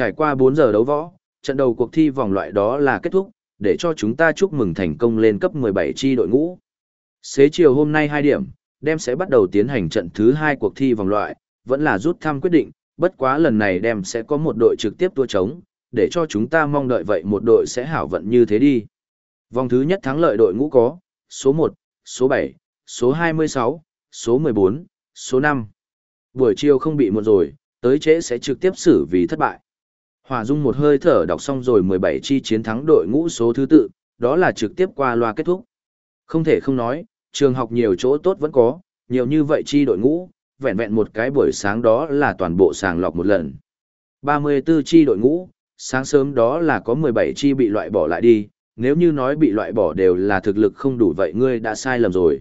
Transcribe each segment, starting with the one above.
Trải qua 4 giờ đấu võ, trận đầu cuộc thi vòng loại đó là kết thúc, để cho chúng ta chúc mừng thành công lên cấp 17 chi đội ngũ. Xế chiều hôm nay 2 điểm, đem sẽ bắt đầu tiến hành trận thứ 2 cuộc thi vòng loại, vẫn là rút thăm quyết định, bất quá lần này đem sẽ có một đội trực tiếp tua chống, để cho chúng ta mong đợi vậy một đội sẽ hảo vận như thế đi. Vòng thứ nhất thắng lợi đội ngũ có, số 1, số 7, số 26, số 14, số 5. Buổi chiều không bị một rồi, tới trễ sẽ trực tiếp xử vì thất bại. Hòa Dung một hơi thở đọc xong rồi 17 chi chiến thắng đội ngũ số thứ tự, đó là trực tiếp qua loa kết thúc. Không thể không nói, trường học nhiều chỗ tốt vẫn có, nhiều như vậy chi đội ngũ, vẹn vẹn một cái buổi sáng đó là toàn bộ sàng lọc một lần. 34 chi đội ngũ, sáng sớm đó là có 17 chi bị loại bỏ lại đi, nếu như nói bị loại bỏ đều là thực lực không đủ vậy ngươi đã sai lầm rồi.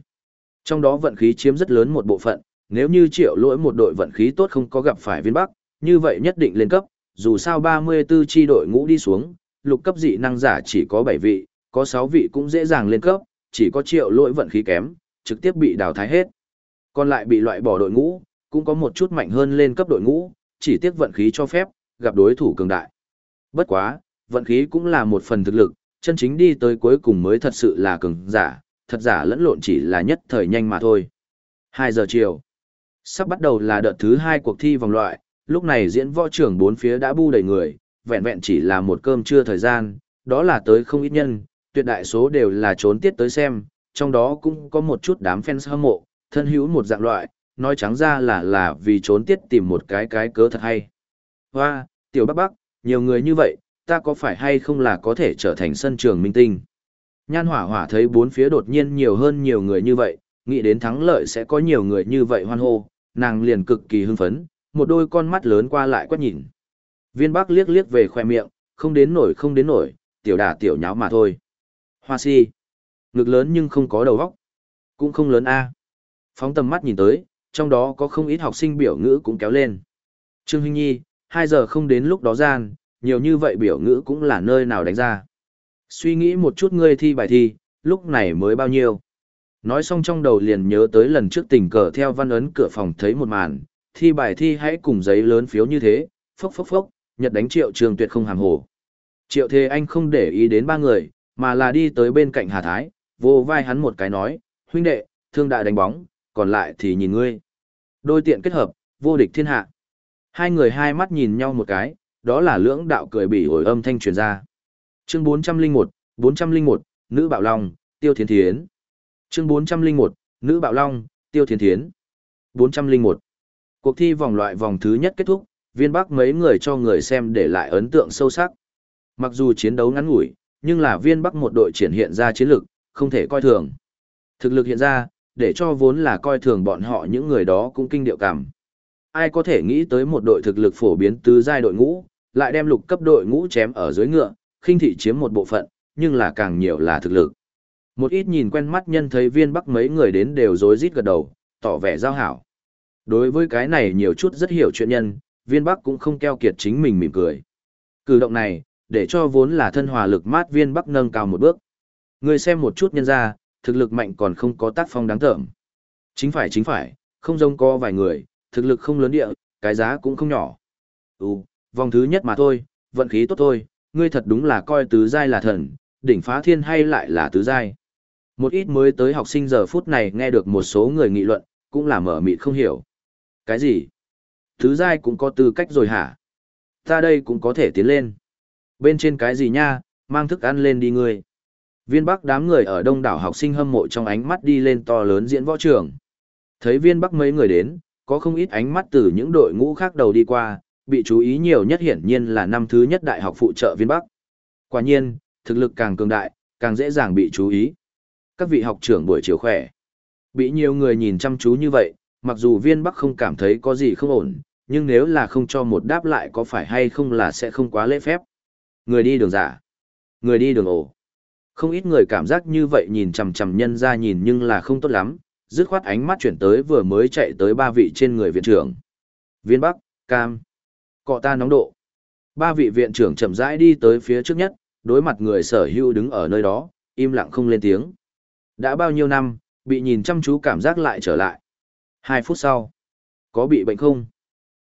Trong đó vận khí chiếm rất lớn một bộ phận, nếu như triệu lỗi một đội vận khí tốt không có gặp phải viên bắc, như vậy nhất định lên cấp, dù sao 34 chi đội ngũ đi xuống, lục cấp dị năng giả chỉ có 7 vị, có 6 vị cũng dễ dàng lên cấp, chỉ có triệu lỗi vận khí kém, trực tiếp bị đào thái hết. Còn lại bị loại bỏ đội ngũ, cũng có một chút mạnh hơn lên cấp đội ngũ, chỉ tiếc vận khí cho phép, gặp đối thủ cường đại. Bất quá, vận khí cũng là một phần thực lực, chân chính đi tới cuối cùng mới thật sự là cường giả, thật giả lẫn lộn chỉ là nhất thời nhanh mà thôi. 2 giờ chiều. Sắp bắt đầu là đợt thứ 2 cuộc thi vòng loại, lúc này diễn võ trưởng bốn phía đã bu đầy người, vẹn vẹn chỉ là một cơm trưa thời gian, đó là tới không ít nhân, tuyệt đại số đều là trốn tiết tới xem, trong đó cũng có một chút đám fans hâm mộ, thân hữu một dạng loại, nói trắng ra là là vì trốn tiết tìm một cái cái cớ thật hay. Hoa, tiểu bắc bắc, nhiều người như vậy, ta có phải hay không là có thể trở thành sân trường minh tinh? Nhan hỏa hỏa thấy bốn phía đột nhiên nhiều hơn nhiều người như vậy, nghĩ đến thắng lợi sẽ có nhiều người như vậy hoan hô, nàng liền cực kỳ hưng phấn, một đôi con mắt lớn qua lại quét nhìn. Viên Bắc liếc liếc về khoe miệng, không đến nổi không đến nổi, tiểu đà tiểu nháo mà thôi. Hoa si. Ngực lớn nhưng không có đầu óc. Cũng không lớn a. Phóng tầm mắt nhìn tới, trong đó có không ít học sinh biểu ngữ cũng kéo lên. Trương Hinh Nhi, 2 giờ không đến lúc đó gian, nhiều như vậy biểu ngữ cũng là nơi nào đánh ra. Suy nghĩ một chút ngươi thi bài thi, lúc này mới bao nhiêu. Nói xong trong đầu liền nhớ tới lần trước tình cờ theo văn ấn cửa phòng thấy một màn, thi bài thi hãy cùng giấy lớn phiếu như thế, phốc phốc phốc, nhật đánh triệu trường tuyệt không hàm hồ. Triệu thế anh không để ý đến ba người, mà là đi tới bên cạnh Hà Thái, vô vai hắn một cái nói, huynh đệ, thương đại đánh bóng, còn lại thì nhìn ngươi. Đôi tiện kết hợp, vô địch thiên hạ. Hai người hai mắt nhìn nhau một cái, đó là lưỡng đạo cười bỉ ổi âm thanh truyền ra. Chương 401, 401, Nữ Bạo Long, Tiêu Thiến Thiến. Chương 401, Nữ Bạo Long, Tiêu Thiến Thiến. 401. Cuộc thi vòng loại vòng thứ nhất kết thúc, viên bắc mấy người cho người xem để lại ấn tượng sâu sắc. Mặc dù chiến đấu ngắn ngủi, nhưng là viên bắc một đội triển hiện ra chiến lực, không thể coi thường. Thực lực hiện ra, để cho vốn là coi thường bọn họ những người đó cũng kinh điệu cảm. Ai có thể nghĩ tới một đội thực lực phổ biến tứ giai đội ngũ, lại đem lục cấp đội ngũ chém ở dưới ngựa, khinh thị chiếm một bộ phận, nhưng là càng nhiều là thực lực. Một ít nhìn quen mắt nhân thấy viên bắc mấy người đến đều rối rít gật đầu, tỏ vẻ giao hảo. Đối với cái này nhiều chút rất hiểu chuyện nhân, viên bắc cũng không keo kiệt chính mình mỉm cười. Cử động này, để cho vốn là thân hòa lực mát viên bắc nâng cao một bước. Người xem một chút nhân ra, thực lực mạnh còn không có tác phong đáng tởm. Chính phải chính phải, không giống có vài người, thực lực không lớn địa, cái giá cũng không nhỏ. Ừ, vòng thứ nhất mà thôi, vận khí tốt thôi, ngươi thật đúng là coi tứ giai là thần, đỉnh phá thiên hay lại là tứ giai. Một ít mới tới học sinh giờ phút này nghe được một số người nghị luận, cũng là mở mịt không hiểu. Cái gì? thứ giai cũng có tư cách rồi hả? Ta đây cũng có thể tiến lên. Bên trên cái gì nha, mang thức ăn lên đi ngươi. Viên Bắc đám người ở đông đảo học sinh hâm mộ trong ánh mắt đi lên to lớn diễn võ trường. Thấy viên Bắc mấy người đến, có không ít ánh mắt từ những đội ngũ khác đầu đi qua, bị chú ý nhiều nhất hiển nhiên là năm thứ nhất đại học phụ trợ viên Bắc. Quả nhiên, thực lực càng cường đại, càng dễ dàng bị chú ý. Các vị học trưởng buổi chiều khỏe. Bị nhiều người nhìn chăm chú như vậy, mặc dù viên Bắc không cảm thấy có gì không ổn, nhưng nếu là không cho một đáp lại có phải hay không là sẽ không quá lễ phép. Người đi đường giả. Người đi đường ổ. Không ít người cảm giác như vậy nhìn chằm chằm nhân ra nhìn nhưng là không tốt lắm, dứt khoát ánh mắt chuyển tới vừa mới chạy tới ba vị trên người viện trưởng. Viên Bắc, Cam, cọ ta nóng độ. Ba vị viện trưởng chậm rãi đi tới phía trước nhất, đối mặt người sở hữu đứng ở nơi đó, im lặng không lên tiếng. Đã bao nhiêu năm, bị nhìn chăm chú cảm giác lại trở lại. Hai phút sau, có bị bệnh không?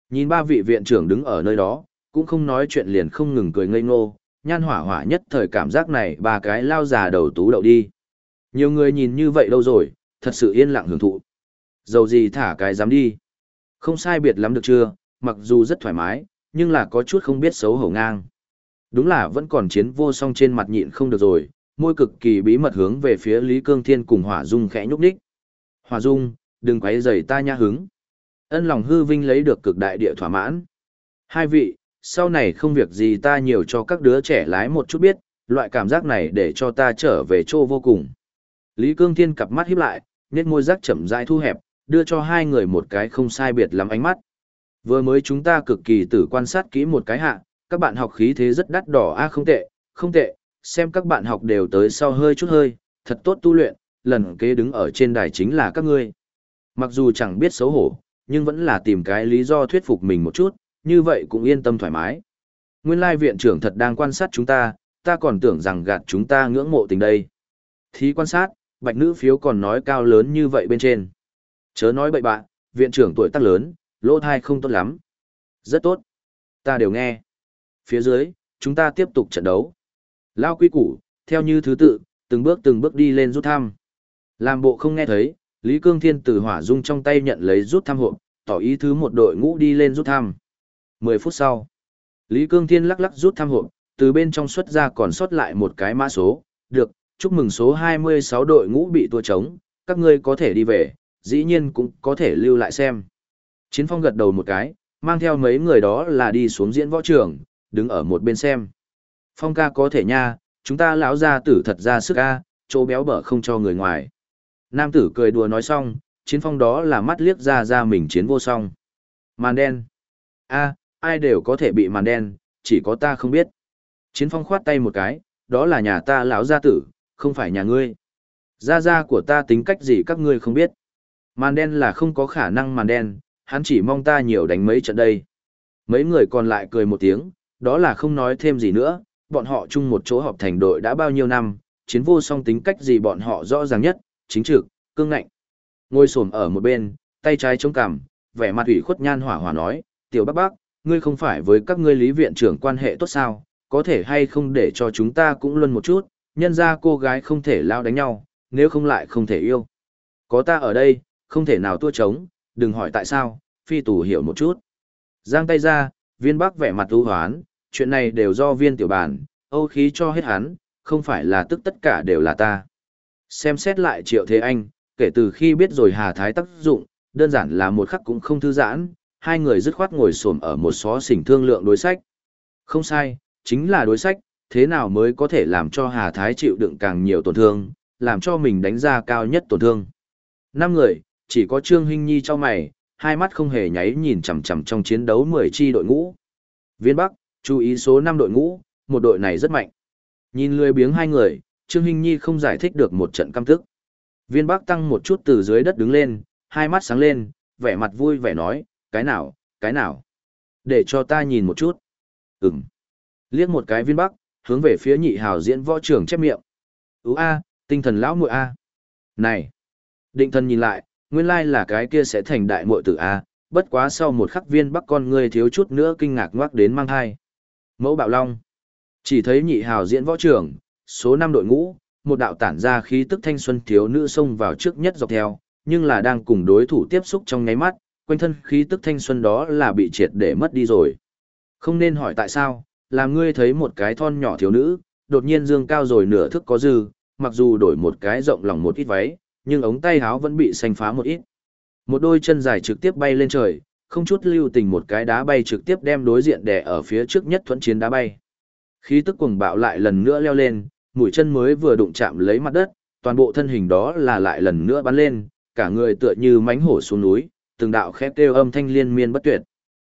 Nhìn ba vị viện trưởng đứng ở nơi đó, cũng không nói chuyện liền không ngừng cười ngây ngô, nhan hỏa hỏa nhất thời cảm giác này ba cái lao già đầu tú đậu đi. Nhiều người nhìn như vậy đâu rồi, thật sự yên lặng hưởng thụ. Dầu gì thả cái dám đi. Không sai biệt lắm được chưa, mặc dù rất thoải mái, nhưng là có chút không biết xấu hổ ngang. Đúng là vẫn còn chiến vô song trên mặt nhịn không được rồi, môi cực kỳ bí mật hướng về phía Lý Cương Thiên cùng Hỏa Dung khẽ nhúc nhích. Hỏa Dung, đừng quấy rầy ta nha hứng. Ân lòng hư vinh lấy được cực đại địa thỏa mãn. Hai vị, sau này không việc gì ta nhiều cho các đứa trẻ lái một chút biết, loại cảm giác này để cho ta trở về chỗ vô cùng. Lý Cương Thiên cặp mắt híp lại, nét môi rắc chậm rãi thu hẹp, đưa cho hai người một cái không sai biệt lắm ánh mắt. Vừa mới chúng ta cực kỳ tử quan sát kỹ một cái hạ, các bạn học khí thế rất đắt đỏ a không tệ, không tệ, xem các bạn học đều tới sau hơi chút hơi, thật tốt tu luyện, lần kế đứng ở trên đài chính là các ngươi. Mặc dù chẳng biết xấu hổ, nhưng vẫn là tìm cái lý do thuyết phục mình một chút, như vậy cũng yên tâm thoải mái. Nguyên lai viện trưởng thật đang quan sát chúng ta, ta còn tưởng rằng gạt chúng ta ngưỡng mộ tình đây. Thí quan sát, bạch nữ phiếu còn nói cao lớn như vậy bên trên. Chớ nói bậy bạn, viện trưởng tuổi tác lớn, lỗ thai không tốt lắm. Rất tốt. Ta đều nghe. Phía dưới, chúng ta tiếp tục trận đấu. Lao quy củ, theo như thứ tự, từng bước từng bước đi lên rút thăm. Làm bộ không nghe thấy, Lý Cương Thiên từ hỏa dung trong tay nhận lấy rút thăm hộp, tỏ ý thứ một đội ngũ đi lên rút thăm. 10 phút sau, Lý Cương Thiên lắc lắc rút thăm hộp, từ bên trong xuất ra còn sót lại một cái mã số, được, chúc mừng số 26 đội ngũ bị tua trống, các ngươi có thể đi về, dĩ nhiên cũng có thể lưu lại xem. Chiến phong gật đầu một cái, mang theo mấy người đó là đi xuống diễn võ trường, đứng ở một bên xem. Phong ca có thể nha, chúng ta lão gia tử thật ra sức a, chỗ béo bở không cho người ngoài. Nam tử cười đùa nói xong, chiến phong đó là mắt liếc ra ra mình chiến vô song. Màn đen. a ai đều có thể bị màn đen, chỉ có ta không biết. Chiến phong khoát tay một cái, đó là nhà ta lão gia tử, không phải nhà ngươi. Gia gia của ta tính cách gì các ngươi không biết. Màn đen là không có khả năng màn đen, hắn chỉ mong ta nhiều đánh mấy trận đây. Mấy người còn lại cười một tiếng, đó là không nói thêm gì nữa, bọn họ chung một chỗ họp thành đội đã bao nhiêu năm, chiến vô song tính cách gì bọn họ rõ ràng nhất, chính trực, cương ngạnh. Ngồi xổm ở một bên, tay trái chống cằm, vẻ mặt ủy khuất nhan hỏa hỏa nói, tiểu bác bác, ngươi không phải với các ngươi lý viện trưởng quan hệ tốt sao, có thể hay không để cho chúng ta cũng luân một chút, nhân ra cô gái không thể lao đánh nhau, nếu không lại không thể yêu. Có ta ở đây, không thể nào tua trống, đừng hỏi tại sao, phi tù hiểu một chút. Giang tay ra, viên bắc vẻ mặt u hoán, chuyện này đều do viên tiểu bản, âu khí cho hết hắn, không phải là tức tất cả đều là ta. Xem xét lại triệu thế anh, kể từ khi biết rồi hà thái tác dụng, đơn giản là một khắc cũng không thư giãn, hai người dứt khoát ngồi xổm ở một xó xỉnh thương lượng đối sách. Không sai, chính là đối sách, thế nào mới có thể làm cho hà thái chịu đựng càng nhiều tổn thương, làm cho mình đánh ra cao nhất tổn thương. Năm người, chỉ có Trương Hinh Nhi cho mày, hai mắt không hề nháy nhìn chằm chằm trong chiến đấu 10 chi đội ngũ. Viên Bắc, chú ý số 5 đội ngũ, một đội này rất mạnh. Nhìn lười biếng hai người, Trương Hinh Nhi không giải thích được một trận căm tức. Viên Bắc tăng một chút từ dưới đất đứng lên, hai mắt sáng lên, vẻ mặt vui vẻ nói, cái nào, cái nào. Để cho ta nhìn một chút. Ừm. Liếc một cái viên Bắc, hướng về phía nhị hào diễn võ trưởng chép miệng. Ú a, tinh thần lão muội a. Này. Định thần nhìn lại, nguyên lai là cái kia sẽ thành đại muội tử a, bất quá sau một khắc viên Bắc con người thiếu chút nữa kinh ngạc ngoác đến mang hai. Mẫu Bạo Long. Chỉ thấy nhị hào diễn võ trưởng, số 5 đội ngũ, một đạo tản ra khí tức thanh xuân thiếu nữ xông vào trước nhất dọc theo, nhưng là đang cùng đối thủ tiếp xúc trong nháy mắt, quanh thân khí tức thanh xuân đó là bị triệt để mất đi rồi. Không nên hỏi tại sao, là ngươi thấy một cái thon nhỏ thiếu nữ, đột nhiên dương cao rồi nửa thức có dư, mặc dù đổi một cái rộng lòng một ít váy, nhưng ống tay áo vẫn bị xanh phá một ít. Một đôi chân dài trực tiếp bay lên trời, không chút lưu tình một cái đá bay trực tiếp đem đối diện đè ở phía trước nhất thuẫn chiến đá bay. Khí tức cuồng bạo lại lần nữa leo lên, mũi chân mới vừa đụng chạm lấy mặt đất, toàn bộ thân hình đó là lại lần nữa bắn lên, cả người tựa như mánh hổ xuống núi, từng đạo khép kêu âm thanh liên miên bất tuyệt.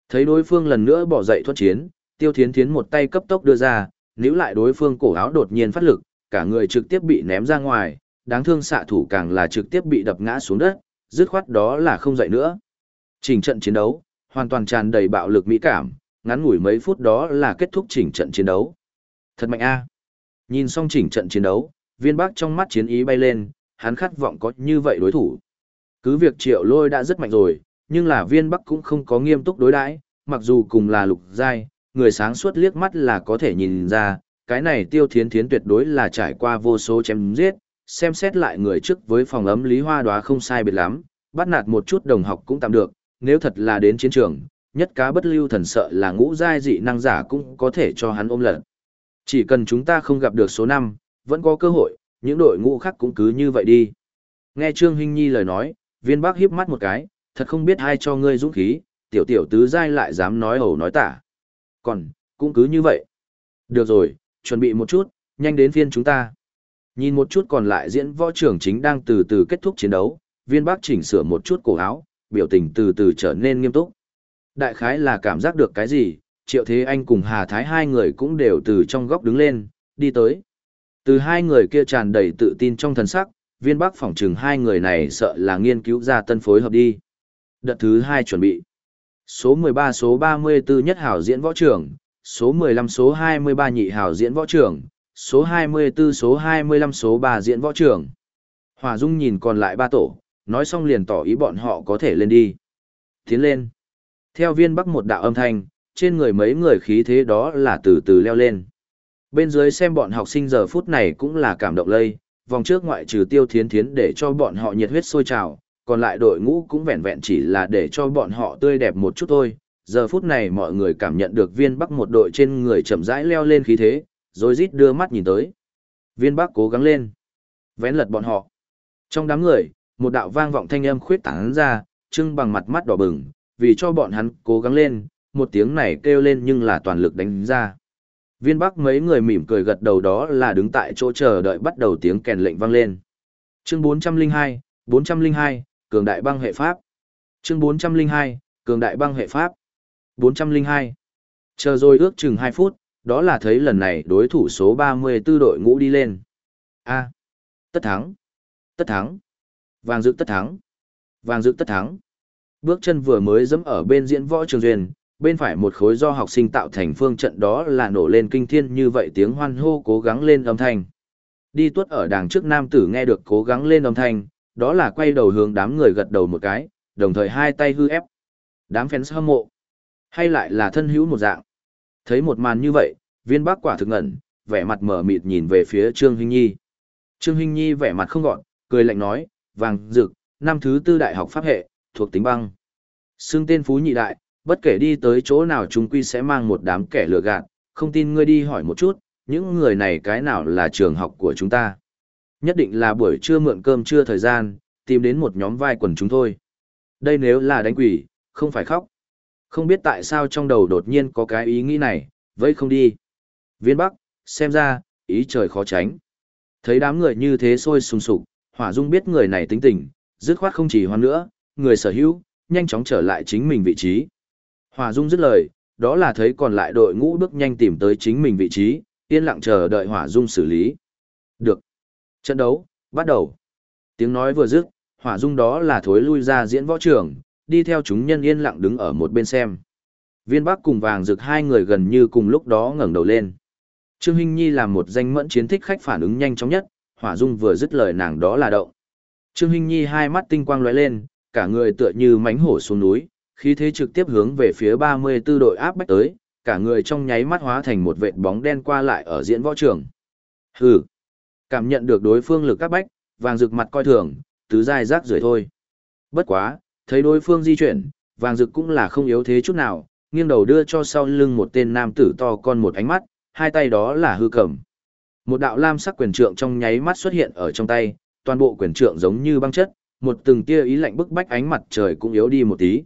Thấy đối phương lần nữa bỏ dậy thoát chiến, Tiêu Thiến Thiến một tay cấp tốc đưa ra, níu lại đối phương cổ áo đột nhiên phát lực, cả người trực tiếp bị ném ra ngoài, đáng thương xạ thủ càng là trực tiếp bị đập ngã xuống đất, dứt khoát đó là không dậy nữa. Trình trận chiến đấu, hoàn toàn tràn đầy bạo lực mỹ cảm, ngắn ngủi mấy phút đó là kết thúc chỉnh trận chiến đấu. Thật mạnh a. Nhìn xong chỉnh trận chiến đấu, viên bác trong mắt chiến ý bay lên, hắn khát vọng có như vậy đối thủ. Cứ việc triệu lôi đã rất mạnh rồi, nhưng là viên bắc cũng không có nghiêm túc đối đãi, mặc dù cùng là lục giai, người sáng suốt liếc mắt là có thể nhìn ra, cái này tiêu thiến thiến tuyệt đối là trải qua vô số chém giết, xem xét lại người trước với phòng ấm lý hoa đoá không sai biệt lắm, bắt nạt một chút đồng học cũng tạm được, nếu thật là đến chiến trường, nhất cá bất lưu thần sợ là ngũ giai dị năng giả cũng có thể cho hắn ôm lận. Chỉ cần chúng ta không gặp được số 5, vẫn có cơ hội, những đội ngũ khác cũng cứ như vậy đi. Nghe Trương Hinh Nhi lời nói, viên bác hiếp mắt một cái, thật không biết ai cho ngươi dũng khí, tiểu tiểu tứ giai lại dám nói hầu nói tả. Còn, cũng cứ như vậy. Được rồi, chuẩn bị một chút, nhanh đến phiên chúng ta. Nhìn một chút còn lại diễn võ trưởng chính đang từ từ kết thúc chiến đấu, viên bác chỉnh sửa một chút cổ áo, biểu tình từ từ trở nên nghiêm túc. Đại khái là cảm giác được cái gì, Triệu Thế Anh cùng Hà Thái hai người cũng đều từ trong góc đứng lên, đi tới. Từ hai người kia tràn đầy tự tin trong thần sắc, viên bắc phỏng chừng hai người này sợ là nghiên cứu ra tân phối hợp đi. Đợt thứ hai chuẩn bị. Số 13 số 34 nhất hảo diễn võ trưởng, số 15 số 23 nhị hảo diễn võ trưởng, số 24 số 25 số 3 diễn võ trưởng. Hòa Dung nhìn còn lại ba tổ, nói xong liền tỏ ý bọn họ có thể lên đi. Tiến lên. Theo viên bắc một đạo âm thanh, trên người mấy người khí thế đó là từ từ leo lên. Bên dưới xem bọn học sinh giờ phút này cũng là cảm động lây, vòng trước ngoại trừ tiêu thiến thiến để cho bọn họ nhiệt huyết sôi trào, còn lại đội ngũ cũng vẹn vẹn chỉ là để cho bọn họ tươi đẹp một chút thôi. Giờ phút này mọi người cảm nhận được viên bắc một đội trên người chậm rãi leo lên khí thế, rồi rít đưa mắt nhìn tới. Viên bắc cố gắng lên. Vén lật bọn họ. Trong đám người, một đạo vang vọng thanh âm khuyết tán ra, trưng bằng mặt mắt đỏ bừng, vì cho bọn hắn cố gắng lên, một tiếng này kêu lên nhưng là toàn lực đánh ra. Viên Bắc mấy người mỉm cười gật đầu đó là đứng tại chỗ chờ đợi bắt đầu tiếng kèn lệnh vang lên. Chương 402, 402, Cường Đại Băng Hệ Pháp. Chương 402, Cường Đại Băng Hệ Pháp. 402. Chờ rồi ước chừng 2 phút, đó là thấy lần này đối thủ số 34 đội ngũ đi lên. A. tất thắng. Tất thắng. Vàng dự tất thắng. Vàng dự tất thắng. Bước chân vừa mới dẫm ở bên diễn võ trường duyên, bên phải một khối do học sinh tạo thành phương trận đó là nổ lên kinh thiên như vậy tiếng hoan hô cố gắng lên âm thanh. Đi tuất ở đằng trước nam tử nghe được cố gắng lên âm thanh, đó là quay đầu hướng đám người gật đầu một cái, đồng thời hai tay hư ép. Đám fans hâm mộ. Hay lại là thân hữu một dạng. Thấy một màn như vậy, viên bác quả thực ngẩn, vẻ mặt mở mịt nhìn về phía Trương Hinh Nhi. Trương Hinh Nhi vẻ mặt không gọn, cười lạnh nói, vàng rực, năm thứ tư đại học pháp hệ, thuộc tính băng. Xương tên phú nhị đại, bất kể đi tới chỗ nào chúng quy sẽ mang một đám kẻ lừa gạt, không tin ngươi đi hỏi một chút, những người này cái nào là trường học của chúng ta. Nhất định là buổi trưa mượn cơm trưa thời gian, tìm đến một nhóm vai quần chúng thôi. Đây nếu là đánh quỷ, không phải khóc. Không biết tại sao trong đầu đột nhiên có cái ý nghĩ này, vậy không đi. Viên Bắc, xem ra, ý trời khó tránh. Thấy đám người như thế sôi sùng sục, Hỏa Dung biết người này tính tình, dứt khoát không chỉ hoan nữa, người sở hữu, nhanh chóng trở lại chính mình vị trí. Hòa Dung dứt lời, đó là thấy còn lại đội ngũ bước nhanh tìm tới chính mình vị trí, yên lặng chờ đợi Hỏa Dung xử lý. Được. Trận đấu, bắt đầu. Tiếng nói vừa dứt, Hỏa Dung đó là thối lui ra diễn võ trường, đi theo chúng nhân yên lặng đứng ở một bên xem. Viên Bắc cùng Vàng Dực hai người gần như cùng lúc đó ngẩng đầu lên. Trương Hinh Nhi làm một danh mẫn chiến thích khách phản ứng nhanh chóng nhất, Hỏa Dung vừa dứt lời nàng đó là động. Trương Hinh Nhi hai mắt tinh quang lóe lên, cả người tựa như mánh hổ xuống núi, khí thế trực tiếp hướng về phía 34 đội áp bách tới, cả người trong nháy mắt hóa thành một vệt bóng đen qua lại ở diễn võ trường. Hừ. Cảm nhận được đối phương lực áp bách, vàng rực mặt coi thường, tứ dài rác rưởi thôi. Bất quá, thấy đối phương di chuyển, vàng rực cũng là không yếu thế chút nào, nghiêng đầu đưa cho sau lưng một tên nam tử to con một ánh mắt, hai tay đó là hư cầm. Một đạo lam sắc quyền trượng trong nháy mắt xuất hiện ở trong tay, toàn bộ quyền trượng giống như băng chất, một từng tia ý lạnh bức bách ánh mặt trời cũng yếu đi một tí.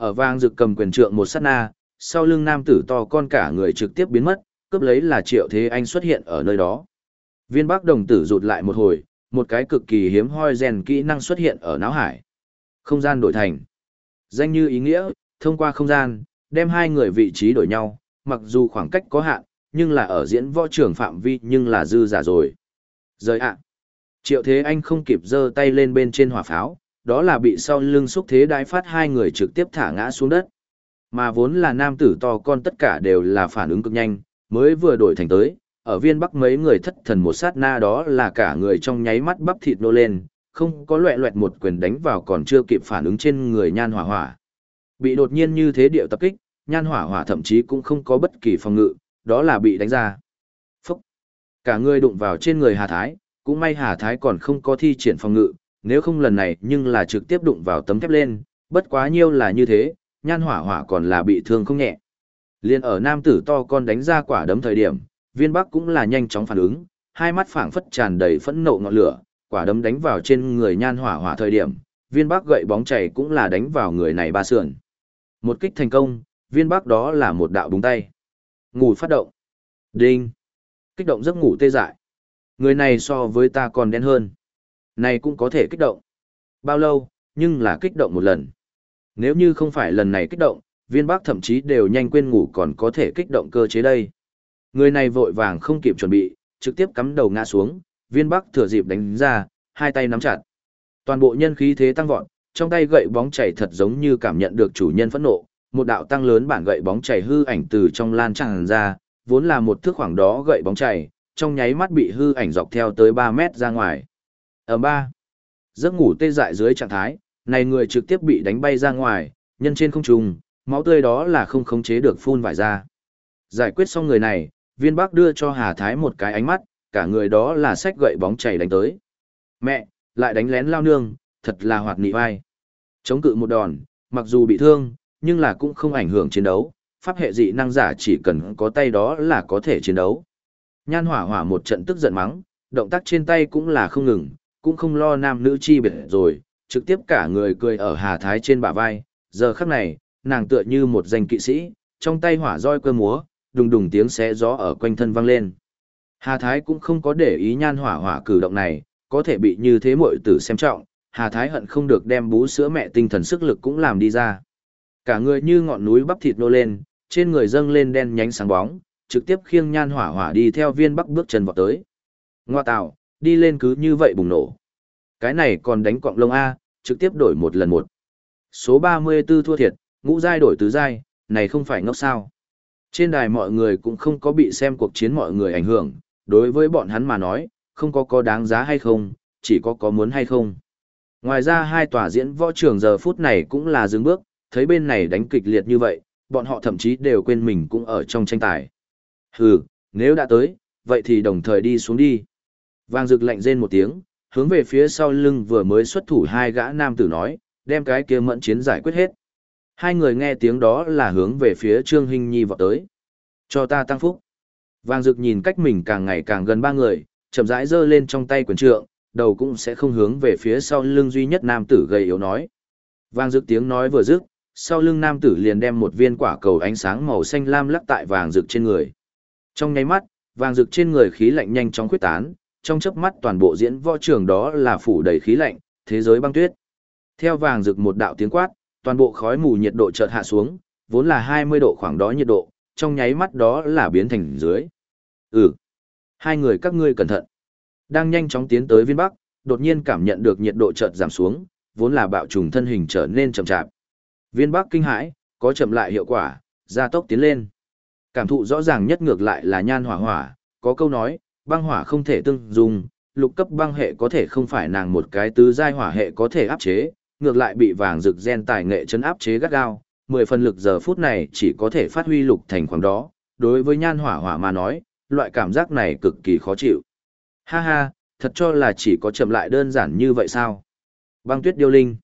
Ở vang rực cầm quyền trượng một sát na, sau lưng nam tử to con cả người trực tiếp biến mất, cướp lấy là Triệu Thế Anh xuất hiện ở nơi đó. Viên Bắc đồng tử rụt lại một hồi, một cái cực kỳ hiếm hoi rèn kỹ năng xuất hiện ở não hải. Không gian đổi thành. Danh như ý nghĩa, thông qua không gian, đem hai người vị trí đổi nhau, mặc dù khoảng cách có hạn, nhưng là ở diễn võ trưởng phạm vi nhưng là dư giả rồi. Rời ạ. Triệu Thế Anh không kịp giơ tay lên bên trên hỏa pháo, đó là bị sau lưng xúc thế đái phát hai người trực tiếp thả ngã xuống đất. Mà vốn là nam tử to con tất cả đều là phản ứng cực nhanh, mới vừa đổi thành tới, ở viên bắc mấy người thất thần một sát na đó là cả người trong nháy mắt bắp thịt nô lên, không có loẹ loẹt một quyền đánh vào còn chưa kịp phản ứng trên người nhan hỏa hỏa. Bị đột nhiên như thế điệu tập kích, nhan hỏa hỏa thậm chí cũng không có bất kỳ phòng ngự, đó là bị đánh ra. Phúc! Cả người đụng vào trên người Hà Thái, cũng may Hà Thái còn không có thi triển phòng ngự, nếu không lần này nhưng là trực tiếp đụng vào tấm thép lên, bất quá nhiêu là như thế, nhan hỏa hỏa còn là bị thương không nhẹ. Liên ở nam tử to con đánh ra quả đấm thời điểm, viên bắc cũng là nhanh chóng phản ứng, hai mắt phảng phất tràn đầy phẫn nộ ngọn lửa, quả đấm đánh vào trên người nhan hỏa hỏa thời điểm, viên bắc gậy bóng chảy cũng là đánh vào người này ba sườn. Một kích thành công, viên bắc đó là một đạo búng tay. Ngủ phát động. Đinh. Kích động giấc ngủ tê dại. Người này so với ta còn đen hơn. Này cũng có thể kích động. Bao lâu, nhưng là kích động một lần. Nếu như không phải lần này kích động, viên bắc thậm chí đều nhanh quên ngủ còn có thể kích động cơ chế đây. Người này vội vàng không kịp chuẩn bị, trực tiếp cắm đầu ngã xuống, viên bắc thừa dịp đánh ra, hai tay nắm chặt. Toàn bộ nhân khí thế tăng vọt, trong tay gậy bóng chảy thật giống như cảm nhận được chủ nhân phẫn nộ, một đạo tăng lớn bản gậy bóng chảy hư ảnh từ trong lan tràn ra, vốn là một thước khoảng đó gậy bóng chảy, trong nháy mắt bị hư ảnh dọc theo tới 3 mét ra ngoài. Ở ba, giấc ngủ tê dại dưới trạng thái, này người trực tiếp bị đánh bay ra ngoài, nhân trên không trung, máu tươi đó là không khống chế được phun vải ra. Giải quyết xong người này, viên bác đưa cho Hà Thái một cái ánh mắt, cả người đó là sách gậy bóng chảy đánh tới. Mẹ, lại đánh lén lao nương, thật là hoạt nị vai. Chống cự một đòn, mặc dù bị thương, nhưng là cũng không ảnh hưởng chiến đấu, pháp hệ dị năng giả chỉ cần có tay đó là có thể chiến đấu. Nhan hỏa hỏa một trận tức giận mắng, động tác trên tay cũng là không ngừng, cũng không lo nam nữ chi biệt rồi, trực tiếp cả người cười ở Hà Thái trên bả vai, giờ khắc này, nàng tựa như một danh kỵ sĩ, trong tay hỏa roi cơ múa, đùng đùng tiếng xé gió ở quanh thân vang lên. Hà Thái cũng không có để ý nhan hỏa hỏa cử động này, có thể bị như thế muội tử xem trọng, Hà Thái hận không được đem bú sữa mẹ tinh thần sức lực cũng làm đi ra. Cả người như ngọn núi bắp thịt nô lên, trên người dâng lên đen nhánh sáng bóng, trực tiếp khiêng nhan hỏa hỏa đi theo viên bắc bước chân vọt tới. Ngoa tạo, đi lên cứ như vậy bùng nổ. Cái này còn đánh quạng lông A, trực tiếp đổi một lần một. Số 34 thua thiệt, ngũ giai đổi tứ giai, này không phải ngốc sao. Trên đài mọi người cũng không có bị xem cuộc chiến mọi người ảnh hưởng, đối với bọn hắn mà nói, không có có đáng giá hay không, chỉ có có muốn hay không. Ngoài ra hai tòa diễn võ trường giờ phút này cũng là dừng bước, thấy bên này đánh kịch liệt như vậy, bọn họ thậm chí đều quên mình cũng ở trong tranh tài. Hừ, nếu đã tới, vậy thì đồng thời đi xuống đi. Vang rực lạnh rên một tiếng, hướng về phía sau lưng vừa mới xuất thủ hai gã nam tử nói, đem cái kia mẫn chiến giải quyết hết. Hai người nghe tiếng đó là hướng về phía Trương Hinh Nhi vọt tới. Cho ta tăng phúc. Vang rực nhìn cách mình càng ngày càng gần ba người, chậm rãi giơ lên trong tay quyền trượng, đầu cũng sẽ không hướng về phía sau lưng duy nhất nam tử gầy yếu nói. Vang rực tiếng nói vừa dứt, sau lưng nam tử liền đem một viên quả cầu ánh sáng màu xanh lam lắc tại vàng rực trên người. Trong nháy mắt, vàng rực trên người khí lạnh nhanh chóng khuếch tán, trong chớp mắt toàn bộ diễn võ trường đó là phủ đầy khí lạnh, thế giới băng tuyết. Theo vàng rực một đạo tiếng quát, toàn bộ khói mù nhiệt độ chợt hạ xuống, vốn là 20 độ khoảng đó nhiệt độ, trong nháy mắt đó là biến thành dưới. Ừ. Hai người các ngươi cẩn thận. Đang nhanh chóng tiến tới viên bắc, đột nhiên cảm nhận được nhiệt độ chợt giảm xuống, vốn là bạo trùng thân hình trở nên chậm chạp. Viên bắc kinh hãi, có chậm lại hiệu quả, gia tốc tiến lên. Cảm thụ rõ ràng nhất ngược lại là nhan hỏa hỏa, có câu nói, băng hỏa không thể tương dùng, lục cấp băng hệ có thể không phải nàng một cái tứ giai hỏa hệ có thể áp chế, ngược lại bị vàng rực gen tài nghệ chấn áp chế gắt gao, mười phần lực giờ phút này chỉ có thể phát huy lục thành khoảng đó, đối với nhan hỏa hỏa mà nói, loại cảm giác này cực kỳ khó chịu. Ha ha, thật cho là chỉ có chậm lại đơn giản như vậy sao? Băng tuyết điêu linh.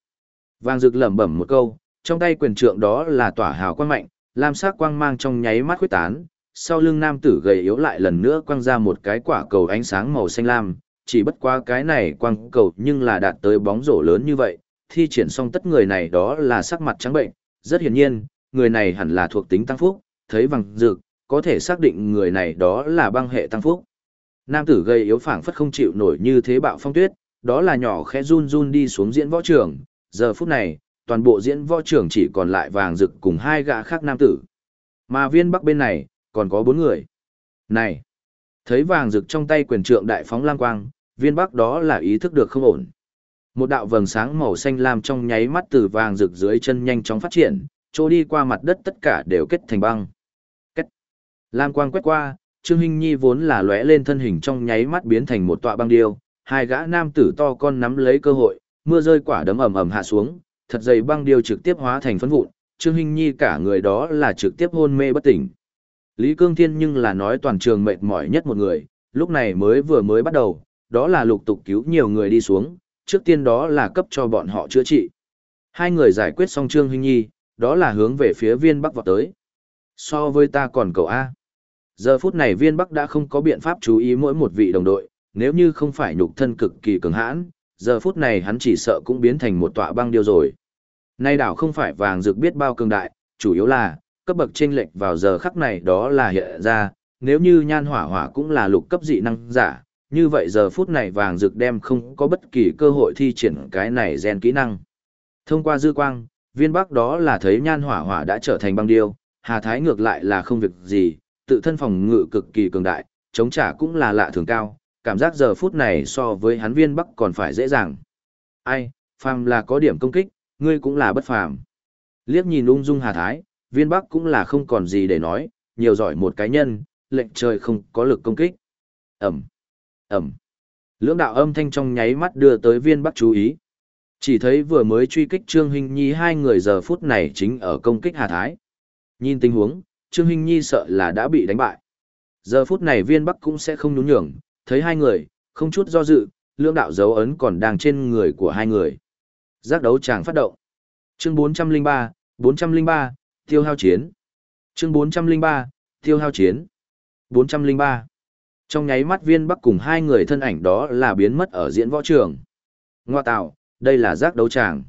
Vàng rực lẩm bẩm một câu, trong tay quyền trượng đó là tỏa hào quang mạnh, lam sắc quang mang trong nháy mắt khuyết tán, sau lưng nam tử gầy yếu lại lần nữa quăng ra một cái quả cầu ánh sáng màu xanh lam, chỉ bất quá cái này quang cầu nhưng là đạt tới bóng rổ lớn như vậy, thi triển xong tất người này đó là sắc mặt trắng bệnh, rất hiển nhiên, người này hẳn là thuộc tính tăng phúc, thấy vàng dược có thể xác định người này đó là băng hệ tăng phúc. Nam tử gầy yếu phảng phất không chịu nổi như thế bạo phong tuyết, đó là nhỏ khẽ run run đi xuống diễn võ trường, giờ phút này, toàn bộ diễn võ trường chỉ còn lại vàng rực cùng hai gã khác nam tử. Mà viên bắc bên này, còn có bốn người. Này! Thấy vàng rực trong tay quyền trượng đại phóng lang quang, viên bắc đó là ý thức được không ổn. Một đạo vầng sáng màu xanh lam trong nháy mắt từ vàng rực dưới chân nhanh chóng phát triển, trôi đi qua mặt đất tất cả đều kết thành băng. Kết. Lam quang quét qua, Trương Hinh Nhi vốn là lóe lên thân hình trong nháy mắt biến thành một tọa băng điêu, hai gã nam tử to con nắm lấy cơ hội, mưa rơi quả đấm ầm ầm hạ xuống, thật dày băng điêu trực tiếp hóa thành phấn vụn, Trương Hinh Nhi cả người đó là trực tiếp hôn mê bất tỉnh. Lý Cương Thiên nhưng là nói toàn trường mệt mỏi nhất một người, lúc này mới vừa mới bắt đầu, đó là lục tục cứu nhiều người đi xuống, trước tiên đó là cấp cho bọn họ chữa trị. Hai người giải quyết xong Trương huynh Nhi, đó là hướng về phía viên bắc vọt tới. So với ta còn cậu A. Giờ phút này viên bắc đã không có biện pháp chú ý mỗi một vị đồng đội, nếu như không phải nhục thân cực kỳ cường hãn, giờ phút này hắn chỉ sợ cũng biến thành một tọa băng điêu rồi. Nay đảo không phải vàng dược biết bao cường đại, chủ yếu là, cấp bậc chênh lệch vào giờ khắc này đó là hiện ra, nếu như nhan hỏa hỏa cũng là lục cấp dị năng giả, như vậy giờ phút này vàng dược đem không có bất kỳ cơ hội thi triển cái này gen kỹ năng. Thông qua dư quang, viên bắc đó là thấy nhan hỏa hỏa đã trở thành băng điêu, hà thái ngược lại là không việc gì, tự thân phòng ngự cực kỳ cường đại, chống trả cũng là lạ thường cao, cảm giác giờ phút này so với hắn viên bắc còn phải dễ dàng. Ai, phàm là có điểm công kích, ngươi cũng là bất phàm. Liếc nhìn ung dung hà thái, viên bắc cũng là không còn gì để nói, nhiều giỏi một cái nhân, lệnh trời không có lực công kích. Ẩm, Ẩm. Lưỡng đạo âm thanh trong nháy mắt đưa tới viên bắc chú ý. Chỉ thấy vừa mới truy kích Trương Hinh Nhi hai người giờ phút này chính ở công kích Hà Thái. Nhìn tình huống, Trương Hinh Nhi sợ là đã bị đánh bại. Giờ phút này viên bắc cũng sẽ không nhún nhường, thấy hai người, không chút do dự, lưỡng đạo dấu ấn còn đang trên người của hai người. Giác đấu chàng phát động. Chương 403, 403, tiêu hao chiến. Chương 403, tiêu hao chiến. 403. Trong nháy mắt viên bắc cùng hai người thân ảnh đó là biến mất ở diễn võ trường. Ngoa tạo, đây là giác đấu tràng.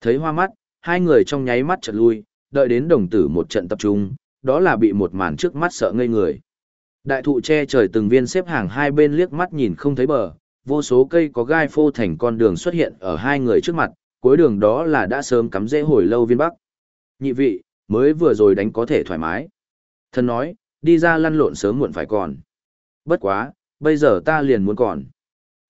Thấy hoa mắt, hai người trong nháy mắt chợt lui, đợi đến đồng tử một trận tập trung, đó là bị một màn trước mắt sợ ngây người. Đại thụ che trời từng viên xếp hàng hai bên liếc mắt nhìn không thấy bờ, vô số cây có gai phô thành con đường xuất hiện ở hai người trước mặt, cuối đường đó là đã sớm cắm rễ hồi lâu viên bắc. Nhị vị, mới vừa rồi đánh có thể thoải mái. Thần nói, đi ra lăn lộn sớm muộn phải còn. Bất quá, bây giờ ta liền muốn còn.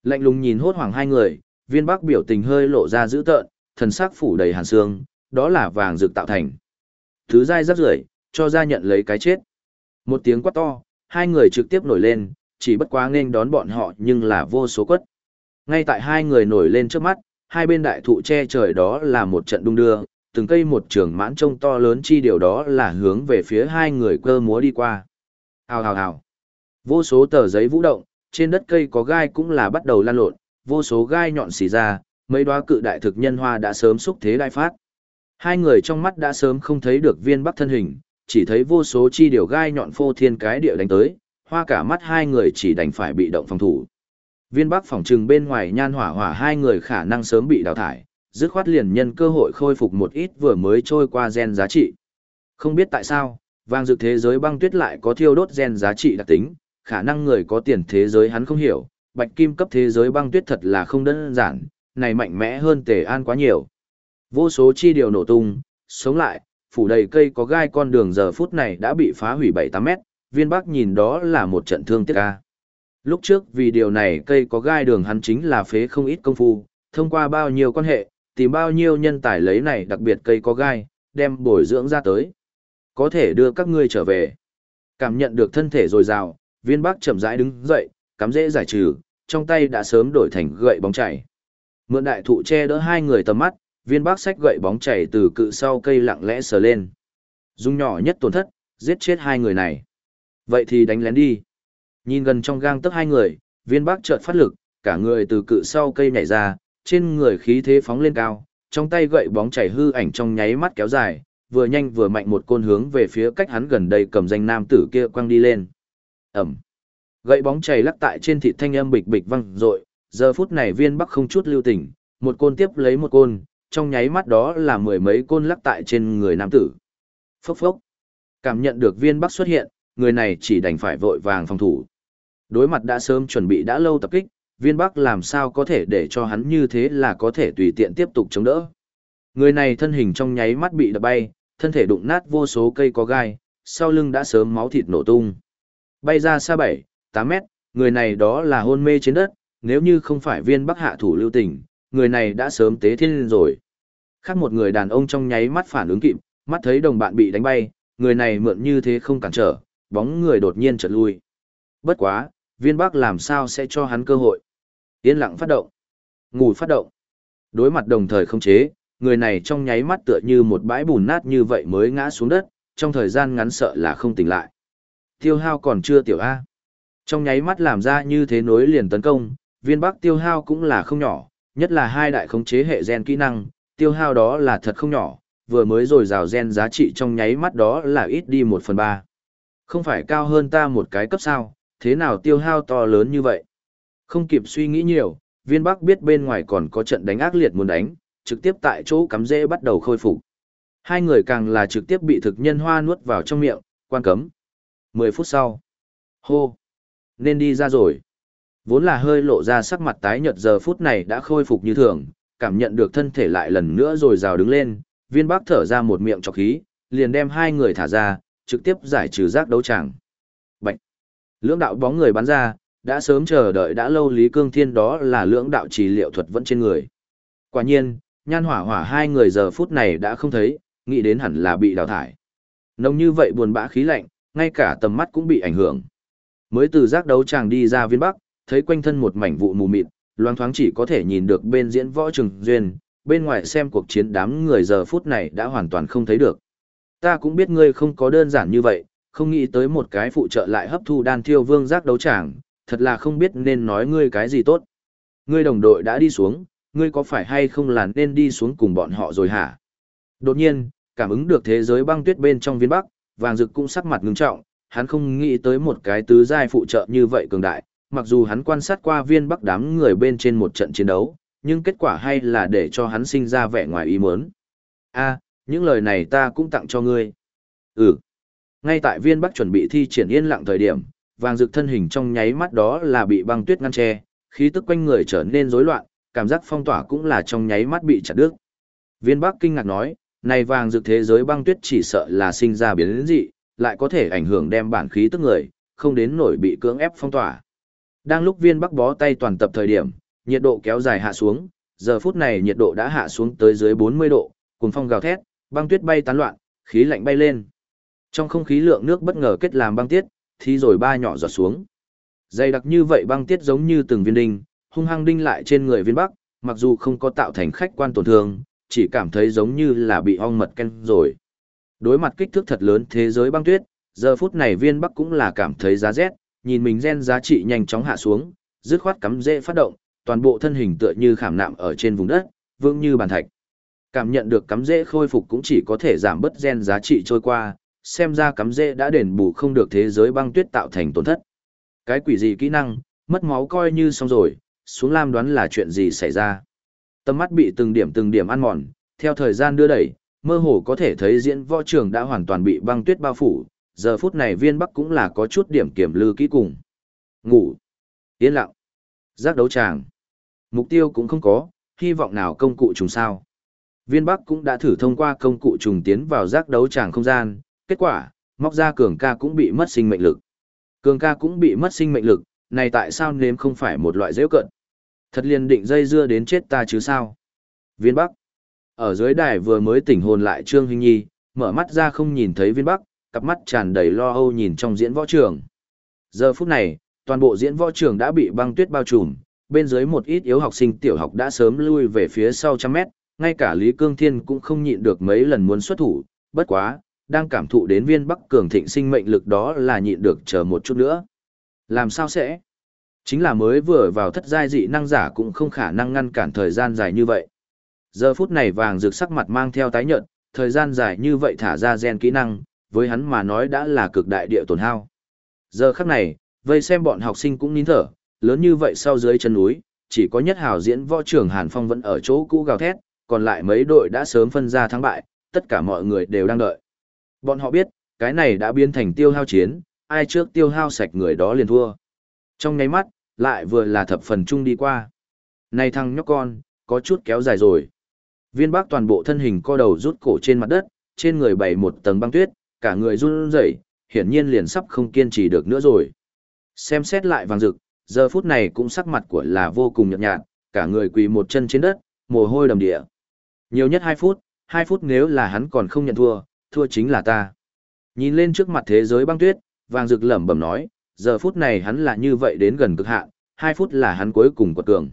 Lạnh lùng nhìn hốt hoảng hai người, viên bắc biểu tình hơi lộ ra dữ tợn, thần sắc phủ đầy hàn xương, đó là vàng rực tạo thành. Thứ dai rất rưởi, cho ra nhận lấy cái chết. Một tiếng quát to, hai người trực tiếp nổi lên, chỉ bất quá nên đón bọn họ nhưng là vô số quất. Ngay tại hai người nổi lên trước mắt, hai bên đại thụ che trời đó là một trận đung đưa, từng cây một trường mãn trông to lớn chi điều đó là hướng về phía hai người cơ múa đi qua. Hào hào hào. Vô số tờ giấy vũ động, trên đất cây có gai cũng là bắt đầu lan lộn, vô số gai nhọn xì ra, mấy đóa cự đại thực nhân hoa đã sớm xúc thế đại phát. Hai người trong mắt đã sớm không thấy được viên bắc thân hình, chỉ thấy vô số chi điều gai nhọn phô thiên cái địa đánh tới, hoa cả mắt hai người chỉ đành phải bị động phòng thủ. Viên bắc phòng trừng bên ngoài nhan hỏa hỏa hai người khả năng sớm bị đào thải, dứt khoát liền nhân cơ hội khôi phục một ít vừa mới trôi qua gen giá trị. Không biết tại sao, vàng dược thế giới băng tuyết lại có thiêu đốt gen giá trị đặc tính, khả năng người có tiền thế giới hắn không hiểu, bạch kim cấp thế giới băng tuyết thật là không đơn giản, này mạnh mẽ hơn tề an quá nhiều. Vô số chi điều nổ tung, sống lại, phủ đầy cây có gai con đường giờ phút này đã bị phá hủy 7-8 mét, viên bắc nhìn đó là một trận thương tiếc ca. Lúc trước vì điều này cây có gai đường hắn chính là phế không ít công phu, thông qua bao nhiêu quan hệ, tìm bao nhiêu nhân tài lấy này đặc biệt cây có gai, đem bồi dưỡng ra tới. Có thể đưa các ngươi trở về. Cảm nhận được thân thể dồi dào, viên bắc chậm rãi đứng dậy, cắm dễ giải trừ, trong tay đã sớm đổi thành gậy bóng chảy. Mượn đại thụ che đỡ hai người tầm mắt, viên bác sách gậy bóng chảy từ cự sau cây lặng lẽ sờ lên. Dung nhỏ nhất tổn thất, giết chết hai người này. Vậy thì đánh lén đi. Nhìn gần trong gang tấc hai người, viên bác chợt phát lực, cả người từ cự sau cây nhảy ra, trên người khí thế phóng lên cao, trong tay gậy bóng chảy hư ảnh trong nháy mắt kéo dài, vừa nhanh vừa mạnh một côn hướng về phía cách hắn gần đây cầm danh nam tử kia quăng đi lên. Ẩm. Gậy bóng chảy lắc tại trên thịt thanh âm bịch bịch văng rội, giờ phút này viên bắc không chút lưu tình, một côn tiếp lấy một côn, trong nháy mắt đó là mười mấy côn lắc tại trên người nam tử. Phốc phốc. Cảm nhận được viên bắc xuất hiện, người này chỉ đành phải vội vàng phòng thủ. Đối mặt đã sớm chuẩn bị đã lâu tập kích, viên bắc làm sao có thể để cho hắn như thế là có thể tùy tiện tiếp tục chống đỡ. Người này thân hình trong nháy mắt bị đập bay, thân thể đụng nát vô số cây có gai, sau lưng đã sớm máu thịt nổ tung. Bay ra xa 7, 8 mét, người này đó là hôn mê trên đất, nếu như không phải viên bắc hạ thủ lưu tình, người này đã sớm tế thiên lên rồi. Khác một người đàn ông trong nháy mắt phản ứng kịp, mắt thấy đồng bạn bị đánh bay, người này mượn như thế không cản trở, bóng người đột nhiên chợt lui. Bất quá, viên bắc làm sao sẽ cho hắn cơ hội. Yên lặng phát động. Ngủ phát động. Đối mặt đồng thời không chế, người này trong nháy mắt tựa như một bãi bùn nát như vậy mới ngã xuống đất, trong thời gian ngắn sợ là không tỉnh lại. Tiêu hao còn chưa tiểu A. Trong nháy mắt làm ra như thế nối liền tấn công, viên bắc tiêu hao cũng là không nhỏ, nhất là hai đại khống chế hệ gen kỹ năng, tiêu hao đó là thật không nhỏ, vừa mới rồi rào gen giá trị trong nháy mắt đó là ít đi một phần ba. Không phải cao hơn ta một cái cấp sao, thế nào tiêu hao to lớn như vậy? Không kịp suy nghĩ nhiều, viên bắc biết bên ngoài còn có trận đánh ác liệt muốn đánh, trực tiếp tại chỗ cắm rễ bắt đầu khôi phục. Hai người càng là trực tiếp bị thực nhân hoa nuốt vào trong miệng, quan cấm. 10 phút sau. Hô. Nên đi ra rồi. Vốn là hơi lộ ra sắc mặt tái nhợt giờ phút này đã khôi phục như thường, cảm nhận được thân thể lại lần nữa rồi rào đứng lên, viên bác thở ra một miệng chọc khí, liền đem hai người thả ra, trực tiếp giải trừ giác đấu tràng. Bạch! Lưỡng đạo bóng người bắn ra, đã sớm chờ đợi đã lâu Lý Cương Thiên đó là lưỡng đạo trì liệu thuật vẫn trên người. Quả nhiên, nhan hỏa hỏa hai người giờ phút này đã không thấy, nghĩ đến hẳn là bị đào thải. Nông như vậy buồn bã khí lạnh, ngay cả tầm mắt cũng bị ảnh hưởng. Mới từ giác đấu tràng đi ra viên bắc, thấy quanh thân một mảnh vụ mù mịt, loang thoáng chỉ có thể nhìn được bên diễn võ trường duyên, bên ngoài xem cuộc chiến đám người giờ phút này đã hoàn toàn không thấy được. Ta cũng biết ngươi không có đơn giản như vậy, không nghĩ tới một cái phụ trợ lại hấp thu đan thiêu vương giác đấu tràng, thật là không biết nên nói ngươi cái gì tốt. Ngươi đồng đội đã đi xuống, ngươi có phải hay không là nên đi xuống cùng bọn họ rồi hả? Đột nhiên, cảm ứng được thế giới băng tuyết bên trong viên bắc, vàng rực cũng sắc mặt ngưng trọng, hắn không nghĩ tới một cái tứ giai phụ trợ như vậy cường đại, mặc dù hắn quan sát qua viên bắc đám người bên trên một trận chiến đấu, nhưng kết quả hay là để cho hắn sinh ra vẻ ngoài ý muốn. A, những lời này ta cũng tặng cho ngươi. Ừ. Ngay tại viên bắc chuẩn bị thi triển yên lặng thời điểm, vàng rực thân hình trong nháy mắt đó là bị băng tuyết ngăn che, khí tức quanh người trở nên rối loạn, cảm giác phong tỏa cũng là trong nháy mắt bị chặt đứt. Viên bắc kinh ngạc nói, này vàng rực thế giới băng tuyết chỉ sợ là sinh ra biến dị, lại có thể ảnh hưởng đem bản khí tức người, không đến nổi bị cưỡng ép phong tỏa. Đang lúc viên bắc bó tay toàn tập thời điểm, nhiệt độ kéo dài hạ xuống, giờ phút này nhiệt độ đã hạ xuống tới dưới 40 độ, cùng phong gào thét, băng tuyết bay tán loạn, khí lạnh bay lên. Trong không khí lượng nước bất ngờ kết làm băng tiết, thì rồi ba nhỏ giọt xuống. Dày đặc như vậy băng tiết giống như từng viên đinh, hung hăng đinh lại trên người viên bắc, mặc dù không có tạo thành khách quan tổn thương, chỉ cảm thấy giống như là bị ong mật ken rồi. Đối mặt kích thước thật lớn thế giới băng tuyết, giờ phút này viên bắc cũng là cảm thấy giá rét, nhìn mình gen giá trị nhanh chóng hạ xuống, dứt khoát cắm dễ phát động, toàn bộ thân hình tựa như khảm nạm ở trên vùng đất, vững như bàn thạch. Cảm nhận được cắm dễ khôi phục cũng chỉ có thể giảm bớt gen giá trị trôi qua, xem ra cắm dễ đã đền bù không được thế giới băng tuyết tạo thành tổn thất. Cái quỷ gì kỹ năng, mất máu coi như xong rồi, xuống lam đoán là chuyện gì xảy ra. Tâm mắt bị từng điểm từng điểm ăn mòn, theo thời gian đưa đẩy, mơ hồ có thể thấy diễn võ trường đã hoàn toàn bị băng tuyết bao phủ, giờ phút này viên bắc cũng là có chút điểm kiểm lư kỹ cùng. Ngủ. Yên lặng. Giác đấu tràng. Mục tiêu cũng không có, hy vọng nào công cụ trùng sao. Viên bắc cũng đã thử thông qua công cụ trùng tiến vào giác đấu tràng không gian, kết quả, móc ra cường ca cũng bị mất sinh mệnh lực. Cường ca cũng bị mất sinh mệnh lực, này tại sao nếm không phải một loại dễ cận. Thật liền định dây dưa đến chết ta chứ sao. Viên bắc. Ở dưới đài vừa mới tỉnh hồn lại Trương Hinh Nhi, mở mắt ra không nhìn thấy viên bắc, cặp mắt tràn đầy lo âu nhìn trong diễn võ trường. Giờ phút này, toàn bộ diễn võ trường đã bị băng tuyết bao trùm, bên dưới một ít yếu học sinh tiểu học đã sớm lui về phía sau trăm mét, ngay cả Lý Cương Thiên cũng không nhịn được mấy lần muốn xuất thủ, bất quá, đang cảm thụ đến viên bắc cường thịnh sinh mệnh lực đó là nhịn được chờ một chút nữa. Làm sao sẽ? Chính là mới vừa vào thất giai dị năng giả cũng không khả năng ngăn cản thời gian dài như vậy. Giờ phút này vàng rực sắc mặt mang theo tái nhợt, thời gian dài như vậy thả ra gen kỹ năng, với hắn mà nói đã là cực đại địa tổn hao. Giờ khắc này, vây xem bọn học sinh cũng nín thở, lớn như vậy sau dưới chân núi, chỉ có nhất hào diễn võ trưởng Hàn Phong vẫn ở chỗ cũ gào thét, còn lại mấy đội đã sớm phân ra thắng bại, tất cả mọi người đều đang đợi. Bọn họ biết, cái này đã biến thành tiêu hao chiến, ai trước tiêu hao sạch người đó liền thua. Trong nháy mắt, lại vừa là thập phần chung đi qua. Này thằng nhóc con, có chút kéo dài rồi. Viên bác toàn bộ thân hình co đầu rút cổ trên mặt đất, trên người bày một tầng băng tuyết, cả người run rẩy, hiển nhiên liền sắp không kiên trì được nữa rồi. Xem xét lại vàng rực, giờ phút này cũng sắc mặt của là vô cùng nhợt nhạt, cả người quỳ một chân trên đất, mồ hôi đầm địa. Nhiều nhất 2 phút, 2 phút nếu là hắn còn không nhận thua, thua chính là ta. Nhìn lên trước mặt thế giới băng tuyết, vàng rực lẩm bẩm nói, giờ phút này hắn là như vậy đến gần cực hạn, hai phút là hắn cuối cùng quật cường.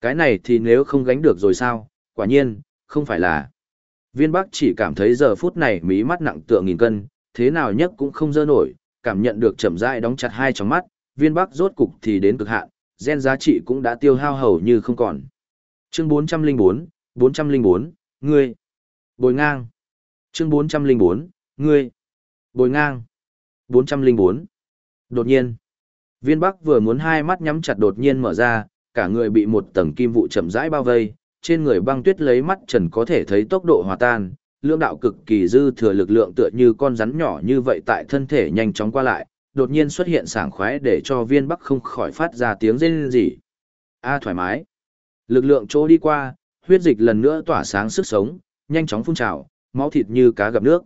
Cái này thì nếu không gánh được rồi sao, quả nhiên, không phải là. Viên Bắc chỉ cảm thấy giờ phút này mí mắt nặng tựa nghìn cân, thế nào nhất cũng không dơ nổi, cảm nhận được chậm rãi đóng chặt hai tròng mắt, viên Bắc rốt cục thì đến cực hạn, gen giá trị cũng đã tiêu hao hầu như không còn. Chương 404, 404, ngươi. Bồi ngang. Chương 404, ngươi. Bồi ngang. 404. Đột nhiên, viên bắc vừa muốn hai mắt nhắm chặt đột nhiên mở ra, cả người bị một tầng kim vụ chậm rãi bao vây, trên người băng tuyết lấy mắt trần có thể thấy tốc độ hòa tan, lượng đạo cực kỳ dư thừa lực lượng tựa như con rắn nhỏ như vậy tại thân thể nhanh chóng qua lại, đột nhiên xuất hiện sảng khoái để cho viên bắc không khỏi phát ra tiếng rên rỉ. A thoải mái. Lực lượng chỗ đi qua, huyết dịch lần nữa tỏa sáng sức sống, nhanh chóng phun trào, máu thịt như cá gặp nước.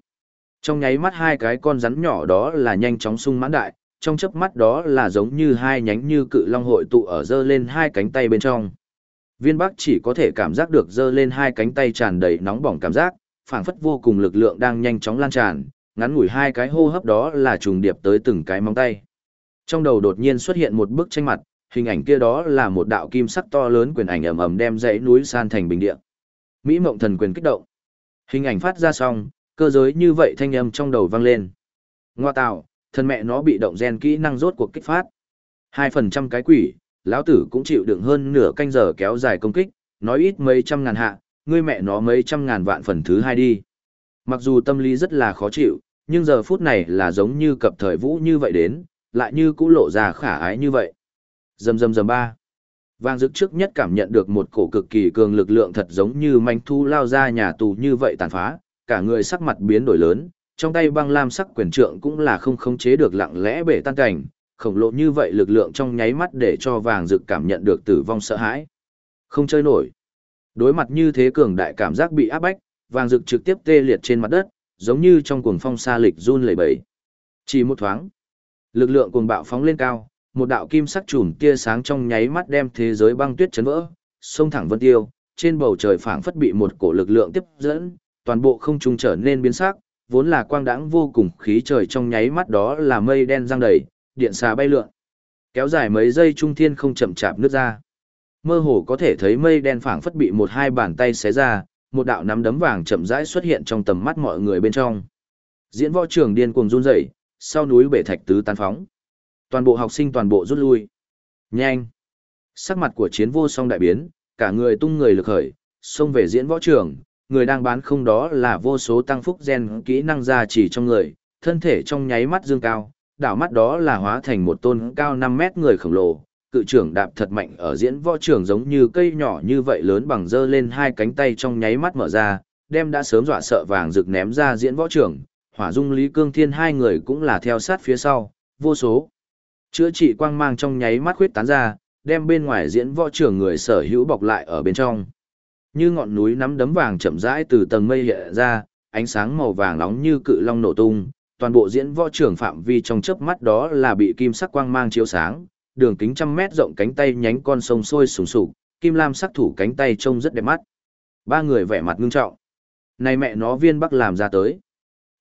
Trong nháy mắt hai cái con rắn nhỏ đó là nhanh chóng sung mãn đại, trong chớp mắt đó là giống như hai nhánh như cự long hội tụ ở dơ lên hai cánh tay bên trong. Viên Bắc chỉ có thể cảm giác được dơ lên hai cánh tay tràn đầy nóng bỏng cảm giác, phảng phất vô cùng lực lượng đang nhanh chóng lan tràn, ngắn ngủi hai cái hô hấp đó là trùng điệp tới từng cái móng tay. Trong đầu đột nhiên xuất hiện một bức tranh mặt, hình ảnh kia đó là một đạo kim sắc to lớn quyền ảnh ầm ầm đem dãy núi san thành bình địa. Mỹ Mộng Thần quyền kích động. Hình ảnh phát ra xong, cơ giới như vậy thanh âm trong đầu vang lên. Ngoa tạo, thân mẹ nó bị động gen kỹ năng rốt cuộc kích phát. 2% cái quỷ, lão tử cũng chịu đựng hơn nửa canh giờ kéo dài công kích, nói ít mấy trăm ngàn hạ, ngươi mẹ nó mấy trăm ngàn vạn phần thứ hai đi. Mặc dù tâm lý rất là khó chịu, nhưng giờ phút này là giống như cập thời vũ như vậy đến, lại như cũ lộ ra khả ái như vậy. Dầm dầm dầm ba. Vàng dực trước nhất cảm nhận được một cổ cực kỳ cường lực lượng thật giống như manh thu lao ra nhà tù như vậy tàn phá, cả người sắc mặt biến đổi lớn, trong tay băng lam sắc quyền trượng cũng là không khống chế được lặng lẽ bể tan cảnh, khổng lồ như vậy lực lượng trong nháy mắt để cho vàng dực cảm nhận được tử vong sợ hãi. Không chơi nổi. Đối mặt như thế cường đại cảm giác bị áp bách, vàng Dực trực tiếp tê liệt trên mặt đất, giống như trong cuồng phong sa lịch run lẩy bẩy. Chỉ một thoáng, lực lượng cuồng bạo phóng lên cao, một đạo kim sắc chùm tia sáng trong nháy mắt đem thế giới băng tuyết chấn vỡ, sông thẳng vân tiêu, trên bầu trời phảng phất bị một cổ lực lượng tiếp dẫn, toàn bộ không trung trở nên biến sắc, vốn là quang đãng vô cùng khí trời trong nháy mắt đó là mây đen giăng đầy, điện xà bay lượn. Kéo dài mấy giây trung thiên không chậm chạp nước ra. Mơ hồ có thể thấy mây đen phảng phất bị một hai bàn tay xé ra, một đạo nắm đấm vàng chậm rãi xuất hiện trong tầm mắt mọi người bên trong. Diễn võ trường điên cuồng run rẩy, sau núi bể thạch tứ tán phóng. Toàn bộ học sinh toàn bộ rút lui. Nhanh. Sắc mặt của chiến vô song đại biến, cả người tung người lực khởi, xông về diễn võ trường, người đang bán không đó là vô số tăng phúc gen kỹ năng gia trì trong người, thân thể trong nháy mắt dương cao, đảo mắt đó là hóa thành một tôn cao 5 mét người khổng lồ, cự trưởng đạp thật mạnh ở diễn võ trường giống như cây nhỏ như vậy lớn bằng dơ lên hai cánh tay trong nháy mắt mở ra, đem đã sớm dọa sợ vàng rực ném ra diễn võ trường, hỏa dung lý cương thiên hai người cũng là theo sát phía sau, vô số. Chữa trị quang mang trong nháy mắt khuyết tán ra, đem bên ngoài diễn võ trưởng người sở hữu bọc lại ở bên trong. Như ngọn núi nắm đấm vàng chậm rãi từ tầng mây hiện ra, ánh sáng màu vàng nóng như cự long nổ tung, toàn bộ diễn võ trưởng phạm vi trong chớp mắt đó là bị kim sắc quang mang chiếu sáng, đường kính trăm mét rộng cánh tay nhánh con sông sôi sùng sục, kim lam sắc thủ cánh tay trông rất đẹp mắt. Ba người vẻ mặt ngưng trọng. Này mẹ nó viên bắc làm ra tới.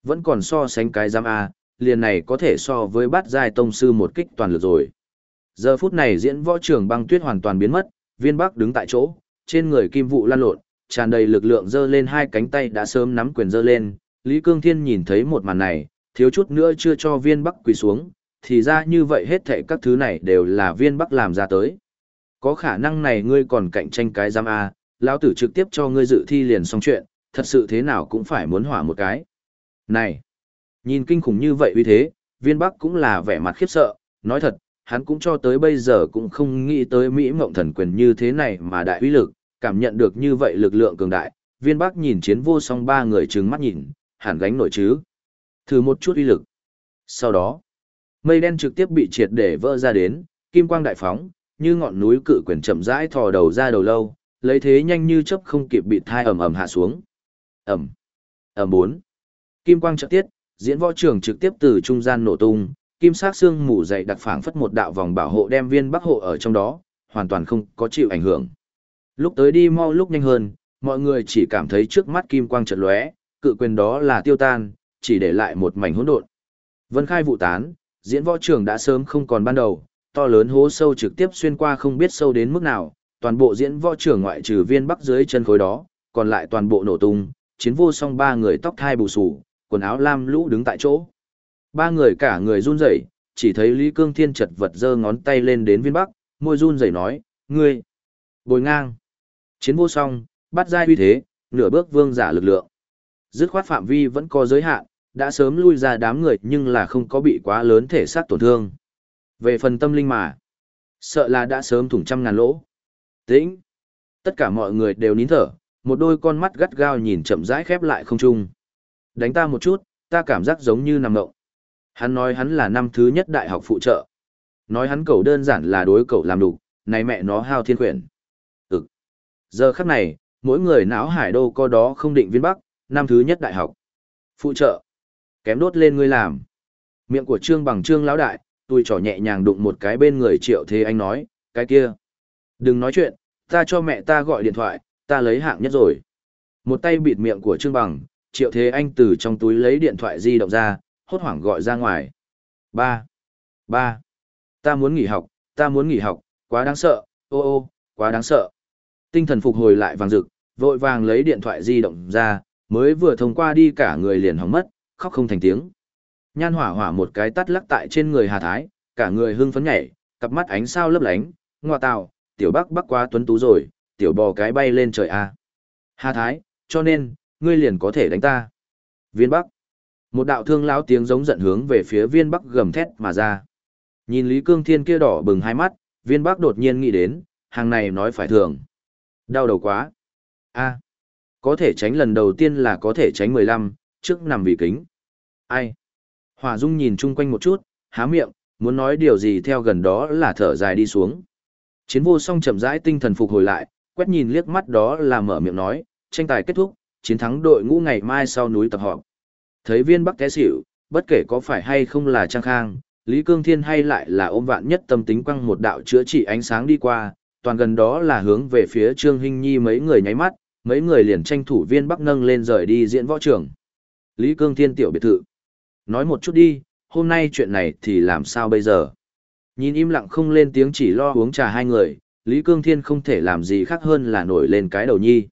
Vẫn còn so sánh cái giam A, liền này có thể so với bát giai tông sư một kích toàn lực rồi. Giờ phút này diễn võ trường băng tuyết hoàn toàn biến mất, viên bắc đứng tại chỗ, trên người kim vụ lan lộn, tràn đầy lực lượng dơ lên hai cánh tay đã sớm nắm quyền dơ lên. Lý Cương Thiên nhìn thấy một màn này, thiếu chút nữa chưa cho viên bắc quỳ xuống, thì ra như vậy hết thảy các thứ này đều là viên bắc làm ra tới. Có khả năng này ngươi còn cạnh tranh cái giam A, lão tử trực tiếp cho ngươi dự thi liền xong chuyện, thật sự thế nào cũng phải muốn hỏa một cái. Này, nhìn kinh khủng như vậy uy thế, viên bắc cũng là vẻ mặt khiếp sợ, nói thật, hắn cũng cho tới bây giờ cũng không nghĩ tới Mỹ mộng thần quyền như thế này mà đại uy lực, cảm nhận được như vậy lực lượng cường đại, viên bắc nhìn chiến vô song ba người trừng mắt nhìn, hẳn gánh nổi chứ. Thử một chút uy lực. Sau đó, Mây đen trực tiếp bị triệt để vỡ ra đến, kim quang đại phóng, như ngọn núi cự quyền chậm rãi thò đầu ra đầu lâu, lấy thế nhanh như chớp không kịp bị thai ầm ầm hạ xuống. Ầm. Ầm bốn. Kim quang chợt tiết, diễn võ trường trực tiếp từ trung gian nổ tung, kim sắc xương mù dày đặc phảng phất một đạo vòng bảo hộ đem viên bắc hộ ở trong đó, hoàn toàn không có chịu ảnh hưởng. Lúc tới đi mau lúc nhanh hơn, mọi người chỉ cảm thấy trước mắt kim quang chợt lóe, cự quyền đó là tiêu tan, chỉ để lại một mảnh hỗn độn. Vân khai vụ tán, diễn võ trường đã sớm không còn ban đầu, to lớn hố sâu trực tiếp xuyên qua không biết sâu đến mức nào, toàn bộ diễn võ trường ngoại trừ viên bắc dưới chân khối đó, còn lại toàn bộ nổ tung, chiến vô song ba người tóc thai bù sù, quần áo lam lũ đứng tại chỗ. Ba người cả người run rẩy, chỉ thấy Lý Cương Thiên chật vật giơ ngón tay lên đến viên bắc, môi run rẩy nói, ngươi, bồi ngang. Chiến vô song, bắt giai uy thế, nửa bước vương giả lực lượng. Dứt khoát phạm vi vẫn có giới hạn, đã sớm lui ra đám người nhưng là không có bị quá lớn thể xác tổn thương. Về phần tâm linh mà, sợ là đã sớm thủng trăm ngàn lỗ. Tĩnh. Tất cả mọi người đều nín thở, một đôi con mắt gắt gao nhìn chậm rãi khép lại không trung. Đánh ta một chút, ta cảm giác giống như nằm ngộng. Hắn nói hắn là năm thứ nhất đại học phụ trợ. Nói hắn cầu đơn giản là đối cầu làm đủ, này mẹ nó hao thiên quyển. Ừ. Giờ khắc này, mỗi người não hải đô có đó không định viên bắc, năm thứ nhất đại học. Phụ trợ. Kém đốt lên ngươi làm. Miệng của Trương bằng Trương lão đại, tôi trỏ nhẹ nhàng đụng một cái bên người triệu thế anh nói, cái kia. Đừng nói chuyện, ta cho mẹ ta gọi điện thoại, ta lấy hạng nhất rồi. Một tay bịt miệng của Trương bằng, triệu thế anh từ trong túi lấy điện thoại di động ra, hốt hoảng gọi ra ngoài. Ba. Ba. Ta muốn nghỉ học, ta muốn nghỉ học, quá đáng sợ, ô ô, quá đáng sợ. Tinh thần phục hồi lại vàng rực, vội vàng lấy điện thoại di động ra, mới vừa thông qua đi cả người liền hóng mất, khóc không thành tiếng. Nhan hỏa hỏa một cái tắt lắc tại trên người Hà Thái, cả người hưng phấn nhảy, cặp mắt ánh sao lấp lánh, ngoa tào, tiểu bắc bắc quá tuấn tú rồi, tiểu bò cái bay lên trời a. Hà Thái, cho nên, ngươi liền có thể đánh ta. Viên Bắc. Một đạo thương lão tiếng giống giận hướng về phía viên Bắc gầm thét mà ra. Nhìn Lý Cương Thiên kia đỏ bừng hai mắt, viên Bắc đột nhiên nghĩ đến, hàng này nói phải thường. Đau đầu quá. a có thể tránh lần đầu tiên là có thể tránh mười lăm trước nằm vì kính. Ai? Hỏa Dung nhìn chung quanh một chút, há miệng, muốn nói điều gì theo gần đó là thở dài đi xuống. Chiến vô song chậm rãi tinh thần phục hồi lại, quét nhìn liếc mắt đó là mở miệng nói, tranh tài kết thúc, chiến thắng đội ngũ ngày mai sau núi tập họp. Thấy viên bắc té xỉu, bất kể có phải hay không là Trang Khang, Lý Cương Thiên hay lại là ôm vạn nhất tâm tính quăng một đạo chữa trị ánh sáng đi qua, toàn gần đó là hướng về phía Trương Hinh Nhi mấy người nháy mắt, mấy người liền tranh thủ viên bắc nâng lên rời đi diễn võ trường. Lý Cương Thiên tiểu biệt thự. Nói một chút đi, hôm nay chuyện này thì làm sao bây giờ? Nhìn im lặng không lên tiếng chỉ lo uống trà hai người, Lý Cương Thiên không thể làm gì khác hơn là nổi lên cái đầu nhi.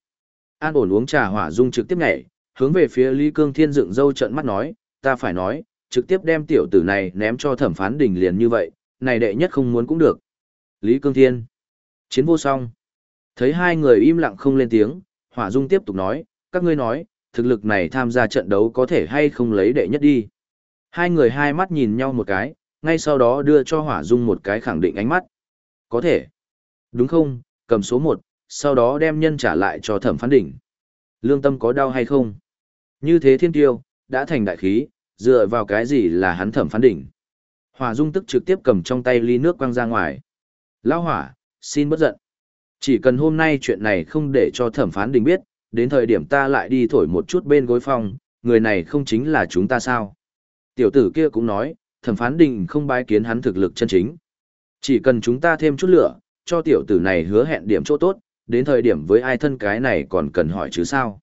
An ổn uống trà hỏa dung trực tiếp nhảy, hướng về phía Lý Cương Thiên dựng râu trợn mắt nói, ta phải nói, trực tiếp đem tiểu tử này ném cho thẩm phán đình liền như vậy, này đệ nhất không muốn cũng được. Lý Cương Thiên. Chiến vô song. Thấy hai người im lặng không lên tiếng, hỏa dung tiếp tục nói, các ngươi nói, thực lực này tham gia trận đấu có thể hay không lấy đệ nhất đi. Hai người hai mắt nhìn nhau một cái, ngay sau đó đưa cho hỏa dung một cái khẳng định ánh mắt. Có thể. Đúng không, cầm số một, sau đó đem nhân trả lại cho thẩm phán đỉnh. Lương tâm có đau hay không? Như thế thiên tiêu, đã thành đại khí, dựa vào cái gì là hắn thẩm phán đỉnh. Hỏa dung tức trực tiếp cầm trong tay ly nước quăng ra ngoài. Lão hỏa, xin bất giận. Chỉ cần hôm nay chuyện này không để cho thẩm phán đỉnh biết, đến thời điểm ta lại đi thổi một chút bên gối phòng, người này không chính là chúng ta sao. Tiểu tử kia cũng nói, thẩm phán đỉnh không bái kiến hắn thực lực chân chính. Chỉ cần chúng ta thêm chút lửa, cho tiểu tử này hứa hẹn điểm chỗ tốt, đến thời điểm với ai thân cái này còn cần hỏi chứ sao.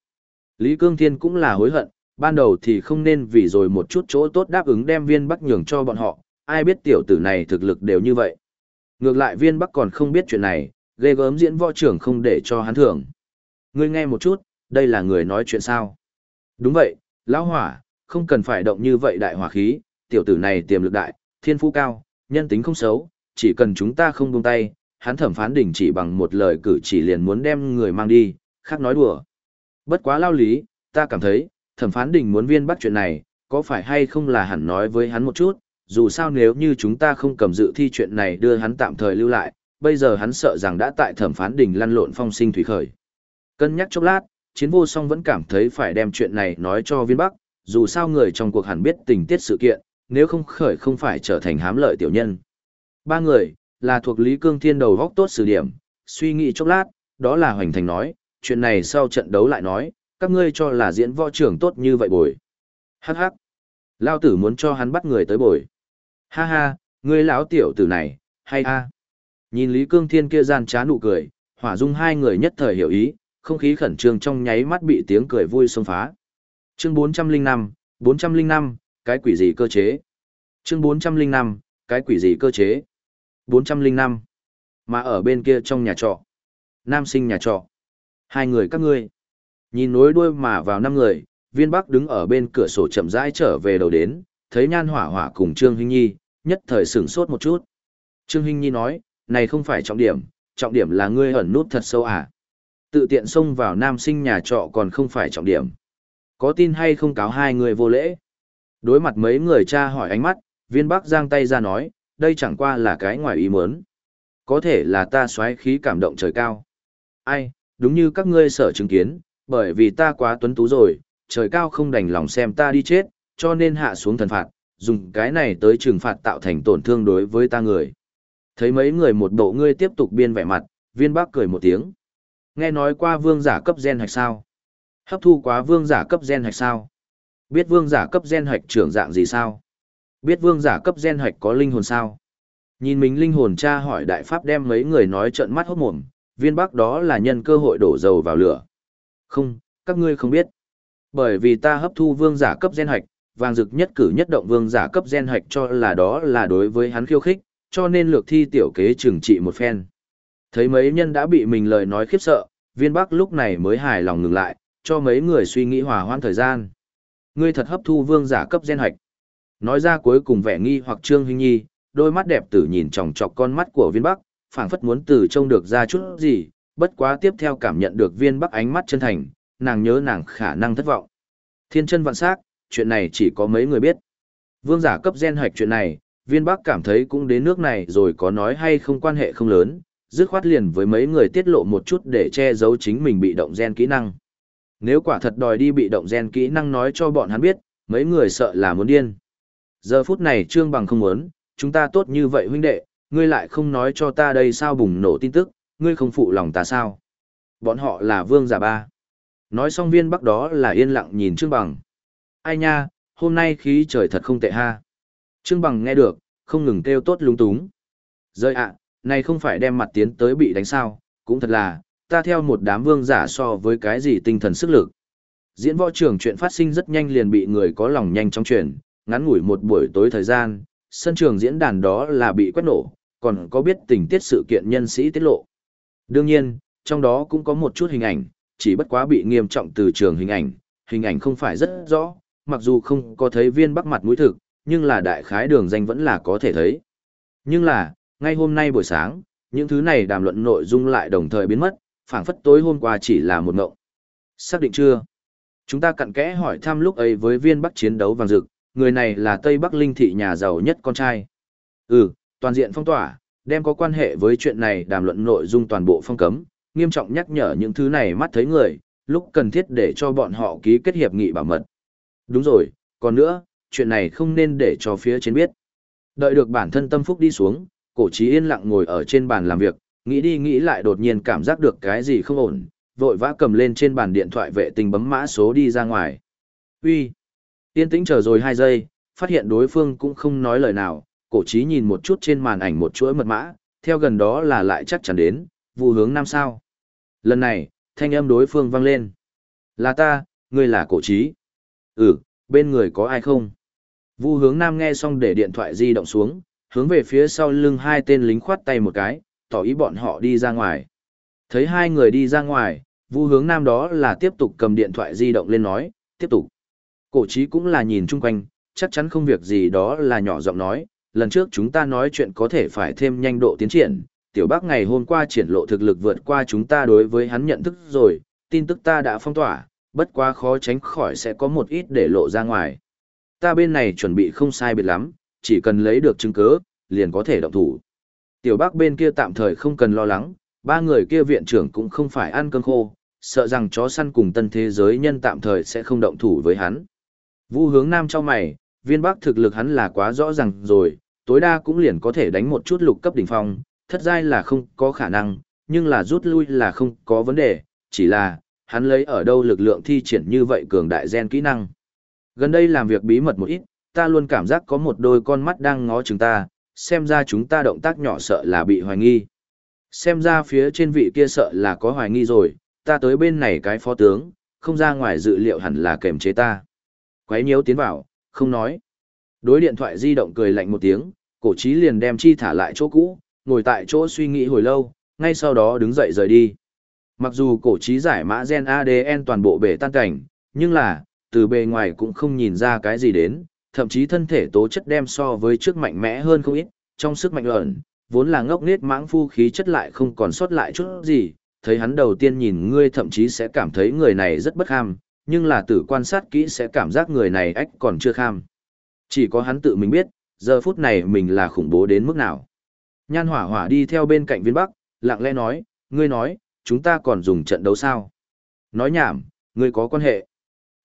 Lý Cương Thiên cũng là hối hận, ban đầu thì không nên vì rồi một chút chỗ tốt đáp ứng đem viên bắc nhường cho bọn họ, ai biết tiểu tử này thực lực đều như vậy. Ngược lại viên bắc còn không biết chuyện này, ghê gớm diễn võ trưởng không để cho hắn thưởng. Ngươi nghe một chút, đây là người nói chuyện sao? Đúng vậy, lão hỏa, không cần phải động như vậy đại hỏa khí, tiểu tử này tiềm lực đại, thiên phú cao, nhân tính không xấu, chỉ cần chúng ta không buông tay, hắn thẩm phán đình chỉ bằng một lời cử chỉ liền muốn đem người mang đi, khác nói đùa. Bất quá lao lý, ta cảm thấy, thẩm phán đình muốn viên bắt chuyện này, có phải hay không là hẳn nói với hắn một chút, dù sao nếu như chúng ta không cầm dự thi chuyện này đưa hắn tạm thời lưu lại, bây giờ hắn sợ rằng đã tại thẩm phán đình lăn lộn phong sinh thủy khởi. Cân nhắc chốc lát, chiến vô song vẫn cảm thấy phải đem chuyện này nói cho viên bắc, dù sao người trong cuộc hẳn biết tình tiết sự kiện, nếu không khởi không phải trở thành hám lợi tiểu nhân. Ba người, là thuộc Lý Cương Thiên đầu góc tốt xử điểm, suy nghĩ chốc lát, đó là Hoành Thành nói, chuyện này sau trận đấu lại nói, các ngươi cho là diễn võ trưởng tốt như vậy bồi. Hắc hắc. Lao tử muốn cho hắn bắt người tới bồi. Ha ha, ngươi lão tiểu tử này, hay ha. Nhìn Lý Cương Thiên kia gian trá nụ cười, hỏa dung hai người nhất thời hiểu ý, không khí khẩn trương trong nháy mắt bị tiếng cười vui xông phá. Chương 405, 405, cái quỷ gì cơ chế? Chương 405, cái quỷ gì cơ chế? 405. Mà ở bên kia trong nhà trọ. Nam sinh nhà trọ. Hai người các ngươi. Nhìn nối đuôi mà vào năm người, viên bắc đứng ở bên cửa sổ chậm rãi trở về đầu đến, thấy nhan hỏa hỏa cùng Trương Hinh Nhi, nhất thời sửng sốt một chút. Trương Hinh Nhi nói, này không phải trọng điểm, trọng điểm là ngươi ẩn nút thật sâu à. Tự tiện xông vào nam sinh nhà trọ còn không phải trọng điểm. Có tin hay không cáo hai người vô lễ? Đối mặt mấy người cha hỏi ánh mắt, viên bắc giang tay ra nói, đây chẳng qua là cái ngoài ý muốn. Có thể là ta xoáy khí cảm động trời cao. Ai, đúng như các ngươi sở chứng kiến, bởi vì ta quá tuấn tú rồi, trời cao không đành lòng xem ta đi chết, cho nên hạ xuống thần phạt, dùng cái này tới trừng phạt tạo thành tổn thương đối với ta người. Thấy mấy người một bộ ngươi tiếp tục biên vẻ mặt, viên bác cười một tiếng. Nghe nói qua vương giả cấp gen hạch sao? Hấp thu quá vương giả cấp gen hạch sao? Biết vương giả cấp gen hạch trưởng dạng gì sao? Biết vương giả cấp gen hạch có linh hồn sao? Nhìn mình linh hồn cha hỏi đại pháp đem mấy người nói trợn mắt hốt mồm, viên bắc đó là nhân cơ hội đổ dầu vào lửa. Không, các ngươi không biết. Bởi vì ta hấp thu vương giả cấp gen hạch, vàng dực nhất cử nhất động vương giả cấp gen hạch cho là đó là đối với hắn khiêu khích, cho nên lược thi tiểu kế trừng trị một phen. Thấy mấy nhân đã bị mình lời nói khiếp sợ, viên bắc lúc này mới hài lòng ngừng lại, cho mấy người suy nghĩ hòa hoãn thời gian. Ngươi thật hấp thu vương giả cấp gen hạch. Nói ra cuối cùng vẻ nghi hoặc trương hinh nhi, đôi mắt đẹp tử nhìn chòng chọc con mắt của viên bắc, phảng phất muốn từ trông được ra chút gì, bất quá tiếp theo cảm nhận được viên bắc ánh mắt chân thành, nàng nhớ nàng khả năng thất vọng. Thiên chân vạn sắc, chuyện này chỉ có mấy người biết. Vương giả cấp gen hoạch chuyện này, viên bắc cảm thấy cũng đến nước này rồi có nói hay không quan hệ không lớn, dứt khoát liền với mấy người tiết lộ một chút để che giấu chính mình bị động gen kỹ năng. Nếu quả thật đòi đi bị động gen kỹ năng nói cho bọn hắn biết, mấy người sợ là muốn điên. Giờ phút này Trương Bằng không muốn, chúng ta tốt như vậy huynh đệ, ngươi lại không nói cho ta đây sao bùng nổ tin tức, ngươi không phụ lòng ta sao? Bọn họ là vương giả ba. Nói xong viên bắc đó là yên lặng nhìn Trương Bằng. Ai nha, hôm nay khí trời thật không tệ ha. Trương Bằng nghe được, không ngừng kêu tốt lúng túng. Rơi ạ, này không phải đem mặt tiến tới bị đánh sao, cũng thật là, ta theo một đám vương giả so với cái gì tinh thần sức lực. Diễn võ trường chuyện phát sinh rất nhanh liền bị người có lòng nhanh trong chuyện, ngắn ngủi một buổi tối thời gian, sân trường diễn đàn đó là bị quét nổ, còn có biết tình tiết sự kiện nhân sĩ tiết lộ. Đương nhiên, trong đó cũng có một chút hình ảnh, chỉ bất quá bị nghiêm trọng từ trường hình ảnh, hình ảnh không phải rất rõ, mặc dù không có thấy viên bắc mặt mũi thực, nhưng là đại khái đường danh vẫn là có thể thấy. Nhưng là, ngay hôm nay buổi sáng, những thứ này đàm luận nội dung lại đồng thời biến mất, phảng phất tối hôm qua chỉ là một ngộng. Xác định chưa? Chúng ta cặn kẽ hỏi thăm lúc ấy với viên bắc chiến đấu vàng rực, người này là Tây Bắc Linh thị nhà giàu nhất con trai. Ừ, toàn diện phong tỏa, đem có quan hệ với chuyện này đàm luận nội dung toàn bộ phong cấm, nghiêm trọng nhắc nhở những thứ này mắt thấy người, lúc cần thiết để cho bọn họ ký kết hiệp nghị bảo mật. Đúng rồi, còn nữa, chuyện này không nên để cho phía trên biết. Đợi được bản thân tâm phúc đi xuống, cổ trí yên lặng ngồi ở trên bàn làm việc, nghĩ đi nghĩ lại đột nhiên cảm giác được cái gì không ổn, vội vã cầm lên trên bàn điện thoại vệ tinh bấm mã số đi ra ngoài. Uy, Yên tĩnh chờ rồi hai giây, phát hiện đối phương cũng không nói lời nào, cổ trí nhìn một chút trên màn ảnh một chuỗi mật mã, theo gần đó là lại chắc chắn đến, vụ hướng năm sao. Lần này, thanh âm đối phương vang lên. Là ta, ngươi là cổ trí. Ừ, bên người có ai không? Vu hướng nam nghe xong để điện thoại di động xuống, hướng về phía sau lưng hai tên lính khoát tay một cái, tỏ ý bọn họ đi ra ngoài. Thấy hai người đi ra ngoài, vu hướng nam đó là tiếp tục cầm điện thoại di động lên nói, tiếp tục. Cổ trí cũng là nhìn chung quanh, chắc chắn không việc gì đó là nhỏ giọng nói, lần trước chúng ta nói chuyện có thể phải thêm nhanh độ tiến triển, tiểu bác ngày hôm qua triển lộ thực lực vượt qua chúng ta đối với hắn nhận thức rồi, tin tức ta đã phong tỏa, bất quá khó tránh khỏi sẽ có một ít để lộ ra ngoài. Ta bên này chuẩn bị không sai biệt lắm, chỉ cần lấy được chứng cứ, liền có thể động thủ. Tiểu bác bên kia tạm thời không cần lo lắng, ba người kia viện trưởng cũng không phải ăn cơm khô, sợ rằng chó săn cùng tân thế giới nhân tạm thời sẽ không động thủ với hắn. Vu hướng nam cho mày, viên Bắc thực lực hắn là quá rõ ràng rồi, tối đa cũng liền có thể đánh một chút lục cấp đỉnh phong, thất giai là không có khả năng, nhưng là rút lui là không có vấn đề, chỉ là, hắn lấy ở đâu lực lượng thi triển như vậy cường đại gen kỹ năng. Gần đây làm việc bí mật một ít, ta luôn cảm giác có một đôi con mắt đang ngó chúng ta, xem ra chúng ta động tác nhỏ sợ là bị hoài nghi. Xem ra phía trên vị kia sợ là có hoài nghi rồi, ta tới bên này cái phó tướng, không ra ngoài dự liệu hẳn là kềm chế ta. Quấy nhiễu tiến vào, không nói. Đối điện thoại di động cười lạnh một tiếng, cổ chí liền đem chi thả lại chỗ cũ, ngồi tại chỗ suy nghĩ hồi lâu, ngay sau đó đứng dậy rời đi. Mặc dù cổ chí giải mã gen ADN toàn bộ bể tan cảnh, nhưng là, từ bề ngoài cũng không nhìn ra cái gì đến, thậm chí thân thể tố chất đem so với trước mạnh mẽ hơn không ít, trong sức mạnh ẩn, vốn là ngốc nghếch mãng phu khí chất lại không còn sót lại chút gì, thấy hắn đầu tiên nhìn ngươi thậm chí sẽ cảm thấy người này rất bất ham, nhưng là tử quan sát kỹ sẽ cảm giác người này ách còn chưa kham. Chỉ có hắn tự mình biết, giờ phút này mình là khủng bố đến mức nào. Nhan hỏa hỏa đi theo bên cạnh viên bắc, lặng lẽ nói, ngươi nói, chúng ta còn dùng trận đấu sao? Nói nhảm, ngươi có quan hệ.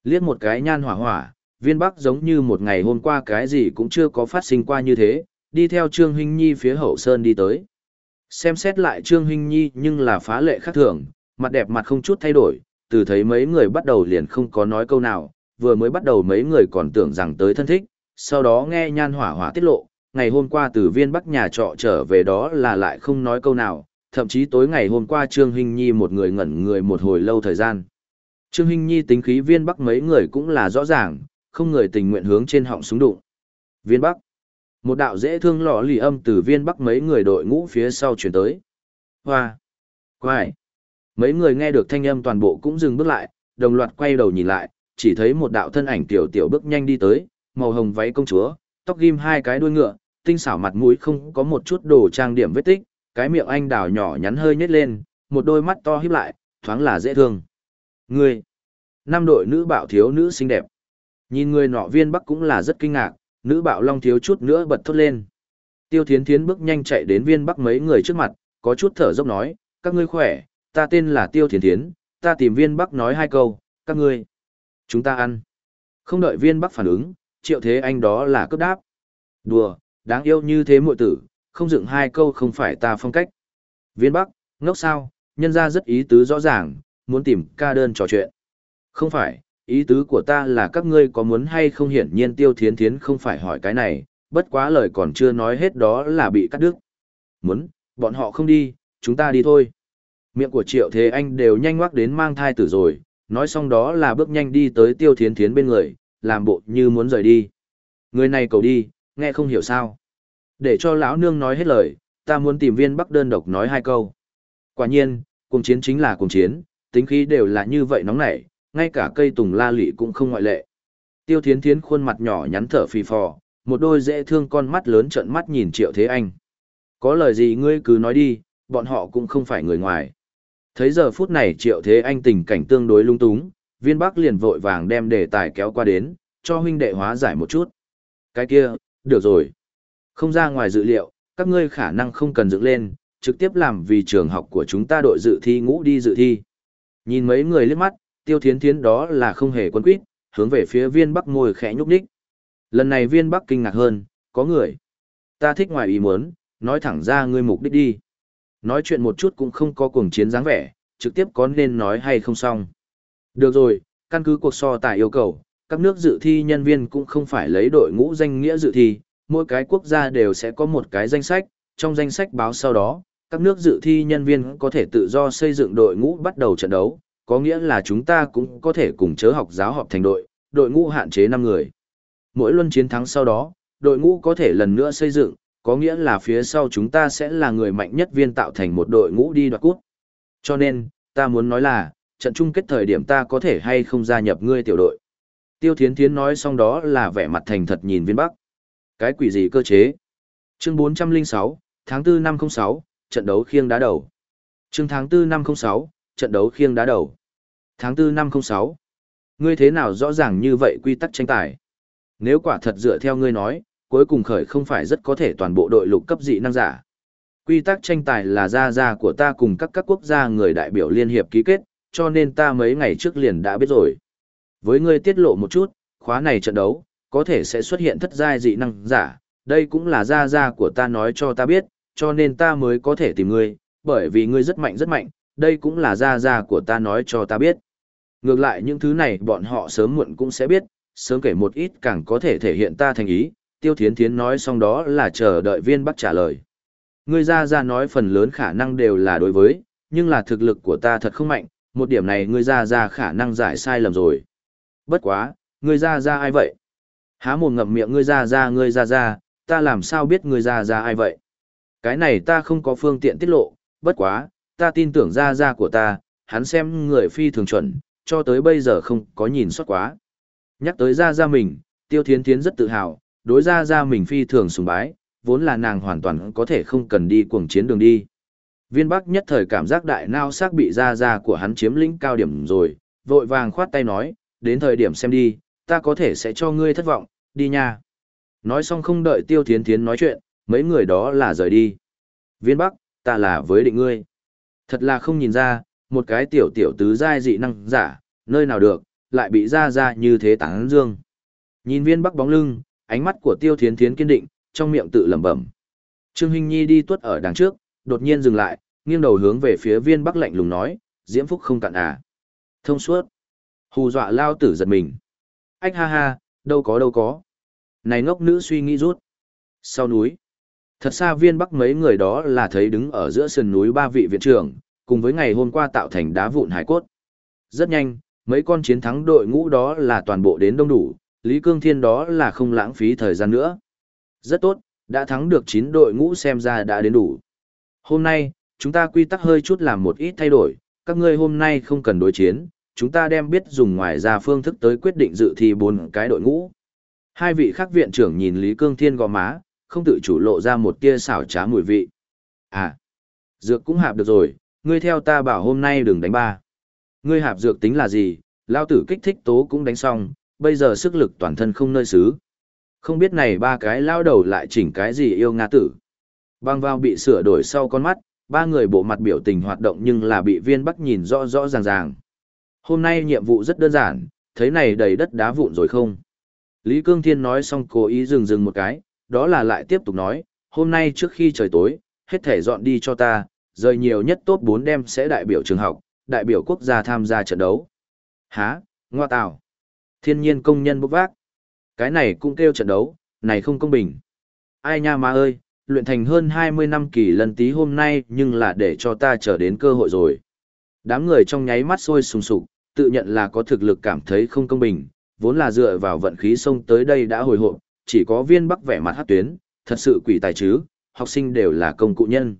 Liếc một cái nhan hỏa hỏa, viên bắc giống như một ngày hôm qua cái gì cũng chưa có phát sinh qua như thế, đi theo Trương Hinh Nhi phía hậu sơn đi tới. Xem xét lại Trương Hinh Nhi nhưng là phá lệ khác thường, mặt đẹp mặt không chút thay đổi, từ thấy mấy người bắt đầu liền không có nói câu nào, vừa mới bắt đầu mấy người còn tưởng rằng tới thân thích, sau đó nghe nhan hỏa hỏa tiết lộ, ngày hôm qua từ viên bắc nhà trọ trở về đó là lại không nói câu nào, thậm chí tối ngày hôm qua Trương Hinh Nhi một người ngẩn người một hồi lâu thời gian. Trương Hinh Nhi tính khí viên bắc mấy người cũng là rõ ràng, không người tình nguyện hướng trên họng súng đụng. Viên bắc. Một đạo dễ thương lọ lì âm từ viên bắc mấy người đội ngũ phía sau chuyển tới. Hoa. Quài. Mấy người nghe được thanh âm toàn bộ cũng dừng bước lại, đồng loạt quay đầu nhìn lại, chỉ thấy một đạo thân ảnh tiểu tiểu bước nhanh đi tới, màu hồng váy công chúa, tóc ghim hai cái đuôi ngựa, tinh xảo mặt mũi không có một chút đồ trang điểm vết tích, cái miệng anh đào nhỏ nhắn hơi nhếch lên, một đôi mắt to híp lại, thoáng là dễ thương. người, năm đội nữ bạo thiếu nữ xinh đẹp. Nhìn người nọ viên bắc cũng là rất kinh ngạc, nữ bạo long thiếu chút nữa bật thốt lên. Tiêu thiến thiến bước nhanh chạy đến viên bắc mấy người trước mặt, có chút thở dốc nói, các ngươi khỏe, ta tên là Tiêu thiến thiến, ta tìm viên bắc nói hai câu, các ngươi. Chúng ta ăn. Không đợi viên bắc phản ứng, triệu thế anh đó là cấp đáp. Đùa, đáng yêu như thế muội tử, không dựng hai câu không phải ta phong cách. Viên bắc, ngốc sao, nhân ra rất ý tứ rõ ràng, muốn tìm ca đơn trò chuyện. Không phải, ý tứ của ta là các ngươi có muốn hay không hiển nhiên tiêu thiến thiến không phải hỏi cái này, bất quá lời còn chưa nói hết đó là bị cắt đứt. Muốn, bọn họ không đi, chúng ta đi thôi. Miệng của triệu thế anh đều nhanh ngoắc đến mang thai tử rồi, nói xong đó là bước nhanh đi tới tiêu thiến thiến bên người, làm bộ như muốn rời đi. Người này cầu đi, nghe không hiểu sao. Để cho lão nương nói hết lời, ta muốn tìm viên bắc đơn độc nói hai câu. Quả nhiên, cùng chiến chính là cùng chiến, tính khí đều là như vậy nóng nảy, ngay cả cây tùng la lị cũng không ngoại lệ. Tiêu thiến thiến khuôn mặt nhỏ nhắn thở phì phò, một đôi dễ thương con mắt lớn trợn mắt nhìn triệu thế anh. Có lời gì ngươi cứ nói đi, bọn họ cũng không phải người ngoài. Thấy giờ phút này triệu thế anh tình cảnh tương đối lung túng, viên bắc liền vội vàng đem đề tài kéo qua đến, cho huynh đệ hóa giải một chút. Cái kia, được rồi. Không ra ngoài dự liệu, các ngươi khả năng không cần dựng lên, trực tiếp làm vì trường học của chúng ta đội dự thi ngũ đi dự thi. Nhìn mấy người liếc mắt, tiêu thiến thiến đó là không hề quân quýt, hướng về phía viên bắc ngồi khẽ nhúc nhích Lần này viên bắc kinh ngạc hơn, có người. Ta thích ngoài ý muốn, nói thẳng ra ngươi mục đích đi. Nói chuyện một chút cũng không có cuồng chiến dáng vẻ, trực tiếp có nên nói hay không xong. Được rồi, căn cứ cuộc so tài yêu cầu, các nước dự thi nhân viên cũng không phải lấy đội ngũ danh nghĩa dự thi, mỗi cái quốc gia đều sẽ có một cái danh sách, trong danh sách báo sau đó, các nước dự thi nhân viên có thể tự do xây dựng đội ngũ bắt đầu trận đấu, có nghĩa là chúng ta cũng có thể cùng chớ học giáo họp thành đội, đội ngũ hạn chế 5 người. Mỗi luân chiến thắng sau đó, đội ngũ có thể lần nữa xây dựng, có nghĩa là phía sau chúng ta sẽ là người mạnh nhất viên tạo thành một đội ngũ đi đoạt cút. Cho nên, ta muốn nói là, trận chung kết thời điểm ta có thể hay không gia nhập ngươi tiểu đội. Tiêu Thiến Thiến nói xong đó là vẻ mặt thành thật nhìn viên bắc. Cái quỷ gì cơ chế? Chương 406, tháng 4 năm 06, trận đấu khiêng đá đầu. Chương tháng 4 năm 06, trận đấu khiêng đá đầu. Tháng 4 năm 06. Ngươi thế nào rõ ràng như vậy quy tắc tranh tài? Nếu quả thật dựa theo ngươi nói, cuối cùng khởi không phải rất có thể toàn bộ đội lục cấp dị năng giả. Quy tắc tranh tài là gia gia của ta cùng các các quốc gia người đại biểu liên hiệp ký kết, cho nên ta mấy ngày trước liền đã biết rồi. Với ngươi tiết lộ một chút, khóa này trận đấu, có thể sẽ xuất hiện thất giai dị năng giả, đây cũng là gia gia của ta nói cho ta biết, cho nên ta mới có thể tìm ngươi, bởi vì ngươi rất mạnh rất mạnh, đây cũng là gia gia của ta nói cho ta biết. Ngược lại những thứ này bọn họ sớm muộn cũng sẽ biết, sớm kể một ít càng có thể thể hiện ta thành ý, tiêu thiến thiến nói xong đó là chờ đợi viên bắc trả lời. Ngươi ra ra nói phần lớn khả năng đều là đối với, nhưng là thực lực của ta thật không mạnh, một điểm này ngươi ra ra khả năng giải sai lầm rồi. Bất quá, ngươi ra ra ai vậy? Há mồm ngậm miệng ngươi ra ra ngươi ra ra, ta làm sao biết ngươi ra ra ai vậy? Cái này ta không có phương tiện tiết lộ, bất quá, ta tin tưởng ra ra của ta, hắn xem người phi thường chuẩn, cho tới bây giờ không có nhìn sót quá. Nhắc tới ra ra mình, tiêu thiến thiến rất tự hào, đối ra ra mình phi thường sùng bái, vốn là nàng hoàn toàn có thể không cần đi cuồng chiến đường đi. Viên Bắc nhất thời cảm giác đại nao xác bị ra ra của hắn chiếm lĩnh cao điểm rồi, vội vàng khoát tay nói, đến thời điểm xem đi, ta có thể sẽ cho ngươi thất vọng, đi nha. Nói xong không đợi tiêu thiến thiến nói chuyện, mấy người đó là rời đi. Viên Bắc, ta là với định ngươi. Thật là không nhìn ra, một cái tiểu tiểu tứ giai dị năng giả, nơi nào được, lại bị ra ra như thế tán dương. Nhìn viên Bắc bóng lưng, ánh mắt của tiêu thiến thiến kiên định, trong miệng tự lẩm bẩm. Trương Hinh Nhi đi tuất ở đằng trước, đột nhiên dừng lại, nghiêng đầu hướng về phía viên Bắc lạnh lùng nói, diễm phúc không cạn à. Thông suốt. Hù dọa lao tử giật mình. Ách ha ha, đâu có đâu có. Này ngốc nữ suy nghĩ rút. Sau núi. Thật xa viên bắc mấy người đó là thấy đứng ở giữa sườn núi ba vị viện trưởng, cùng với ngày hôm qua tạo thành đá vụn hải cốt. Rất nhanh, mấy con chiến thắng đội ngũ đó là toàn bộ đến đông đủ, Lý Cương Thiên đó là không lãng phí thời gian nữa. Rất tốt, đã thắng được 9 đội ngũ xem ra đã đến đủ. Hôm nay, chúng ta quy tắc hơi chút làm một ít thay đổi, các ngươi hôm nay không cần đối chiến, chúng ta đem biết dùng ngoài ra phương thức tới quyết định dự thi bốn cái đội ngũ. Hai vị khác viện trưởng nhìn Lý Cương Thiên gò má, không tự chủ lộ ra một tia xảo trá mùi vị. À, dược cũng hạp được rồi, ngươi theo ta bảo hôm nay đừng đánh ba. Ngươi hạp dược tính là gì, lao tử kích thích tố cũng đánh xong, bây giờ sức lực toàn thân không nơi xứ. Không biết này ba cái lao đầu lại chỉnh cái gì yêu Nga tử. Bang vào bị sửa đổi sau con mắt, ba người bộ mặt biểu tình hoạt động nhưng là bị viên bắc nhìn rõ rõ ràng ràng. Hôm nay nhiệm vụ rất đơn giản, thấy này đầy đất đá vụn rồi không? Lý Cương Thiên nói xong cố ý dừng dừng một cái, đó là lại tiếp tục nói, hôm nay trước khi trời tối, hết thể dọn đi cho ta, rời nhiều nhất top 4 đêm sẽ đại biểu trường học, đại biểu quốc gia tham gia trận đấu. Hả, ngoa tào. Thiên nhiên công nhân bốc vác. Cái này cũng kêu trận đấu, này không công bình. Ai nha má ơi, luyện thành hơn 20 năm kỳ lần tí hôm nay nhưng là để cho ta chờ đến cơ hội rồi. Đám người trong nháy mắt sôi sùng sục, tự nhận là có thực lực cảm thấy không công bình, vốn là dựa vào vận khí xông tới đây đã hồi hộp, chỉ có viên bắc vẻ mặt hát tuyến, thật sự quỷ tài chứ, học sinh đều là công cụ nhân.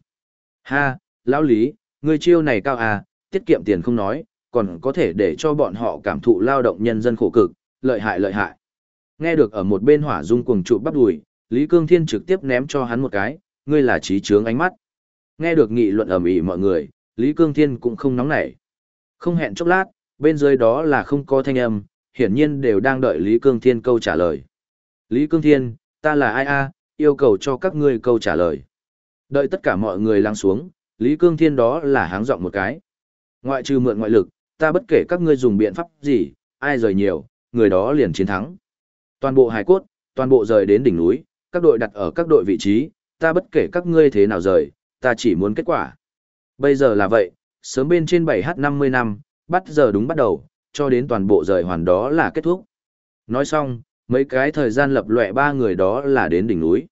Ha, lão lý, người chiêu này cao à, tiết kiệm tiền không nói, còn có thể để cho bọn họ cảm thụ lao động nhân dân khổ cực, lợi hại lợi hại. Nghe được ở một bên hỏa dung cuồng trụ bắp đùi, Lý Cương Thiên trực tiếp ném cho hắn một cái, ngươi là trí trướng ánh mắt. Nghe được nghị luận ầm ĩ mọi người, Lý Cương Thiên cũng không nóng nảy. Không hẹn chốc lát, bên dưới đó là không có thanh âm, hiển nhiên đều đang đợi Lý Cương Thiên câu trả lời. Lý Cương Thiên, ta là ai a? yêu cầu cho các ngươi câu trả lời. Đợi tất cả mọi người lắng xuống, Lý Cương Thiên đó là háng giọng một cái. Ngoại trừ mượn ngoại lực, ta bất kể các ngươi dùng biện pháp gì, ai rời nhiều, người đó liền chiến thắng. Toàn bộ hải cốt, toàn bộ rời đến đỉnh núi, các đội đặt ở các đội vị trí, ta bất kể các ngươi thế nào rời, ta chỉ muốn kết quả. Bây giờ là vậy, sớm bên trên 7H50 năm, bắt giờ đúng bắt đầu, cho đến toàn bộ rời hoàn đó là kết thúc. Nói xong, mấy cái thời gian lập lệ ba người đó là đến đỉnh núi.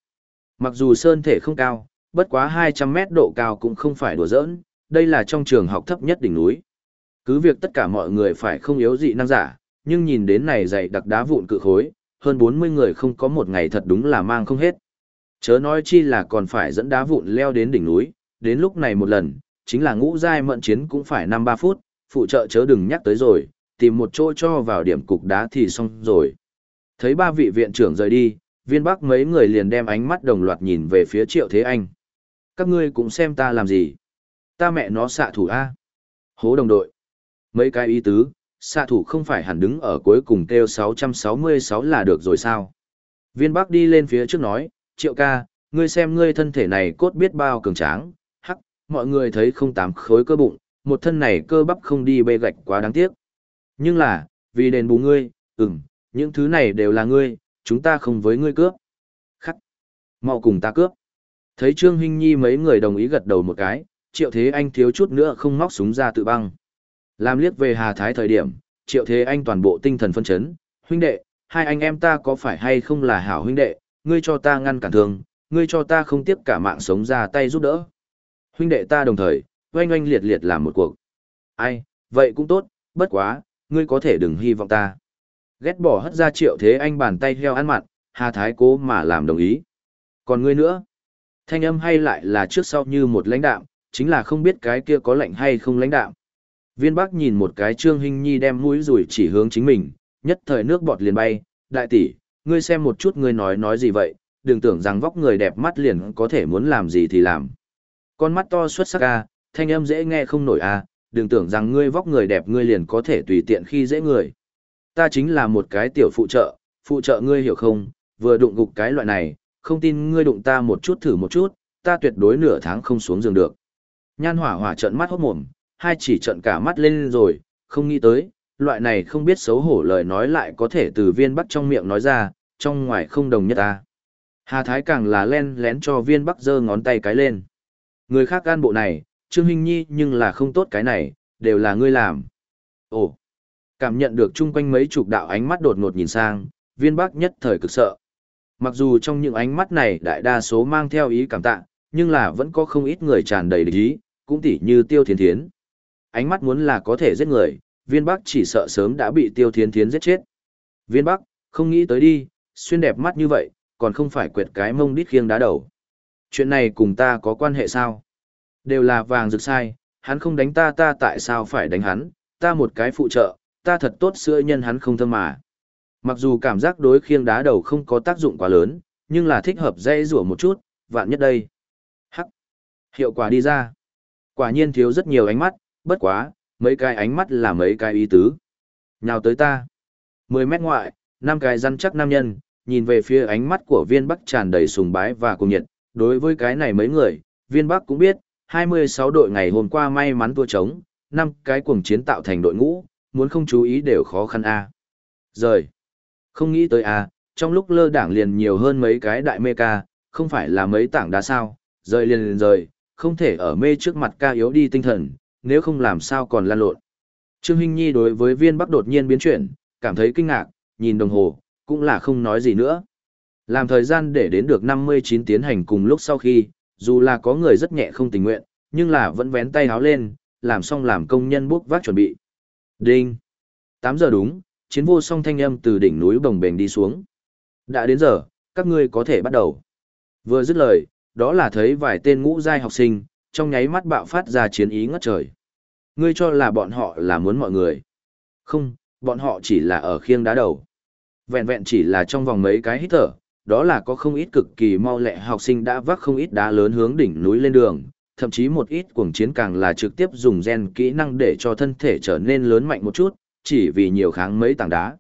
Mặc dù sơn thể không cao, bất quá 200 mét độ cao cũng không phải đùa giỡn, đây là trong trường học thấp nhất đỉnh núi. Cứ việc tất cả mọi người phải không yếu dị năng giả, nhưng nhìn đến này dày đặc đá vụn cự khối, hơn 40 người không có một ngày thật đúng là mang không hết. Chớ nói chi là còn phải dẫn đá vụn leo đến đỉnh núi, đến lúc này một lần, chính là ngũ giai mận chiến cũng phải 5-3 phút, phụ trợ chớ đừng nhắc tới rồi, tìm một chỗ cho vào điểm cục đá thì xong rồi. Thấy ba vị viện trưởng rời đi, viên bắc mấy người liền đem ánh mắt đồng loạt nhìn về phía triệu thế anh. Các ngươi cũng xem ta làm gì. Ta mẹ nó xạ thủ A. Hố đồng đội. Mấy cái ý tứ, xạ thủ không phải hẳn đứng ở cuối cùng kêu 666 là được rồi sao. Viên bắc đi lên phía trước nói, triệu ca, ngươi xem ngươi thân thể này cốt biết bao cường tráng, hắc, mọi người thấy không tám khối cơ bụng, một thân này cơ bắp không đi bê gạch quá đáng tiếc. Nhưng là, vì đền bù ngươi, ừm, những thứ này đều là ngươi, chúng ta không với ngươi cướp. Khắc, mau cùng ta cướp. Thấy Trương Hinh Nhi mấy người đồng ý gật đầu một cái, Triệu Thế Anh thiếu chút nữa không móc súng ra tự băng. Làm liếc về Hà Thái thời điểm, Triệu Thế Anh toàn bộ tinh thần phân chấn, huynh đệ, hai anh em ta có phải hay không là hảo huynh đệ, ngươi cho ta ngăn cản thương ngươi cho ta không tiếp cả mạng sống ra tay giúp đỡ. Huynh đệ ta đồng thời, oanh oanh liệt liệt làm một cuộc. Ai, vậy cũng tốt, bất quá, ngươi có thể đừng hy vọng ta. Ghét bỏ hất ra triệu thế anh bàn tay heo ăn mặn, Hà Thái cố mà làm đồng ý. Còn ngươi nữa? Thanh âm hay lại là trước sau như một lãnh đạm chính là không biết cái kia có lạnh hay không lãnh đạm Viên Bắc nhìn một cái Trương Hinh Nhi đem mũi rủi chỉ hướng chính mình, nhất thời nước bọt liền bay, đại tỷ, ngươi xem một chút ngươi nói nói gì vậy, đừng tưởng rằng vóc người đẹp mắt liền có thể muốn làm gì thì làm. Con mắt to xuất sắc a, thanh âm dễ nghe không nổi a, đừng tưởng rằng ngươi vóc người đẹp ngươi liền có thể tùy tiện khi dễ người. Ta chính là một cái tiểu phụ trợ, phụ trợ ngươi hiểu không, vừa đụng gục cái loại này, không tin ngươi đụng ta một chút thử một chút, ta tuyệt đối nửa tháng không xuống giường được. Nhan hỏa hỏa trợn mắt hốt mồm, hai chỉ trợn cả mắt lên rồi, không nghĩ tới, loại này không biết xấu hổ lời nói lại có thể từ viên bắc trong miệng nói ra, trong ngoài không đồng nhất ta. Hà Thái càng là len lén cho viên bắc giơ ngón tay cái lên. Người khác gan bộ này, Trương Hinh Nhi nhưng là không tốt cái này, đều là ngươi làm. Ồ, cảm nhận được chung quanh mấy chục đạo ánh mắt đột ngột nhìn sang, viên bắc nhất thời cực sợ. Mặc dù trong những ánh mắt này đại đa số mang theo ý cảm tạ, nhưng là vẫn có không ít người tràn đầy lý ý, cũng tỉ như tiêu thiến thiến. Ánh mắt muốn là có thể giết người, viên bắc chỉ sợ sớm đã bị tiêu thiến thiến giết chết. Viên bắc, không nghĩ tới đi, xuyên đẹp mắt như vậy, còn không phải quẹt cái mông đít khiêng đá đầu. Chuyện này cùng ta có quan hệ sao? Đều là vàng rực sai, hắn không đánh ta ta tại sao phải đánh hắn, ta một cái phụ trợ, ta thật tốt sữa nhân hắn không thơm mà. Mặc dù cảm giác đối khiêng đá đầu không có tác dụng quá lớn, nhưng là thích hợp dây rủa một chút, vạn nhất đây. Hắc. Hiệu quả đi ra. Quả nhiên thiếu rất nhiều ánh mắt, bất quá, mấy cái ánh mắt là mấy cái ý tứ. Nhào tới ta. 10 mét ngoại, năm cái răn chắc nam nhân, nhìn về phía ánh mắt của viên bắc tràn đầy sùng bái và cùng nhiệt. Đối với cái này mấy người, viên bắc cũng biết, 26 đội ngày hôm qua may mắn tua trống, năm cái cuồng chiến tạo thành đội ngũ, muốn không chú ý đều khó khăn a. Rời. Không nghĩ tới a, trong lúc lơ đảng liền nhiều hơn mấy cái đại mê ca, không phải là mấy tảng đá sao, rời liền liền rời, không thể ở mê trước mặt ca yếu đi tinh thần, nếu không làm sao còn lan lộn. Trương Hinh Nhi đối với viên bắc đột nhiên biến chuyển, cảm thấy kinh ngạc, nhìn đồng hồ, cũng là không nói gì nữa. Làm thời gian để đến được 59 tiến hành cùng lúc sau khi, dù là có người rất nhẹ không tình nguyện, nhưng là vẫn vén tay háo lên, làm xong làm công nhân bốc vác chuẩn bị. Đinh! 8 giờ đúng, chiến vô song thanh âm từ đỉnh núi bồng bềnh đi xuống. Đã đến giờ, các ngươi có thể bắt đầu. Vừa dứt lời, đó là thấy vài tên ngũ giai học sinh, trong nháy mắt bạo phát ra chiến ý ngất trời. Ngươi cho là bọn họ là muốn mọi người. Không, bọn họ chỉ là ở khiêng đá đầu. Vẹn vẹn chỉ là trong vòng mấy cái hít thở, đó là có không ít cực kỳ mau lẹ học sinh đã vác không ít đá lớn hướng đỉnh núi lên đường, thậm chí một ít cuồng chiến càng là trực tiếp dùng gen kỹ năng để cho thân thể trở nên lớn mạnh một chút, chỉ vì nhiều kháng mấy tảng đá.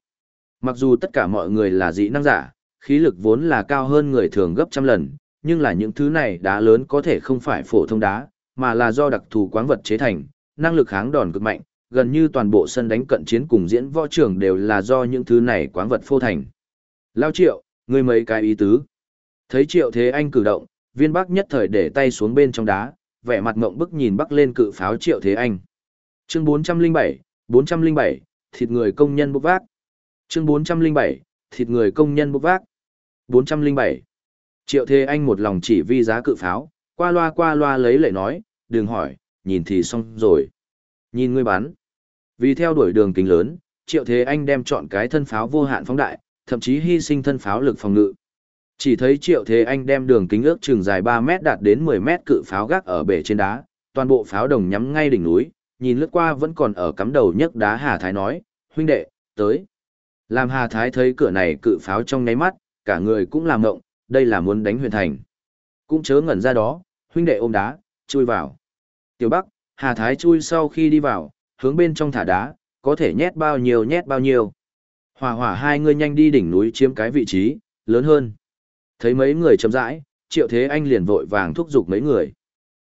Mặc dù tất cả mọi người là dị năng giả, khí lực vốn là cao hơn người thường gấp trăm lần, nhưng là những thứ này đá lớn có thể không phải phổ thông đá, mà là do đặc thù quáng vật chế thành, năng lực kháng đòn cực mạnh, gần như toàn bộ sân đánh cận chiến cùng diễn võ trường đều là do những thứ này quáng vật phô thành. Lao triệu, ngươi mấy cái ý tứ. Thấy triệu thế anh cử động, viên bắc nhất thời để tay xuống bên trong đá, vẻ mặt ngộng bức nhìn bắc lên cự pháo triệu thế anh. Chương 407, 407, thịt người công nhân bốc vác. Chương 407, thịt người công nhân bốc vác. 407. Triệu Thế Anh một lòng chỉ vi giá cự pháo, qua loa qua loa lấy lệ nói, đừng hỏi, nhìn thì xong rồi. Nhìn ngươi bắn. Vì theo đuổi đường kính lớn, Triệu Thế Anh đem chọn cái thân pháo vô hạn phóng đại, thậm chí hy sinh thân pháo lực phòng ngự. Chỉ thấy Triệu Thế Anh đem đường kính ước chừng dài 3 mét đạt đến 10 mét cự pháo gác ở bể trên đá, toàn bộ pháo đồng nhắm ngay đỉnh núi, nhìn lướt qua vẫn còn ở cắm đầu nhấc đá Hà Thái nói, huynh đệ, tới. Làm Hà Thái thấy cửa này cự pháo trong nháy mắt, cả người cũng làm ngộng, đây là muốn đánh huyền thành. Cũng chớ ngẩn ra đó, huynh đệ ôm đá, chui vào. Tiểu Bắc, Hà Thái chui sau khi đi vào, hướng bên trong thả đá, có thể nhét bao nhiêu nhét bao nhiêu. Hỏa hỏa hai người nhanh đi đỉnh núi chiếm cái vị trí, lớn hơn. Thấy mấy người chậm rãi, Triệu Thế Anh liền vội vàng thúc giục mấy người.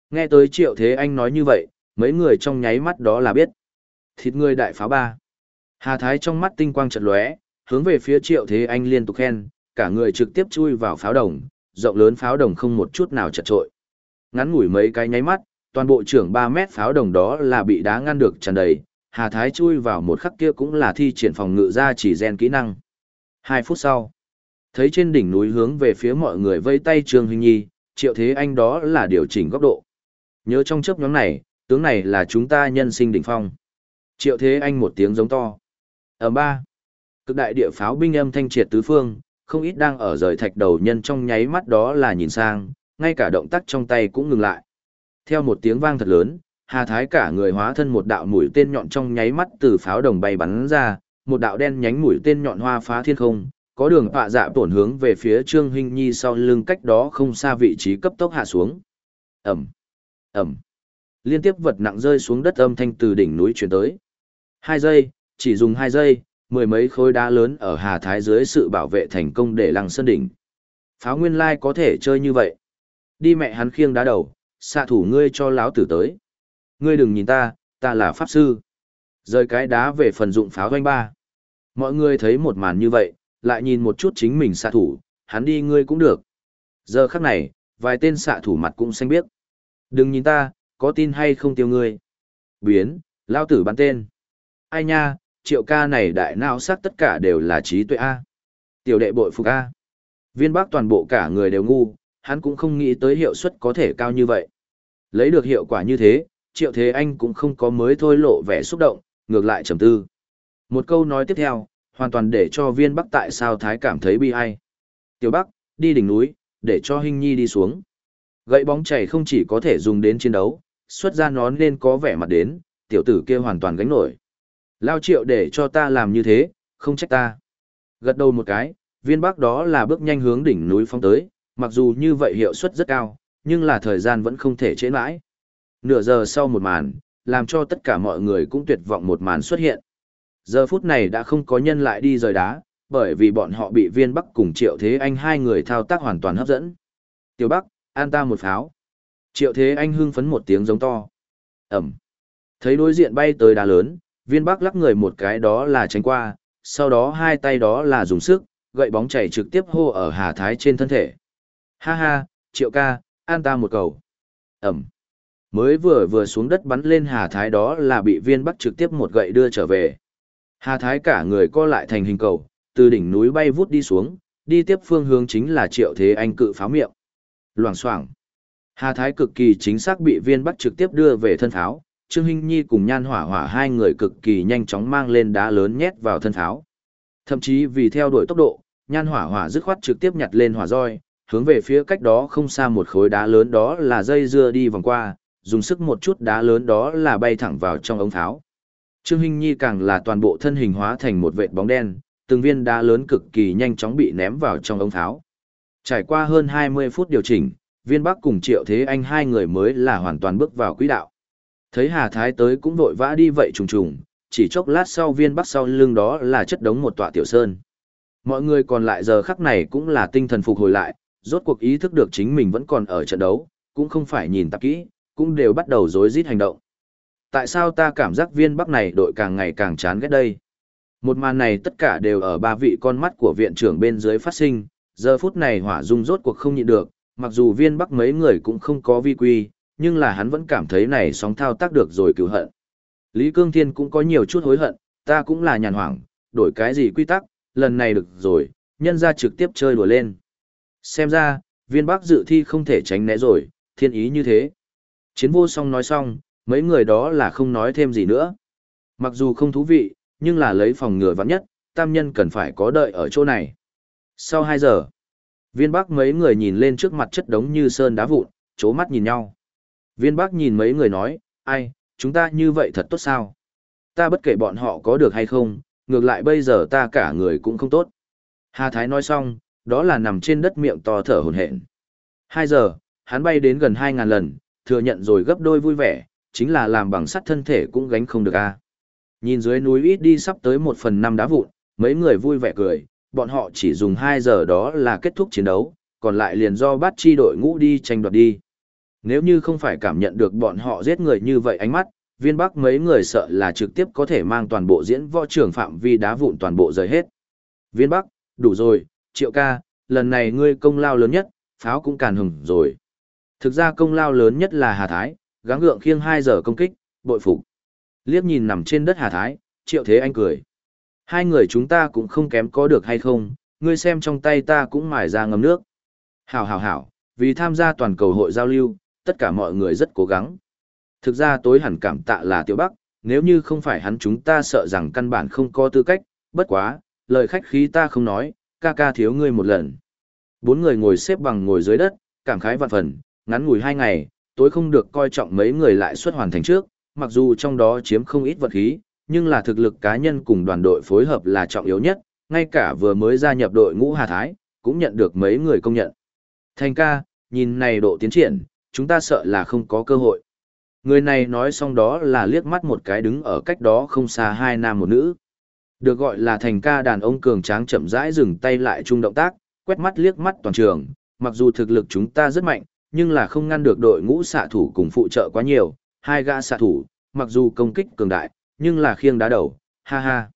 Nghe tới Triệu Thế Anh nói như vậy, mấy người trong nháy mắt đó là biết. Thịt người đại phá ba. Hà Thái trong mắt tinh quang chợt lóe, hướng về phía Triệu Thế Anh liên tục khen, cả người trực tiếp chui vào pháo đồng, rộng lớn pháo đồng không một chút nào chật trội. Ngắn ngủi mấy cái nháy mắt, toàn bộ trưởng 3 mét pháo đồng đó là bị đá ngăn được tràn đầy, Hà Thái chui vào một khắc kia cũng là thi triển phòng ngự ra chỉ gen kỹ năng. 2 phút sau, thấy trên đỉnh núi hướng về phía mọi người vây tay Trương Hình Nhi, Triệu Thế Anh đó là điều chỉnh góc độ. Nhớ trong chớp nhóm này, tướng này là chúng ta nhân sinh đỉnh phong. Triệu Thế Anh một tiếng giống to. Ở ba, cực đại địa pháo binh âm thanh triệt tứ phương, không ít đang ở rời thạch đầu nhân trong nháy mắt đó là nhìn sang, ngay cả động tác trong tay cũng ngừng lại. Theo một tiếng vang thật lớn, Hà Thái cả người hóa thân một đạo mũi tên nhọn trong nháy mắt từ pháo đồng bay bắn ra, một đạo đen nhánh mũi tên nhọn hoa phá thiên không, có đường tọa dạ tổn hướng về phía Trương Hinh Nhi sau lưng cách đó không xa vị trí cấp tốc hạ xuống. Ẩm, Ẩm. Liên tiếp vật nặng rơi xuống đất âm thanh từ đỉnh núi truyền tới. Hai giây, chỉ dùng hai giây, mười mấy khối đá lớn ở Hà Thái dưới sự bảo vệ thành công để lăng sơn đỉnh. Pháo nguyên lai có thể chơi như vậy. Đi mẹ hắn khiêng đá đầu, xạ thủ ngươi cho láo tử tới. Ngươi đừng nhìn ta, ta là pháp sư. Rời cái đá về phần dụng pháo doanh ba. Mọi người thấy một màn như vậy, lại nhìn một chút chính mình xạ thủ, hắn đi ngươi cũng được. Giờ khắc này, vài tên xạ thủ mặt cũng xanh biết. Đừng nhìn ta, có tin hay không tiêu ngươi. Biến, lao tử bắn tên. Ai nha, triệu ca này đại não sắc tất cả đều là trí tuệ A. Tiểu đệ bội phục A. Viên bác toàn bộ cả người đều ngu, hắn cũng không nghĩ tới hiệu suất có thể cao như vậy. Lấy được hiệu quả như thế, triệu thế anh cũng không có mới thôi lộ vẻ xúc động, ngược lại trầm tư. Một câu nói tiếp theo, hoàn toàn để cho viên bắc tại sao thái cảm thấy bi ai. Tiểu bắc, đi đỉnh núi, để cho hình nhi đi xuống. Gậy bóng chảy không chỉ có thể dùng đến chiến đấu, xuất ra nó nên có vẻ mặt đến, tiểu tử kia hoàn toàn gánh nổi. Lao triệu để cho ta làm như thế, không trách ta. Gật đầu một cái, viên bắc đó là bước nhanh hướng đỉnh núi phong tới, mặc dù như vậy hiệu suất rất cao, nhưng là thời gian vẫn không thể chế mãi. Nửa giờ sau một màn, làm cho tất cả mọi người cũng tuyệt vọng một màn xuất hiện. Giờ phút này đã không có nhân lại đi rời đá, bởi vì bọn họ bị viên bắc cùng triệu thế anh hai người thao tác hoàn toàn hấp dẫn. Tiểu bắc, an ta một pháo. Triệu thế anh hưng phấn một tiếng giống to. Ẩm. Thấy đối diện bay tới đá lớn, viên bắc lắc người một cái đó là tránh qua, sau đó hai tay đó là dùng sức, gậy bóng chảy trực tiếp hô ở Hà Thái trên thân thể. Ha ha, triệu ca, an ta một cầu. Ẩm. Mới vừa vừa xuống đất bắn lên Hà Thái đó là bị viên bắc trực tiếp một gậy đưa trở về. Hà Thái cả người co lại thành hình cầu, từ đỉnh núi bay vút đi xuống, đi tiếp phương hướng chính là triệu thế anh cự pháo miệng. Loảng xoảng. Hà Thái cực kỳ chính xác bị viên bắc trực tiếp đưa về thân pháo, Trương Hinh Nhi cùng Nhan Hỏa Hỏa hai người cực kỳ nhanh chóng mang lên đá lớn nhét vào thân pháo. Thậm chí vì theo đuổi tốc độ, Nhan Hỏa Hỏa dứt khoát trực tiếp nhặt lên hỏa roi, hướng về phía cách đó không xa một khối đá lớn đó là dây dưa đi vòng qua, dùng sức một chút đá lớn đó là bay thẳng vào trong ống tháo. Trương Hinh Nhi càng là toàn bộ thân hình hóa thành một vệt bóng đen, từng viên đá lớn cực kỳ nhanh chóng bị ném vào trong ống tháo. Trải qua hơn 20 phút điều chỉnh, viên bắc cùng triệu thế anh hai người mới là hoàn toàn bước vào quỹ đạo. Thấy Hà Thái tới cũng vội vã đi vậy trùng trùng, chỉ chốc lát sau viên bắc sau lưng đó là chất đống một tọa tiểu sơn. Mọi người còn lại giờ khắc này cũng là tinh thần phục hồi lại, rốt cuộc ý thức được chính mình vẫn còn ở trận đấu, cũng không phải nhìn tạp kỹ, cũng đều bắt đầu rối rít hành động. Tại sao ta cảm giác viên bắc này đội càng ngày càng chán ghét đây? Một màn này tất cả đều ở ba vị con mắt của viện trưởng bên dưới phát sinh, giờ phút này hỏa dung rốt cuộc không nhịn được, mặc dù viên bắc mấy người cũng không có vi quy, nhưng là hắn vẫn cảm thấy này sóng thao tác được rồi cứu hận. Lý Cương Thiên cũng có nhiều chút hối hận, ta cũng là nhàn hoảng, đổi cái gì quy tắc, lần này được rồi, nhân ra trực tiếp chơi đùa lên. Xem ra, viên bắc dự thi không thể tránh né rồi, thiên ý như thế. Chiến vô song nói xong, mấy người đó là không nói thêm gì nữa. Mặc dù không thú vị, nhưng là lấy phòng ngừa vắng nhất, tam nhân cần phải có đợi ở chỗ này. Sau 2 giờ, viên bắc mấy người nhìn lên trước mặt chất đống như sơn đá vụn, chố mắt nhìn nhau. Viên bắc nhìn mấy người nói, ai, chúng ta như vậy thật tốt sao? Ta bất kể bọn họ có được hay không, ngược lại bây giờ ta cả người cũng không tốt. Hà Thái nói xong, đó là nằm trên đất miệng to thở hổn hển. Hai giờ, hắn bay đến gần 2.000 lần, thừa nhận rồi gấp đôi vui vẻ, chính là làm bằng sắt thân thể cũng gánh không được a. Nhìn dưới núi ít đi sắp tới một phần năm đá vụn, mấy người vui vẻ cười, bọn họ chỉ dùng 2 giờ đó là kết thúc chiến đấu, còn lại liền do bắt chi đội ngũ đi tranh đoạt đi. Nếu như không phải cảm nhận được bọn họ giết người như vậy ánh mắt, viên bắc mấy người sợ là trực tiếp có thể mang toàn bộ diễn võ trưởng phạm vi đá vụn toàn bộ rời hết. Viên bắc, đủ rồi, triệu ca, lần này ngươi công lao lớn nhất, pháo cũng càn hừng rồi. Thực ra công lao lớn nhất là Hà Thái, gắng gượng khiêng 2 giờ công kích, bội phục. Liếc nhìn nằm trên đất Hà Thái, triệu thế anh cười. Hai người chúng ta cũng không kém có được hay không, ngươi xem trong tay ta cũng mải ra ngầm nước. Hảo hảo hảo, vì tham gia toàn cầu hội giao lưu, tất cả mọi người rất cố gắng. Thực ra tối hẳn cảm tạ là Tiểu Bắc, nếu như không phải hắn chúng ta sợ rằng căn bản không có tư cách, bất quá, lời khách khí ta không nói, ca ca thiếu ngươi một lần. Bốn người ngồi xếp bằng ngồi dưới đất, cảm khái vạn phần, ngắn ngủi hai ngày, tối không được coi trọng mấy người lại xuất hoàn thành trước, mặc dù trong đó chiếm không ít vật khí, nhưng là thực lực cá nhân cùng đoàn đội phối hợp là trọng yếu nhất, ngay cả vừa mới gia nhập đội ngũ Hà Thái, cũng nhận được mấy người công nhận. Thành ca, nhìn này độ tiến triển, chúng ta sợ là không có cơ hội. Người này nói xong đó là liếc mắt một cái đứng ở cách đó không xa hai nam một nữ. Được gọi là thành ca đàn ông cường tráng chậm rãi dừng tay lại chung động tác, quét mắt liếc mắt toàn trường, mặc dù thực lực chúng ta rất mạnh, nhưng là không ngăn được đội ngũ xạ thủ cùng phụ trợ quá nhiều, hai gã xạ thủ, mặc dù công kích cường đại, nhưng là khiêng đá đầu, ha ha.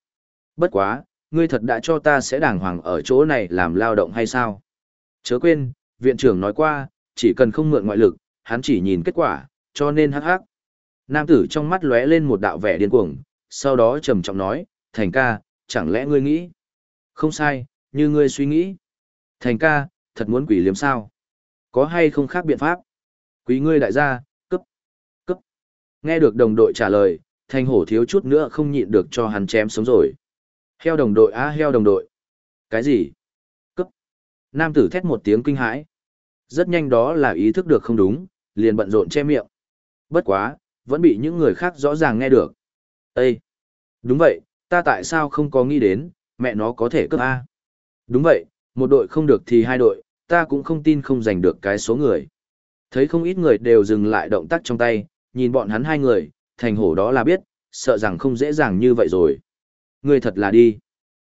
Bất quá, ngươi thật đã cho ta sẽ đàng hoàng ở chỗ này làm lao động hay sao? Chớ quên, viện trưởng nói qua, chỉ cần không mượn ngoại lực, hắn chỉ nhìn kết quả, cho nên hắc hắc. Nam tử trong mắt lóe lên một đạo vẻ điên cuồng, sau đó trầm trọng nói, thành ca, chẳng lẽ ngươi nghĩ? Không sai, như ngươi suy nghĩ. Thành ca, thật muốn quỷ liếm sao? Có hay không khác biện pháp? Quý ngươi đại gia, cấp, cấp. Nghe được đồng đội trả lời, thành hổ thiếu chút nữa không nhịn được cho hắn chém sống rồi. Heo đồng đội á heo đồng đội. Cái gì? Cấp. Nam tử thét một tiếng kinh hãi. Rất nhanh đó là ý thức được không đúng, liền bận rộn che miệng. Bất quá, vẫn bị những người khác rõ ràng nghe được. Ê! Đúng vậy, ta tại sao không có nghĩ đến, mẹ nó có thể cướp A. Đúng vậy, một đội không được thì hai đội, ta cũng không tin không giành được cái số người. Thấy không ít người đều dừng lại động tác trong tay, nhìn bọn hắn hai người, thành hổ đó là biết, sợ rằng không dễ dàng như vậy rồi. Ngươi thật là đi.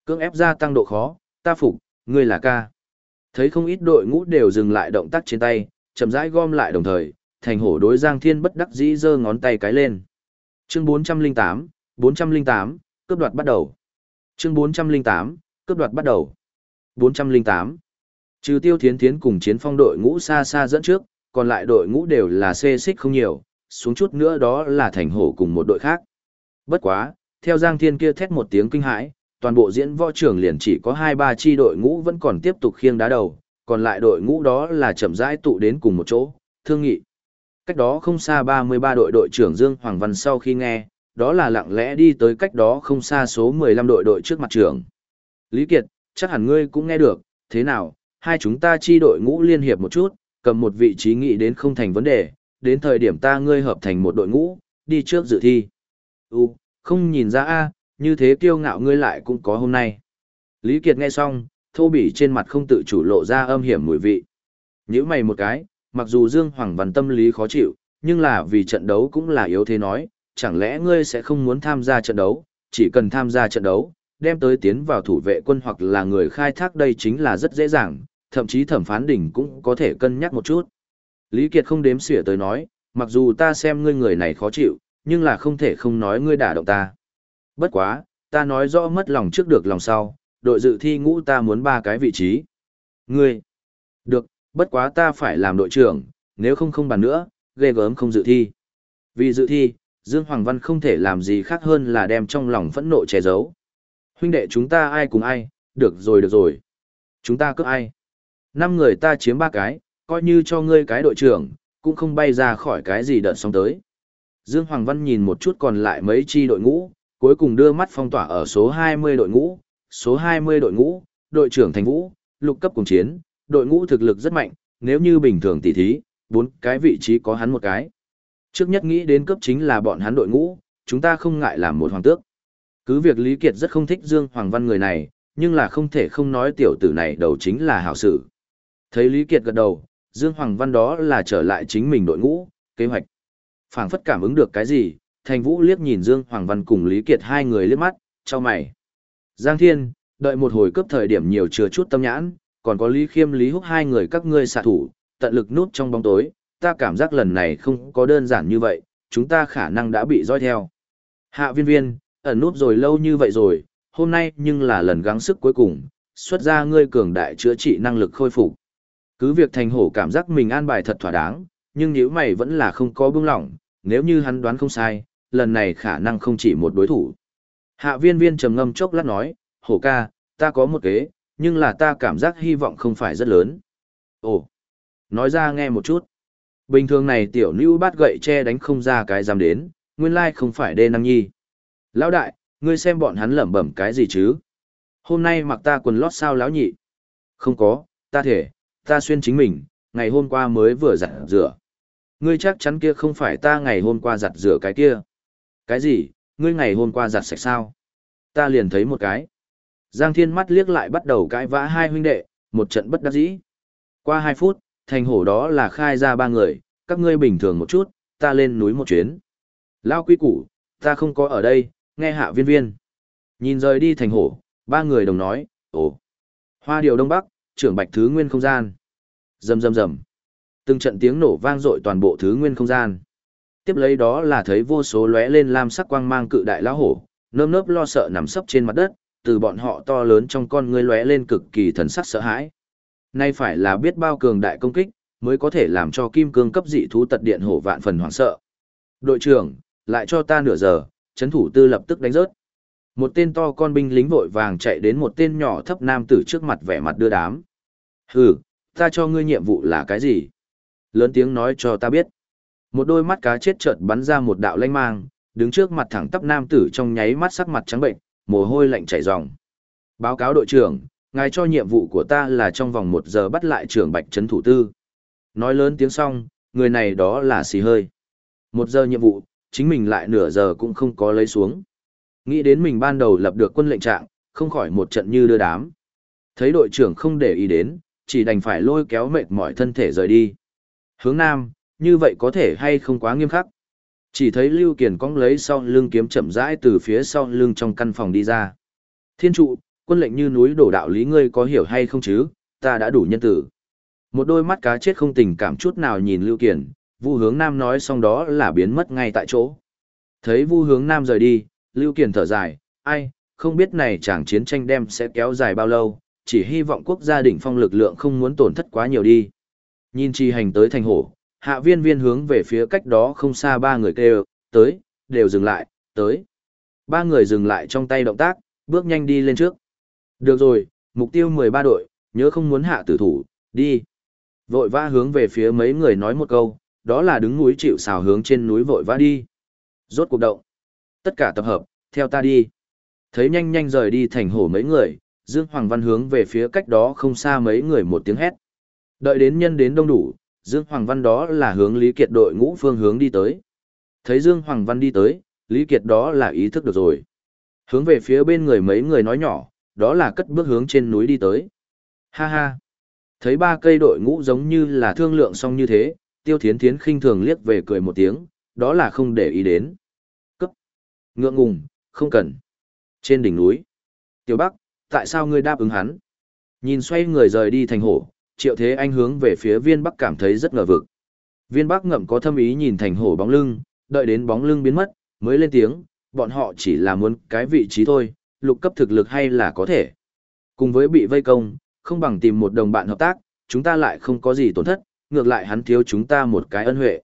Cưỡng ép gia tăng độ khó, ta phục, ngươi là ca. Thấy không ít đội ngũ đều dừng lại động tác trên tay, chậm rãi gom lại đồng thời, thành hổ đối Giang Thiên bất đắc dĩ giơ ngón tay cái lên. Chương 408, 408, cướp đoạt bắt đầu. Chương 408, cướp đoạt bắt đầu. 408. Trừ Tiêu Thiến Thiến cùng chiến phong đội ngũ xa xa dẫn trước, còn lại đội ngũ đều là xê xích không nhiều, xuống chút nữa đó là thành hổ cùng một đội khác. Bất quá, theo Giang Thiên kia thét một tiếng kinh hãi, toàn bộ diễn võ trưởng liền chỉ có 2-3 chi đội ngũ vẫn còn tiếp tục khiêng đá đầu, còn lại đội ngũ đó là chậm rãi tụ đến cùng một chỗ, thương nghị. Cách đó không xa 33 đội đội trưởng Dương Hoàng Văn sau khi nghe, đó là lặng lẽ đi tới cách đó không xa số 15 đội đội trước mặt trưởng. Lý Kiệt, chắc hẳn ngươi cũng nghe được, thế nào, hai chúng ta chi đội ngũ liên hiệp một chút, cầm một vị trí nghị đến không thành vấn đề, đến thời điểm ta ngươi hợp thành một đội ngũ, đi trước dự thi. U, không nhìn ra a, như thế kiêu ngạo ngươi lại cũng có hôm nay. Lý Kiệt nghe xong, thô bỉ trên mặt không tự chủ lộ ra âm hiểm mùi vị. Nhữ mày một cái, mặc dù Dương Hoàng Văn tâm lý khó chịu, nhưng là vì trận đấu cũng là yếu thế nói, chẳng lẽ ngươi sẽ không muốn tham gia trận đấu, chỉ cần tham gia trận đấu, đem tới tiến vào thủ vệ quân hoặc là người khai thác đây chính là rất dễ dàng, thậm chí thẩm phán đỉnh cũng có thể cân nhắc một chút. Lý Kiệt không đếm xỉa tới nói, mặc dù ta xem ngươi người này khó chịu, nhưng là không thể không nói ngươi đả động ta. Bất quá, ta nói rõ mất lòng trước được lòng sau, đội dự thi ngũ ta muốn ba cái vị trí. Ngươi, được, bất quá ta phải làm đội trưởng, nếu không không bàn nữa, ghê gớm không dự thi. Vì dự thi, Dương Hoàng Văn không thể làm gì khác hơn là đem trong lòng phẫn nộ che giấu. Huynh đệ chúng ta ai cùng ai, được rồi được rồi. Chúng ta cướp ai? Năm người ta chiếm ba cái, coi như cho ngươi cái đội trưởng, cũng không bay ra khỏi cái gì đợt xong tới. Dương Hoàng Văn nhìn một chút còn lại mấy chi đội ngũ, cuối cùng đưa mắt phong tỏa ở số 20 đội ngũ, số 20 đội ngũ, đội trưởng Thành Vũ, lục cấp cùng chiến, đội ngũ thực lực rất mạnh, nếu như bình thường tỷ thí, bốn cái vị trí có hắn một cái. Trước nhất nghĩ đến cấp chính là bọn hắn đội ngũ, chúng ta không ngại làm một hoàng tước. Cứ việc Lý Kiệt rất không thích Dương Hoàng Văn người này, nhưng là không thể không nói tiểu tử này đầu chính là hảo sự. Thấy Lý Kiệt gật đầu, Dương Hoàng Văn đó là trở lại chính mình đội ngũ, kế hoạch. phảng phất cảm ứng được cái gì, Thành Vũ liếc nhìn Dương Hoàng Văn cùng Lý Kiệt hai người liếc mắt, cho mày. Giang Thiên, đợi một hồi cấp thời điểm nhiều chừa chút tâm nhãn, còn có Lý Khiêm Lý Húc hai người các ngươi xạ thủ, tận lực nút trong bóng tối, ta cảm giác lần này không có đơn giản như vậy, chúng ta khả năng đã bị dõi theo. Hạ viên viên, ẩn nút rồi lâu như vậy rồi, hôm nay nhưng là lần gắng sức cuối cùng, xuất ra ngươi cường đại chữa trị năng lực khôi phục. Cứ việc thành hổ cảm giác mình an bài thật thỏa đáng, nhưng nếu mày vẫn là không có bưng lỏng, nếu như hắn đoán không sai, lần này khả năng không chỉ một đối thủ. Hạ viên viên trầm ngâm chốc lát nói, hổ ca, ta có một kế, nhưng là ta cảm giác hy vọng không phải rất lớn. Ồ, nói ra nghe một chút. Bình thường này tiểu nữ bát gậy che đánh không ra cái dám đến, nguyên lai không phải đê năng nhi. Lão đại, ngươi xem bọn hắn lẩm bẩm cái gì chứ? Hôm nay mặc ta quần lót sao lão nhị? Không có, ta thể, ta xuyên chính mình, ngày hôm qua mới vừa giặt rửa. Ngươi chắc chắn kia không phải ta ngày hôm qua giặt rửa cái kia. Cái gì, ngươi ngày hôm qua giặt sạch sao? Ta liền thấy một cái. Giang Thiên mắt liếc lại bắt đầu cãi vã hai huynh đệ, một trận bất đắc dĩ. Qua hai phút, thành hổ đó là khai ra ba người, các ngươi bình thường một chút, ta lên núi một chuyến. Lao quy củ, ta không có ở đây, nghe hạ viên viên. Nhìn rời đi thành hổ, ba người đồng nói, ồ. Hoa điều đông bắc, trưởng bạch thứ nguyên không gian. Rầm rầm rầm. Từng trận tiếng nổ vang dội toàn bộ thứ nguyên không gian. Tiếp lấy đó là thấy vô số lóe lên lam sắc quang mang cự đại lão hổ, nơm nớp lo sợ nằm sấp trên mặt đất, từ bọn họ to lớn trong con ngươi lóe lên cực kỳ thần sắc sợ hãi. Nay phải là biết bao cường đại công kích, mới có thể làm cho kim cương cấp dị thú tật điện hổ vạn phần hoảng sợ. Đội trưởng, lại cho ta nửa giờ, chấn thủ tư lập tức đánh rớt. Một tên to con binh lính vội vàng chạy đến một tên nhỏ thấp nam tử trước mặt vẻ mặt đưa đám. Hừ, ta cho ngươi nhiệm vụ là cái gì? Lớn tiếng nói cho ta biết. Một đôi mắt cá chết chợt bắn ra một đạo lanh mang, đứng trước mặt thẳng tắp nam tử trong nháy mắt sắc mặt trắng bệnh, mồ hôi lạnh chảy ròng. Báo cáo đội trưởng, ngài cho nhiệm vụ của ta là trong vòng một giờ bắt lại trưởng bạch trấn thủ tư. Nói lớn tiếng xong, người này đó là xì hơi. Một giờ nhiệm vụ, chính mình lại nửa giờ cũng không có lấy xuống. Nghĩ đến mình ban đầu lập được quân lệnh trạng, không khỏi một trận như đưa đám. Thấy đội trưởng không để ý đến, chỉ đành phải lôi kéo mệt mỏi thân thể rời đi. Hướng nam, như vậy có thể hay không quá nghiêm khắc. Chỉ thấy Lưu Kiền cong lấy sau lưng kiếm chậm rãi từ phía sau lưng trong căn phòng đi ra. Thiên trụ, quân lệnh như núi đổ đạo lý ngươi có hiểu hay không chứ, ta đã đủ nhân tử. Một đôi mắt cá chết không tình cảm chút nào nhìn Lưu Kiền, Vu Hướng Nam nói xong đó là biến mất ngay tại chỗ. Thấy Vu Hướng Nam rời đi, Lưu Kiền thở dài, ai, không biết này chẳng chiến tranh đem sẽ kéo dài bao lâu, chỉ hy vọng quốc gia đỉnh phong lực lượng không muốn tổn thất quá nhiều đi. Nhìn chi hành tới thành hổ, hạ viên viên hướng về phía cách đó không xa ba người kêu, tới, đều dừng lại, tới. Ba người dừng lại trong tay động tác, bước nhanh đi lên trước. Được rồi, mục tiêu 13 đội, nhớ không muốn hạ tử thủ, đi. Vội vã hướng về phía mấy người nói một câu, đó là đứng núi chịu xào hướng trên núi vội vã đi. Rốt cuộc động. Tất cả tập hợp, theo ta đi. Thấy nhanh nhanh rời đi thành hổ mấy người, Dương Hoàng Văn hướng về phía cách đó không xa mấy người một tiếng hét. Đợi đến nhân đến đông đủ, Dương Hoàng Văn đó là hướng Lý Kiệt đội ngũ phương hướng đi tới. Thấy Dương Hoàng Văn đi tới, Lý Kiệt đó là ý thức được rồi. Hướng về phía bên người mấy người nói nhỏ, đó là cất bước hướng trên núi đi tới. Ha ha! Thấy ba cây đội ngũ giống như là thương lượng xong như thế, Tiêu Thiến Thiến khinh thường liếc về cười một tiếng, đó là không để ý đến. Cấp! Ngượng ngùng, không cần. Trên đỉnh núi. Tiểu Bắc, tại sao ngươi đáp ứng hắn? Nhìn xoay người rời đi thành hổ, triệu thế anh hướng về phía viên bắc cảm thấy rất ngờ vực. Viên bắc ngậm có thâm ý nhìn thành hổ bóng lưng, đợi đến bóng lưng biến mất, mới lên tiếng, bọn họ chỉ là muốn cái vị trí thôi, lục cấp thực lực hay là có thể. Cùng với bị vây công, không bằng tìm một đồng bạn hợp tác, chúng ta lại không có gì tổn thất, ngược lại hắn thiếu chúng ta một cái ân huệ.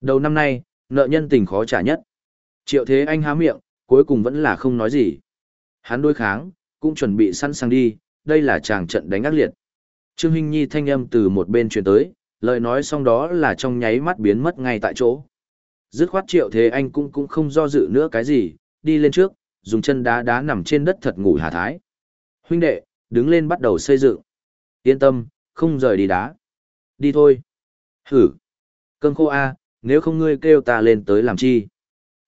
Đầu năm nay, nợ nhân tình khó trả nhất. Triệu thế anh há miệng, cuối cùng vẫn là không nói gì. Hắn đối kháng, cũng chuẩn bị sẵn sàng đi, đây là chàng trận đánh ác liệt. Trương Hinh Nhi thanh âm từ một bên truyền tới, lời nói xong đó là trong nháy mắt biến mất ngay tại chỗ. Dứt khoát triệu thế anh cũng cũng không do dự nữa cái gì, đi lên trước, dùng chân đá đá nằm trên đất thật ngủ hà thái. Huynh đệ, đứng lên bắt đầu xây dựng. Yên tâm, không rời đi đá. Đi thôi. Hử. Cơn khô A, nếu không ngươi kêu ta lên tới làm chi?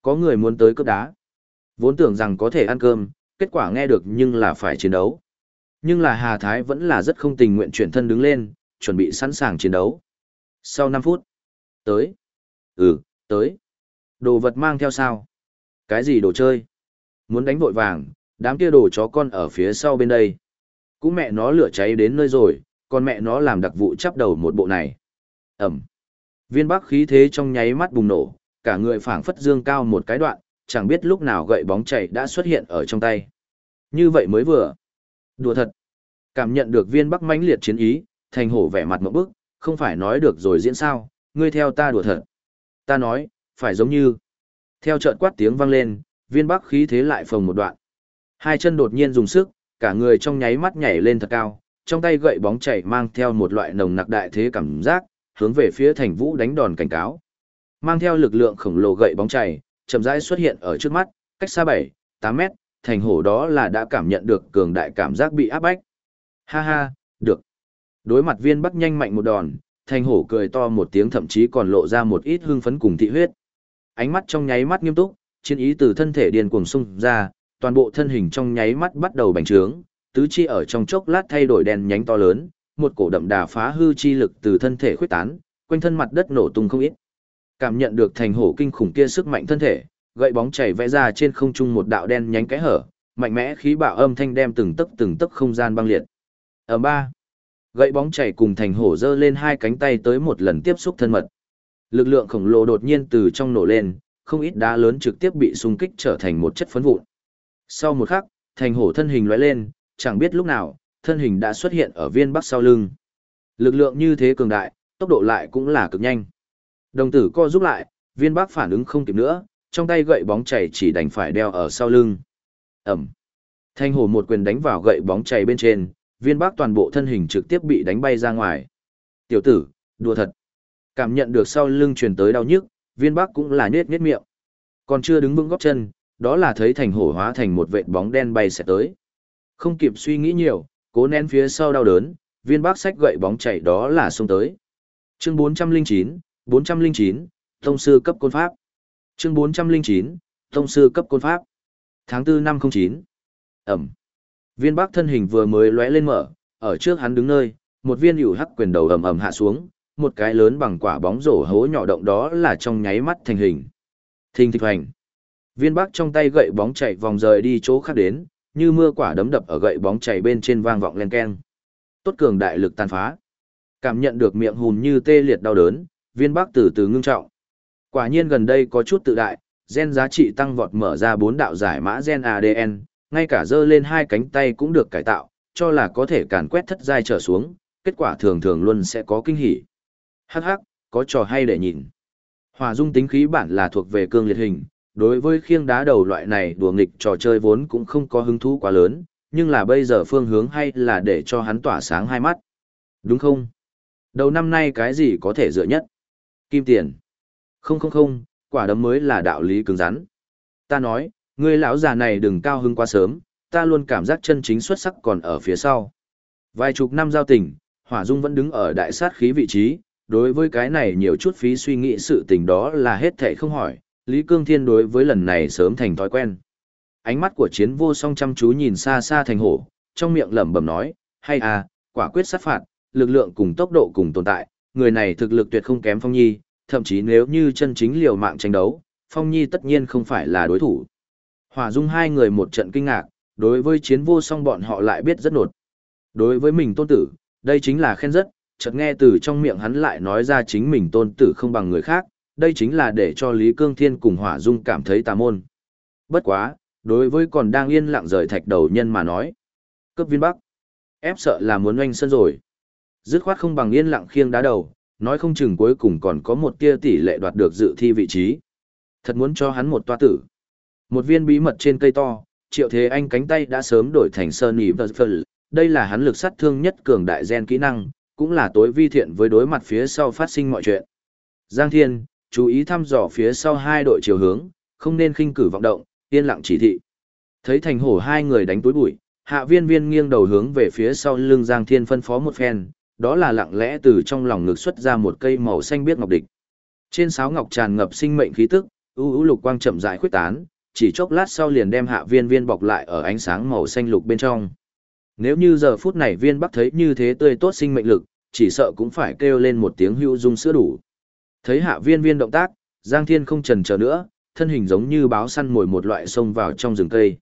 Có người muốn tới cướp đá. Vốn tưởng rằng có thể ăn cơm, kết quả nghe được nhưng là phải chiến đấu. Nhưng là Hà Thái vẫn là rất không tình nguyện chuyển thân đứng lên, chuẩn bị sẵn sàng chiến đấu. Sau 5 phút. Tới. Ừ, tới. Đồ vật mang theo sao? Cái gì đồ chơi? Muốn đánh vội vàng, đám kia đồ chó con ở phía sau bên đây. Cũng mẹ nó lửa cháy đến nơi rồi, còn mẹ nó làm đặc vụ chắp đầu một bộ này. Ẩm. Viên bắc khí thế trong nháy mắt bùng nổ, cả người phảng phất dương cao một cái đoạn, chẳng biết lúc nào gậy bóng chạy đã xuất hiện ở trong tay. Như vậy mới vừa. Đùa thật. Cảm nhận được viên bắc mãnh liệt chiến ý, thành hổ vẻ mặt một bức, không phải nói được rồi diễn sao, ngươi theo ta đùa thật. Ta nói, phải giống như. Theo trợn quát tiếng vang lên, viên bắc khí thế lại phồng một đoạn. Hai chân đột nhiên dùng sức, cả người trong nháy mắt nhảy lên thật cao, trong tay gậy bóng chảy mang theo một loại nồng nặc đại thế cảm giác, hướng về phía thành vũ đánh đòn cảnh cáo. Mang theo lực lượng khổng lồ gậy bóng chảy, chậm rãi xuất hiện ở trước mắt, cách xa 7, 8 mét, thành hổ đó là đã cảm nhận được cường đại cảm giác bị áp bách. Ha ha, được. Đối mặt viên bắc nhanh mạnh một đòn, Thành hổ cười to một tiếng thậm chí còn lộ ra một ít hương phấn cùng thị huyết. Ánh mắt trong nháy mắt nghiêm túc, chiến ý từ thân thể điên cuồng xung ra, toàn bộ thân hình trong nháy mắt bắt đầu bành trướng, tứ chi ở trong chốc lát thay đổi đèn nhánh to lớn, một cổ đậm đà phá hư chi lực từ thân thể khuếch tán, quanh thân mặt đất nổ tung không ít. Cảm nhận được thành hổ kinh khủng kia sức mạnh thân thể, gậy bóng chảy vẽ ra trên không trung một đạo đen nhánh cái hở, mạnh mẽ khí bạo âm thanh đem từng tấc từng tấc không gian băng liệt. Ở ba, gậy bóng chảy cùng thành hổ dơ lên hai cánh tay tới một lần tiếp xúc thân mật. Lực lượng khổng lồ đột nhiên từ trong nổ lên, không ít đá lớn trực tiếp bị xung kích trở thành một chất phấn vụn. Sau một khắc, thành hổ thân hình lóe lên, chẳng biết lúc nào, thân hình đã xuất hiện ở viên bắc sau lưng. Lực lượng như thế cường đại, tốc độ lại cũng là cực nhanh. Đồng tử co giúp lại, viên bắc phản ứng không kịp nữa, trong tay gậy bóng chảy chỉ đành phải đeo ở sau lưng. Ẩm. Thanh hổ một quyền đánh vào gậy bóng chảy bên trên, viên bắc toàn bộ thân hình trực tiếp bị đánh bay ra ngoài. Tiểu tử, đùa thật. Cảm nhận được sau lưng truyền tới đau nhức, viên bắc cũng là nết nết miệng. Còn chưa đứng vững góc chân, đó là thấy thành hổ hóa thành một vệt bóng đen bay sẽ tới. Không kịp suy nghĩ nhiều, cố nén phía sau đau đớn, viên bác sách gậy bóng chạy đó là xông tới. Chương 409, 409, Tông sư cấp côn pháp. Chương 409, Tông sư cấp côn pháp. Tháng 4 năm 09. Ẩm. Viên bác thân hình vừa mới lóe lên mở, ở trước hắn đứng nơi, một viên hữu hắc quyền đầu ầm ầm hạ xuống, một cái lớn bằng quả bóng rổ hố nhỏ động đó là trong nháy mắt thành hình. Thình thịch hoành. Viên bác trong tay gậy bóng chạy vòng rời đi chỗ khác đến, như mưa quả đấm đập ở gậy bóng chạy bên trên vang vọng len keng. Tốt cường đại lực tàn phá. Cảm nhận được miệng hùn như tê liệt đau đớn, viên bác từ từ ngưng trọng. Quả nhiên gần đây có chút tự đại, gen giá trị tăng vọt mở ra bốn đạo giải mã gen ADN, ngay cả dơ lên hai cánh tay cũng được cải tạo, cho là có thể càn quét thất giai trở xuống, kết quả thường thường luôn sẽ có kinh hỉ. Hắc hắc, có trò hay để nhìn. Hòa dung tính khí bản là thuộc về cương liệt hình, đối với khiêng đá đầu loại này đùa nghịch trò chơi vốn cũng không có hứng thú quá lớn, nhưng là bây giờ phương hướng hay là để cho hắn tỏa sáng hai mắt. Đúng không? Đầu năm nay cái gì có thể dựa nhất? Kim tiền. Không không không, quả đấm mới là đạo lý cứng rắn. Ta nói, ngươi lão già này đừng cao hứng quá sớm, ta luôn cảm giác chân chính xuất sắc còn ở phía sau. Vài chục năm giao tình, Hỏa Dung vẫn đứng ở đại sát khí vị trí, đối với cái này nhiều chút phí suy nghĩ sự tình đó là hết thảy không hỏi, Lý Cương Thiên đối với lần này sớm thành thói quen. Ánh mắt của chiến vô song chăm chú nhìn xa xa thành hổ, trong miệng lẩm bẩm nói, hay à, quả quyết sát phạt, lực lượng cùng tốc độ cùng tồn tại, người này thực lực tuyệt không kém Phong Nhi, thậm chí nếu như chân chính liều mạng tranh đấu, Phong Nhi tất nhiên không phải là đối thủ. Hỏa dung hai người một trận kinh ngạc, đối với chiến vô song bọn họ lại biết rất nột. Đối với mình tôn tử, đây chính là khen rất, chợt nghe từ trong miệng hắn lại nói ra chính mình tôn tử không bằng người khác, đây chính là để cho Lý Cương Thiên cùng Hỏa Dung cảm thấy tà môn. Bất quá, đối với còn đang yên lặng rời thạch đầu nhân mà nói. Cấp viên bắc, ép sợ là muốn oanh sân rồi. Dứt khoát không bằng yên lặng khiêng đá đầu, nói không chừng cuối cùng còn có một tia tỷ lệ đoạt được dự thi vị trí. Thật muốn cho hắn một toa tử. Một viên bí mật trên cây to, triệu thế anh cánh tay đã sớm đổi thành sơn ý vật. Đây là hắn lực sát thương nhất cường đại gen kỹ năng, cũng là tối vi thiện với đối mặt phía sau phát sinh mọi chuyện. Giang Thiên, chú ý thăm dò phía sau hai đội chiều hướng, không nên khinh cử vọng động, yên lặng chỉ thị. Thấy thành hổ hai người đánh túi bụi, hạ viên viên nghiêng đầu hướng về phía sau lưng Giang Thiên phân phó một phen, đó là lặng lẽ từ trong lòng ngực xuất ra một cây màu xanh biếc ngọc địch. Trên sáo ngọc tràn ngập sinh mệnh khí tức, u u lục quang chậm rãi khuếch tán, chỉ chốc lát sau liền đem hạ viên viên bọc lại ở ánh sáng màu xanh lục bên trong. Nếu như giờ phút này viên bắc thấy như thế tươi tốt sinh mệnh lực, chỉ sợ cũng phải kêu lên một tiếng hưu dung sữa đủ. Thấy hạ viên viên động tác, Giang Thiên không chần chờ nữa, thân hình giống như báo săn mồi một loại xông vào trong rừng cây.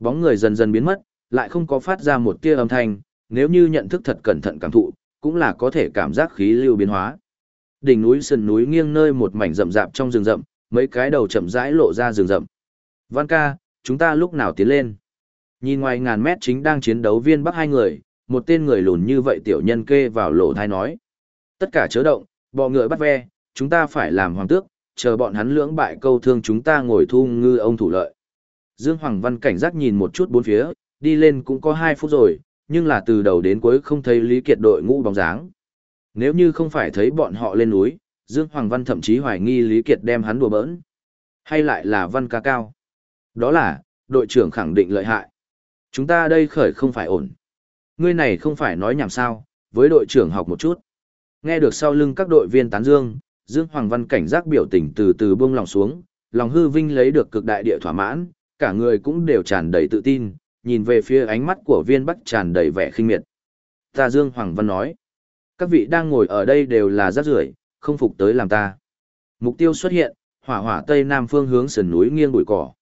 Bóng người dần dần biến mất, lại không có phát ra một tia âm thanh, nếu như nhận thức thật cẩn thận cảm thụ, cũng là có thể cảm giác khí lưu biến hóa. Đỉnh núi sườn núi nghiêng nơi một mảnh rậm rạp trong rừng rậm, mấy cái đầu chậm rãi lộ ra rừng rậm. Văn ca, chúng ta lúc nào tiến lên? Nhìn ngoài ngàn mét chính đang chiến đấu viên bắc hai người, một tên người lùn như vậy tiểu nhân kê vào lỗ thai nói. Tất cả chớ động, bọ ngựa bắt ve, chúng ta phải làm hoàng tước, chờ bọn hắn lưỡng bại câu thương chúng ta ngồi thu ngư ông thủ lợi. Dương Hoàng Văn cảnh giác nhìn một chút bốn phía, đi lên cũng có hai phút rồi, nhưng là từ đầu đến cuối không thấy Lý Kiệt đội ngũ bóng dáng. Nếu như không phải thấy bọn họ lên núi, Dương Hoàng Văn thậm chí hoài nghi Lý Kiệt đem hắn đùa bỡn. Hay lại là Văn ca cao. Đó là, đội trưởng khẳng định lợi hại. Chúng ta đây khởi không phải ổn. Ngươi này không phải nói nhảm sao, với đội trưởng học một chút. Nghe được sau lưng các đội viên tán dương, Dương Hoàng Văn cảnh giác biểu tình từ từ buông lòng xuống, lòng hư vinh lấy được cực đại địa thỏa mãn, cả người cũng đều tràn đầy tự tin, nhìn về phía ánh mắt của viên bắc tràn đầy vẻ khinh miệt. Ta Dương Hoàng Văn nói, các vị đang ngồi ở đây đều là rác rưởi, không phục tới làm ta. Mục tiêu xuất hiện, hỏa hỏa tây nam phương hướng sườn núi nghiêng bụi cỏ.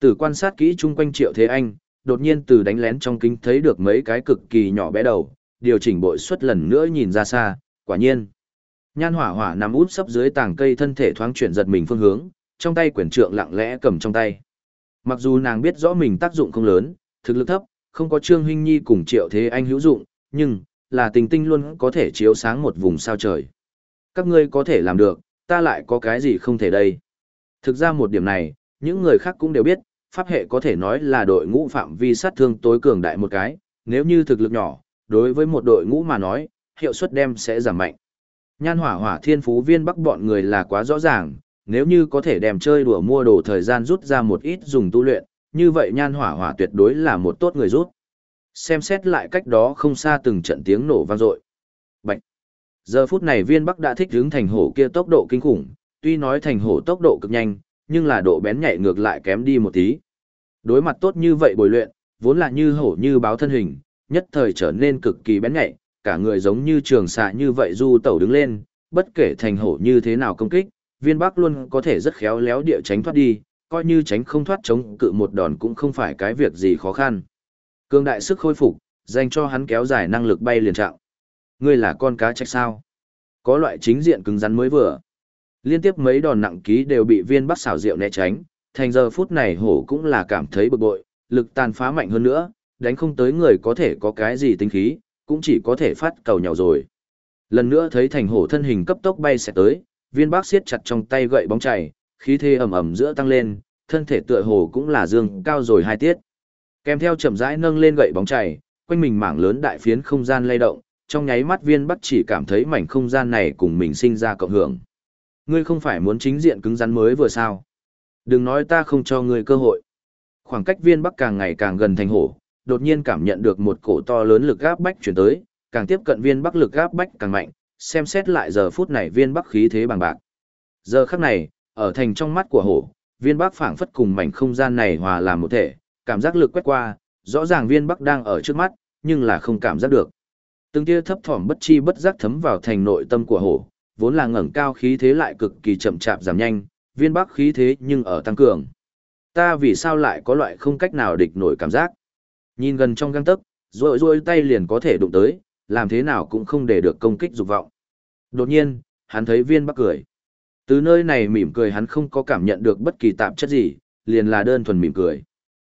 Từ quan sát kỹ chung quanh Triệu Thế Anh, đột nhiên từ đánh lén trong kính thấy được mấy cái cực kỳ nhỏ bé đầu, điều chỉnh bội suất lần nữa nhìn ra xa, quả nhiên. Nhan hỏa hỏa nằm út sấp dưới tảng cây thân thể thoáng chuyển giật mình phương hướng, trong tay quyển trượng lặng lẽ cầm trong tay. Mặc dù nàng biết rõ mình tác dụng không lớn, thực lực thấp, không có Trương Huynh Nhi cùng Triệu Thế Anh hữu dụng, nhưng, là tình tinh luôn có thể chiếu sáng một vùng sao trời. Các ngươi có thể làm được, ta lại có cái gì không thể đây. Thực ra một điểm này, những người khác cũng đều biết, pháp hệ có thể nói là đội ngũ phạm vi sát thương tối cường đại một cái, nếu như thực lực nhỏ, đối với một đội ngũ mà nói, hiệu suất đem sẽ giảm mạnh. Nhan hỏa hỏa thiên phú viên bắc bọn người là quá rõ ràng, nếu như có thể đem chơi đùa mua đồ thời gian rút ra một ít dùng tu luyện, như vậy nhan hỏa hỏa tuyệt đối là một tốt người rút. Xem xét lại cách đó không xa từng trận tiếng nổ vang dội. Bạch. Giờ phút này viên bắc đã thích hướng thành hổ kia tốc độ kinh khủng, tuy nói thành hổ tốc độ cực nhanh, nhưng là độ bén nhạy ngược lại kém đi một tí. Đối mặt tốt như vậy bồi luyện, vốn là như hổ như báo thân hình, nhất thời trở nên cực kỳ bén nhạy, cả người giống như trường xạ như vậy du tẩu đứng lên, bất kể thành hổ như thế nào công kích, viên bắc luôn có thể rất khéo léo địa tránh thoát đi, coi như tránh không thoát chống cự một đòn cũng không phải cái việc gì khó khăn. Cương đại sức khôi phục, dành cho hắn kéo dài năng lực bay liền trạng. Ngươi là con cá trách sao? Có loại chính diện cứng rắn mới vừa. Liên tiếp mấy đòn nặng ký đều bị viên bắc xảo diệu né tránh, thành giờ phút này hổ cũng là cảm thấy bực bội, lực tàn phá mạnh hơn nữa, đánh không tới người có thể có cái gì tinh khí, cũng chỉ có thể phát cầu nhau rồi. Lần nữa thấy thành hổ thân hình cấp tốc bay sẽ tới, viên bác siết chặt trong tay gậy bóng chảy, khí thế ầm ầm giữa tăng lên, thân thể tựa hồ cũng là dương cao rồi hai tiết. Kèm theo chậm rãi nâng lên gậy bóng chảy, quanh mình mảng lớn đại phiến không gian lay động, trong nháy mắt viên bắc chỉ cảm thấy mảnh không gian này cùng mình sinh ra cộng hưởng. Ngươi không phải muốn chính diện cứng rắn mới vừa sao. Đừng nói ta không cho ngươi cơ hội. Khoảng cách viên bắc càng ngày càng gần thành hổ, đột nhiên cảm nhận được một cổ to lớn lực áp bách chuyển tới, càng tiếp cận viên bắc lực áp bách càng mạnh, xem xét lại giờ phút này viên bắc khí thế bằng bạc. Giờ khắc này, ở thành trong mắt của hổ, viên bắc phảng phất cùng mảnh không gian này hòa làm một thể, cảm giác lực quét qua, rõ ràng viên bắc đang ở trước mắt, nhưng là không cảm giác được. Từng tia thấp thỏm bất chi bất giác thấm vào thành nội tâm của hổ, vốn là ngẩng cao khí thế lại cực kỳ chậm chạp giảm nhanh, viên bắc khí thế nhưng ở tăng cường. Ta vì sao lại có loại không cách nào địch nổi cảm giác? Nhìn gần trong găng tấc, rồi rồi tay liền có thể đụng tới, làm thế nào cũng không để được công kích dục vọng. Đột nhiên, hắn thấy viên bắc cười. Từ nơi này mỉm cười hắn không có cảm nhận được bất kỳ tạp chất gì, liền là đơn thuần mỉm cười.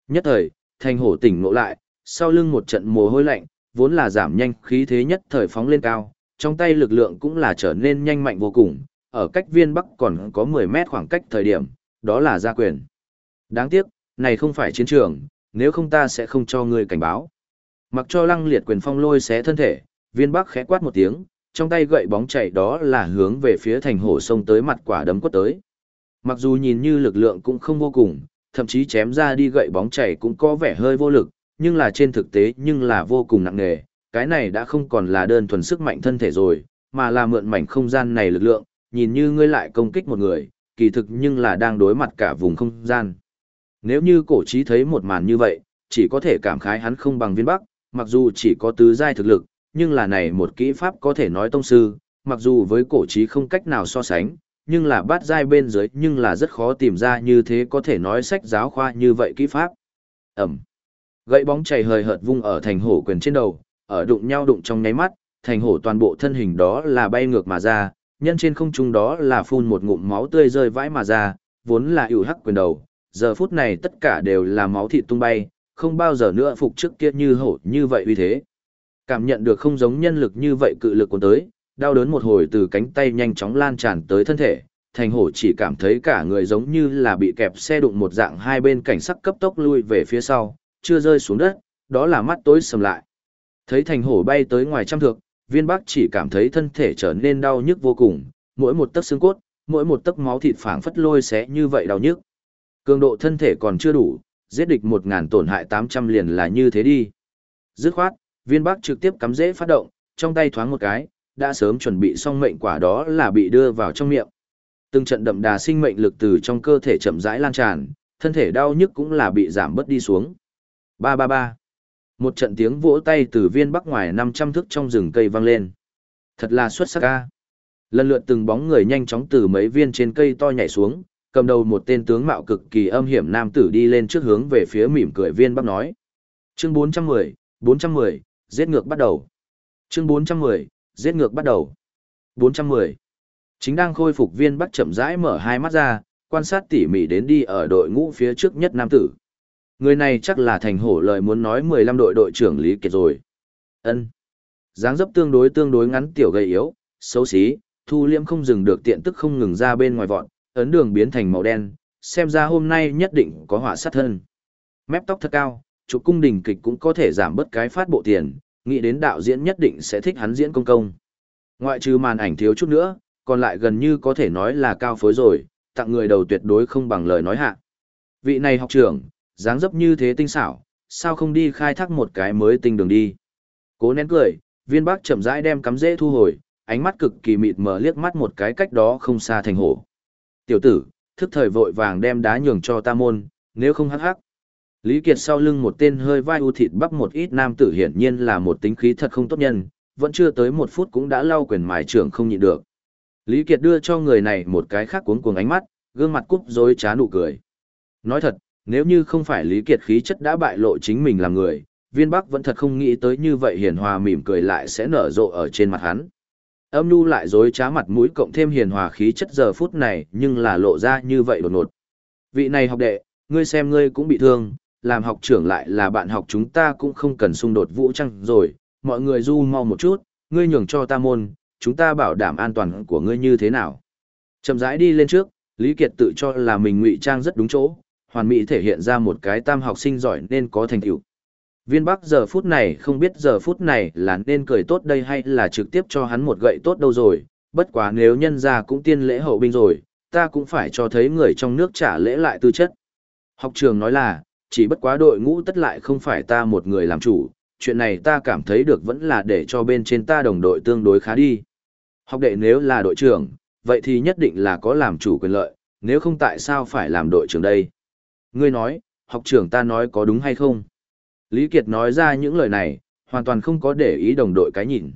Nhất thời, thanh hổ tỉnh ngộ lại, sau lưng một trận mồ hôi lạnh, vốn là giảm nhanh khí thế nhất thời phóng lên cao, trong tay lực lượng cũng là trở nên nhanh mạnh vô cùng, ở cách viên bắc còn có 10 mét khoảng cách thời điểm, đó là gia quyền. Đáng tiếc, này không phải chiến trường, nếu không ta sẽ không cho ngươi cảnh báo. Mặc cho lăng liệt quyền phong lôi xé thân thể, viên bắc khẽ quát một tiếng, trong tay gậy bóng chạy đó là hướng về phía thành hổ sông tới mặt quả đấm quất tới. Mặc dù nhìn như lực lượng cũng không vô cùng, thậm chí chém ra đi gậy bóng chảy cũng có vẻ hơi vô lực, nhưng là trên thực tế nhưng là vô cùng nặng nề, cái này đã không còn là đơn thuần sức mạnh thân thể rồi, mà là mượn mảnh không gian này lực lượng, nhìn như ngươi lại công kích một người, kỳ thực nhưng là đang đối mặt cả vùng không gian. Nếu như cổ trí thấy một màn như vậy, chỉ có thể cảm khái hắn không bằng viên bắc, mặc dù chỉ có tứ giai thực lực, nhưng là này một kỹ pháp có thể nói tông sư, mặc dù với cổ trí không cách nào so sánh, nhưng là bát giai bên dưới nhưng là rất khó tìm ra như thế có thể nói sách giáo khoa như vậy kỹ pháp. Ẩm. Gậy bóng chảy hời hợt vung ở thành hổ quyền trên đầu, ở đụng nhau đụng trong nháy mắt, thành hổ toàn bộ thân hình đó là bay ngược mà ra, nhân trên không trung đó là phun một ngụm máu tươi rơi vãi mà ra, vốn là ưu hắc quyền đầu, giờ phút này tất cả đều là máu thịt tung bay, không bao giờ nữa phục trước kia như hổ như vậy uy thế. Cảm nhận được không giống nhân lực như vậy cự lực cuốn tới, đau đớn một hồi từ cánh tay nhanh chóng lan tràn tới thân thể, thành hổ chỉ cảm thấy cả người giống như là bị kẹp xe đụng một dạng hai bên cảnh sắc cấp tốc lui về phía sau, chưa rơi xuống đất, đó là mắt tối sầm lại. Thấy thành hổ bay tới ngoài trăm thước, viên bắc chỉ cảm thấy thân thể trở nên đau nhức vô cùng, mỗi một tấc xương cốt, mỗi một tấc máu thịt phảng phất lôi xé như vậy đau nhức. Cường độ thân thể còn chưa đủ, giết địch một ngàn tổn hại tám trăm liền là như thế đi. Dứt khoát, viên bắc trực tiếp cắm dễ phát động, trong tay thoáng một cái, đã sớm chuẩn bị xong mệnh quả đó là bị đưa vào trong miệng. Từng trận đậm đà sinh mệnh lực từ trong cơ thể chậm rãi lan tràn, thân thể đau nhức cũng là bị giảm bớt đi xuống. Ba ba ba. Một trận tiếng vỗ tay từ viên bắc ngoài 500 thước trong rừng cây vang lên. Thật là xuất sắc ca. Lần lượt từng bóng người nhanh chóng từ mấy viên trên cây to nhảy xuống, cầm đầu một tên tướng mạo cực kỳ âm hiểm nam tử đi lên trước hướng về phía mỉm cười viên bắc nói. Chương 410, 410, giết ngược bắt đầu. Chương 410, giết ngược bắt đầu. 410. Chính đang khôi phục viên bắc chậm rãi mở hai mắt ra, quan sát tỉ mỉ đến đi ở đội ngũ phía trước nhất nam tử. Người này chắc là thành hổ lời muốn nói 15 đội đội trưởng Lý Kiệt rồi. ân dáng dấp tương đối tương đối ngắn tiểu gầy yếu, xấu xí, thu liễm không dừng được tiện tức không ngừng ra bên ngoài vọn, ấn đường biến thành màu đen, xem ra hôm nay nhất định có họa sát thân. Mép tóc thật cao, chụp cung đình kịch cũng có thể giảm bớt cái phát bộ tiền, nghĩ đến đạo diễn nhất định sẽ thích hắn diễn công công. Ngoại trừ màn ảnh thiếu chút nữa, còn lại gần như có thể nói là cao phối rồi, tặng người đầu tuyệt đối không bằng lời nói hạ. Vị này học trưởng, dáng dấp như thế tinh xảo, sao không đi khai thác một cái mới tinh đường đi. Cố nén cười, viên bác chậm rãi đem cắm dễ thu hồi, ánh mắt cực kỳ mịt mờ liếc mắt một cái cách đó không xa thành hổ. Tiểu tử, thức thời vội vàng đem đá nhường cho ta môn, nếu không hắc hắc. Lý Kiệt sau lưng một tên hơi vai u thịt bắp một ít nam tử hiển nhiên là một tính khí thật không tốt nhân, vẫn chưa tới một phút cũng đã lau quyền mài trưởng không nhịn được. Lý Kiệt đưa cho người này một cái khác cuốn cuồng ánh mắt, gương mặt cúp rối trá nụ cười. Nói thật, nếu như không phải Lý Kiệt khí chất đã bại lộ chính mình làm người, viên bắc vẫn thật không nghĩ tới như vậy hiền hòa mỉm cười lại sẽ nở rộ ở trên mặt hắn. Âm nu lại rối trá mặt mũi cộng thêm hiền hòa khí chất giờ phút này nhưng là lộ ra như vậy đột ngột. Vị này học đệ, ngươi xem ngươi cũng bị thương, làm học trưởng lại là bạn học chúng ta cũng không cần xung đột vũ trang rồi, mọi người du mau một chút, ngươi nhường cho ta môn, chúng ta bảo đảm an toàn của ngươi như thế nào. Chậm rãi đi lên trước, Lý Kiệt tự cho là mình ngụy trang rất đúng chỗ, hoàn mỹ thể hiện ra một cái tam học sinh giỏi nên có thành tựu. Viên Bắc giờ phút này không biết giờ phút này là nên cười tốt đây hay là trực tiếp cho hắn một gậy tốt đâu rồi, bất quá nếu nhân gia cũng tiên lễ hậu binh rồi, ta cũng phải cho thấy người trong nước trả lễ lại tư chất. Học trường nói là, chỉ bất quá đội ngũ tất lại không phải ta một người làm chủ, chuyện này ta cảm thấy được vẫn là để cho bên trên ta đồng đội tương đối khá đi. Học đệ nếu là đội trưởng, vậy thì nhất định là có làm chủ quyền lợi, nếu không tại sao phải làm đội trưởng đây? Ngươi nói, học trưởng ta nói có đúng hay không? Lý Kiệt nói ra những lời này, hoàn toàn không có để ý đồng đội cái nhìn.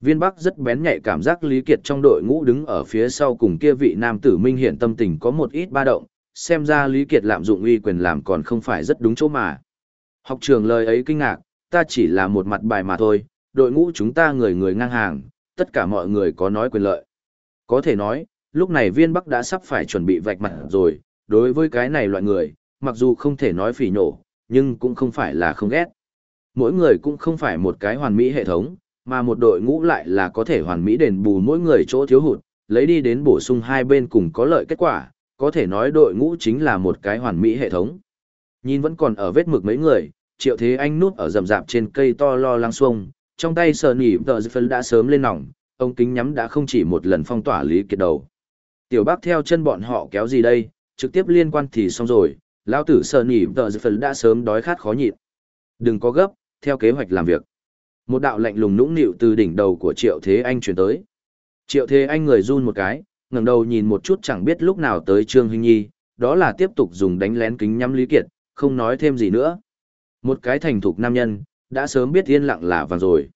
Viên Bắc rất bén nhạy cảm giác Lý Kiệt trong đội ngũ đứng ở phía sau cùng kia vị nam tử minh hiện tâm tình có một ít ba động, xem ra Lý Kiệt lạm dụng uy quyền làm còn không phải rất đúng chỗ mà. Học trưởng lời ấy kinh ngạc, ta chỉ là một mặt bài mà thôi, đội ngũ chúng ta người người ngang hàng, tất cả mọi người có nói quyền lợi. Có thể nói, lúc này viên Bắc đã sắp phải chuẩn bị vạch mặt rồi, đối với cái này loại người, mặc dù không thể nói phỉ nổ, nhưng cũng không phải là không ghét. Mỗi người cũng không phải một cái hoàn mỹ hệ thống, mà một đội ngũ lại là có thể hoàn mỹ đền bù mỗi người chỗ thiếu hụt, lấy đi đến bổ sung hai bên cùng có lợi kết quả, có thể nói đội ngũ chính là một cái hoàn mỹ hệ thống. Nhìn vẫn còn ở vết mực mấy người, triệu thế anh núp ở rầm rạp trên cây to lo lăng xuông, trong tay sờ nỉ tờ phân đã sớm lên nòng, ông kính nhắm đã không chỉ một lần phong tỏa lý kiệt đầu. Tiểu bác theo chân bọn họ kéo gì đây, trực tiếp liên quan thì xong rồi, lão tử sờ nỉ tờ phân đã sớm đói khát khó nhịn. Đừng có gấp, theo kế hoạch làm việc. Một đạo lạnh lùng nũng nịu từ đỉnh đầu của triệu thế anh chuyển tới. Triệu thế anh người run một cái, ngẩng đầu nhìn một chút chẳng biết lúc nào tới Trương Hinh Nhi, đó là tiếp tục dùng đánh lén kính nhắm Lý Kiệt, không nói thêm gì nữa. Một cái thành thục nam nhân, đã sớm biết yên lặng là vàng rồi.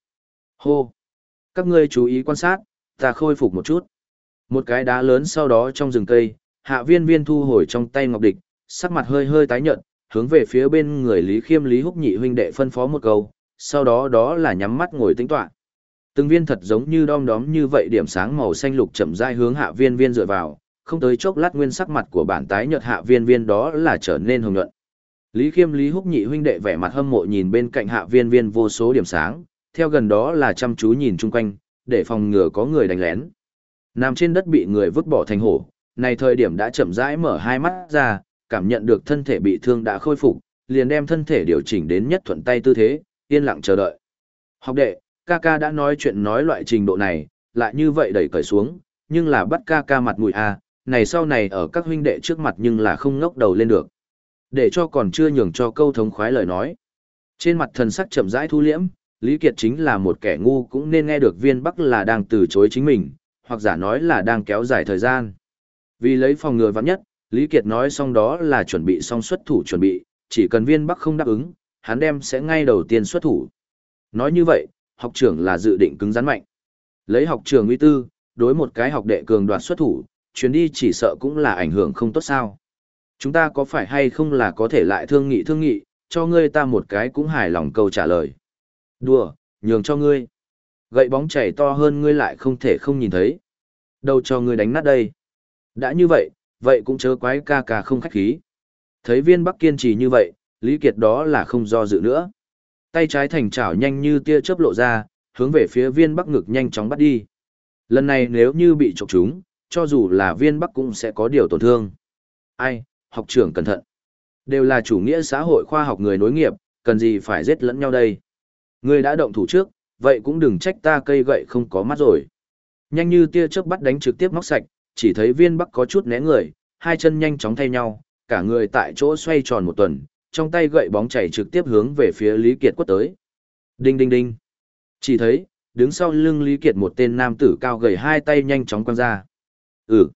Hô! Các ngươi chú ý quan sát, ta khôi phục một chút. Một cái đá lớn sau đó trong rừng cây, hạ viên viên thu hồi trong tay ngọc địch, sắc mặt hơi hơi tái nhợt, hướng về phía bên người Lý Khiêm Lý Húc Nhị huynh đệ phân phó một câu, sau đó đó là nhắm mắt ngồi tĩnh toán. Từng viên thật giống như đom đóm như vậy điểm sáng màu xanh lục chậm rãi hướng hạ viên viên dựa vào, không tới chốc lát nguyên sắc mặt của bản tái nhợt hạ viên viên đó là trở nên hồng nhuận. Lý Khiêm Lý Húc nhị huynh đệ vẻ mặt hâm mộ nhìn bên cạnh hạ viên viên vô số điểm sáng, theo gần đó là chăm chú nhìn chung quanh, để phòng ngừa có người đánh lén. Nằm trên đất bị người vứt bỏ thành hổ, này thời điểm đã chậm rãi mở hai mắt ra, cảm nhận được thân thể bị thương đã khôi phục, liền đem thân thể điều chỉnh đến nhất thuận tay tư thế, yên lặng chờ đợi. Học đệ, ca ca đã nói chuyện nói loại trình độ này, lại như vậy đẩy cởi xuống, nhưng là bắt ca ca mặt mũi à, này sau này ở các huynh đệ trước mặt nhưng là không ngóc đầu lên được. Để cho còn chưa nhường cho câu thống khoái lời nói. Trên mặt thần sắc chậm rãi thu liễm, Lý Kiệt chính là một kẻ ngu cũng nên nghe được viên bắc là đang từ chối chính mình, hoặc giả nói là đang kéo dài thời gian. Vì lấy phòng ngừa vắng nhất, Lý Kiệt nói xong đó là chuẩn bị xong xuất thủ chuẩn bị, chỉ cần viên bắc không đáp ứng, hắn đem sẽ ngay đầu tiên xuất thủ. Nói như vậy, học trưởng là dự định cứng rắn mạnh. Lấy học trưởng uy tư, đối một cái học đệ cường đoạt xuất thủ, chuyến đi chỉ sợ cũng là ảnh hưởng không tốt sao. Chúng ta có phải hay không là có thể lại thương nghị thương nghị, cho ngươi ta một cái cũng hài lòng câu trả lời. Đùa, nhường cho ngươi. Gậy bóng chảy to hơn ngươi lại không thể không nhìn thấy. Đâu cho ngươi đánh nát đây. Đã như vậy, vậy cũng chớ quái ca ca không khách khí. Thấy viên bắc kiên trì như vậy, Lý Kiệt đó là không do dự nữa. Tay trái thành chảo nhanh như tia chớp lộ ra, hướng về phía viên bắc ngực nhanh chóng bắt đi. Lần này nếu như bị chọc trúng, cho dù là viên bắc cũng sẽ có điều tổn thương. Ai, học trưởng cẩn thận. Đều là chủ nghĩa xã hội khoa học người nối nghiệp, cần gì phải giết lẫn nhau đây. Ngươi đã động thủ trước, vậy cũng đừng trách ta cây gậy không có mắt rồi. Nhanh như tia chớp bắt đánh trực tiếp móc sạch, chỉ thấy viên bắc có chút né người, hai chân nhanh chóng thay nhau, cả người tại chỗ xoay tròn một tuần, trong tay gậy bóng chảy trực tiếp hướng về phía Lý Kiệt quất tới. Đinh đinh đinh. Chỉ thấy, đứng sau lưng Lý Kiệt một tên nam tử cao gầy hai tay nhanh chóng quăng ra. Ừ.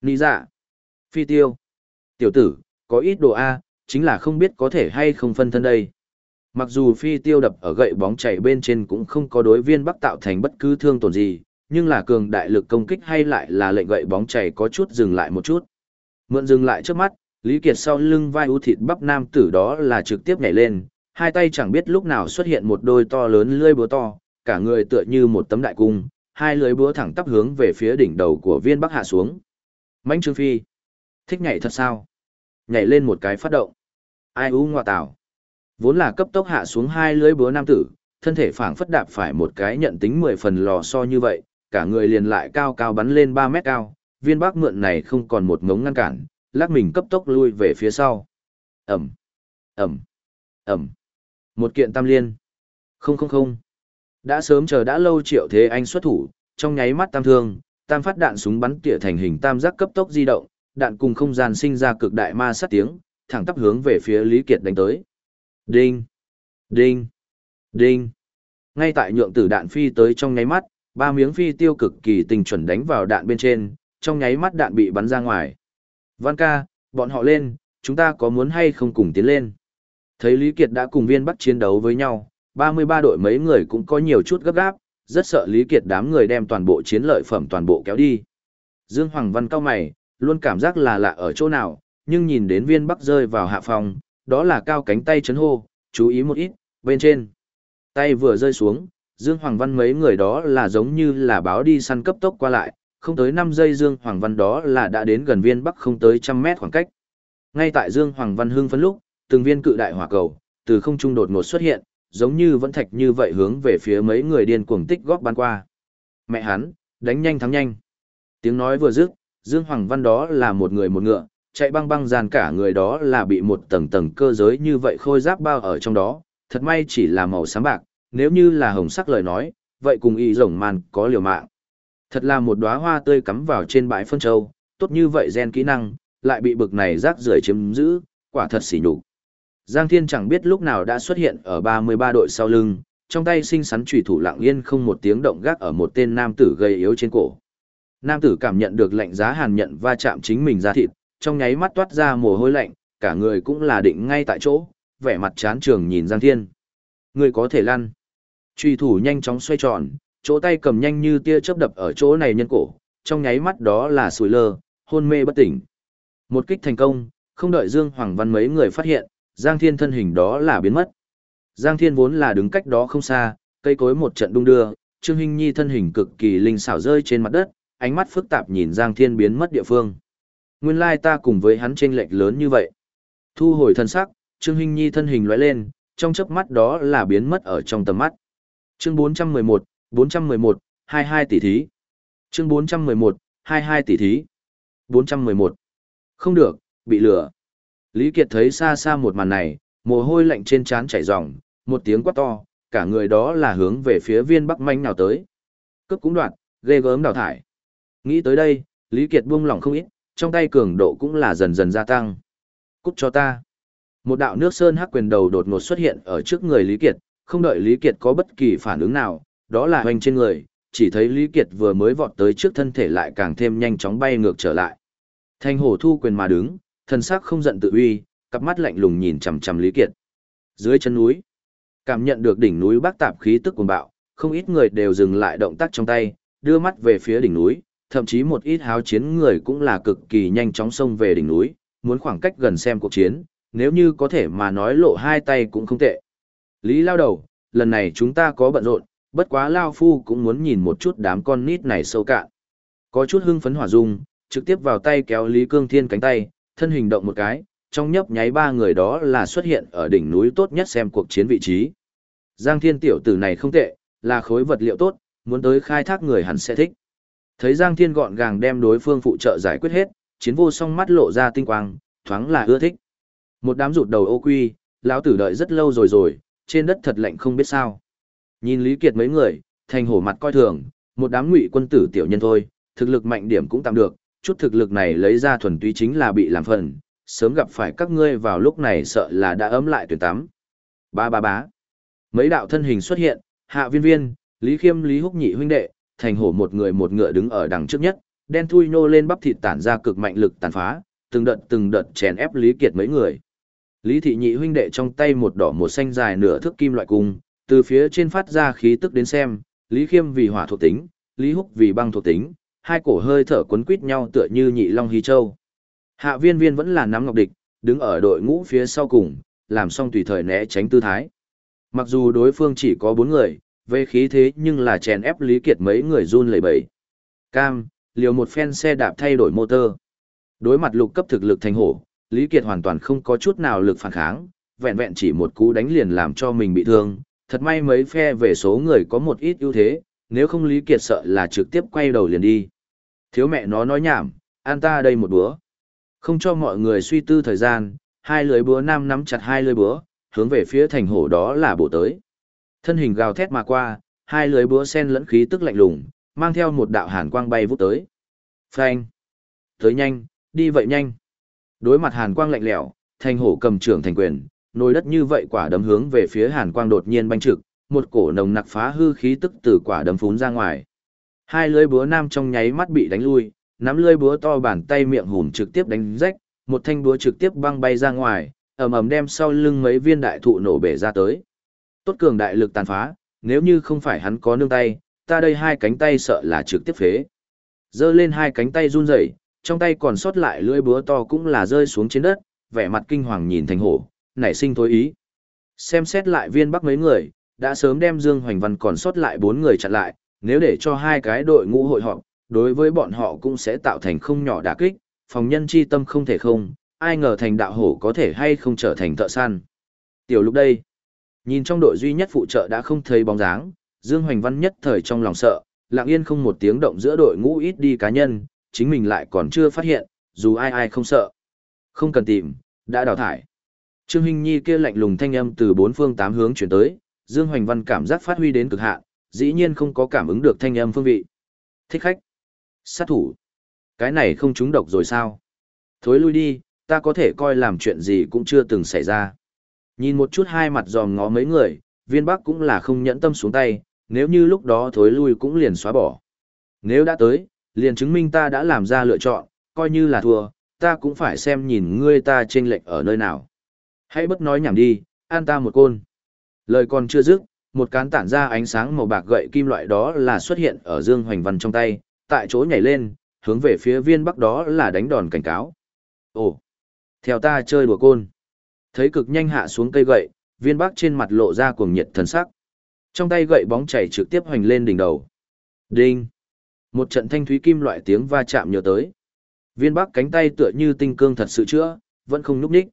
Nị dạ. Phi tiêu. Tiểu tử, có ít đồ A, chính là không biết có thể hay không phân thân đây. Mặc dù phi tiêu đập ở gậy bóng chảy bên trên cũng không có đối viên bắc tạo thành bất cứ thương tổn gì, nhưng là cường đại lực công kích hay lại là lệnh gậy bóng chảy có chút dừng lại một chút. Mượn dừng lại trước mắt, Lý Kiệt sau lưng vai ưu thịt bắp nam tử đó là trực tiếp nhảy lên, hai tay chẳng biết lúc nào xuất hiện một đôi to lớn lưỡi búa to, cả người tựa như một tấm đại cung, hai lưỡi búa thẳng tắp hướng về phía đỉnh đầu của viên bắc hạ xuống. Mãnh Trương Phi, thích nhảy thật sao? Nhảy lên một cái phát động. Ai u ngoa tảo. Vốn là cấp tốc hạ xuống hai lưỡi búa nam tử, thân thể phảng phất đạp phải một cái nhận tính 10 phần lò so như vậy, cả người liền lại cao cao bắn lên 3 mét cao, viên bắc mượn này không còn một ngống ngăn cản, lắc mình cấp tốc lui về phía sau. Ẩm, Ẩm, Ẩm. Một kiện tam liên. Không không không. Đã sớm chờ đã lâu triệu thế anh xuất thủ, trong nháy mắt tam thương, tam phát đạn súng bắn tỉa thành hình tam giác cấp tốc di động, đạn cùng không gian sinh ra cực đại ma sát tiếng, thẳng tắp hướng về phía Lý Kiệt đánh tới. Đinh, đinh, đinh. Ngay tại nhượng tử đạn phi tới trong nháy mắt, ba miếng phi tiêu cực kỳ tình chuẩn đánh vào đạn bên trên, trong nháy mắt đạn bị bắn ra ngoài. Văn ca, bọn họ lên, chúng ta có muốn hay không cùng tiến lên? Thấy Lý Kiệt đã cùng viên bắc chiến đấu với nhau, 33 đội mấy người cũng có nhiều chút gấp gáp, rất sợ Lý Kiệt đám người đem toàn bộ chiến lợi phẩm toàn bộ kéo đi. Dương Hoàng Văn cao mày, luôn cảm giác là lạ ở chỗ nào, nhưng nhìn đến viên bắc rơi vào hạ phòng, đó là cao cánh tay chấn hô, chú ý một ít, bên trên. Tay vừa rơi xuống, Dương Hoàng Văn mấy người đó là giống như là báo đi săn cấp tốc qua lại, không tới 5 giây Dương Hoàng Văn đó là đã đến gần viên bắc không tới trăm mét khoảng cách. Ngay tại Dương Hoàng Văn hưng phấn lúc, từng viên cự đại hỏa cầu, từ không trung đột ngột xuất hiện, giống như vẫn thạch như vậy hướng về phía mấy người điên cuồng tích góp ban qua. Mẹ hắn, đánh nhanh thắng nhanh. Tiếng nói vừa dứt, Dương Hoàng Văn đó là một người một ngựa, chạy băng băng dàn cả người đó là bị một tầng tầng cơ giới như vậy khôi giáp bao ở trong đó, thật may chỉ là màu xám bạc, nếu như là hồng sắc lời nói, vậy cùng y rồng màn có liều mạng. Thật là một đóa hoa tươi cắm vào trên bãi phân châu, tốt như vậy gen kỹ năng, lại bị bực này rác rưởi chiếm giữ, quả thật xỉ nhục. Giang Thiên chẳng biết lúc nào đã xuất hiện ở 33 đội sau lưng, trong tay sinh sắn chủy thủ lặng yên không một tiếng động gác ở một tên nam tử gầy yếu trên cổ. Nam tử cảm nhận được lạnh giá hàn nhận va chạm chính mình ra thịt, trong nháy mắt toát ra mồ hôi lạnh, cả người cũng là định ngay tại chỗ, vẻ mặt chán trường nhìn Giang Thiên. Người có thể lăn. Truy thủ nhanh chóng xoay tròn, chỗ tay cầm nhanh như tia chớp đập ở chỗ này nhân cổ, trong nháy mắt đó là sùi lơ, hôn mê bất tỉnh. Một kích thành công, không đợi Dương Hoàng Văn mấy người phát hiện, Giang Thiên thân hình đó là biến mất. Giang Thiên vốn là đứng cách đó không xa, cây cối một trận đung đưa, Trương Hinh Nhi thân hình cực kỳ linh xảo rơi trên mặt đất, ánh mắt phức tạp nhìn Giang Thiên biến mất địa phương. Nguyên lai ta cùng với hắn chênh lệch lớn như vậy. Thu hồi thân sắc, Trương Hinh Nhi thân hình lóe lên, trong chớp mắt đó là biến mất ở trong tầm mắt. Chương 411, 411, 22 tỷ thí. Chương 411, 22 tỷ thí. 411. Không được, bị lừa. Lý Kiệt thấy xa xa một màn này, mồ hôi lạnh trên trán chảy ròng, một tiếng quát to, cả người đó là hướng về phía viên bắc manh nào tới. Cướp cũng đoạn, ghê gớm đào thải. Nghĩ tới đây, Lý Kiệt buông lỏng không ít, trong tay cường độ cũng là dần dần gia tăng. Cút cho ta. Một đạo nước sơn hắc quyền đầu đột ngột xuất hiện ở trước người Lý Kiệt, không đợi Lý Kiệt có bất kỳ phản ứng nào, đó là hoành trên người, chỉ thấy Lý Kiệt vừa mới vọt tới trước thân thể lại càng thêm nhanh chóng bay ngược trở lại. Thanh hổ thu quyền mà đứng, thân sắc không giận tự uy, cặp mắt lạnh lùng nhìn chằm chằm Lý Kiệt. Dưới chân núi, cảm nhận được đỉnh núi bác tạp khí tức cuồng bạo, không ít người đều dừng lại động tác trong tay, đưa mắt về phía đỉnh núi, thậm chí một ít háo chiến người cũng là cực kỳ nhanh chóng xông về đỉnh núi, muốn khoảng cách gần xem cuộc chiến, nếu như có thể mà nói lộ hai tay cũng không tệ. Lý lao đầu, lần này chúng ta có bận rộn, bất quá lao phu cũng muốn nhìn một chút đám con nít này sâu cạn. Có chút hưng phấn hỏa dung, trực tiếp vào tay kéo Lý Cương Thiên cánh tay, thân hình động một cái, trong nhấp nháy ba người đó là xuất hiện ở đỉnh núi tốt nhất xem cuộc chiến vị trí. Giang Thiên tiểu tử này không tệ, là khối vật liệu tốt, muốn tới khai thác người hẳn sẽ thích. Thấy Giang Thiên gọn gàng đem đối phương phụ trợ giải quyết hết, chiến vô song mắt lộ ra tinh quang, thoáng là ưa thích. Một đám rụt đầu ô quy, lão tử đợi rất lâu rồi rồi, trên đất thật lạnh không biết sao. Nhìn Lý Kiệt mấy người, thành hổ mặt coi thường, một đám ngụy quân tử tiểu nhân thôi, thực lực mạnh điểm cũng tạm được, chút thực lực này lấy ra thuần túy chính là bị làm phần, sớm gặp phải các ngươi vào lúc này sợ là đã ấm lại tuyển tắm. Ba ba bá. Mấy đạo thân hình xuất hiện, hạ viên viên, Lý Khiêm Lý Húc nhị huynh đệ, thành hổ một người một ngựa đứng ở đằng trước nhất, đen thui nô lên bắp thịt tản ra cực mạnh lực tàn phá, từng đợt từng đợt chèn ép Lý Kiệt mấy người. Lý thị nhị huynh đệ trong tay một đỏ một xanh dài nửa thước kim loại cung, từ phía trên phát ra khí tức đến xem, Lý Khiêm vì hỏa thuộc tính, Lý Húc vì băng thuộc tính, hai cổ hơi thở quấn quít nhau tựa như nhị long hí châu. Hạ viên viên vẫn là nắm ngọc địch, đứng ở đội ngũ phía sau cùng, làm xong tùy thời né tránh tư thái. Mặc dù đối phương chỉ có bốn người, về khí thế nhưng là chèn ép Lý Kiệt mấy người run lẩy bẩy. Cam, liều một phen xe đạp thay đổi motor. Đối mặt lục cấp thực lực thành hổ, Lý Kiệt hoàn toàn không có chút nào lực phản kháng, vẹn vẹn chỉ một cú đánh liền làm cho mình bị thương. Thật may mấy phe về số người có một ít ưu thế, nếu không Lý Kiệt sợ là trực tiếp quay đầu liền đi. Thiếu mẹ nó nói nhảm, an ta đây một búa. Không cho mọi người suy tư thời gian, hai lưới búa nam nắm chặt hai lưới búa, hướng về phía thành hổ đó là bổ tới. Thân hình gào thét mà qua, hai lưới búa sen lẫn khí tức lạnh lùng, mang theo một đạo hàn quang bay vút tới. Phanh! Tới nhanh, đi vậy nhanh. Đối mặt hàn quang lạnh lẽo, thành hổ cầm trưởng thành quyền, nồi đất như vậy quả đấm hướng về phía hàn quang đột nhiên banh trực, một cổ nồng nặc phá hư khí tức từ quả đấm phún ra ngoài. Hai lưới búa nam trong nháy mắt bị đánh lui, nắm lưới búa to bàn tay miệng hùn trực tiếp đánh rách, một thanh búa trực tiếp băng bay ra ngoài, ầm ầm đem sau lưng mấy viên đại thụ nổ bể ra tới. Tốt cường đại lực tàn phá, nếu như không phải hắn có nương tay, ta đây hai cánh tay sợ là trực tiếp phế. Giơ lên hai cánh tay run rẩy, trong tay còn sót lại lưỡi búa to cũng là rơi xuống trên đất, vẻ mặt kinh hoàng nhìn thành hổ, nảy sinh thối ý. Xem xét lại viên bắc mấy người, đã sớm đem Dương Hoành Văn còn sót lại bốn người chặn lại, nếu để cho hai cái đội ngũ hội họp, đối với bọn họ cũng sẽ tạo thành không nhỏ đả kích, phòng nhân chi tâm không thể không, ai ngờ thành đạo hổ có thể hay không trở thành thợ săn. Tiểu lúc đây, nhìn trong đội duy nhất phụ trợ đã không thấy bóng dáng, Dương Hoành Văn nhất thời trong lòng sợ, lặng yên không một tiếng động giữa đội ngũ ít đi cá nhân, chính mình lại còn chưa phát hiện, dù ai ai không sợ. Không cần tìm, đã đào thải. Trương Hinh Nhi kia lạnh lùng thanh âm từ bốn phương tám hướng chuyển tới, Dương Hoành Văn cảm giác phát huy đến cực hạn, dĩ nhiên không có cảm ứng được thanh âm phương vị. Thích khách. Sát thủ. Cái này không trúng độc rồi sao? Thối lui đi, ta có thể coi làm chuyện gì cũng chưa từng xảy ra. Nhìn một chút hai mặt giòm ngó mấy người, viên bắc cũng là không nhẫn tâm xuống tay, nếu như lúc đó thối lui cũng liền xóa bỏ. Nếu đã tới, liền chứng minh ta đã làm ra lựa chọn, coi như là thua, ta cũng phải xem nhìn ngươi ta chênh lệch ở nơi nào. Hãy bất nói nhảm đi, an ta một côn. Lời còn chưa dứt, một cán tản ra ánh sáng màu bạc gậy kim loại đó là xuất hiện ở Dương Hoành Văn trong tay, tại chỗ nhảy lên, hướng về phía viên bắc đó là đánh đòn cảnh cáo. Ồ, theo ta chơi đùa côn. Thấy cực nhanh hạ xuống cây gậy, viên bắc trên mặt lộ ra cuồng nhiệt thần sắc. Trong tay gậy bóng chảy trực tiếp hoành lên đỉnh đầu. Đinh. Một trận thanh thúy kim loại tiếng va chạm nhớ tới. Viên bắc cánh tay tựa như tinh cương thật sự chữa, vẫn không núp đích.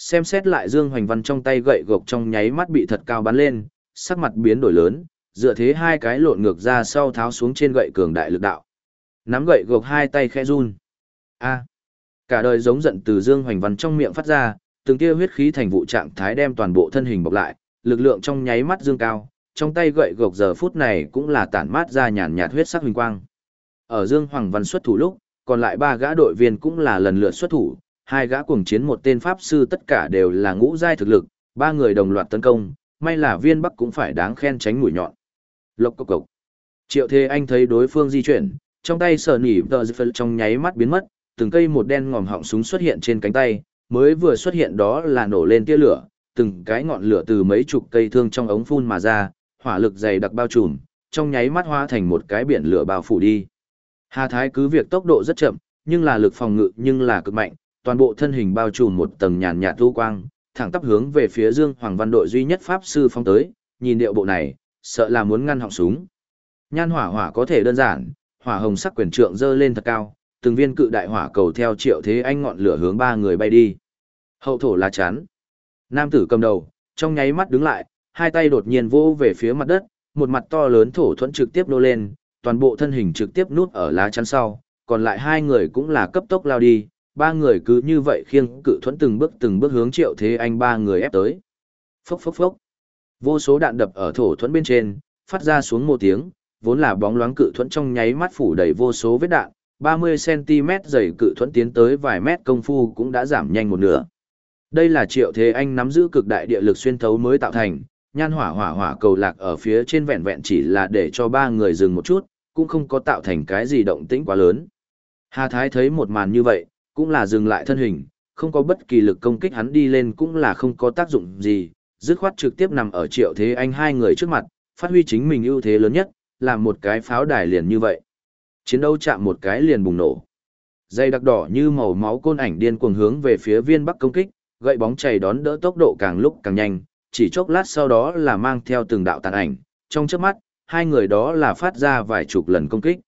Xem xét lại Dương Hoành Văn trong tay gậy gộc trong nháy mắt bị thật cao bắn lên, sắc mặt biến đổi lớn, dựa thế hai cái lộn ngược ra sau tháo xuống trên gậy cường đại lực đạo. Nắm gậy gộc hai tay khẽ run. A. Cả đời giống giận từ Dương Hoành Văn trong miệng phát ra, từng tia huyết khí thành vụ trạng thái đem toàn bộ thân hình bọc lại, lực lượng trong nháy mắt dương cao, trong tay gậy gộc giờ phút này cũng là tản mát ra nhàn nhạt huyết sắc huỳnh quang. Ở Dương Hoàng Văn xuất thủ lúc, còn lại ba gã đội viên cũng là lần lượt xuất thủ, hai gã cuồng chiến một tên pháp sư tất cả đều là ngũ giai thực lực, ba người đồng loạt tấn công, may là viên bắc cũng phải đáng khen tránh mũi nhọn. Lộc cộc cộc. Triệu Thế Anh thấy đối phương di chuyển, trong tay sờ nỉ tờ phân trong nháy mắt biến mất, từng cây một đen ngòm họng súng xuất hiện trên cánh tay, mới vừa xuất hiện đó là nổ lên tia lửa, từng cái ngọn lửa từ mấy chục cây thương trong ống phun mà ra, hỏa lực dày đặc bao trùm, trong nháy mắt hóa thành một cái biển lửa bao phủ đi. Hà Thái cứ việc tốc độ rất chậm, nhưng là lực phòng ngự nhưng là cực mạnh, toàn bộ thân hình bao trùm một tầng nhàn nhạt thu quang, thẳng tắp hướng về phía Dương Hoàng Văn đội duy nhất pháp sư phong tới, nhìn điệu bộ này, sợ là muốn ngăn họng súng. Nhan hỏa hỏa có thể đơn giản, hỏa hồng sắc quyền trượng dơ lên thật cao, từng viên cự đại hỏa cầu theo triệu thế anh ngọn lửa hướng ba người bay đi. Hậu thổ lá chắn. Nam tử cầm đầu, trong nháy mắt đứng lại, hai tay đột nhiên vỗ về phía mặt đất, một mặt to lớn thổ thuẫn trực tiếp nô lên, toàn bộ thân hình trực tiếp nút ở lá chắn sau, còn lại hai người cũng là cấp tốc lao đi, ba người cứ như vậy khiêng cự thuẫn từng bước từng bước hướng triệu thế anh ba người ép tới. Phốc phốc phốc. Vô số đạn đập ở thổ thuẫn bên trên, phát ra xuống một tiếng, vốn là bóng loáng cự thuẫn trong nháy mắt phủ đầy vô số vết đạn, 30cm dày cự thuẫn tiến tới vài mét công phu cũng đã giảm nhanh một nửa. Đây là triệu thế anh nắm giữ cực đại địa lực xuyên thấu mới tạo thành, nhan hỏa hỏa hỏa cầu lạc ở phía trên vẹn vẹn chỉ là để cho ba người dừng một chút, cũng không có tạo thành cái gì động tĩnh quá lớn. Hà Thái thấy một màn như vậy, cũng là dừng lại thân hình, không có bất kỳ lực công kích hắn đi lên cũng là không có tác dụng gì, dứt khoát trực tiếp nằm ở triệu thế anh hai người trước mặt, phát huy chính mình ưu thế lớn nhất, làm một cái pháo đài liền như vậy. Chiến đấu chạm một cái liền bùng nổ. Dây đặc đỏ như màu máu côn ảnh điên cuồng hướng về phía viên bắc công kích, gậy bóng chảy đón đỡ tốc độ càng lúc càng nhanh, chỉ chốc lát sau đó là mang theo từng đạo tàn ảnh, trong chớp mắt, hai người đó là phát ra vài chục lần công kích.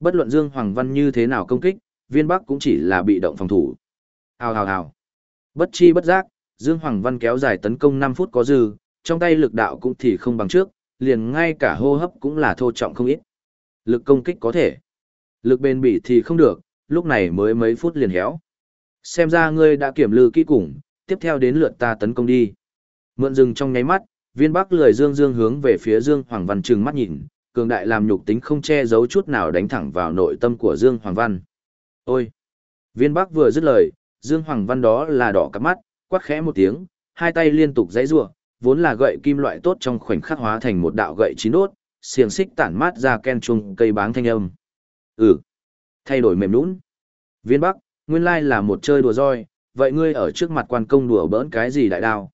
Bất luận Dương Hoàng Văn như thế nào công kích, viên bắc cũng chỉ là bị động phòng thủ. Hào hào hào. Bất chi bất giác, Dương Hoàng Văn kéo dài tấn công 5 phút có dư, trong tay lực đạo cũng thì không bằng trước, liền ngay cả hô hấp cũng là thô trọng không ít. Lực công kích có thể. Lực bền bỉ thì không được, lúc này mới mấy phút liền héo. Xem ra ngươi đã kiểm lư kỹ cùng, tiếp theo đến lượt ta tấn công đi. Mượn dừng trong nháy mắt, viên bắc lười dương dương hướng về phía Dương Hoàng Văn trừng mắt nhìn, cường đại làm nhục tính không che giấu chút nào đánh thẳng vào nội tâm của Dương Hoàng Văn. Ôi! Viên bắc vừa dứt lời, Dương Hoàng Văn đó là đỏ cắp mắt, quát khẽ một tiếng, hai tay liên tục giãy giụa, vốn là gậy kim loại tốt trong khoảnh khắc hóa thành một đạo gậy chín đốt, xiềng xích tản mát ra ken trung cây báng thanh âm. Ừ, thay đổi mềm nũng. Viên Bắc, nguyên lai là một chơi đùa roi, vậy ngươi ở trước mặt quan công đùa bỡn cái gì đại đao?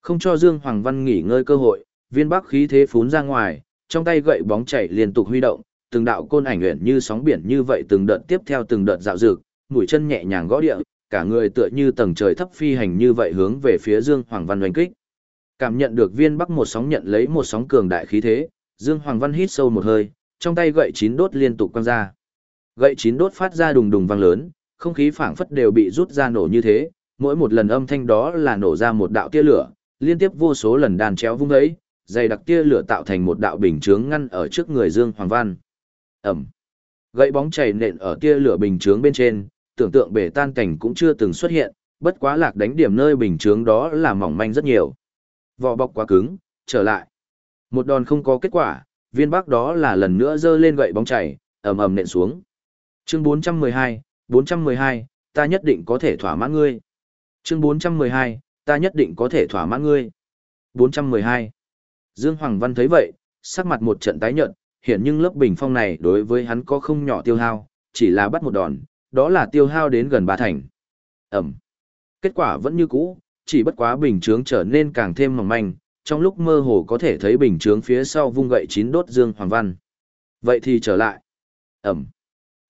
Không cho Dương Hoàng Văn nghỉ ngơi cơ hội, viên Bắc khí thế phún ra ngoài, trong tay gậy bóng chảy liên tục huy động, từng đạo côn ảnh luyện như sóng biển như vậy từng đợt tiếp theo từng đợt dạo dực, mũi chân nhẹ nhàng gõ địa, cả người tựa như tầng trời thấp phi hành như vậy hướng về phía Dương Hoàng Văn đánh kích. Cảm nhận được viên bắc một sóng nhận lấy một sóng cường đại khí thế, Dương Hoàng Văn hít sâu một hơi, trong tay gậy chín đốt liên tục quăng ra. Gậy chín đốt phát ra đùng đùng vang lớn, không khí phảng phất đều bị rút ra nổ như thế, mỗi một lần âm thanh đó là nổ ra một đạo tia lửa, liên tiếp vô số lần đàn chéo vung ấy, dày đặc tia lửa tạo thành một đạo bình chướng ngăn ở trước người Dương Hoàng Văn. Ẩm. Gậy bóng chảy nện ở tia lửa bình chướng bên trên, tưởng tượng bể tan cảnh cũng chưa từng xuất hiện, bất quá lạc đánh điểm nơi bình chướng đó là mỏng manh rất nhiều. Vỏ bọc quá cứng, trở lại. Một đòn không có kết quả, viên bắc đó là lần nữa giơ lên gậy bóng chảy, ầm ầm nện xuống. Chương 412, 412, ta nhất định có thể thỏa mãn ngươi. Chương 412, ta nhất định có thể thỏa mãn ngươi. 412. Dương Hoàng Văn thấy vậy, sắc mặt một trận tái nhợt, hiện nhưng lớp bình phong này đối với hắn có không nhỏ tiêu hao, chỉ là bắt một đòn, đó là tiêu hao đến gần ba thành. Ẩm. Kết quả vẫn như cũ, chỉ bất quá bình chướng trở nên càng thêm mỏng manh, trong lúc mơ hồ có thể thấy bình chướng phía sau vung gậy chín đốt Dương Hoàng Văn. Vậy thì trở lại. Ẩm.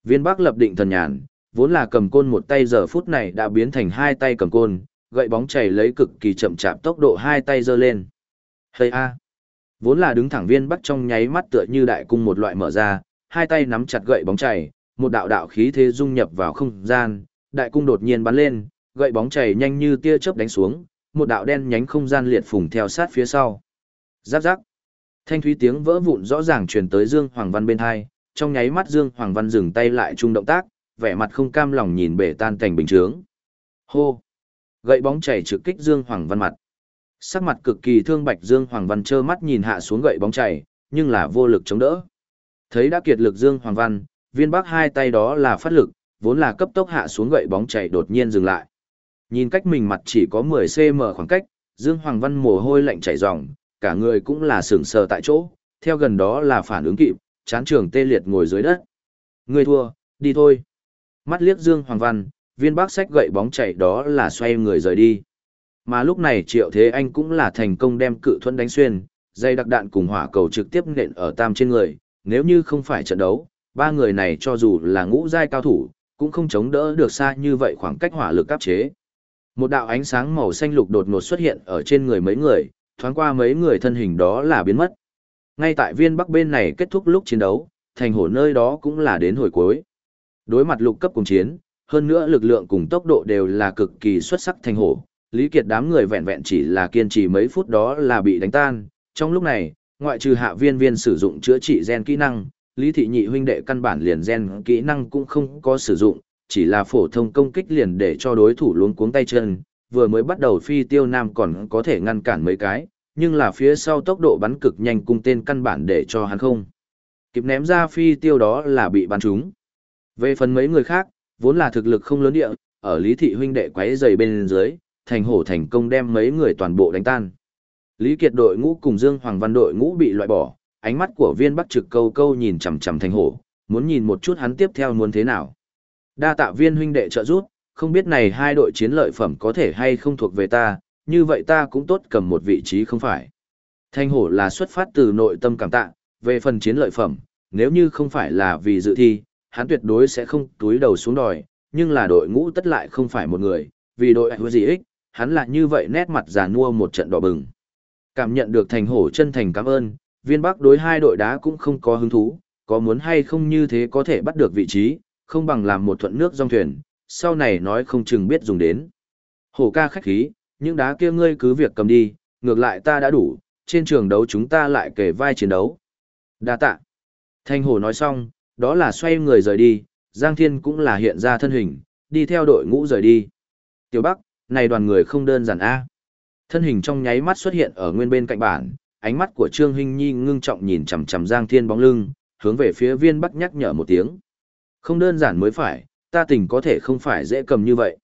Viên Bắc lập định thần nhàn, vốn là cầm côn một tay giờ phút này đã biến thành hai tay cầm côn, gậy bóng chảy lấy cực kỳ chậm chạp tốc độ hai tay giơ lên. Hây a. Vốn là đứng thẳng viên Bắc trong nháy mắt tựa như đại cung một loại mở ra, hai tay nắm chặt gậy bóng chảy, một đạo đạo khí thế dung nhập vào không gian, đại cung đột nhiên bắn lên, gậy bóng chảy nhanh như tia chớp đánh xuống, một đạo đen nhánh không gian liệt phùng theo sát phía sau. Giáp giáp. Thanh thúy tiếng vỡ vụn rõ ràng truyền tới Dương Hoàng Văn bên hai, trong nháy mắt Dương Hoàng Văn dừng tay lại chung động tác, vẻ mặt không cam lòng nhìn bể tan cảnh bình chướng. Hô. Gậy bóng chảy trực kích Dương Hoàng Văn mặt. Sắc mặt cực kỳ thương bạch Dương Hoàng Văn trơ mắt nhìn hạ xuống gậy bóng chảy, nhưng là vô lực chống đỡ. Thấy đã kiệt lực Dương Hoàng Văn, viên bắc hai tay đó là phát lực, vốn là cấp tốc hạ xuống gậy bóng chảy đột nhiên dừng lại. Nhìn cách mình mặt chỉ có 10cm khoảng cách, Dương Hoàng Văn mồ hôi lạnh chảy ròng, cả người cũng là sững sờ tại chỗ, theo gần đó là phản ứng kịp, chán trường tê liệt ngồi dưới đất. Người thua, đi thôi. Mắt liếc Dương Hoàng Văn, viên bác sách gậy bóng chạy đó là xoay người rời đi. Mà lúc này Triệu Thế Anh cũng là thành công đem cự thuẫn đánh xuyên, dây đặc đạn cùng hỏa cầu trực tiếp nện ở tam trên người, nếu như không phải trận đấu, ba người này cho dù là ngũ giai cao thủ, cũng không chống đỡ được xa như vậy khoảng cách hỏa lực áp chế. Một đạo ánh sáng màu xanh lục đột ngột xuất hiện ở trên người mấy người, thoáng qua mấy người thân hình đó là biến mất. Ngay tại viên bắc bên này kết thúc lúc chiến đấu, thành hổ nơi đó cũng là đến hồi cuối. Đối mặt lục cấp cùng chiến, hơn nữa lực lượng cùng tốc độ đều là cực kỳ xuất sắc thành hổ. Lý Kiệt đám người vẹn vẹn chỉ là kiên trì mấy phút đó là bị đánh tan. Trong lúc này, ngoại trừ hạ viên viên sử dụng chữa trị gen kỹ năng, Lý Thị Nhị huynh đệ căn bản liền gen kỹ năng cũng không có sử dụng, chỉ là phổ thông công kích liền để cho đối thủ luống cuống tay chân, vừa mới bắt đầu phi tiêu nam còn có thể ngăn cản mấy cái, nhưng là phía sau tốc độ bắn cực nhanh cung tên căn bản để cho hắn không. Kịp ném ra phi tiêu đó là bị bắn trúng. Về phần mấy người khác, vốn là thực lực không lớn địa, ở Lý Thị huynh đệ quấy dày bên dưới, thành hổ thành công đem mấy người toàn bộ đánh tan. Lý Kiệt đội ngũ cùng Dương Hoàng Văn đội ngũ bị loại bỏ, ánh mắt của viên bắc trực câu câu nhìn chằm chằm thành hổ, muốn nhìn một chút hắn tiếp theo muốn thế nào. Đa tạ viên huynh đệ trợ giúp, không biết này hai đội chiến lợi phẩm có thể hay không thuộc về ta, như vậy ta cũng tốt cầm một vị trí không phải. Thanh hổ là xuất phát từ nội tâm cảm tạ, về phần chiến lợi phẩm, nếu như không phải là vì dự thi, hắn tuyệt đối sẽ không túi đầu xuống đòi, nhưng là đội ngũ tất lại không phải một người, vì đội ảnh gì ích, hắn là như vậy nét mặt già nua một trận đỏ bừng. Cảm nhận được thành hổ chân thành cảm ơn, viên bắc đối hai đội đá cũng không có hứng thú, có muốn hay không như thế có thể bắt được vị trí, không bằng làm một thuận nước dòng thuyền, sau này nói không chừng biết dùng đến. Hổ ca khách khí, những đá kia ngươi cứ việc cầm đi, ngược lại ta đã đủ, trên trường đấu chúng ta lại kể vai chiến đấu. Đa tạ. Thanh hổ nói xong, đó là xoay người rời đi, Giang Thiên cũng là hiện ra thân hình, đi theo đội ngũ rời đi. Tiểu Bắc, này đoàn người không đơn giản a. Thân hình trong nháy mắt xuất hiện ở nguyên bên cạnh bản, ánh mắt của Trương Hinh Nhi ngưng trọng nhìn chằm chằm Giang Thiên bóng lưng, hướng về phía viên Bắc nhắc nhở một tiếng. Không đơn giản mới phải, ta tình có thể không phải dễ cầm như vậy.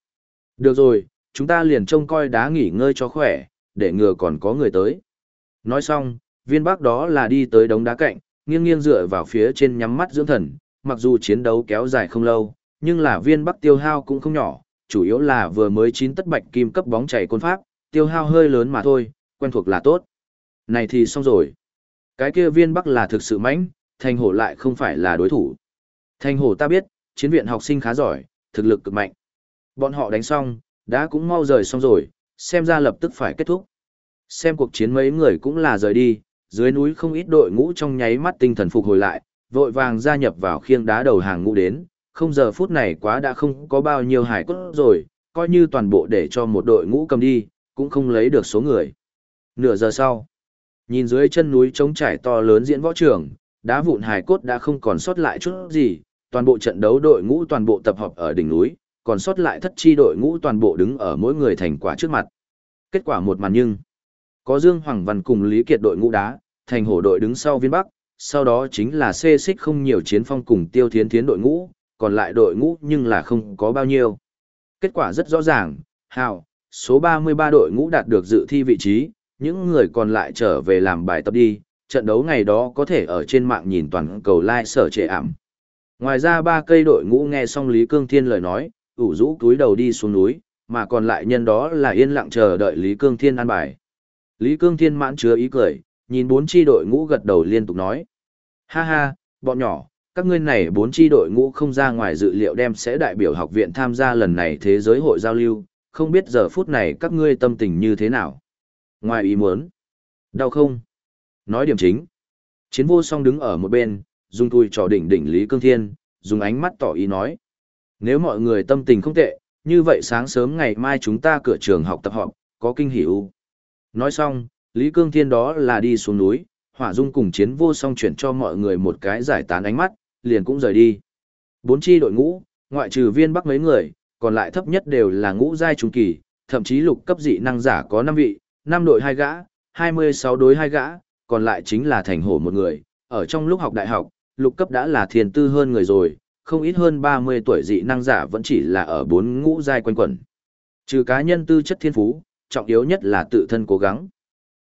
Được rồi, chúng ta liền trông coi đá nghỉ ngơi cho khỏe, để ngừa còn có người tới. Nói xong, viên Bắc đó là đi tới đống đá cạnh, nghiêng nghiêng dựa vào phía trên nhắm mắt dưỡng thần, mặc dù chiến đấu kéo dài không lâu, nhưng là viên Bắc tiêu hao cũng không nhỏ, chủ yếu là vừa mới chín tất bạch kim cấp bóng chảy côn pháp, tiêu hao hơi lớn mà thôi, quen thuộc là tốt. Này thì xong rồi. Cái kia viên Bắc là thực sự mãnh, thành hổ lại không phải là đối thủ. Thành hổ ta biết, chiến viện học sinh khá giỏi, thực lực cực mạnh. Bọn họ đánh xong, đã cũng mau rời xong rồi, xem ra lập tức phải kết thúc. Xem cuộc chiến mấy người cũng là rời đi, dưới núi không ít đội ngũ trong nháy mắt tinh thần phục hồi lại, vội vàng gia nhập vào khiêng đá đầu hàng ngũ đến, không giờ phút này quá đã không có bao nhiêu hải cốt rồi, coi như toàn bộ để cho một đội ngũ cầm đi, cũng không lấy được số người. Nửa giờ sau, nhìn dưới chân núi trống trải to lớn diễn võ trường, đá vụn hải cốt đã không còn sót lại chút gì, toàn bộ trận đấu đội ngũ toàn bộ tập hợp ở đỉnh núi, còn sót lại thất chi đội ngũ toàn bộ đứng ở mỗi người thành quả trước mặt. Kết quả một màn nhưng, có Dương Hoàng Văn cùng Lý Kiệt đội ngũ đá, thành hổ đội đứng sau viên bắc, sau đó chính là xê xích không nhiều chiến phong cùng tiêu thiến thiến đội ngũ, còn lại đội ngũ nhưng là không có bao nhiêu. Kết quả rất rõ ràng, hào, số 33 đội ngũ đạt được dự thi vị trí, những người còn lại trở về làm bài tập đi, trận đấu ngày đó có thể ở trên mạng nhìn toàn cầu live sở trệ ảm. Ngoài ra ba cây đội ngũ nghe xong Lý Cương Thiên lời nói, ủ rũ túi đầu đi xuống núi, mà còn lại nhân đó là yên lặng chờ đợi Lý Cương Thiên an bài. Lý Cương Thiên mãn chứa ý cười, nhìn bốn chi đội ngũ gật đầu liên tục nói. Ha ha, bọn nhỏ, các ngươi này bốn chi đội ngũ không ra ngoài dự liệu đem sẽ đại biểu học viện tham gia lần này thế giới hội giao lưu, không biết giờ phút này các ngươi tâm tình như thế nào. Ngoài ý muốn, đau không? Nói điểm chính. Chiến vô song đứng ở một bên, dùng tui trò đỉnh đỉnh Lý Cương Thiên, dùng ánh mắt tỏ ý nói. Nếu mọi người tâm tình không tệ, như vậy sáng sớm ngày mai chúng ta cửa trường học tập họp, có kinh hiểu. Nói xong, Lý Cương Thiên đó là đi xuống núi, hỏa dung cùng chiến vô song chuyển cho mọi người một cái giải tán ánh mắt, liền cũng rời đi. Bốn chi đội ngũ, ngoại trừ viên bắc mấy người, còn lại thấp nhất đều là ngũ giai trung kỳ, thậm chí lục cấp dị năng giả có 5 vị, 5 đội 2 gã, 26 đối 2 gã, còn lại chính là thành hổ một người. Ở trong lúc học đại học, lục cấp đã là thiền tư hơn người rồi, không ít hơn 30 tuổi dị năng giả vẫn chỉ là ở bốn ngũ giai quanh quẩn. Trừ cá nhân tư chất thiên phú, trọng yếu nhất là tự thân cố gắng.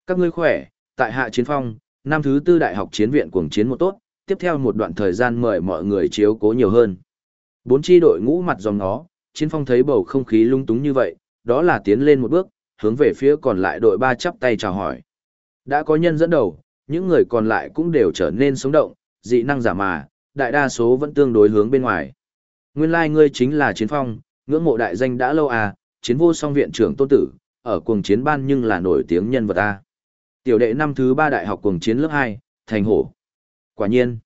Các ngươi khỏe, tại hạ chiến phong, năm thứ tư đại học chiến viện cuồng chiến một tốt, tiếp theo một đoạn thời gian mời mọi người chiếu cố nhiều hơn. Bốn chi đội ngũ mặt dòng nó, chiến phong thấy bầu không khí lung túng như vậy, đó là tiến lên một bước, hướng về phía còn lại đội ba chắp tay chào hỏi. Đã có nhân dẫn đầu, những người còn lại cũng đều trở nên sống động, dị năng giả mà, đại đa số vẫn tương đối hướng bên ngoài. Nguyên lai like ngươi chính là chiến phong, ngưỡng mộ đại danh đã lâu à, chiến vô song viện trưởng tôn tử, ở cuồng chiến ban nhưng là nổi tiếng nhân vật a. Tiểu đệ năm thứ ba đại học cuồng chiến lớp 2, thành hổ. Quả nhiên,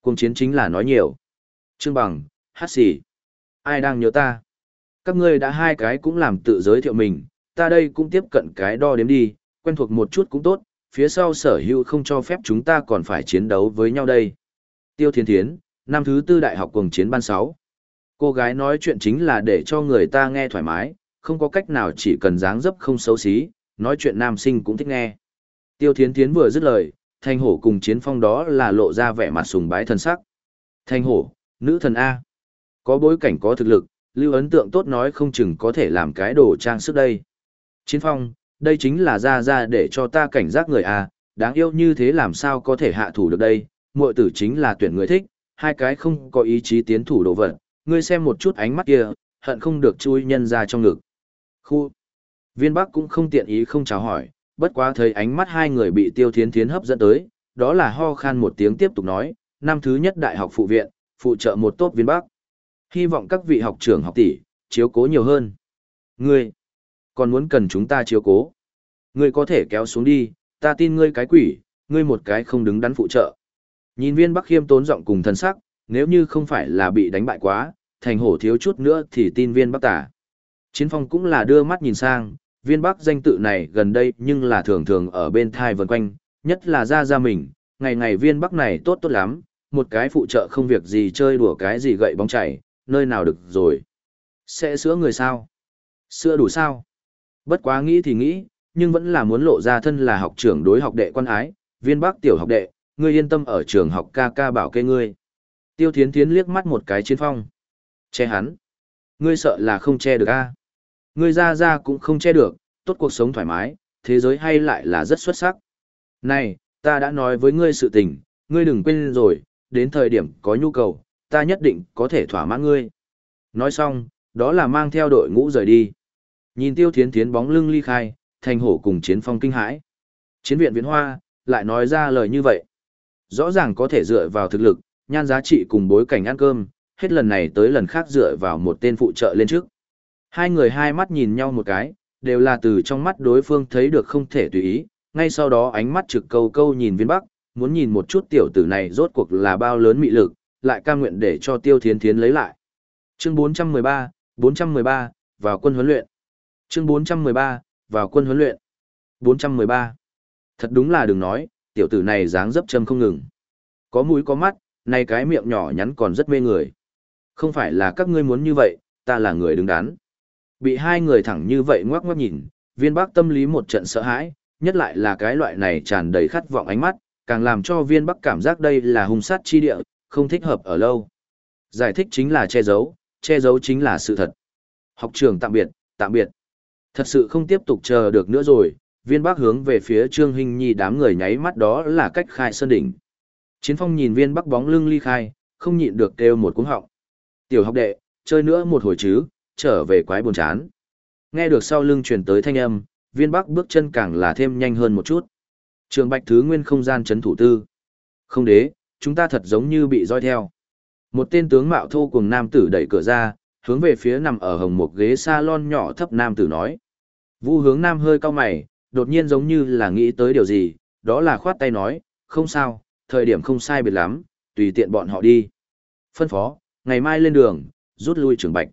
cuồng chiến chính là nói nhiều. Trương Bằng, hát xì. Ai đang nhớ ta? Các ngươi đã hai cái cũng làm tự giới thiệu mình, ta đây cũng tiếp cận cái đo đếm đi, quen thuộc một chút cũng tốt, phía sau sở hữu không cho phép chúng ta còn phải chiến đấu với nhau đây. Tiêu Thiên Thiến, năm thứ tư đại học cuồng chiến ban 6. Cô gái nói chuyện chính là để cho người ta nghe thoải mái, không có cách nào chỉ cần dáng dấp không xấu xí, nói chuyện nam sinh cũng thích nghe. Tiêu Thiến Thiến vừa dứt lời, thanh hổ cùng chiến phong đó là lộ ra vẻ mặt sùng bái thần sắc. Thanh hổ, nữ thần A. Có bối cảnh có thực lực, lưu ấn tượng tốt nói không chừng có thể làm cái đồ trang sức đây. Chiến phong, đây chính là ra ra để cho ta cảnh giác người A, đáng yêu như thế làm sao có thể hạ thủ được đây, muội tử chính là tuyển người thích, hai cái không có ý chí tiến thủ đồ vật, ngươi xem một chút ánh mắt kia, hận không được chui nhân ra trong ngực. Khu. Viên Bắc cũng không tiện ý không chào hỏi, bất quá thấy ánh mắt hai người bị Tiêu Thiến Thiến hấp dẫn tới, đó là ho khan một tiếng tiếp tục nói, năm thứ nhất đại học phụ viện, phụ trợ một tốt Viên Bắc. Hy vọng các vị học trưởng học tỷ, chiếu cố nhiều hơn. Ngươi, còn muốn cần chúng ta chiếu cố. Ngươi có thể kéo xuống đi, ta tin ngươi cái quỷ, ngươi một cái không đứng đắn phụ trợ. Nhìn viên Bắc khiêm tốn giọng cùng thân sắc, nếu như không phải là bị đánh bại quá, thành hổ thiếu chút nữa thì tin viên Bắc tả. Chiến phong cũng là đưa mắt nhìn sang, viên bắc danh tự này gần đây nhưng là thường thường ở bên thai vần quanh, nhất là ra ra mình, ngày ngày viên bắc này tốt tốt lắm, một cái phụ trợ không việc gì chơi đùa cái gì gậy bóng chảy, nơi nào được rồi. Sẽ sữa người sao? Sữa đủ sao? Bất quá nghĩ thì nghĩ, nhưng vẫn là muốn lộ ra thân là học trưởng đối học đệ quan ái, viên bắc tiểu học đệ, ngươi yên tâm ở trường học ca ca bảo kê ngươi. Tiêu thiến thiến liếc mắt một cái chiến phong. Che hắn. Ngươi sợ là không che được a Ngươi ra ra cũng không che được, tốt cuộc sống thoải mái, thế giới hay lại là rất xuất sắc. Này, ta đã nói với ngươi sự tình, ngươi đừng quên rồi, đến thời điểm có nhu cầu, ta nhất định có thể thỏa mãn ngươi. Nói xong, đó là mang theo đội ngũ rời đi. Nhìn tiêu thiến thiến bóng lưng ly khai, thành hổ cùng chiến phong kinh hãi. Chiến viện viễn hoa, lại nói ra lời như vậy. Rõ ràng có thể dựa vào thực lực, nhan giá trị cùng bối cảnh ăn cơm, hết lần này tới lần khác dựa vào một tên phụ trợ lên trước. Hai người hai mắt nhìn nhau một cái, đều là từ trong mắt đối phương thấy được không thể tùy ý, ngay sau đó ánh mắt trực câu câu nhìn viên bắc, muốn nhìn một chút tiểu tử này rốt cuộc là bao lớn mị lực, lại cam nguyện để cho tiêu thiến thiến lấy lại. Chương 413, 413, vào quân huấn luyện. Chương 413, vào quân huấn luyện. 413. Thật đúng là đừng nói, tiểu tử này dáng dấp châm không ngừng. Có mũi có mắt, này cái miệng nhỏ nhắn còn rất mê người. Không phải là các ngươi muốn như vậy, ta là người đứng đắn. Bị hai người thẳng như vậy ngoắc ngoắc nhìn, viên bắc tâm lý một trận sợ hãi, nhất lại là cái loại này tràn đầy khát vọng ánh mắt, càng làm cho viên bắc cảm giác đây là hung sát chi địa, không thích hợp ở lâu. Giải thích chính là che giấu, che giấu chính là sự thật. Học trường tạm biệt, tạm biệt. Thật sự không tiếp tục chờ được nữa rồi, viên bắc hướng về phía Trương Hinh Nhi đám người nháy mắt đó là cách khai sơn đỉnh. Chiến phong nhìn viên bắc bóng lưng ly khai, không nhịn được kêu một cúng họng. Tiểu học đệ, chơi nữa một hồi chứ, trở về quái buồn chán. Nghe được sau lưng truyền tới thanh âm, viên bắc bước chân càng là thêm nhanh hơn một chút. Trường bạch thứ nguyên không gian chấn thủ tư. Không đế, chúng ta thật giống như bị roi theo. Một tên tướng mạo thô cùng nam tử đẩy cửa ra, hướng về phía nằm ở hồng một ghế salon nhỏ thấp nam tử nói. Vu hướng nam hơi cao mày, đột nhiên giống như là nghĩ tới điều gì, đó là khoát tay nói, không sao, thời điểm không sai biệt lắm, tùy tiện bọn họ đi. Phân phó, ngày mai lên đường, rút lui trường bạch.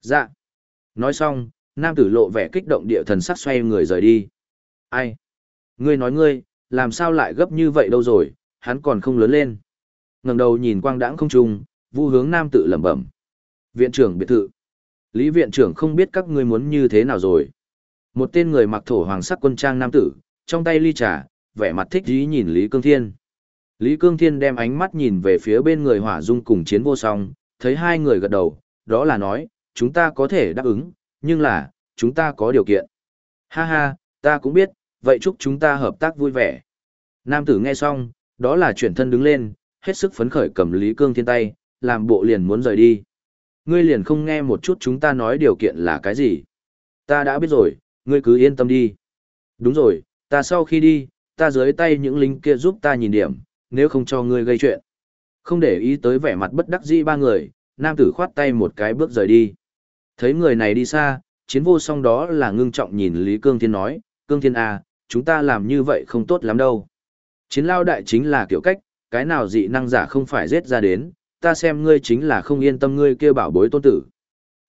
Dạ. Nói xong, nam tử lộ vẻ kích động địa thần sắc xoay người rời đi. Ai? Ngươi nói ngươi, làm sao lại gấp như vậy đâu rồi, hắn còn không lớn lên. ngẩng đầu nhìn quang đãng không trung, vu hướng nam tự lẩm bẩm. Viện trưởng biệt thự. Lý viện trưởng không biết các ngươi muốn như thế nào rồi. Một tên người mặc thổ hoàng sắc quân trang nam tử, trong tay ly trà, vẻ mặt thích dí nhìn Lý Cương Thiên. Lý Cương Thiên đem ánh mắt nhìn về phía bên người hỏa dung cùng chiến vô song, thấy hai người gật đầu, đó là nói, chúng ta có thể đáp ứng, nhưng là, chúng ta có điều kiện. Ha ha, ta cũng biết, vậy chúc chúng ta hợp tác vui vẻ. Nam tử nghe xong, đó là chuyển thân đứng lên, hết sức phấn khởi cầm Lý Cương Thiên tay, làm bộ liền muốn rời đi. Ngươi liền không nghe một chút chúng ta nói điều kiện là cái gì. Ta đã biết rồi, ngươi cứ yên tâm đi. Đúng rồi, ta sau khi đi, ta dưới tay những lính kia giúp ta nhìn điểm, nếu không cho ngươi gây chuyện. Không để ý tới vẻ mặt bất đắc dĩ ba người, nam tử khoát tay một cái bước rời đi. Thấy người này đi xa, chiến vô song đó là ngưng trọng nhìn Lý Cương Thiên nói, Cương Thiên à, chúng ta làm như vậy không tốt lắm đâu. Chiến lao đại chính là kiểu cách, cái nào dị năng giả không phải giết ra đến, ta xem ngươi chính là không yên tâm ngươi kêu bảo bối tôn tử.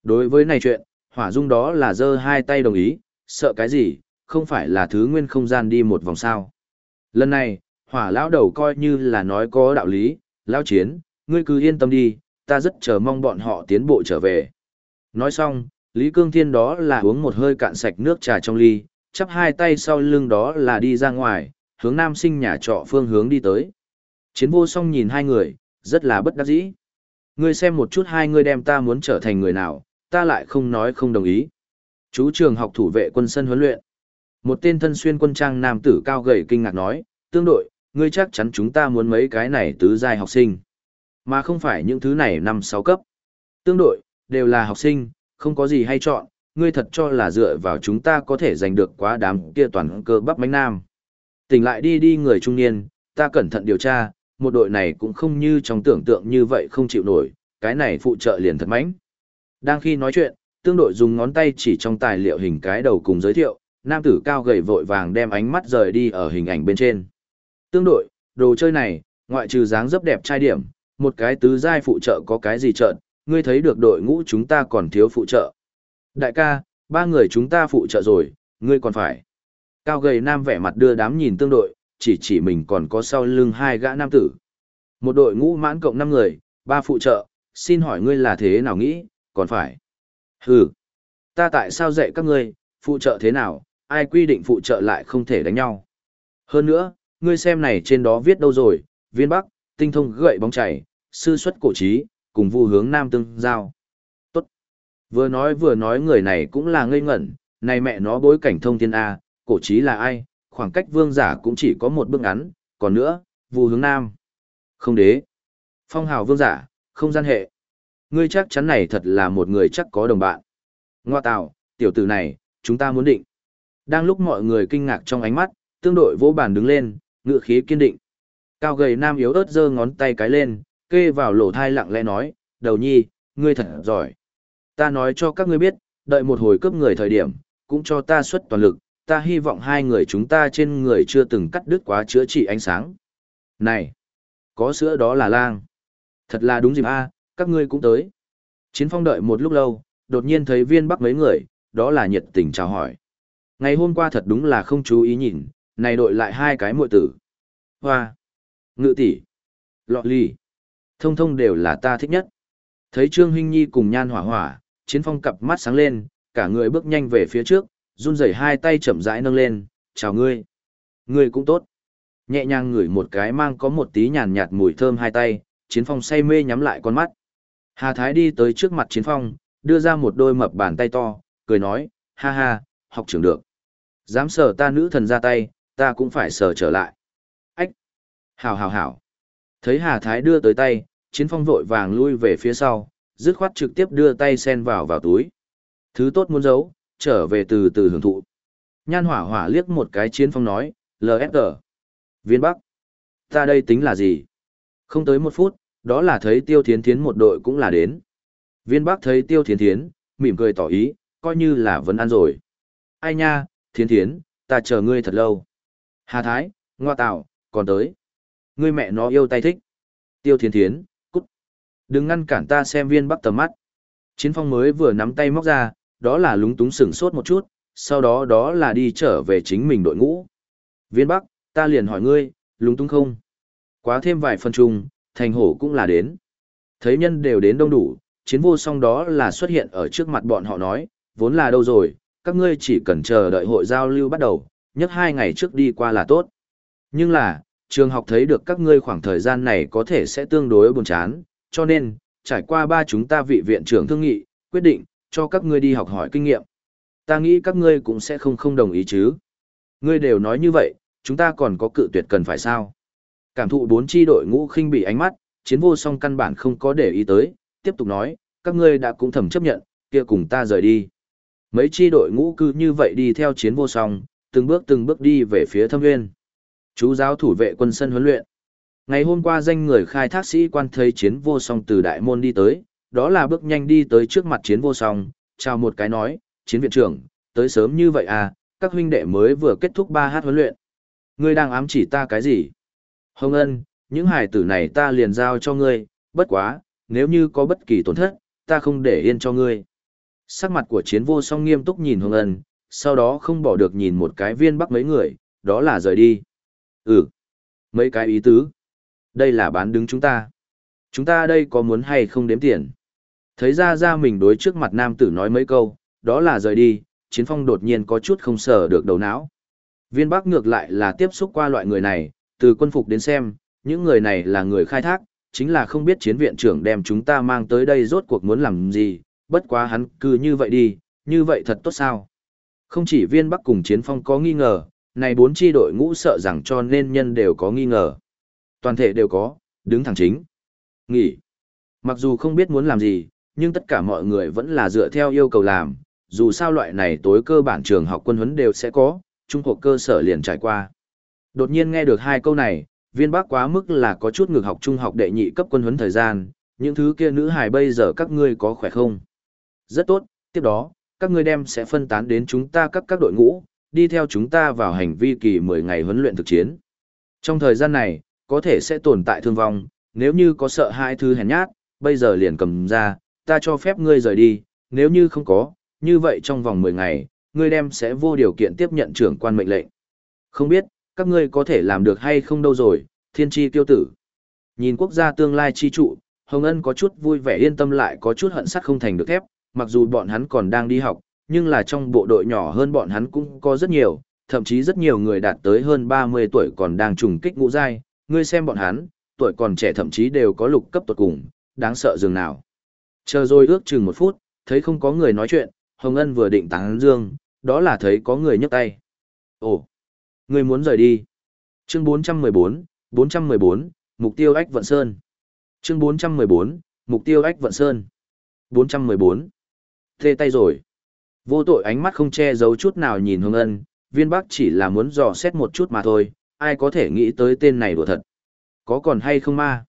Đối với này chuyện, hỏa dung đó là giơ hai tay đồng ý, sợ cái gì, không phải là thứ nguyên không gian đi một vòng sao. Lần này, hỏa lão đầu coi như là nói có đạo lý, lão chiến, ngươi cứ yên tâm đi, ta rất chờ mong bọn họ tiến bộ trở về. Nói xong, Lý Cương Thiên đó là uống một hơi cạn sạch nước trà trong ly, chắp hai tay sau lưng đó là đi ra ngoài, hướng nam sinh nhà trọ phương hướng đi tới. Chiến vô song nhìn hai người, rất là bất đắc dĩ. Ngươi xem một chút hai người đem ta muốn trở thành người nào, ta lại không nói không đồng ý. Chú trường học thủ vệ quân sân huấn luyện. Một tên thân xuyên quân trang nam tử cao gầy kinh ngạc nói, tương đội, ngươi chắc chắn chúng ta muốn mấy cái này tứ giai học sinh. Mà không phải những thứ này năm sáu cấp. Tương đội, đều là học sinh, không có gì hay chọn, ngươi thật cho là dựa vào chúng ta có thể giành được quá đám kia toàn cơ bắp mánh nam. Tỉnh lại đi đi người trung niên, ta cẩn thận điều tra, một đội này cũng không như trong tưởng tượng như vậy không chịu nổi, cái này phụ trợ liền thật mánh. Đang khi nói chuyện, tương đội dùng ngón tay chỉ trong tài liệu hình cái đầu cùng giới thiệu, nam tử cao gầy vội vàng đem ánh mắt rời đi ở hình ảnh bên trên. Tương đội, đồ chơi này, ngoại trừ dáng dấp đẹp trai điểm, một cái tứ giai phụ trợ có cái gì trợn, ngươi thấy được đội ngũ chúng ta còn thiếu phụ trợ. Đại ca, ba người chúng ta phụ trợ rồi, ngươi còn phải. Cao gầy nam vẻ mặt đưa đám nhìn tương đội, chỉ chỉ mình còn có sau lưng hai gã nam tử. Một đội ngũ mãn cộng năm người, ba phụ trợ, xin hỏi ngươi là thế nào nghĩ, còn phải. Hừ, ta tại sao dạy các ngươi, phụ trợ thế nào, ai quy định phụ trợ lại không thể đánh nhau. Hơn nữa, ngươi xem này trên đó viết đâu rồi, viên bắc, tinh thông gậy bóng chảy, sư xuất cổ trí, cùng vu hướng nam tương giao. Tốt. Vừa nói vừa nói người này cũng là ngây ngẩn, này mẹ nó bối cảnh thông thiên A, cổ trí là ai, khoảng cách vương giả cũng chỉ có một bước ngắn, còn nữa, vu hướng nam. Không đế. Phong hào vương giả, không gian hệ. Ngươi chắc chắn này thật là một người chắc có đồng bạn. Ngoa tạo, tiểu tử này, chúng ta muốn định. Đang lúc mọi người kinh ngạc trong ánh mắt, tương đội vô bản đứng lên, ngựa khí kiên định. Cao gầy nam yếu ớt giơ ngón tay cái lên, kê vào lỗ thai lặng lẽ nói, đầu nhi, ngươi thật giỏi. Ta nói cho các ngươi biết, đợi một hồi cướp người thời điểm, cũng cho ta xuất toàn lực, ta hy vọng hai người chúng ta trên người chưa từng cắt đứt quá chữa trị ánh sáng. Này, có sữa đó là lang. Thật là đúng dịp a, các ngươi cũng tới. Chiến phong đợi một lúc lâu, đột nhiên thấy viên bắc mấy người, đó là nhiệt tình chào hỏi. Ngày hôm qua thật đúng là không chú ý nhìn, này đội lại hai cái muội tử. Hoa, ngự tỷ, lọ ly, thông thông đều là ta thích nhất. Thấy Trương Hinh Nhi cùng nhan hỏa hỏa, chiến phong cặp mắt sáng lên, cả người bước nhanh về phía trước, run rẩy hai tay chậm rãi nâng lên, chào ngươi. Ngươi cũng tốt. Nhẹ nhàng ngửi một cái mang có một tí nhàn nhạt mùi thơm hai tay, chiến phong say mê nhắm lại con mắt. Hà Thái đi tới trước mặt chiến phong, đưa ra một đôi mập bàn tay to, cười nói, ha ha, học trưởng được. Dám sờ ta nữ thần ra tay, ta cũng phải sờ trở lại. Ách! Hảo hảo hảo! Thấy Hà Thái đưa tới tay, chiến phong vội vàng lui về phía sau, dứt khoát trực tiếp đưa tay sen vào vào túi. Thứ tốt muốn giấu, trở về từ từ hưởng thụ. Nhan hỏa hỏa liếc một cái chiến phong nói, LFG. Viên Bắc. Ta đây tính là gì? Không tới một phút, đó là thấy tiêu thiến thiến một đội cũng là đến. Viên Bắc thấy tiêu thiến thiến, mỉm cười tỏ ý, coi như là vấn ăn rồi. Ai nha, thiến thiến, ta chờ ngươi thật lâu. Hà Thái, Ngoa Tạo, còn tới. Ngươi mẹ nó yêu tay thích. Tiêu thiến thiến, cút. Đừng ngăn cản ta xem viên Bắc tầm mắt. Chiến phong mới vừa nắm tay móc ra, đó là lúng túng sửng sốt một chút, sau đó đó là đi trở về chính mình đội ngũ. Viên Bắc, ta liền hỏi ngươi, lúng túng không? Quá thêm vài phân chung, thành hổ cũng là đến. Thấy nhân đều đến đông đủ, chiến vô song đó là xuất hiện ở trước mặt bọn họ nói, vốn là đâu rồi, các ngươi chỉ cần chờ đợi hội giao lưu bắt đầu, nhất hai ngày trước đi qua là tốt. Nhưng là, trường học thấy được các ngươi khoảng thời gian này có thể sẽ tương đối buồn chán, cho nên, trải qua ba chúng ta vị viện trưởng thương nghị, quyết định, cho các ngươi đi học hỏi kinh nghiệm. Ta nghĩ các ngươi cũng sẽ không không đồng ý chứ. Ngươi đều nói như vậy, chúng ta còn có cự tuyệt cần phải sao? Cảm thụ bốn chi đội ngũ khinh bị ánh mắt, chiến vô song căn bản không có để ý tới, tiếp tục nói, các ngươi đã cũng thầm chấp nhận, kia cùng ta rời đi. Mấy chi đội ngũ cứ như vậy đi theo chiến vô song, từng bước từng bước đi về phía thâm nguyên. Chú giáo thủ vệ quân sân huấn luyện. Ngày hôm qua danh người khai thác sĩ quan thấy chiến vô song từ đại môn đi tới, đó là bước nhanh đi tới trước mặt chiến vô song, chào một cái nói, chiến viện trưởng, tới sớm như vậy à, các huynh đệ mới vừa kết thúc 3h huấn luyện. Ngươi đang ám chỉ ta cái gì? Hồng ân, những hải tử này ta liền giao cho ngươi, bất quá, nếu như có bất kỳ tổn thất, ta không để yên cho ngươi. Sắc mặt của chiến vô song nghiêm túc nhìn Hồng ân, sau đó không bỏ được nhìn một cái viên bắc mấy người, đó là rời đi. Ừ, mấy cái ý tứ. Đây là bán đứng chúng ta. Chúng ta đây có muốn hay không đếm tiền. Thấy ra ra mình đối trước mặt nam tử nói mấy câu, đó là rời đi, chiến phong đột nhiên có chút không sở được đầu não. Viên Bắc ngược lại là tiếp xúc qua loại người này, từ quân phục đến xem, những người này là người khai thác, chính là không biết chiến viện trưởng đem chúng ta mang tới đây rốt cuộc muốn làm gì, bất quá hắn cứ như vậy đi, như vậy thật tốt sao. Không chỉ viên Bắc cùng chiến phong có nghi ngờ, này bốn chi đội ngũ sợ rằng cho nên nhân đều có nghi ngờ. Toàn thể đều có, đứng thẳng chính. Nghỉ. Mặc dù không biết muốn làm gì, nhưng tất cả mọi người vẫn là dựa theo yêu cầu làm, dù sao loại này tối cơ bản trường học quân huấn đều sẽ có, trung học cơ sở liền trải qua. Đột nhiên nghe được hai câu này, viên bác quá mức là có chút ngược học trung học đệ nhị cấp quân huấn thời gian, những thứ kia nữ hài bây giờ các ngươi có khỏe không? Rất tốt, tiếp đó, các ngươi đem sẽ phân tán đến chúng ta các các đội ngũ, đi theo chúng ta vào hành vi kỳ 10 ngày huấn luyện thực chiến. Trong thời gian này, có thể sẽ tồn tại thương vong, nếu như có sợ hai thứ hèn nhát, bây giờ liền cầm ra, ta cho phép ngươi rời đi, nếu như không có, như vậy trong vòng 10 ngày, ngươi đem sẽ vô điều kiện tiếp nhận trưởng quan mệnh lệnh. Không biết, các ngươi có thể làm được hay không đâu rồi, thiên tri tiêu tử. Nhìn quốc gia tương lai chi trụ, Hồng Ân có chút vui vẻ yên tâm lại có chút hận sắt không thành được thép, mặc dù bọn hắn còn đang đi học, nhưng là trong bộ đội nhỏ hơn bọn hắn cũng có rất nhiều, thậm chí rất nhiều người đạt tới hơn 30 tuổi còn đang trùng kích ngũ giai, ngươi xem bọn hắn, tuổi còn trẻ thậm chí đều có lục cấp tuột cùng, đáng sợ dường nào. Chờ rồi ước chừng một phút, thấy không có người nói chuyện, Hồng Ân vừa định tán dương, đó là thấy có người nhấc tay. Ồ, ngươi muốn rời đi. Chương 414, 414, mục tiêu ách vận sơn. Chương 414, mục tiêu ách vận sơn. 414. Thê tay rồi. Vô tội ánh mắt không che giấu chút nào nhìn hương Ân, viên bắc chỉ là muốn dò xét một chút mà thôi, ai có thể nghĩ tới tên này đùa thật. Có còn hay không ma?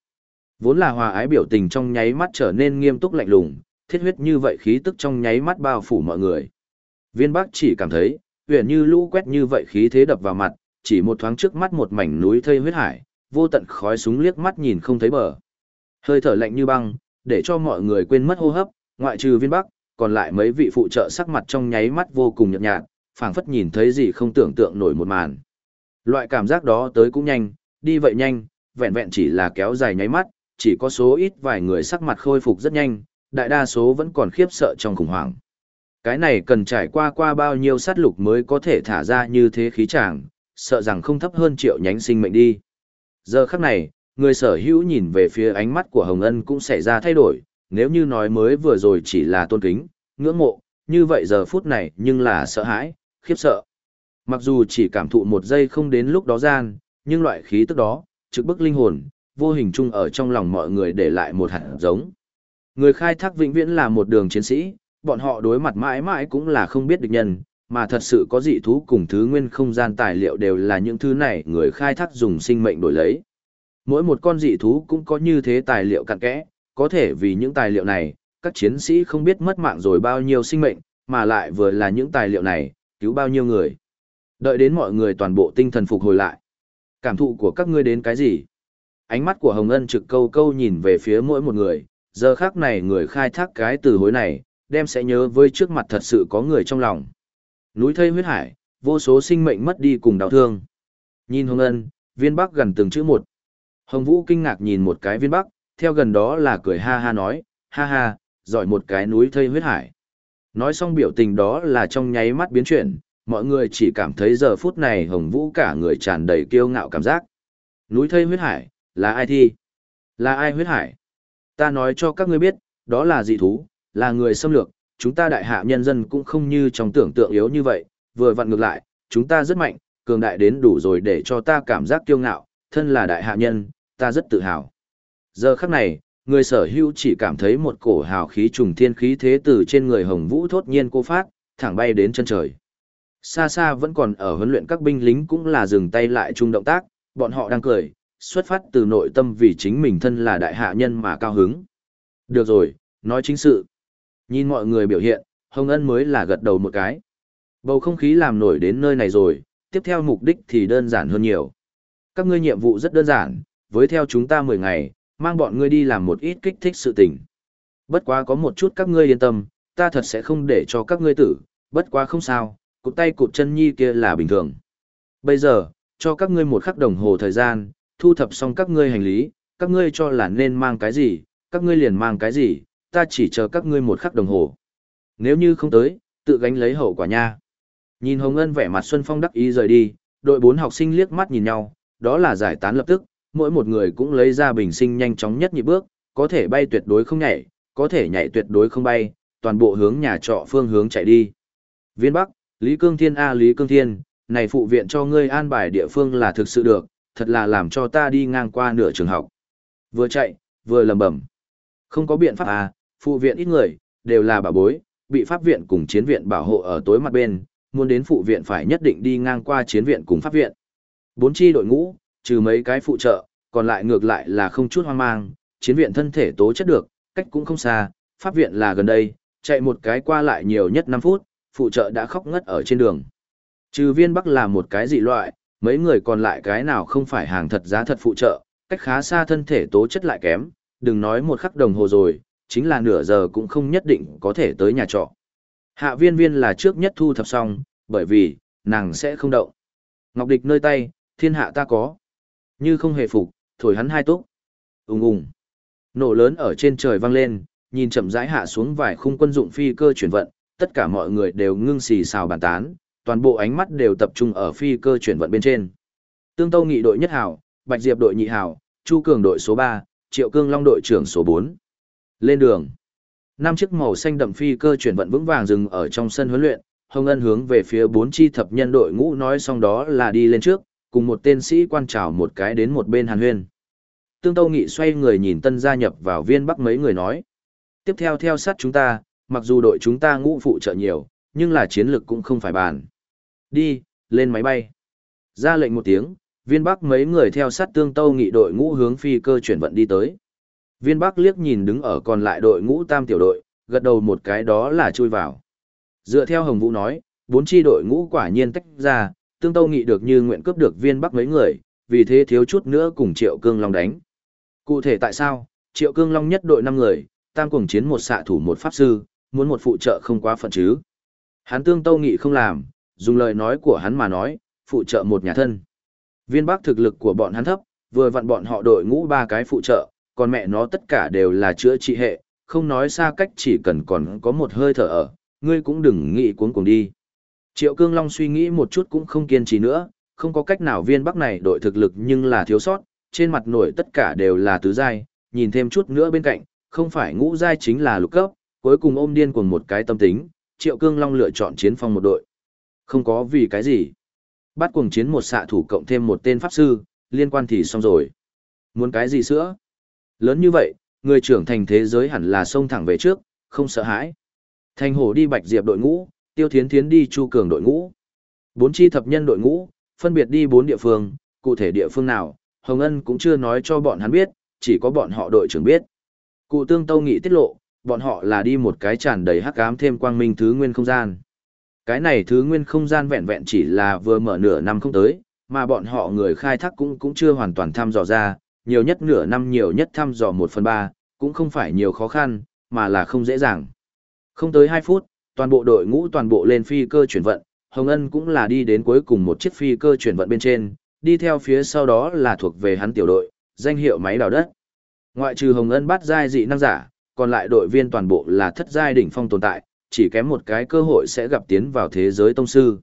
Vốn là hòa ái biểu tình trong nháy mắt trở nên nghiêm túc lạnh lùng, thiết huyết như vậy khí tức trong nháy mắt bao phủ mọi người. Viên Bắc chỉ cảm thấy, huyền như lũ quét như vậy khí thế đập vào mặt, chỉ một thoáng trước mắt một mảnh núi thây huyết hải, vô tận khói súng liếc mắt nhìn không thấy bờ. Hơi thở lạnh như băng, để cho mọi người quên mất hô hấp, ngoại trừ Viên Bắc, còn lại mấy vị phụ trợ sắc mặt trong nháy mắt vô cùng nhợt nhạt, phảng phất nhìn thấy gì không tưởng tượng nổi một màn. Loại cảm giác đó tới cũng nhanh, đi vậy nhanh, vẹn vẹn chỉ là kéo dài nháy mắt, chỉ có số ít vài người sắc mặt khôi phục rất nhanh, đại đa số vẫn còn khiếp sợ trong khủng hoảng. Cái này cần trải qua qua bao nhiêu sát lục mới có thể thả ra như thế khí tràng, sợ rằng không thấp hơn triệu nhánh sinh mệnh đi. Giờ khắc này, người sở hữu nhìn về phía ánh mắt của Hồng Ân cũng xảy ra thay đổi, nếu như nói mới vừa rồi chỉ là tôn kính, ngưỡng mộ, như vậy giờ phút này nhưng là sợ hãi, khiếp sợ. Mặc dù chỉ cảm thụ một giây không đến lúc đó gian, nhưng loại khí tức đó, trực bức linh hồn, vô hình chung ở trong lòng mọi người để lại một hạt giống. Người khai thác vĩnh viễn là một đường chiến sĩ, bọn họ đối mặt mãi mãi cũng là không biết địch nhân, mà thật sự có dị thú cùng thứ nguyên không gian tài liệu đều là những thứ này người khai thác dùng sinh mệnh đổi lấy. Mỗi một con dị thú cũng có như thế tài liệu cặn kẽ, có thể vì những tài liệu này, các chiến sĩ không biết mất mạng rồi bao nhiêu sinh mệnh, mà lại vừa là những tài liệu này, cứu bao nhiêu người. Đợi đến mọi người toàn bộ tinh thần phục hồi lại. Cảm thụ của các ngươi đến cái gì? Ánh mắt của Hồng Ân trực câu câu nhìn về phía mỗi một người, giờ khác này người khai thác cái từ hối này, đem sẽ nhớ với trước mặt thật sự có người trong lòng. Núi thây huyết hải, vô số sinh mệnh mất đi cùng đau thương. Nhìn Hồng Ân, viên bắc gần từng chữ một. Hồng Vũ kinh ngạc nhìn một cái viên bắc, theo gần đó là cười ha ha nói, ha ha, giỏi một cái núi thây huyết hải. Nói xong biểu tình đó là trong nháy mắt biến chuyển, mọi người chỉ cảm thấy giờ phút này Hồng Vũ cả người tràn đầy kiêu ngạo cảm giác. Núi thây huyết hải, là ai thi? Là ai huyết hải? Ta nói cho các ngươi biết, đó là dị thú, là người xâm lược, chúng ta đại hạ nhân dân cũng không như trong tưởng tượng yếu như vậy, vừa vặn ngược lại, chúng ta rất mạnh, cường đại đến đủ rồi để cho ta cảm giác kiêu ngạo, thân là đại hạ nhân, ta rất tự hào. Giờ khắc này, người sở hữu chỉ cảm thấy một cổ hào khí trùng thiên khí thế từ trên người Hồng Vũ thốt nhiên cô phát, thẳng bay đến chân trời. Xa xa vẫn còn ở huấn luyện các binh lính cũng là dừng tay lại chung động tác, bọn họ đang cười, xuất phát từ nội tâm vì chính mình thân là đại hạ nhân mà cao hứng. Được rồi, nói chính sự. Nhìn mọi người biểu hiện, Hồng Ân mới là gật đầu một cái. Bầu không khí làm nổi đến nơi này rồi, tiếp theo mục đích thì đơn giản hơn nhiều. Các ngươi nhiệm vụ rất đơn giản, với theo chúng ta 10 ngày, mang bọn ngươi đi làm một ít kích thích sự tình. Bất quá có một chút các ngươi yên tâm, ta thật sẽ không để cho các ngươi tử, bất quá không sao, cụt tay cụt chân nhi kia là bình thường. Bây giờ, cho các ngươi một khắc đồng hồ thời gian, thu thập xong các ngươi hành lý, các ngươi cho là nên mang cái gì, các ngươi liền mang cái gì, ta chỉ chờ các ngươi một khắc đồng hồ. Nếu như không tới, tự gánh lấy hậu quả nha. Nhìn Hồng Ân vẻ mặt Xuân Phong đắc ý rời đi, đội bốn học sinh liếc mắt nhìn nhau, đó là giải tán lập tức, mỗi một người cũng lấy ra bình sinh nhanh chóng nhất nhịp bước, có thể bay tuyệt đối không nhảy, có thể nhảy tuyệt đối không bay, toàn bộ hướng nhà trọ phương hướng chạy đi. Viên Bắc, Lý Cương Thiên A Lý Cương Thiên, này phụ viện cho ngươi an bài địa phương là thực sự được, thật là làm cho ta đi ngang qua nửa trường học. Vừa chạy, vừa lầm bẩm. Không có biện pháp à, phụ viện ít người, đều là bà bối, bị pháp viện cùng chiến viện bảo hộ ở tối mặt bên, muốn đến phụ viện phải nhất định đi ngang qua chiến viện cùng pháp viện. Bốn chi đội ngũ, trừ mấy cái phụ trợ, còn lại ngược lại là không chút hoang mang, chiến viện thân thể tố chất được, cách cũng không xa, pháp viện là gần đây, chạy một cái qua lại nhiều nhất 5 phút, phụ trợ đã khóc ngất ở trên đường. Trừ viên bắc là một cái dị loại, mấy người còn lại cái nào không phải hàng thật giá thật phụ trợ, cách khá xa thân thể tố chất lại kém, đừng nói một khắc đồng hồ rồi, chính là nửa giờ cũng không nhất định có thể tới nhà trọ. Hạ viên viên là trước nhất thu thập xong, bởi vì, nàng sẽ không động. Ngọc địch nơi tay, thiên hạ ta có. Như không hề phục, thổi hắn hai túc. Ùng ùng. Nổ lớn ở trên trời vang lên, nhìn chậm rãi hạ xuống vài khung quân dụng phi cơ chuyển vận, tất cả mọi người đều ngưng xì xào bàn tán, toàn bộ ánh mắt đều tập trung ở phi cơ chuyển vận bên trên. Tương Tâu nghị đội nhất hảo, Bạch Diệp đội nhị hảo, Chu Cường đội số 3, Triệu Cương Long đội trưởng số 4. Lên đường. Năm chiếc màu xanh đậm phi cơ chuyển vận vững vàng dừng ở trong sân huấn luyện, Hồng Ân hướng về phía bốn chi thập nhân đội ngũ nói xong đó là đi lên trước, cùng một tên sĩ quan trào một cái đến một bên Hàn Huyên. Tương Tâu Nghị xoay người nhìn tân gia nhập vào viên bắc mấy người nói. Tiếp theo theo sát chúng ta, mặc dù đội chúng ta ngũ phụ trợ nhiều, nhưng là chiến lược cũng không phải bàn. Đi, lên máy bay. Ra lệnh một tiếng, viên bắc mấy người theo sát tương tâu nghị đội ngũ hướng phi cơ chuyển vận đi tới. Viên bắc liếc nhìn đứng ở còn lại đội ngũ tam tiểu đội, gật đầu một cái đó là chui vào. Dựa theo Hồng Vũ nói, bốn chi đội ngũ quả nhiên tách ra, tương tâu nghị được như nguyện cướp được viên bắc mấy người, vì thế thiếu chút nữa cùng Triệu Cương Long đánh. Cụ thể tại sao, Triệu Cương Long nhất đội 5 người, tam cùng chiến một xạ thủ một pháp sư, muốn một phụ trợ không quá phận chứ. Hắn tương tâu nghị không làm, dùng lời nói của hắn mà nói, phụ trợ một nhà thân. Viên bắc thực lực của bọn hắn thấp, vừa vặn bọn họ đội ngũ ba cái phụ trợ, còn mẹ nó tất cả đều là chữa trị hệ, không nói xa cách chỉ cần còn có một hơi thở ở, ngươi cũng đừng nghĩ cuốn cùng đi. Triệu Cương Long suy nghĩ một chút cũng không kiên trì nữa, không có cách nào viên bắc này đội thực lực nhưng là thiếu sót, trên mặt nổi tất cả đều là tứ giai, nhìn thêm chút nữa bên cạnh, không phải ngũ giai chính là lục cấp, cuối cùng ôm điên cuồng một cái tâm tính, Triệu Cương Long lựa chọn chiến phong một đội. Không có vì cái gì. Bắt cuồng chiến một xạ thủ cộng thêm một tên pháp sư, liên quan thì xong rồi. Muốn cái gì sữa? Lớn như vậy, người trưởng thành thế giới hẳn là xông thẳng về trước, không sợ hãi. Thành hổ đi bạch diệp đội ngũ, tiêu thiến thiến đi chu cường đội ngũ. Bốn chi thập nhân đội ngũ, phân biệt đi bốn địa phương, cụ thể địa phương nào, Hồng Ân cũng chưa nói cho bọn hắn biết, chỉ có bọn họ đội trưởng biết. Cụ tương tâu nghị tiết lộ, bọn họ là đi một cái tràn đầy hắc ám thêm quang minh thứ nguyên không gian. Cái này thứ nguyên không gian vẹn vẹn chỉ là vừa mở nửa năm không tới, mà bọn họ người khai thác cũng cũng chưa hoàn toàn thăm dò ra, nhiều nhất nửa năm nhiều nhất thăm dò một phần ba, cũng không phải nhiều khó khăn, mà là không dễ dàng. Không tới 2 phút, toàn bộ đội ngũ toàn bộ lên phi cơ chuyển vận, Hồng Ân cũng là đi đến cuối cùng một chiếc phi cơ chuyển vận bên trên, đi theo phía sau đó là thuộc về hắn tiểu đội, danh hiệu máy đào đất. Ngoại trừ Hồng Ân bắt giai dị năng giả, còn lại đội viên toàn bộ là thất giai đỉnh phong tồn tại, chỉ kém một cái cơ hội sẽ gặp tiến vào thế giới tông sư.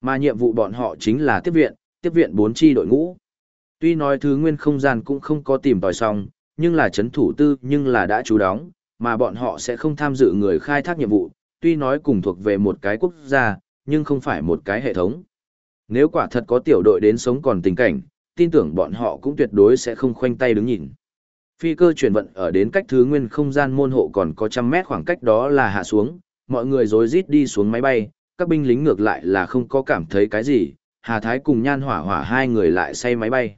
Mà nhiệm vụ bọn họ chính là tiếp viện, tiếp viện bốn chi đội ngũ. Tuy nói thứ nguyên không gian cũng không có tìm tòi xong, nhưng là chấn thủ tư nhưng là đã chú đóng, mà bọn họ sẽ không tham dự người khai thác nhiệm vụ, tuy nói cùng thuộc về một cái quốc gia, nhưng không phải một cái hệ thống. Nếu quả thật có tiểu đội đến sống còn tình cảnh, tin tưởng bọn họ cũng tuyệt đối sẽ không khoanh tay đứng nhìn. Phi cơ chuyển vận ở đến cách thứ nguyên không gian môn hộ còn có trăm mét khoảng cách đó là hạ xuống, mọi người rối rít đi xuống máy bay, các binh lính ngược lại là không có cảm thấy cái gì, Hà Thái cùng Nhan Hỏa Hỏa hai người lại say máy bay.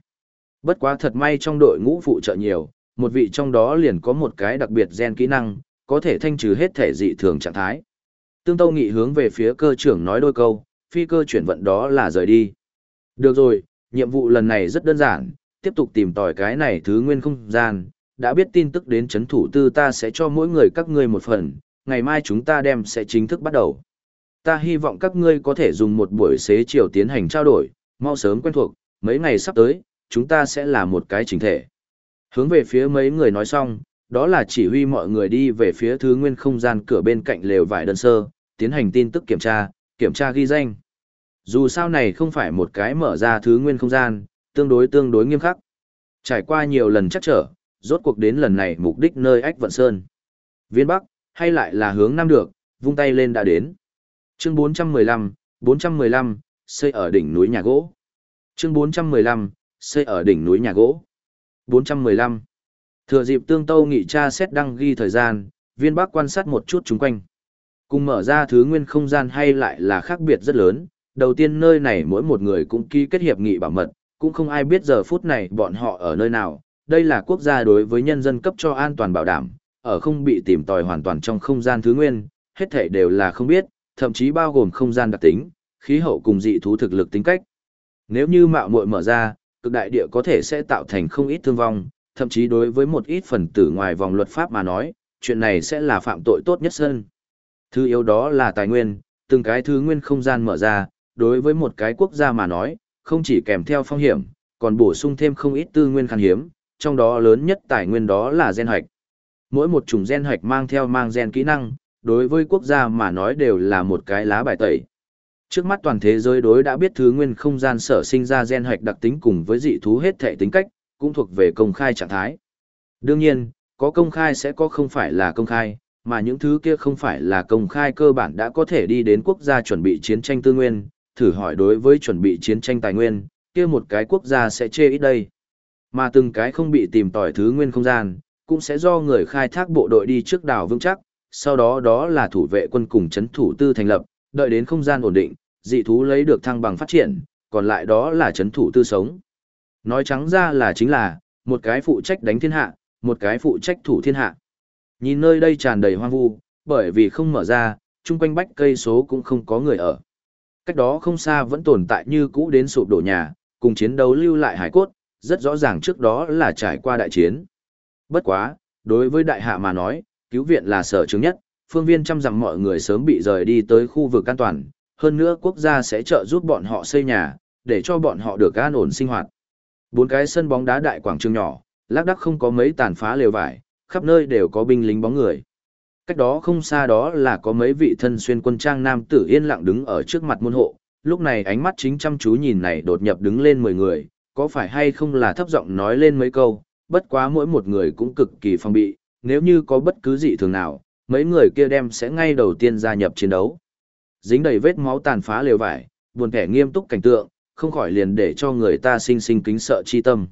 Bất quá thật may trong đội ngũ phụ trợ nhiều, một vị trong đó liền có một cái đặc biệt gen kỹ năng, có thể thanh trừ hết thể dị thường trạng thái. Tương Tâu Nghị hướng về phía cơ trưởng nói đôi câu, phi cơ chuyển vận đó là rời đi. Được rồi, nhiệm vụ lần này rất đơn giản, tiếp tục tìm tòi cái này thứ nguyên không gian, đã biết tin tức đến chấn thủ tư ta sẽ cho mỗi người các ngươi một phần, ngày mai chúng ta đem sẽ chính thức bắt đầu. Ta hy vọng các ngươi có thể dùng một buổi xế chiều tiến hành trao đổi, mau sớm quen thuộc, mấy ngày sắp tới, chúng ta sẽ là một cái chính thể. Hướng về phía mấy người nói xong, đó là chỉ huy mọi người đi về phía thứ nguyên không gian cửa bên cạnh lều vải đơn sơ, tiến hành tin tức kiểm tra, kiểm tra ghi danh. Dù sao này không phải một cái mở ra thứ nguyên không gian, tương đối tương đối nghiêm khắc. Trải qua nhiều lần chắc trở, rốt cuộc đến lần này mục đích nơi ách vận sơn. Viên Bắc, hay lại là hướng Nam được, vung tay lên đã đến. Chương 415, 415, xây ở đỉnh núi nhà gỗ. Chương 415, xây ở đỉnh núi nhà gỗ. 415. Thừa dịp tương tâu nghị tra xét đăng ghi thời gian, viên bắc quan sát một chút chung quanh. Cùng mở ra thứ nguyên không gian hay lại là khác biệt rất lớn, đầu tiên nơi này mỗi một người cũng ký kết hiệp nghị bảo mật, cũng không ai biết giờ phút này bọn họ ở nơi nào, đây là quốc gia đối với nhân dân cấp cho an toàn bảo đảm, ở không bị tìm tòi hoàn toàn trong không gian thứ nguyên, hết thảy đều là không biết, thậm chí bao gồm không gian đặc tính, khí hậu cùng dị thú thực lực tính cách. Nếu như mạo muội mở ra, cực đại địa có thể sẽ tạo thành không ít thương vong, thậm chí đối với một ít phần tử ngoài vòng luật pháp mà nói, chuyện này sẽ là phạm tội tốt nhất sơn. Thứ yếu đó là tài nguyên, từng cái thứ nguyên không gian mở ra, đối với một cái quốc gia mà nói, không chỉ kèm theo phong hiểm, còn bổ sung thêm không ít tư nguyên khan hiếm, trong đó lớn nhất tài nguyên đó là gen hoạch. Mỗi một chủng gen hoạch mang theo mang gen kỹ năng, đối với quốc gia mà nói đều là một cái lá bài tẩy. Trước mắt toàn thế giới đối đã biết thứ nguyên không gian sở sinh ra gen hoạch đặc tính cùng với dị thú hết thể tính cách, cũng thuộc về công khai trạng thái. Đương nhiên, có công khai sẽ có không phải là công khai, mà những thứ kia không phải là công khai cơ bản đã có thể đi đến quốc gia chuẩn bị chiến tranh tư nguyên, thử hỏi đối với chuẩn bị chiến tranh tài nguyên, kia một cái quốc gia sẽ chê ít đây. Mà từng cái không bị tìm tỏi thứ nguyên không gian, cũng sẽ do người khai thác bộ đội đi trước đảo vững chắc, sau đó đó là thủ vệ quân cùng chấn thủ tư thành lập, đợi đến không gian ổn định, dị thú lấy được thăng bằng phát triển, còn lại đó là chấn thủ tư sống. Nói trắng ra là chính là, một cái phụ trách đánh thiên hạ, một cái phụ trách thủ thiên hạ. Nhìn nơi đây tràn đầy hoang vu, bởi vì không mở ra, chung quanh bách cây số cũng không có người ở. Cách đó không xa vẫn tồn tại như cũ đến sụp đổ nhà, cùng chiến đấu lưu lại hải cốt, rất rõ ràng trước đó là trải qua đại chiến. Bất quá, đối với đại hạ mà nói, cứu viện là sở chứng nhất, phương viên chăm rằng mọi người sớm bị rời đi tới khu vực an toàn, hơn nữa quốc gia sẽ trợ giúp bọn họ xây nhà, để cho bọn họ được an ổn sinh hoạt. Bốn cái sân bóng đá đại quảng trường nhỏ, lác đác không có mấy tàn phá lều vải, khắp nơi đều có binh lính bóng người. Cách đó không xa đó là có mấy vị thân xuyên quân trang nam tử yên lặng đứng ở trước mặt môn hộ, lúc này ánh mắt chính chăm chú nhìn này đột nhập đứng lên 10 người, có phải hay không là thấp giọng nói lên mấy câu, bất quá mỗi một người cũng cực kỳ phong bị, nếu như có bất cứ gì thường nào, mấy người kia đem sẽ ngay đầu tiên gia nhập chiến đấu. Dính đầy vết máu tàn phá lều vải, buồn kẻ nghiêm túc cảnh tượng, không khỏi liền để cho người ta sinh sinh kính sợ chi tâm.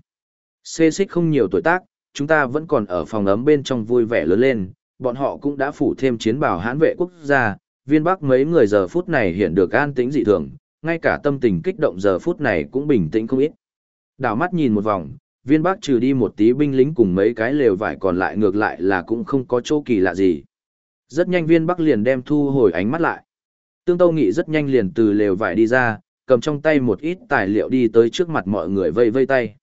Xê xích không nhiều tuổi tác, chúng ta vẫn còn ở phòng ấm bên trong vui vẻ lớn lên, bọn họ cũng đã phủ thêm chiến bào hãn vệ quốc gia, viên bắc mấy người giờ phút này hiện được an tĩnh dị thường, ngay cả tâm tình kích động giờ phút này cũng bình tĩnh không ít. Đảo mắt nhìn một vòng, viên bắc trừ đi một tí binh lính cùng mấy cái lều vải còn lại ngược lại là cũng không có chỗ kỳ lạ gì. Rất nhanh viên bắc liền đem thu hồi ánh mắt lại. Tương Tâu Nghị rất nhanh liền từ lều vải đi ra, cầm trong tay một ít tài liệu đi tới trước mặt mọi người vây vây tay.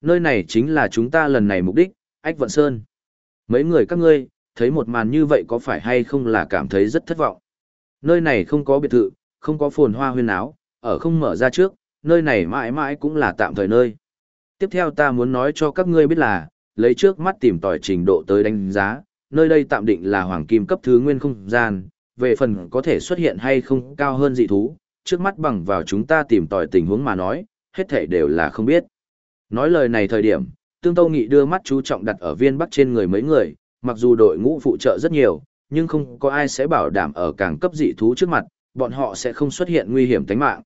Nơi này chính là chúng ta lần này mục đích, Ách Vận Sơn. Mấy người các ngươi, thấy một màn như vậy có phải hay không là cảm thấy rất thất vọng. Nơi này không có biệt thự, không có phồn hoa huyên áo, ở không mở ra trước, nơi này mãi mãi cũng là tạm thời nơi. Tiếp theo ta muốn nói cho các ngươi biết là, lấy trước mắt tìm tòi trình độ tới đánh giá, nơi đây tạm định là hoàng kim cấp thứ nguyên không gian, về phần có thể xuất hiện hay không cao hơn dị thú, trước mắt bằng vào chúng ta tìm tòi tình huống mà nói, hết thể đều là không biết. Nói lời này thời điểm, Tương Tâu Nghị đưa mắt chú trọng đặt ở viên bắc trên người mấy người, mặc dù đội ngũ phụ trợ rất nhiều, nhưng không có ai sẽ bảo đảm ở càng cấp dị thú trước mặt, bọn họ sẽ không xuất hiện nguy hiểm tính mạng.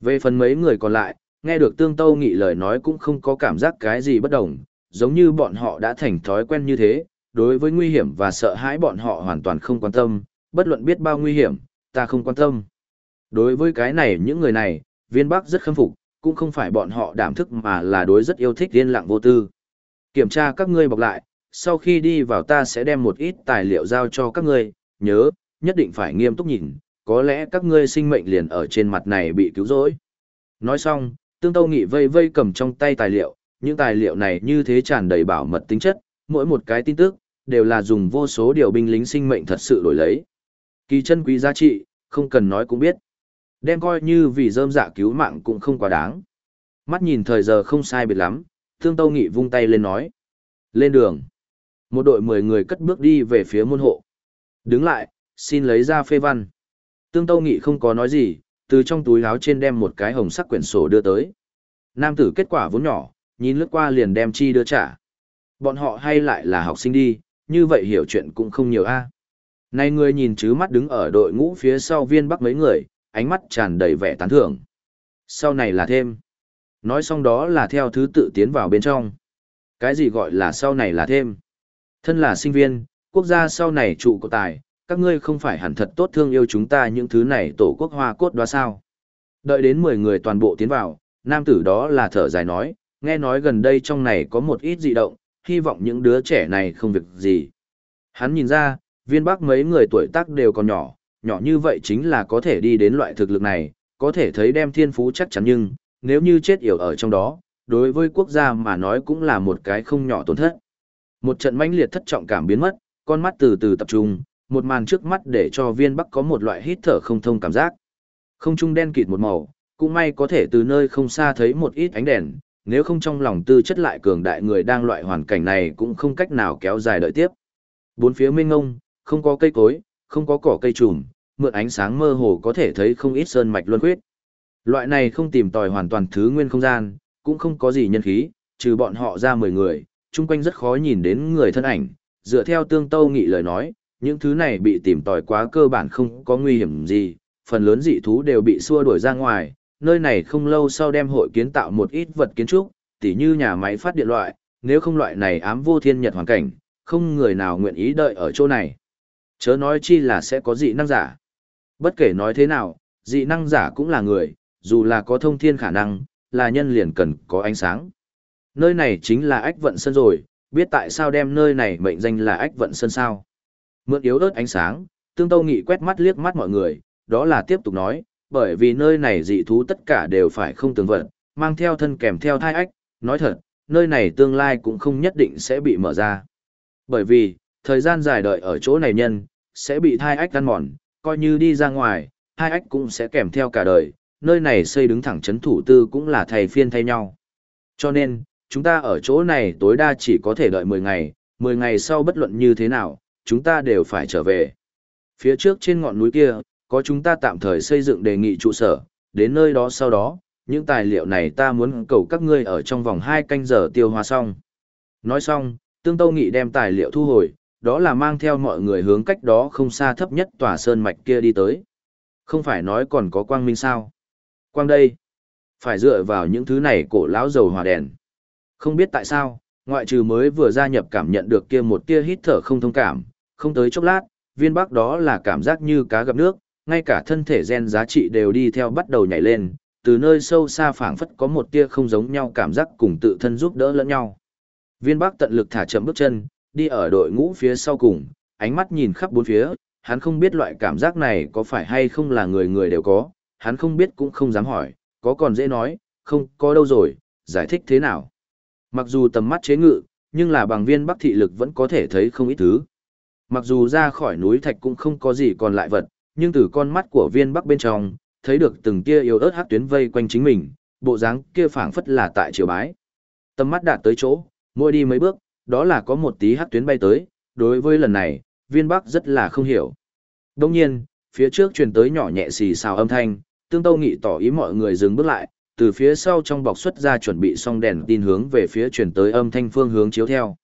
Về phần mấy người còn lại, nghe được tương tâu nghị lời nói cũng không có cảm giác cái gì bất đồng, giống như bọn họ đã thành thói quen như thế, đối với nguy hiểm và sợ hãi bọn họ hoàn toàn không quan tâm, bất luận biết bao nguy hiểm, ta không quan tâm. Đối với cái này những người này, viên bắc rất khâm phục, cũng không phải bọn họ đảm thức mà là đối rất yêu thích yên lặng vô tư. Kiểm tra các ngươi bọc lại, sau khi đi vào ta sẽ đem một ít tài liệu giao cho các ngươi, nhớ, nhất định phải nghiêm túc nhìn, có lẽ các ngươi sinh mệnh liền ở trên mặt này bị cứu rỗi. Nói xong, tương tâu nghị vây vây cầm trong tay tài liệu, những tài liệu này như thế tràn đầy bảo mật tính chất, mỗi một cái tin tức, đều là dùng vô số điều binh lính sinh mệnh thật sự đổi lấy. Kỳ chân quý giá trị, không cần nói cũng biết. Đem coi như vì dơm dạ cứu mạng cũng không quá đáng. Mắt nhìn thời giờ không sai biệt lắm, Tương Tâu Nghị vung tay lên nói. Lên đường. Một đội 10 người cất bước đi về phía môn hộ. Đứng lại, xin lấy ra phê văn. Tương Tâu Nghị không có nói gì, từ trong túi áo trên đem một cái hồng sắc quyển sổ đưa tới. Nam tử kết quả vốn nhỏ, nhìn lướt qua liền đem chi đưa trả. Bọn họ hay lại là học sinh đi, như vậy hiểu chuyện cũng không nhiều a. Này người nhìn chứ mắt đứng ở đội ngũ phía sau viên bắc mấy người, ánh mắt tràn đầy vẻ tán thưởng. Sau này là thêm. Nói xong đó là theo thứ tự tiến vào bên trong. Cái gì gọi là sau này là thêm. Thân là sinh viên, quốc gia sau này trụ cột tài, các ngươi không phải hẳn thật tốt thương yêu chúng ta những thứ này tổ quốc hoa cốt đoá sao. Đợi đến 10 người toàn bộ tiến vào, nam tử đó là thở dài nói, nghe nói gần đây trong này có một ít dị động, hy vọng những đứa trẻ này không việc gì. Hắn nhìn ra, viên bắc mấy người tuổi tác đều còn nhỏ, nhỏ như vậy chính là có thể đi đến loại thực lực này, có thể thấy đem thiên phú chắc chắn nhưng, nếu như chết yểu ở trong đó, đối với quốc gia mà nói cũng là một cái không nhỏ tổn thất. Một trận mãnh liệt thất trọng cảm biến mất, con mắt từ từ tập trung, một màn trước mắt để cho viên bắc có một loại hít thở không thông cảm giác. Không trung đen kịt một màu, cũng may có thể từ nơi không xa thấy một ít ánh đèn, nếu không trong lòng tư chất lại cường đại người đang loại hoàn cảnh này cũng không cách nào kéo dài đợi tiếp. Bốn phía mênh ngông, không có cây cối, không có cỏ cây trùm, mượn ánh sáng mơ hồ có thể thấy không ít sơn mạch luân huyết. Loại này không tìm tòi hoàn toàn thứ nguyên không gian, cũng không có gì nhân khí, trừ bọn họ ra 10 người, chung quanh rất khó nhìn đến người thân ảnh, dựa theo tương tâu nghị lời nói, những thứ này bị tìm tòi quá cơ bản không có nguy hiểm gì, phần lớn dị thú đều bị xua đuổi ra ngoài, nơi này không lâu sau đem hội kiến tạo một ít vật kiến trúc, tỉ như nhà máy phát điện loại, nếu không loại này ám vô thiên nhật hoàn cảnh, không người nào nguyện ý đợi ở chỗ này. Chớ nói chi là sẽ có dị năng giả. Bất kể nói thế nào, dị năng giả cũng là người, dù là có thông thiên khả năng, là nhân liền cần có ánh sáng. Nơi này chính là ách vận sân rồi, biết tại sao đem nơi này mệnh danh là ách vận sân sao. Mượn yếu ớt ánh sáng, tương tâu nghị quét mắt liếc mắt mọi người, đó là tiếp tục nói, bởi vì nơi này dị thú tất cả đều phải không tường vận, mang theo thân kèm theo thai ách, nói thật, nơi này tương lai cũng không nhất định sẽ bị mở ra. Bởi vì, thời gian dài đợi ở chỗ này nhân, sẽ bị thai ách ăn mòn, coi như đi ra ngoài, hai ách cũng sẽ kèm theo cả đời, nơi này xây đứng thẳng chấn thủ tư cũng là thầy phiên thay nhau. Cho nên, chúng ta ở chỗ này tối đa chỉ có thể đợi 10 ngày, 10 ngày sau bất luận như thế nào, chúng ta đều phải trở về. Phía trước trên ngọn núi kia, có chúng ta tạm thời xây dựng đề nghị trụ sở, đến nơi đó sau đó, những tài liệu này ta muốn cầu các ngươi ở trong vòng 2 canh giờ tiêu hóa xong. Nói xong, Tương Tâu Nghị đem tài liệu thu hồi, đó là mang theo mọi người hướng cách đó không xa thấp nhất tòa sơn mạch kia đi tới. Không phải nói còn có quang minh sao? Quang đây, phải dựa vào những thứ này cổ lão dầu hỏa đèn. Không biết tại sao, ngoại trừ mới vừa gia nhập cảm nhận được kia một tia hít thở không thông cảm, không tới chốc lát, viên bắc đó là cảm giác như cá gặp nước, ngay cả thân thể gen giá trị đều đi theo bắt đầu nhảy lên, từ nơi sâu xa phảng phất có một tia không giống nhau cảm giác cùng tự thân giúp đỡ lẫn nhau. Viên bắc tận lực thả chậm bước chân, đi ở đội ngũ phía sau cùng, ánh mắt nhìn khắp bốn phía, hắn không biết loại cảm giác này có phải hay không là người người đều có, hắn không biết cũng không dám hỏi, có còn dễ nói, không có đâu rồi, giải thích thế nào. Mặc dù tầm mắt chế ngự, nhưng là bằng viên bắc thị lực vẫn có thể thấy không ít thứ. Mặc dù ra khỏi núi thạch cũng không có gì còn lại vật, nhưng từ con mắt của viên bắc bên trong, thấy được từng kia yếu ớt hắc tuyến vây quanh chính mình, bộ dáng kia phảng phất là tại triều bái. Tầm mắt đạt tới chỗ, mỗi đi mấy bước, đó là có một tí hát tuyến bay tới, đối với lần này, viên bắc rất là không hiểu. Đồng nhiên, phía trước truyền tới nhỏ nhẹ xì xào âm thanh, tương tâu nghị tỏ ý mọi người dừng bước lại, từ phía sau trong bọc xuất ra chuẩn bị xong đèn tin hướng về phía truyền tới âm thanh phương hướng chiếu theo.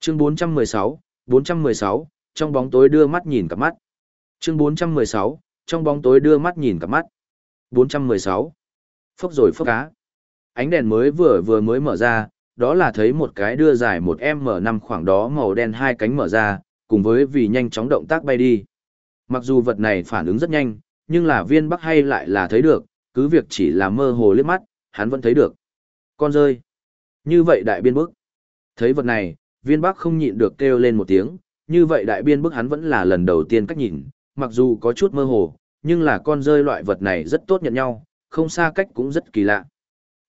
Chương 416, 416, trong bóng tối đưa mắt nhìn cặp mắt. Chương 416, trong bóng tối đưa mắt nhìn cặp mắt. 416. Phốc rồi phốc cá. Ánh đèn mới vừa vừa mới mở ra, đó là thấy một cái đưa dài một m năm khoảng đó màu đen hai cánh mở ra, cùng với vì nhanh chóng động tác bay đi. Mặc dù vật này phản ứng rất nhanh, nhưng là viên bắc hay lại là thấy được, cứ việc chỉ là mơ hồ liếc mắt, hắn vẫn thấy được. Con rơi. Như vậy đại biên bức. Thấy vật này, viên bắc không nhịn được kêu lên một tiếng, như vậy đại biên bức hắn vẫn là lần đầu tiên cách nhìn, mặc dù có chút mơ hồ, nhưng là con rơi loại vật này rất tốt nhận nhau, không xa cách cũng rất kỳ lạ.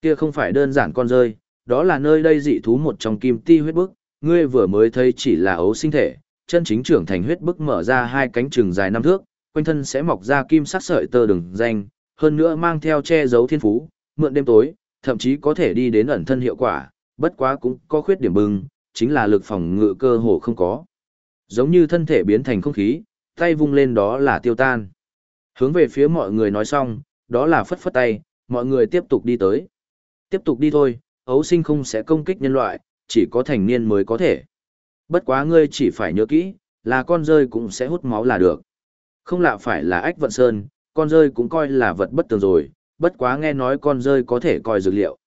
Kia không phải đơn giản con rơi, đó là nơi đây dị thú một trong kim ti huyết bức, ngươi vừa mới thấy chỉ là ấu sinh thể, chân chính trưởng thành huyết bức mở ra hai cánh trường dài năm thước, quanh thân sẽ mọc ra kim sắc sợi tơ đường danh, hơn nữa mang theo che giấu thiên phú, mượn đêm tối, thậm chí có thể đi đến ẩn thân hiệu quả, bất quá cũng có khuyết điểm bừng, chính là lực phòng ngự cơ hồ không có. Giống như thân thể biến thành không khí, tay vung lên đó là tiêu tan. Hướng về phía mọi người nói xong, đó là phất phất tay, mọi người tiếp tục đi tới. Tiếp tục đi thôi, ấu sinh không sẽ công kích nhân loại, chỉ có thành niên mới có thể. Bất quá ngươi chỉ phải nhớ kỹ, là con rơi cũng sẽ hút máu là được. Không lạ phải là ách vận sơn, con rơi cũng coi là vật bất tường rồi, bất quá nghe nói con rơi có thể coi dược liệu.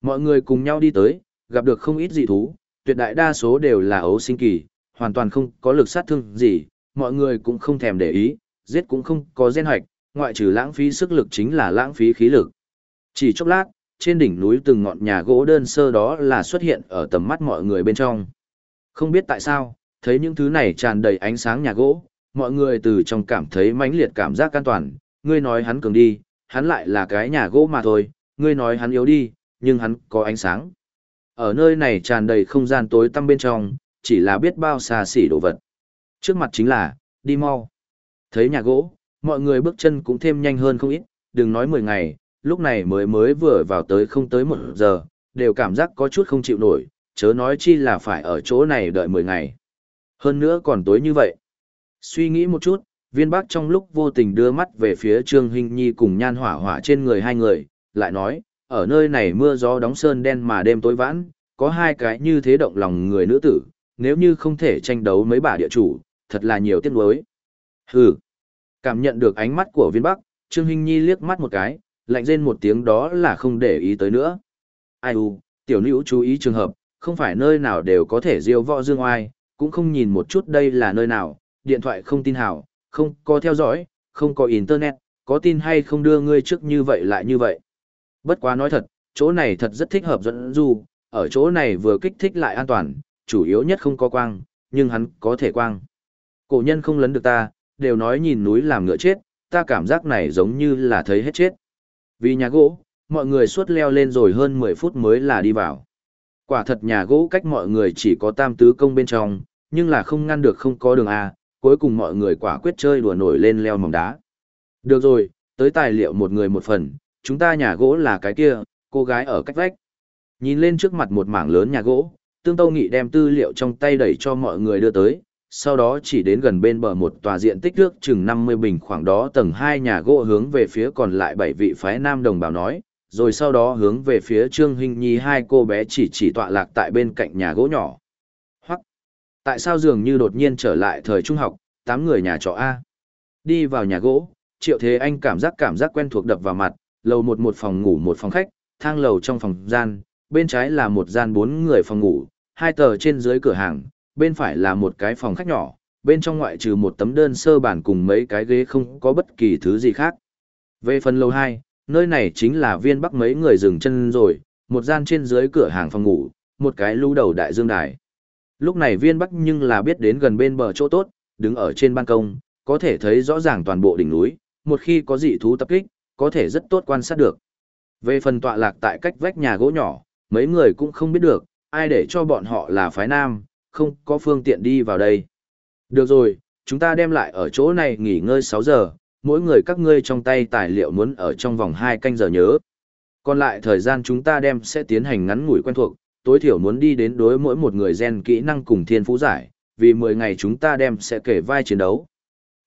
Mọi người cùng nhau đi tới, gặp được không ít dị thú, tuyệt đại đa số đều là ấu sinh kỳ, hoàn toàn không có lực sát thương gì, mọi người cũng không thèm để ý, giết cũng không có gen hoạch, ngoại trừ lãng phí sức lực chính là lãng phí khí lực. Chỉ chốc lát, trên đỉnh núi từng ngọn nhà gỗ đơn sơ đó là xuất hiện ở tầm mắt mọi người bên trong. Không biết tại sao, thấy những thứ này tràn đầy ánh sáng nhà gỗ, mọi người từ trong cảm thấy mãnh liệt cảm giác an toàn, ngươi nói hắn cường đi, hắn lại là cái nhà gỗ mà thôi, ngươi nói hắn yếu đi, nhưng hắn có ánh sáng. Ở nơi này tràn đầy không gian tối tăm bên trong, chỉ là biết bao xa xỉ đồ vật. Trước mặt chính là, đi mau. Thấy nhà gỗ, mọi người bước chân cũng thêm nhanh hơn không ít, đừng nói 10 ngày, lúc này mới mới vừa vào tới không tới một giờ, đều cảm giác có chút không chịu nổi, chớ nói chi là phải ở chỗ này đợi 10 ngày. Hơn nữa còn tối như vậy. Suy nghĩ một chút, viên bác trong lúc vô tình đưa mắt về phía Trương hình Nhi cùng nhan hỏa hỏa trên người hai người, lại nói, ở nơi này mưa gió đóng sơn đen mà đêm tối vãn, có hai cái như thế động lòng người nữ tử, nếu như không thể tranh đấu mấy bà địa chủ, thật là nhiều tiếc nuối. Hừ. Cảm nhận được ánh mắt của viên bắc, Trương hình Nhi liếc mắt một cái, lạnh rên một tiếng đó là không để ý tới nữa. Ai u, tiểu nữ chú ý trường hợp, không phải nơi nào đều có thể diêu võ dương oai, cũng không nhìn một chút đây là nơi nào, điện thoại không tin hảo, không có theo dõi, không có internet, có tin hay không đưa ngươi trước như vậy lại như vậy. Bất quá nói thật, chỗ này thật rất thích hợp dẫn du, ở chỗ này vừa kích thích lại an toàn, chủ yếu nhất không có quang, nhưng hắn có thể quang. Cổ nhân không lấn được ta, đều nói nhìn núi làm ngựa chết, ta cảm giác này giống như là thấy hết chết. Vì nhà gỗ, mọi người suốt leo lên rồi hơn 10 phút mới là đi vào. Quả thật nhà gỗ cách mọi người chỉ có tam tứ công bên trong, nhưng là không ngăn được không có đường A, cuối cùng mọi người quả quyết chơi đùa nổi lên leo mỏng đá. Được rồi, tới tài liệu một người một phần, chúng ta nhà gỗ là cái kia, cô gái ở cách vách. Nhìn lên trước mặt một mảng lớn nhà gỗ, Tương Tâu Nghị đem tư liệu trong tay đẩy cho mọi người đưa tới, sau đó chỉ đến gần bên bờ một tòa diện tích nước chừng 50 bình khoảng đó tầng 2 nhà gỗ hướng về phía còn lại bảy vị phái nam đồng bào nói, rồi sau đó hướng về phía Trương Hinh Nhi hai cô bé chỉ chỉ tọa lạc tại bên cạnh nhà gỗ nhỏ. Hoặc, tại sao dường như đột nhiên trở lại thời trung học, tám người nhà trọ A. Đi vào nhà gỗ, Triệu Thế Anh cảm giác cảm giác quen thuộc đập vào mặt, lầu một một phòng ngủ một phòng khách, thang lầu trong phòng gian, bên trái là một gian bốn người phòng ngủ, hai tờ trên dưới cửa hàng, bên phải là một cái phòng khách nhỏ, bên trong ngoại trừ một tấm đơn sơ bản cùng mấy cái ghế không có bất kỳ thứ gì khác. Về phần lầu 2, nơi này chính là viên bắc mấy người dừng chân rồi, một gian trên dưới cửa hàng phòng ngủ, một cái lưu đầu đại dương đài. Lúc này viên bắc nhưng là biết đến gần bên bờ chỗ tốt, đứng ở trên ban công, có thể thấy rõ ràng toàn bộ đỉnh núi, một khi có dị thú tập kích, có thể rất tốt quan sát được. Về phần tọa lạc tại cách vách nhà gỗ nhỏ, mấy người cũng không biết được, ai để cho bọn họ là phái nam, không có phương tiện đi vào đây. Được rồi, chúng ta đem lại ở chỗ này nghỉ ngơi 6 giờ, mỗi người các ngươi trong tay tài liệu muốn ở trong vòng 2 canh giờ nhớ. Còn lại thời gian chúng ta đem sẽ tiến hành ngắn ngủi quen thuộc, tối thiểu muốn đi đến đối mỗi một người gen kỹ năng cùng thiên phú giải, vì 10 ngày chúng ta đem sẽ kể vai chiến đấu.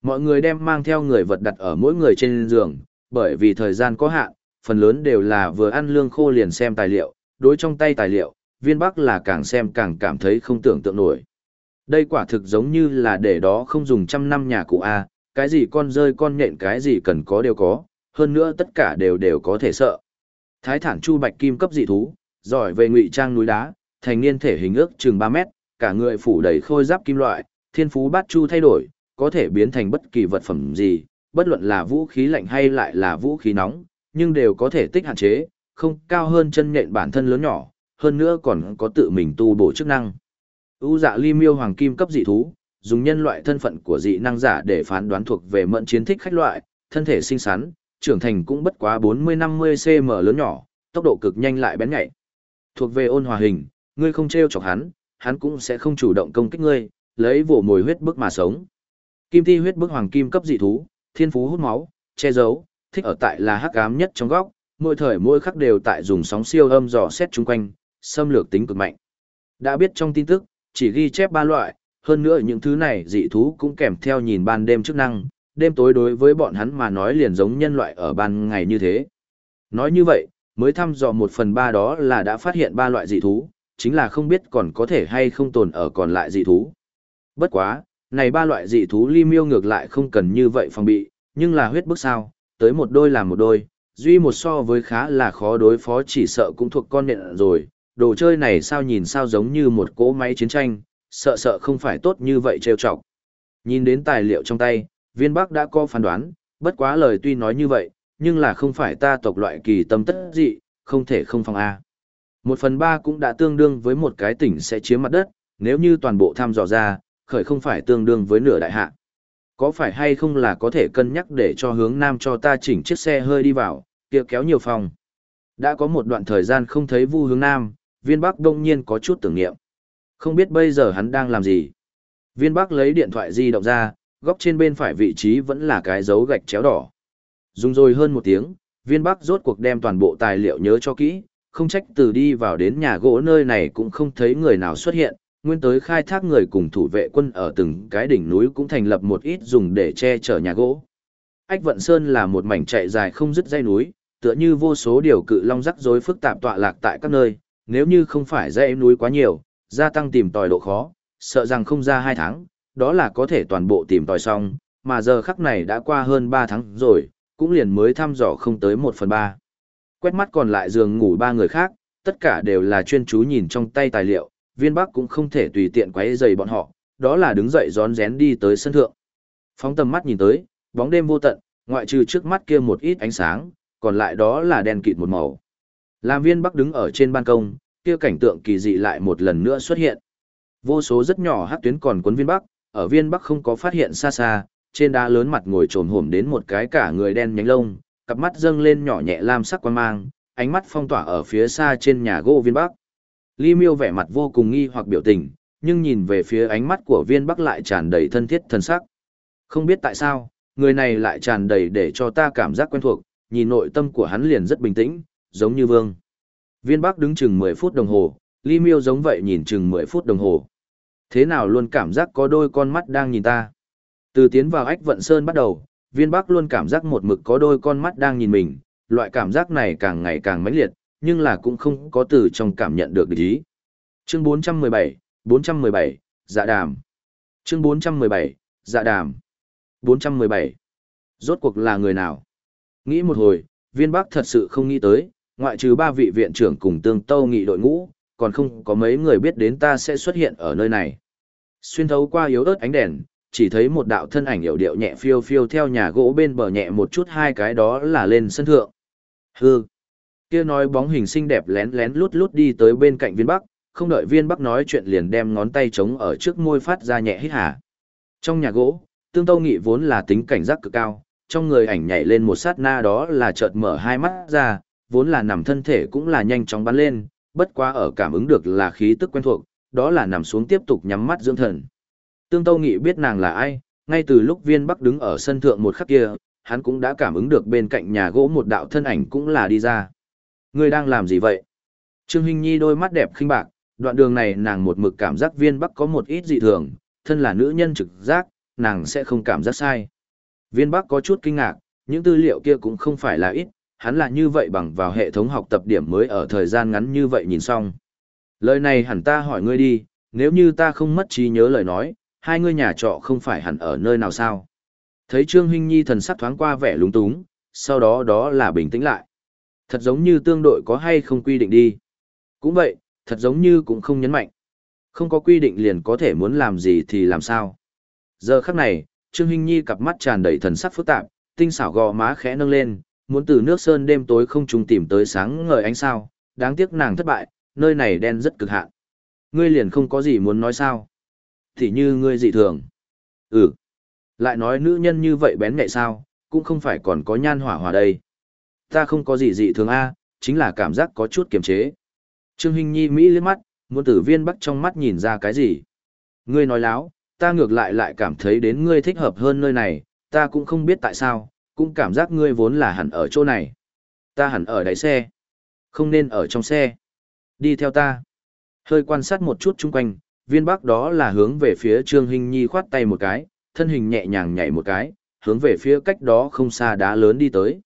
Mọi người đem mang theo người vật đặt ở mỗi người trên giường, bởi vì thời gian có hạn, phần lớn đều là vừa ăn lương khô liền xem tài liệu, đối trong tay tài liệu, viên bắc là càng xem càng cảm thấy không tưởng tượng nổi. Đây quả thực giống như là để đó không dùng trăm năm nhà cụ A, cái gì con rơi con nhện cái gì cần có đều có, hơn nữa tất cả đều đều có thể sợ. Thái thản chu bạch kim cấp dị thú, giỏi về ngụy trang núi đá, thành niên thể hình ước chừng 3 mét, cả người phủ đầy khôi giáp kim loại, thiên phú bát chu thay đổi, có thể biến thành bất kỳ vật phẩm gì, bất luận là vũ khí lạnh hay lại là vũ khí nóng, nhưng đều có thể tích hạn chế, không cao hơn chân nhện bản thân lớn nhỏ, hơn nữa còn có tự mình tu bổ chức năng. U dạ ly miêu hoàng kim cấp dị thú, dùng nhân loại thân phận của dị năng giả để phán đoán thuộc về mẫn chiến thích khách loại, thân thể xinh xắn, trưởng thành cũng bất quá 40-50 cm lớn nhỏ, tốc độ cực nhanh lại bén nhạy. Thuộc về ôn hòa hình, ngươi không treo chọc hắn, hắn cũng sẽ không chủ động công kích ngươi, lấy vồ mồi huyết bức mà sống. Kim thi huyết bức hoàng kim cấp dị thú, thiên phú hút máu, che giấu, thích ở tại là hắc ám nhất trong góc, mỗi thời mỗi khắc đều tại dùng sóng siêu âm dò xét chung quanh, xâm lược tính cực mạnh. Đã biết trong tin tức, chỉ ghi chép ba loại, hơn nữa những thứ này dị thú cũng kèm theo nhìn ban đêm chức năng, đêm tối đối với bọn hắn mà nói liền giống nhân loại ở ban ngày như thế. Nói như vậy, mới thăm dò một phần ba đó là đã phát hiện ba loại dị thú, chính là không biết còn có thể hay không tồn ở còn lại dị thú. Bất quá, này ba loại dị thú ly miêu ngược lại không cần như vậy phòng bị, nhưng là huyết bức sao, tới một đôi là một đôi, duy một so với khá là khó đối phó chỉ sợ cũng thuộc con nện rồi, đồ chơi này sao nhìn sao giống như một cỗ máy chiến tranh, sợ sợ không phải tốt như vậy trêu chọc. Nhìn đến tài liệu trong tay, viên bắc đã có phán đoán, bất quá lời tuy nói như vậy, nhưng là không phải ta tộc loại kỳ tâm tất dị, không thể không phòng A. Một phần ba cũng đã tương đương với một cái tỉnh sẽ chiếm mặt đất, nếu như toàn bộ tham dò ra, khởi không phải tương đương với nửa đại hạ. Có phải hay không là có thể cân nhắc để cho hướng nam cho ta chỉnh chiếc xe hơi đi vào, kia kéo nhiều phòng. Đã có một đoạn thời gian không thấy vu hướng nam, viên bắc đông nhiên có chút tưởng niệm. Không biết bây giờ hắn đang làm gì. Viên bắc lấy điện thoại di động ra, góc trên bên phải vị trí vẫn là cái dấu gạch chéo đỏ. Dùng rồi hơn một tiếng, viên bắc rốt cuộc đem toàn bộ tài liệu nhớ cho kỹ, không trách từ đi vào đến nhà gỗ nơi này cũng không thấy người nào xuất hiện, nguyên tới khai thác người cùng thủ vệ quân ở từng cái đỉnh núi cũng thành lập một ít dùng để che chở nhà gỗ. Ách Vận Sơn là một mảnh chạy dài không dứt dây núi, tựa như vô số điều cự long rắc rối phức tạp tọa lạc tại các nơi, nếu như không phải dãy núi quá nhiều, gia tăng tìm tòi độ khó, sợ rằng không ra hai tháng, đó là có thể toàn bộ tìm tòi xong, mà giờ khắc này đã qua hơn ba tháng rồi, cũng liền mới thăm dò không tới một phần ba. Quét mắt còn lại giường ngủ ba người khác, tất cả đều là chuyên chú nhìn trong tay tài liệu, viên bắc cũng không thể tùy tiện quấy rầy bọn họ, đó là đứng dậy gión rén đi tới sân thượng. Phóng tầm mắt nhìn tới, bóng đêm vô tận, ngoại trừ trước mắt kia một ít ánh sáng, còn lại đó là đèn kịt một màu. Làm viên bắc đứng ở trên ban công, kia cảnh tượng kỳ dị lại một lần nữa xuất hiện. Vô số rất nhỏ hắc tuyến còn cuốn viên bắc, ở viên bắc không có phát hiện xa xa, trên đá lớn mặt ngồi trồm hổm đến một cái cả người đen nhánh lông, cặp mắt dâng lên nhỏ nhẹ lam sắc quan mang, ánh mắt phong tỏa ở phía xa trên nhà gỗ viên bắc. Ly miêu vẻ mặt vô cùng nghi hoặc biểu tình, nhưng nhìn về phía ánh mắt của viên bắc lại tràn đầy thân thiết thân sắc. Không biết tại sao, người này lại tràn đầy để cho ta cảm giác quen thuộc, nhìn nội tâm của hắn liền rất bình tĩnh, giống như vương. Viên bắc đứng chừng 10 phút đồng hồ, Ly miêu giống vậy nhìn chừng 10 phút đồng hồ. Thế nào luôn cảm giác có đôi con mắt đang nhìn ta. Từ tiến vào ách vận sơn bắt đầu, viên bắc luôn cảm giác một mực có đôi con mắt đang nhìn mình, loại cảm giác này càng ngày càng mãnh liệt, nhưng là cũng không có từ trong cảm nhận được ý. Chương 417, 417, dạ đàm. Chương 417, dạ đàm. 417. Rốt cuộc là người nào? Nghĩ một hồi, viên bắc thật sự không nghĩ tới, ngoại trừ ba vị viện trưởng cùng tương tâu nghị đội ngũ, còn không có mấy người biết đến ta sẽ xuất hiện ở nơi này. Xuyên thấu qua yếu ớt ánh đèn, chỉ thấy một đạo thân ảnh hiểu điệu nhẹ phiêu phiêu theo nhà gỗ bên bờ nhẹ một chút hai cái đó là lên sân thượng. hừ Kia nói bóng hình xinh đẹp lén lén lút lút đi tới bên cạnh viên bắc, không đợi viên bắc nói chuyện liền đem ngón tay trống ở trước môi phát ra nhẹ hít hà. Trong nhà gỗ, tương tâu nghị vốn là tính cảnh giác cực cao, trong người ảnh nhảy lên một sát na đó là chợt mở hai mắt ra, vốn là nằm thân thể cũng là nhanh chóng bắn lên, bất quá ở cảm ứng được là khí tức quen thuộc, đó là nằm xuống tiếp tục nhắm mắt dưỡng thần. Tương Tâu Nghị biết nàng là ai, ngay từ lúc viên bắc đứng ở sân thượng một khắc kia, hắn cũng đã cảm ứng được bên cạnh nhà gỗ một đạo thân ảnh cũng là đi ra. Người đang làm gì vậy? Trương Hinh Nhi đôi mắt đẹp khinh bạc, đoạn đường này nàng một mực cảm giác viên bắc có một ít dị thường, thân là nữ nhân trực giác, nàng sẽ không cảm giác sai. Viên bắc có chút kinh ngạc, những tư liệu kia cũng không phải là ít, hắn là như vậy bằng vào hệ thống học tập điểm mới ở thời gian ngắn như vậy nhìn xong. Lời này hẳn ta hỏi ngươi đi, nếu như ta không mất trí nhớ lời nói, hai ngươi nhà trọ không phải hẳn ở nơi nào sao? Thấy Trương Hinh Nhi thần sắc thoáng qua vẻ lúng túng, sau đó đó là bình tĩnh lại. Thật giống như tương đội có hay không quy định đi. Cũng vậy, thật giống như cũng không nhấn mạnh. Không có quy định liền có thể muốn làm gì thì làm sao. Giờ khắc này, Trương Hinh Nhi cặp mắt tràn đầy thần sắc phức tạp, tinh xảo gò má khẽ nâng lên, muốn từ nước sơn đêm tối không trùng tìm tới sáng ngời ánh sao, đáng tiếc nàng thất bại, nơi này đen rất cực hạn. Ngươi liền không có gì muốn nói sao? Thì như ngươi dị thường. Ừ. Lại nói nữ nhân như vậy bén nhạy sao, cũng không phải còn có nhan hỏa hòa đây. Ta không có gì dị thường a, chính là cảm giác có chút kiềm chế. Trương Hinh Nhi Mỹ liếc mắt, muốn tử viên bắc trong mắt nhìn ra cái gì. Ngươi nói láo, ta ngược lại lại cảm thấy đến ngươi thích hợp hơn nơi này, ta cũng không biết tại sao, cũng cảm giác ngươi vốn là hẳn ở chỗ này. Ta hẳn ở đáy xe, không nên ở trong xe. Đi theo ta. Hơi quan sát một chút chung quanh, viên bắc đó là hướng về phía Trương hình Nhi khoát tay một cái, thân hình nhẹ nhàng nhảy một cái, hướng về phía cách đó không xa đá lớn đi tới.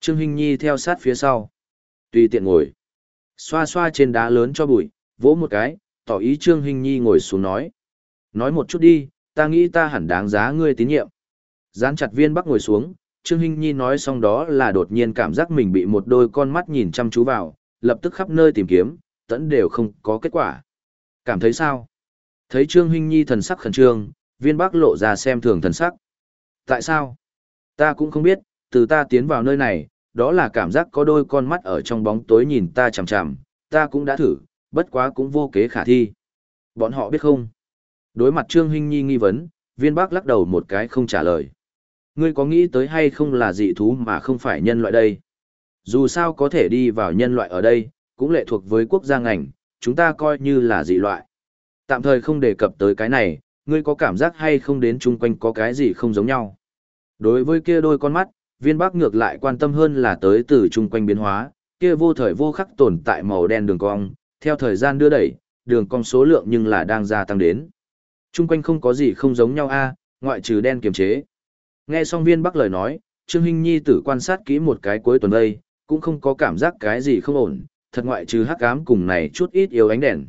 Trương hình Nhi theo sát phía sau. Tùy tiện ngồi. Xoa xoa trên đá lớn cho bụi, vỗ một cái, tỏ ý Trương hình Nhi ngồi xuống nói. Nói một chút đi, ta nghĩ ta hẳn đáng giá ngươi tín nhiệm. Gián chặt viên bắc ngồi xuống, Trương Hinh Nhi nói xong đó là đột nhiên cảm giác mình bị một đôi con mắt nhìn chăm chú vào, lập tức khắp nơi tìm kiếm, tẫn đều không có kết quả. Cảm thấy sao? Thấy Trương Hinh Nhi thần sắc khẩn trương, viên bắc lộ ra xem thường thần sắc. Tại sao? Ta cũng không biết, từ ta tiến vào nơi này, đó là cảm giác có đôi con mắt ở trong bóng tối nhìn ta chằm chằm, ta cũng đã thử, bất quá cũng vô kế khả thi. Bọn họ biết không? Đối mặt Trương Hinh Nhi nghi vấn, viên bác lắc đầu một cái không trả lời. Ngươi có nghĩ tới hay không là dị thú mà không phải nhân loại đây? Dù sao có thể đi vào nhân loại ở đây, cũng lệ thuộc với quốc gia ngành, chúng ta coi như là dị loại. Tạm thời không đề cập tới cái này, ngươi có cảm giác hay không đến chung quanh có cái gì không giống nhau. Đối với kia đôi con mắt, viên bác ngược lại quan tâm hơn là tới từ chung quanh biến hóa, kia vô thời vô khắc tồn tại màu đen đường cong, theo thời gian đưa đẩy, đường cong số lượng nhưng là đang gia tăng đến. Chung quanh không có gì không giống nhau a, ngoại trừ đen kiềm chế. Nghe xong viên bắc lời nói, Trương Hinh Nhi tử quan sát kỹ một cái cuối tuần đây, cũng không có cảm giác cái gì không ổn, thật ngoại trừ hắc ám cùng này chút ít yếu ánh đèn.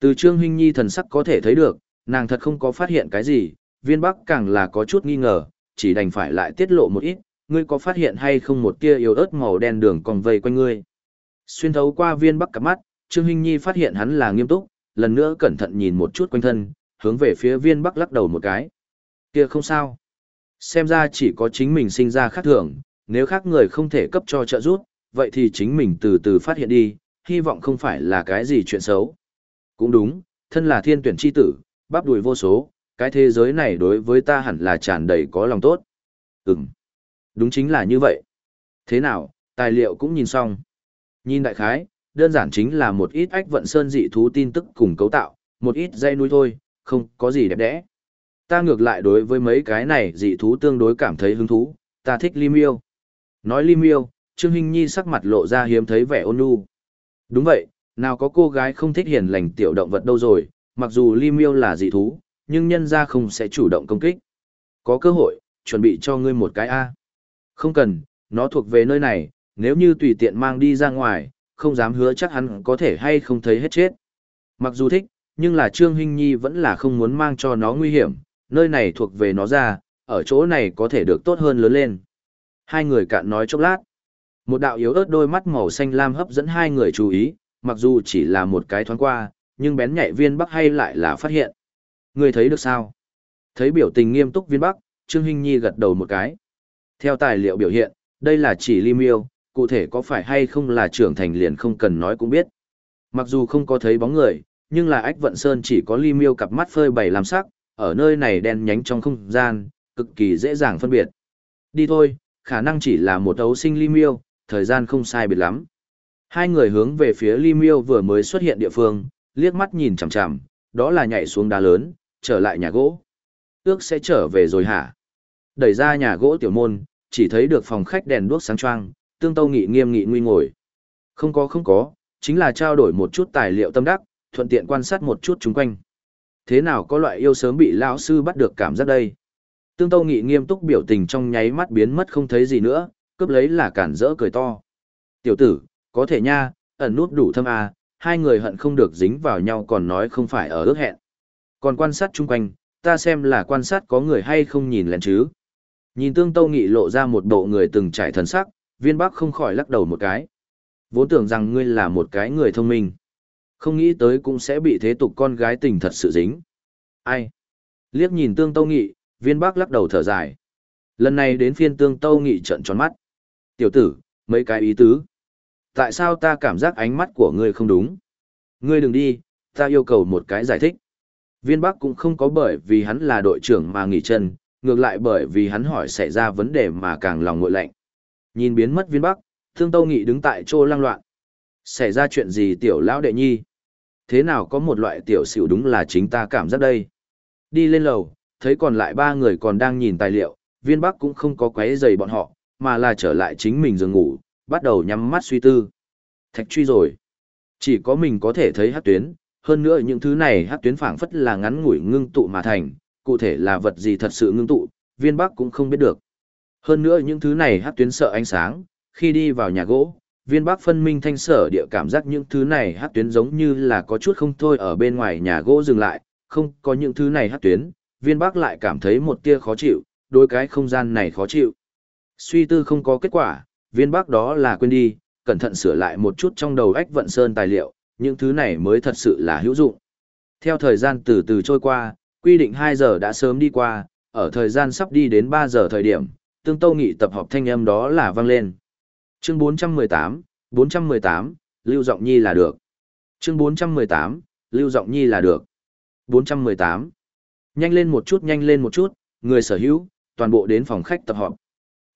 Từ Trương Hinh Nhi thần sắc có thể thấy được, nàng thật không có phát hiện cái gì, viên bắc càng là có chút nghi ngờ, chỉ đành phải lại tiết lộ một ít, ngươi có phát hiện hay không một tia yếu ớt màu đen đường còn vây quanh ngươi. Xuyên thấu qua viên bắc cặp mắt, Trương Hinh Nhi phát hiện hắn là nghiêm túc, lần nữa cẩn thận nhìn một chút quanh thân, hướng về phía viên bắc lắc đầu một cái. Kia không sao. Xem ra chỉ có chính mình sinh ra khác thường, nếu khác người không thể cấp cho trợ giúp, vậy thì chính mình từ từ phát hiện đi, hy vọng không phải là cái gì chuyện xấu. Cũng đúng, thân là thiên tuyển chi tử, bắp đùi vô số, cái thế giới này đối với ta hẳn là tràn đầy có lòng tốt. Ừm, đúng chính là như vậy. Thế nào, tài liệu cũng nhìn xong. Nhìn đại khái, đơn giản chính là một ít ách vận sơn dị thú tin tức cùng cấu tạo, một ít dây núi thôi, không có gì đẹp đẽ. Ta ngược lại đối với mấy cái này dị thú tương đối cảm thấy hứng thú, ta thích Lim Yêu. Nói Lim Yêu, Trương Hinh Nhi sắc mặt lộ ra hiếm thấy vẻ ôn nhu. Đúng vậy, nào có cô gái không thích hiền lành tiểu động vật đâu rồi, mặc dù Lim Yêu là dị thú, nhưng nhân ra không sẽ chủ động công kích. Có cơ hội, chuẩn bị cho ngươi một cái A. Không cần, nó thuộc về nơi này, nếu như tùy tiện mang đi ra ngoài, không dám hứa chắc hắn có thể hay không thấy hết chết. Mặc dù thích, nhưng là Trương Hinh Nhi vẫn là không muốn mang cho nó nguy hiểm, nơi này thuộc về nó ra, ở chỗ này có thể được tốt hơn lớn lên. Hai người cạn nói chốc lát. Một đạo yếu ớt đôi mắt màu xanh lam hấp dẫn hai người chú ý, mặc dù chỉ là một cái thoáng qua, nhưng bén nhạy viên bắc hay lại là phát hiện. Người thấy được sao? Thấy biểu tình nghiêm túc viên bắc, Trương Hinh Nhi gật đầu một cái. Theo tài liệu biểu hiện, đây là chỉ ly miêu, cụ thể có phải hay không là trưởng thành liền không cần nói cũng biết. Mặc dù không có thấy bóng người, nhưng là ách vận sơn chỉ có ly miêu cặp mắt phơi bày làm sắc, ở nơi này đen nhánh trong không gian, cực kỳ dễ dàng phân biệt. Đi thôi, khả năng chỉ là một ấu sinh ly miêu, thời gian không sai biệt lắm. Hai người hướng về phía ly miêu vừa mới xuất hiện địa phương, liếc mắt nhìn chằm chằm, đó là nhảy xuống đá lớn, trở lại nhà gỗ. Ước sẽ trở về rồi hả? Đẩy ra nhà gỗ tiểu môn, chỉ thấy được phòng khách đèn đuốc sáng choang, tương tâu nghị nghiêm nghị nguy ngồi. Không có không có, chính là trao đổi một chút tài liệu tâm đắc, thuận tiện quan sát một chút chung quanh. Thế nào có loại yêu sớm bị lão sư bắt được cảm giác đây? Tương Tâu Nghị nghiêm túc biểu tình trong nháy mắt biến mất không thấy gì nữa, cướp lấy là cản rỡ cười to. Tiểu tử, có thể nha, ẩn nút đủ thâm à, hai người hận không được dính vào nhau còn nói không phải ở ước hẹn. Còn quan sát chung quanh, ta xem là quan sát có người hay không nhìn lén chứ. Nhìn Tương Tâu Nghị lộ ra một bộ người từng trải thần sắc, viên bắc không khỏi lắc đầu một cái. vốn tưởng rằng ngươi là một cái người thông minh. Không nghĩ tới cũng sẽ bị thế tục con gái tình thật sự dính. Ai? Liếc nhìn tương tâu nghị, viên bác lắc đầu thở dài. Lần này đến phiên tương tâu nghị trận tròn mắt. Tiểu tử, mấy cái ý tứ. Tại sao ta cảm giác ánh mắt của ngươi không đúng? Ngươi đừng đi, ta yêu cầu một cái giải thích. Viên Bắc cũng không có bởi vì hắn là đội trưởng mà nghỉ chân, ngược lại bởi vì hắn hỏi xảy ra vấn đề mà càng lòng ngội lạnh. Nhìn biến mất Viên Bắc, Thương Tâu Nghị đứng tại chỗ lăng loạn. Xảy ra chuyện gì tiểu lão đệ nhi? Thế nào có một loại tiểu xỉu đúng là chính ta cảm giác đây? Đi lên lầu, thấy còn lại ba người còn đang nhìn tài liệu, Viên Bắc cũng không có quấy rầy bọn họ, mà là trở lại chính mình giường ngủ, bắt đầu nhắm mắt suy tư. Thạch truy rồi. Chỉ có mình có thể thấy hát tuyến, hơn nữa những thứ này hát tuyến phảng phất là ngắn ngủi ngưng tụ mà thành, cụ thể là vật gì thật sự ngưng tụ, viên bắc cũng không biết được. Hơn nữa những thứ này hát tuyến sợ ánh sáng, khi đi vào nhà gỗ, viên bắc phân minh thanh sở địa cảm giác những thứ này hát tuyến giống như là có chút không thôi ở bên ngoài nhà gỗ dừng lại, không có những thứ này hát tuyến, viên bắc lại cảm thấy một tia khó chịu, đôi cái không gian này khó chịu. Suy tư không có kết quả, viên bắc đó là quên đi, cẩn thận sửa lại một chút trong đầu ách vận sơn tài liệu, những thứ này mới thật sự là hữu dụng. Theo thời gian từ từ trôi qua, quy định 2 giờ đã sớm đi qua, ở thời gian sắp đi đến 3 giờ thời điểm, tương tâu nghị tập họp thanh âm đó là vang lên. Chương 418, 418, Lưu Giọng Nhi là được. Chương 418, Lưu Giọng Nhi là được. 418. Nhanh lên một chút nhanh lên một chút, người sở hữu, toàn bộ đến phòng khách tập họp.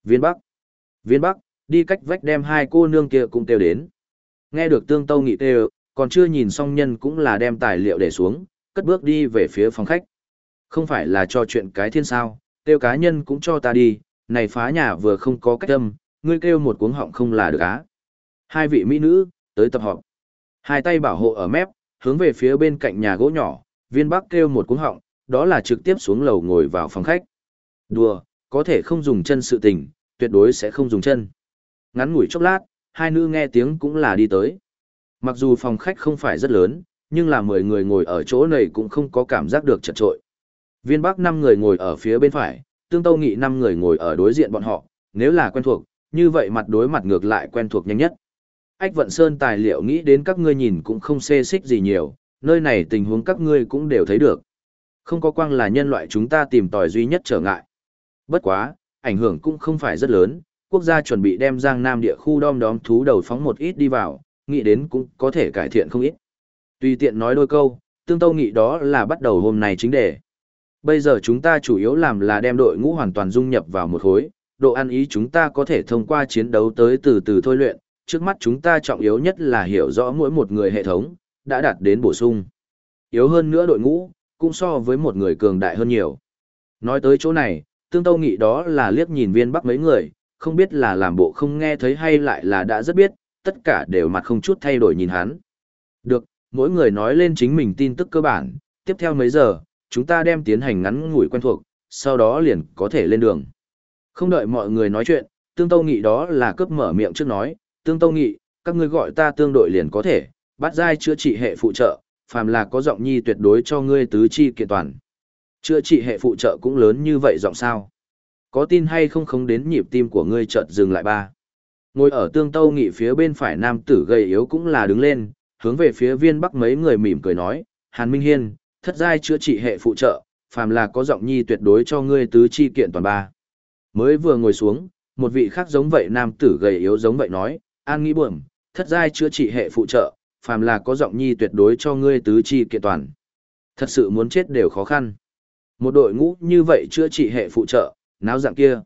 Viên Bắc. Viên Bắc, đi cách vách đem hai cô nương kia cũng kêu đến. Nghe được tương tâu nghị kêu, còn chưa nhìn xong nhân cũng là đem tài liệu để xuống, cất bước đi về phía phòng khách. Không phải là cho chuyện cái thiên sao, kêu cá nhân cũng cho ta đi, này phá nhà vừa không có cách âm, ngươi kêu một cuống họng không là được á. Hai vị mỹ nữ, tới tập họp. Hai tay bảo hộ ở mép, hướng về phía bên cạnh nhà gỗ nhỏ, viên bắc kêu một cuống họng, đó là trực tiếp xuống lầu ngồi vào phòng khách. Đùa, có thể không dùng chân sự tình, tuyệt đối sẽ không dùng chân. Ngắn ngủi chốc lát, hai nữ nghe tiếng cũng là đi tới. Mặc dù phòng khách không phải rất lớn, nhưng là 10 người ngồi ở chỗ này cũng không có cảm giác được chật trội. Viên Bắc năm người ngồi ở phía bên phải, Tương Tâu Nghị năm người ngồi ở đối diện bọn họ, nếu là quen thuộc, như vậy mặt đối mặt ngược lại quen thuộc nhanh nhất. Ách Vận Sơn tài liệu nghĩ đến các ngươi nhìn cũng không xê xích gì nhiều, nơi này tình huống các ngươi cũng đều thấy được. Không có quang là nhân loại chúng ta tìm tòi duy nhất trở ngại. Bất quá, ảnh hưởng cũng không phải rất lớn, quốc gia chuẩn bị đem Giang Nam địa khu đom đóm thú đầu phóng một ít đi vào, nghĩ đến cũng có thể cải thiện không ít. Tùy tiện nói đôi câu, tương tâu nghị đó là bắt đầu hôm nay chính đề. Bây giờ chúng ta chủ yếu làm là đem đội ngũ hoàn toàn dung nhập vào một khối, độ ăn ý chúng ta có thể thông qua chiến đấu tới từ từ thôi luyện, trước mắt chúng ta trọng yếu nhất là hiểu rõ mỗi một người hệ thống, đã đạt đến bổ sung. Yếu hơn nữa đội ngũ, cũng so với một người cường đại hơn nhiều. Nói tới chỗ này, tương tâu nghị đó là liếc nhìn viên bắc mấy người, không biết là làm bộ không nghe thấy hay lại là đã rất biết, tất cả đều mặt không chút thay đổi nhìn hắn. Được, mỗi người nói lên chính mình tin tức cơ bản, tiếp theo mấy giờ, chúng ta đem tiến hành ngắn ngủi quen thuộc, sau đó liền có thể lên đường. Không đợi mọi người nói chuyện, Tương Tâu Nghị đó là cướp mở miệng trước nói, Tương Tâu Nghị, các ngươi gọi ta tương đội liền có thể, bắt giai chữa trị hệ phụ trợ, phàm là có giọng nhi tuyệt đối cho ngươi tứ chi kiện toàn. Chữa trị hệ phụ trợ cũng lớn như vậy giọng sao? Có tin hay không không đến nhịp tim của ngươi chợt dừng lại ba. Ngồi ở tương tâu nghị phía bên phải nam tử gầy yếu cũng là đứng lên, hướng về phía viên bắc mấy người mỉm cười nói, Hàn Minh Hiên, thất giai chữa trị hệ phụ trợ, phàm là có giọng nhi tuyệt đối cho ngươi tứ chi kiện toàn ba. Mới vừa ngồi xuống, một vị khác giống vậy nam tử gầy yếu giống vậy nói, an nghĩ buồm, thất giai chữa trị hệ phụ trợ, phàm là có giọng nhi tuyệt đối cho ngươi tứ chi kiện toàn. Thật sự muốn chết đều khó khăn. Một đội ngũ như vậy chữa trị hệ phụ trợ, náo dạng kia.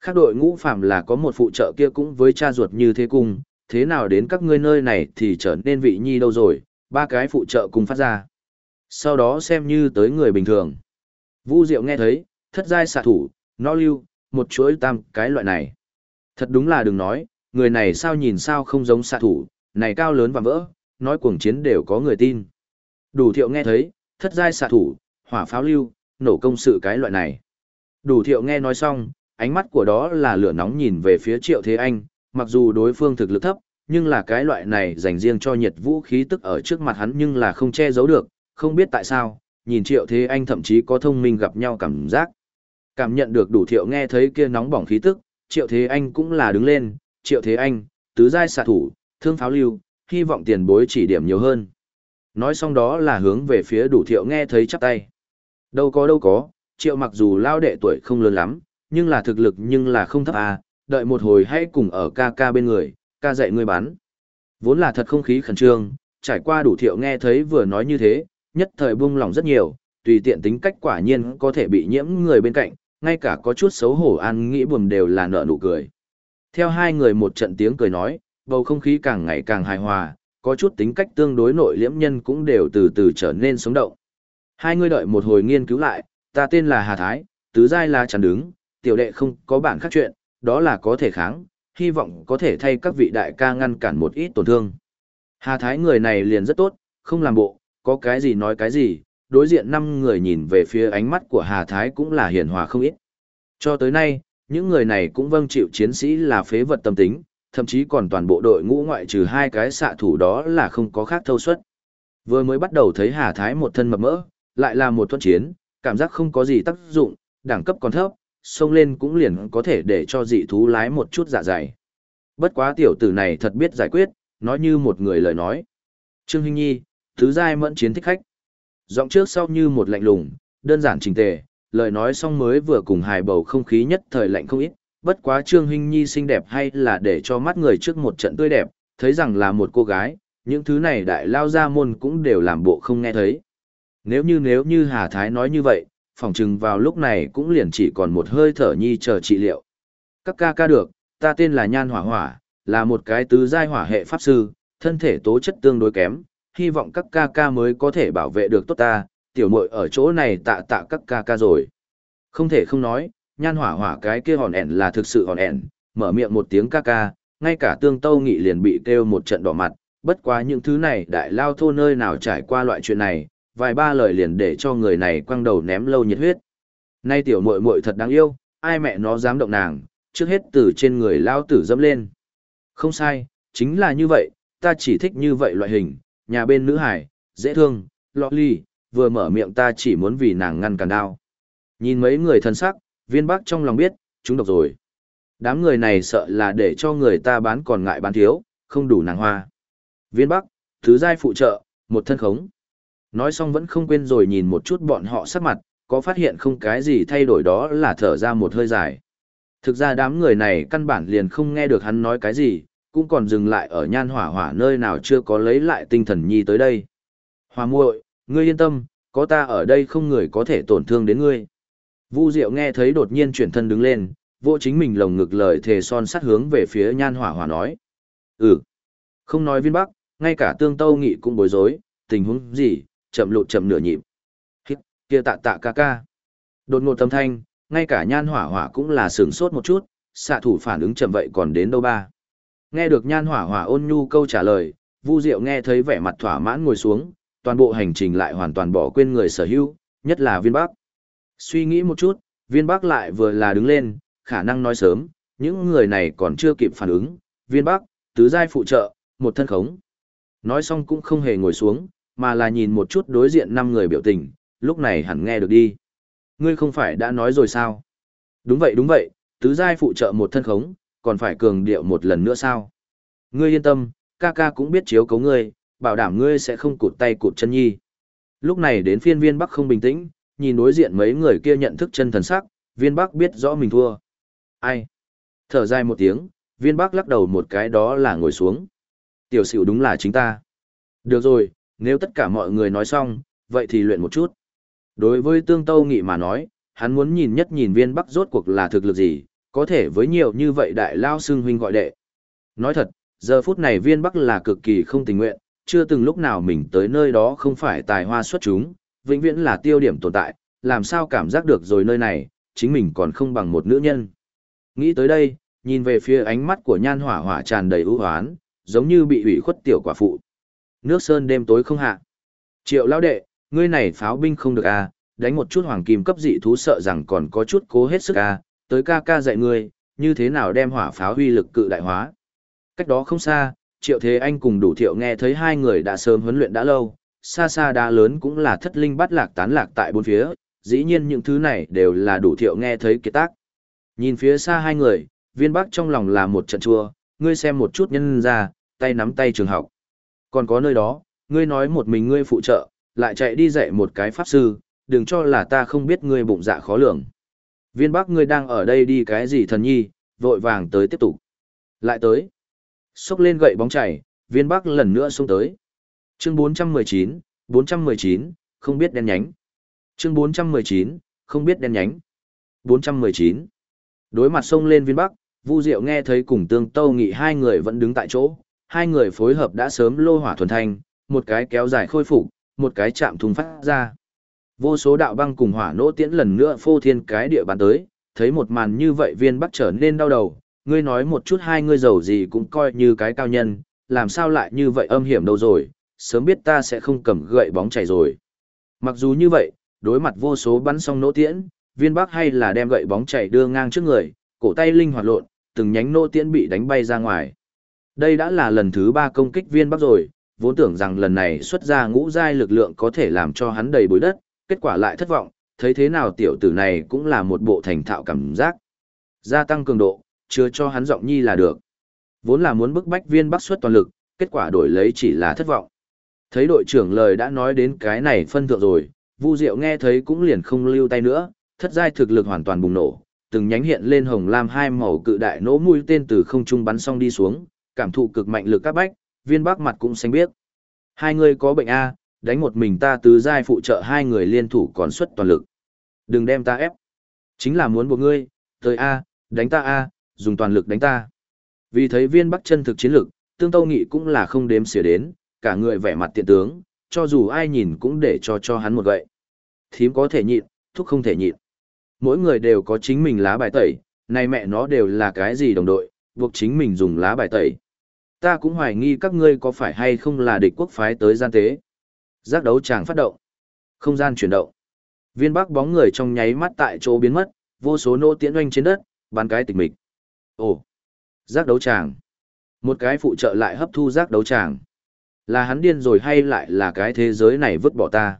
Khác đội ngũ phạm là có một phụ trợ kia cũng với cha ruột như thế cùng, thế nào đến các ngươi nơi này thì trở nên vị nhi đâu rồi, ba cái phụ trợ cùng phát ra. Sau đó xem như tới người bình thường. Vu Diệu nghe thấy, thất giai xạ thủ, nó lưu, một chuỗi tam cái loại này. Thật đúng là đừng nói, người này sao nhìn sao không giống xạ thủ, này cao lớn và vỡ, nói cuồng chiến đều có người tin. Đủ thiệu nghe thấy, thất giai xạ thủ, hỏa pháo lưu, nổ công sự cái loại này. Đủ thiệu nghe nói xong, ánh mắt của đó là lửa nóng nhìn về phía triệu thế anh, mặc dù đối phương thực lực thấp, nhưng là cái loại này dành riêng cho nhiệt vũ khí tức ở trước mặt hắn nhưng là không che giấu được, không biết tại sao, nhìn triệu thế anh thậm chí có thông minh gặp nhau cảm giác. Cảm nhận được đủ thiệu nghe thấy kia nóng bỏng khí tức, triệu thế anh cũng là đứng lên, triệu thế anh, tứ giai xạ thủ, thương pháo lưu, hy vọng tiền bối chỉ điểm nhiều hơn. Nói xong đó là hướng về phía đủ thiệu nghe thấy chắp tay. Đâu có đâu có, triệu mặc dù lao đệ tuổi không lớn lắm, nhưng là thực lực nhưng là không thấp à, đợi một hồi hãy cùng ở ca ca bên người, ca dạy ngươi bán Vốn là thật không khí khẩn trương, trải qua đủ thiệu nghe thấy vừa nói như thế, nhất thời buông lòng rất nhiều, tùy tiện tính cách quả nhiên có thể bị nhiễm người bên cạnh, ngay cả có chút xấu hổ an nghĩ buồn đều là nợ nụ cười. Theo hai người một trận tiếng cười nói, bầu không khí càng ngày càng hài hòa, có chút tính cách tương đối nội liễm nhân cũng đều từ từ trở nên sống động. Hai người đợi một hồi nghiên cứu lại, ta tên là Hà Thái, tứ giai là chẳng đứng, tiểu đệ không có bản khác chuyện, đó là có thể kháng, hy vọng có thể thay các vị đại ca ngăn cản một ít tổn thương. Hà Thái người này liền rất tốt, không làm bộ, có cái gì nói cái gì, đối diện năm người nhìn về phía ánh mắt của Hà Thái cũng là hiền hòa không ít. Cho tới nay, những người này cũng vâng chịu chiến sĩ là phế vật tâm tính, thậm chí còn toàn bộ đội ngũ ngoại trừ hai cái xạ thủ đó là không có khác thâu suất. Vừa mới bắt đầu thấy Hà Thái một thân mập mỡ, lại là một thuận chiến, cảm giác không có gì tác dụng, đẳng cấp còn thấp, xông lên cũng liền có thể để cho dị thú lái một chút dạ dày. Bất quá tiểu tử này thật biết giải quyết, nói như một người lời nói. Trương Hinh Nhi, thứ giai mẫn chiến thích khách. Giọng trước sau như một lạnh lùng, đơn giản trình tề, lời nói xong mới vừa cùng hài bầu không khí nhất thời lạnh không ít, bất quá Trương Hinh Nhi xinh đẹp hay là để cho mắt người trước một trận tươi đẹp, thấy rằng là một cô gái, những thứ này đại lao ra môn cũng đều làm bộ không nghe thấy. Nếu như nếu như Hà Thái nói như vậy, phòng chừng vào lúc này cũng liền chỉ còn một hơi thở nhi chờ trị liệu. Các ca ca được, ta tên là Nhan Hỏa Hỏa, là một cái tứ giai hỏa hệ pháp sư, thân thể tố chất tương đối kém, hy vọng các ca ca mới có thể bảo vệ được tốt ta, tiểu muội ở chỗ này tạ tạ các ca ca rồi. Không thể không nói, Nhan Hỏa Hỏa cái kia hòn ẻn là thực sự hòn ẻn, mở miệng một tiếng ca ca, ngay cả tương tâu nghị liền bị kêu một trận đỏ mặt, bất quá những thứ này đại lao thô nơi nào trải qua loại chuyện này, vài ba lời liền để cho người này quăng đầu ném lâu nhiệt huyết. Nay tiểu muội muội thật đáng yêu, ai mẹ nó dám động nàng, trước hết từ trên người lao tử dâm lên. Không sai, chính là như vậy, ta chỉ thích như vậy loại hình, nhà bên nữ hải, dễ thương, lọ ly, vừa mở miệng ta chỉ muốn vì nàng ngăn cản đau. Nhìn mấy người thân sắc, viên bắc trong lòng biết, chúng độc rồi. Đám người này sợ là để cho người ta bán còn ngại bán thiếu, không đủ nàng hoa. Viên bắc, thứ giai phụ trợ, một thân khống. Nói xong vẫn không quên rồi nhìn một chút bọn họ sắc mặt, có phát hiện không cái gì thay đổi đó là thở ra một hơi dài. Thực ra đám người này căn bản liền không nghe được hắn nói cái gì, cũng còn dừng lại ở nhan hỏa hỏa nơi nào chưa có lấy lại tinh thần nhi tới đây. Hòa muội, ngươi yên tâm, có ta ở đây không người có thể tổn thương đến ngươi. Vu Diệu nghe thấy đột nhiên chuyển thân đứng lên, vô chính mình lồng ngực lời thề son sắt hướng về phía nhan hỏa hỏa nói. Ừ, không nói viên bắc, ngay cả tương tâu nghị cũng bối rối, tình huống gì, chậm lụt chậm nửa nhịp. Hít, kia tạ tạ ca ca. Đột ngột tâm thanh, ngay cả nhan hỏa hỏa cũng là sướng sốt một chút, xạ thủ phản ứng chậm vậy còn đến đâu ba. Nghe được nhan hỏa hỏa ôn nhu câu trả lời, Vu Diệu nghe thấy vẻ mặt thỏa mãn ngồi xuống, toàn bộ hành trình lại hoàn toàn bỏ quên người sở hữu, nhất là viên bắc. Suy nghĩ một chút, viên bắc lại vừa là đứng lên, khả năng nói sớm, những người này còn chưa kịp phản ứng, viên bắc, tứ giai phụ trợ, một thân khống. Nói xong cũng không hề ngồi xuống, mà là nhìn một chút đối diện năm người biểu tình, lúc này hẳn nghe được đi. Ngươi không phải đã nói rồi sao? Đúng vậy đúng vậy, tứ giai phụ trợ một thân khống, còn phải cường điệu một lần nữa sao? Ngươi yên tâm, ca ca cũng biết chiếu cấu ngươi, bảo đảm ngươi sẽ không cụt tay cụt chân nhi. Lúc này đến phiên viên Bắc không bình tĩnh, nhìn đối diện mấy người kia nhận thức chân thần sắc, viên Bắc biết rõ mình thua. Ai? Thở dài một tiếng, viên Bắc lắc đầu một cái đó là ngồi xuống. Tiểu sửu đúng là chính ta. Được rồi, nếu tất cả mọi người nói xong, vậy thì luyện một chút. Đối với tương tâu nghị mà nói, hắn muốn nhìn nhất nhìn viên bắc rốt cuộc là thực lực gì, có thể với nhiều như vậy đại lao xưng huynh gọi đệ. Nói thật, giờ phút này viên bắc là cực kỳ không tình nguyện, chưa từng lúc nào mình tới nơi đó không phải tài hoa xuất chúng, vĩnh viễn là tiêu điểm tồn tại, làm sao cảm giác được rồi nơi này, chính mình còn không bằng một nữ nhân. Nghĩ tới đây, nhìn về phía ánh mắt của nhan hỏa hỏa tràn đầy ưu hoán, giống như bị ủy khuất tiểu quả phụ. Nước sơn đêm tối không hạ. Triệu lao đệ, ngươi này pháo binh không được à, đánh một chút hoàng kim cấp dị thú sợ rằng còn có chút cố hết sức à, tới ca ca dạy ngươi, như thế nào đem hỏa pháo huy lực cự đại hóa. Cách đó không xa, Triệu Thế Anh cùng đủ thiệu nghe thấy hai người đã sớm huấn luyện đã lâu, xa xa đá lớn cũng là thất linh bắt lạc tán lạc tại bốn phía, dĩ nhiên những thứ này đều là đủ thiệu nghe thấy kiệt tác. Nhìn phía xa hai người, viên bắc trong lòng là một trận chua, ngươi xem một chút nhân ra, tay nắm tay trường học. Còn có nơi đó, ngươi nói một mình ngươi phụ trợ, lại chạy đi dạy một cái pháp sư, đừng cho là ta không biết ngươi bụng dạ khó lường. Viên Bắc ngươi đang ở đây đi cái gì thần nhi, vội vàng tới tiếp tục. Lại tới. Xốc lên gậy bóng chảy, viên Bắc lần nữa xuống tới. Chương 419, 419, không biết đen nhánh. Chương 419, không biết đen nhánh. 419. Đối mặt xông lên viên Bắc, Vu Diệu nghe thấy cùng Tương Tâu Nghị hai người vẫn đứng tại chỗ, hai người phối hợp đã sớm lô hỏa thuần thanh, một cái kéo dài khôi phục, một cái chạm thùng phát ra. Vô số đạo băng cùng hỏa nỗ tiễn lần nữa phô thiên cái địa bàn tới, thấy một màn như vậy viên bắc trở nên đau đầu, ngươi nói một chút hai ngươi giàu gì cũng coi như cái cao nhân, làm sao lại như vậy âm hiểm đâu rồi, sớm biết ta sẽ không cầm gậy bóng chảy rồi. Mặc dù như vậy, đối mặt vô số bắn xong nỗ tiễn, viên bắc hay là đem gậy bóng chảy đưa ngang trước người, cổ tay linh hoạt lộn, từng nhánh nỗ tiễn bị đánh bay ra ngoài. Đây đã là lần thứ ba công kích viên bắc rồi, vốn tưởng rằng lần này xuất ra ngũ giai lực lượng có thể làm cho hắn đầy bối đất, kết quả lại thất vọng, thấy thế nào tiểu tử này cũng là một bộ thành thạo cảm giác. Gia tăng cường độ, chưa cho hắn giọng nhi là được. Vốn là muốn bức bách viên bắc suất toàn lực, kết quả đổi lấy chỉ là thất vọng. Thấy đội trưởng lời đã nói đến cái này phân thượng rồi, Vu Diệu nghe thấy cũng liền không lưu tay nữa, thất giai thực lực hoàn toàn bùng nổ, từng nhánh hiện lên hồng lam hai màu cự đại nổ mũi tên từ không trung bắn xong đi xuống, cảm thụ cực mạnh lực các bách, viên bắc mặt cũng xanh biết. Hai người có bệnh A, đánh một mình ta tứ giai phụ trợ hai người liên thủ còn xuất toàn lực. Đừng đem ta ép. Chính là muốn buộc ngươi, tới A, đánh ta A, dùng toàn lực đánh ta. Vì thấy viên bắc chân thực chiến lực, tương tâu nghị cũng là không đếm xỉa đến, cả người vẻ mặt tiện tướng, cho dù ai nhìn cũng để cho cho hắn một gậy. Thím có thể nhịn, thúc không thể nhịn. Mỗi người đều có chính mình lá bài tẩy, này mẹ nó đều là cái gì đồng đội, buộc chính mình dùng lá bài tẩy. Ta cũng hoài nghi các ngươi có phải hay không là địch quốc phái tới gian tế. Giác đấu tràng phát động. Không gian chuyển động. Viên bắc bóng người trong nháy mắt tại chỗ biến mất, vô số nô tiễn oanh trên đất, bàn cái tịch mịch. Ồ! Giác đấu tràng. Một cái phụ trợ lại hấp thu giác đấu tràng. Là hắn điên rồi hay lại là cái thế giới này vứt bỏ ta?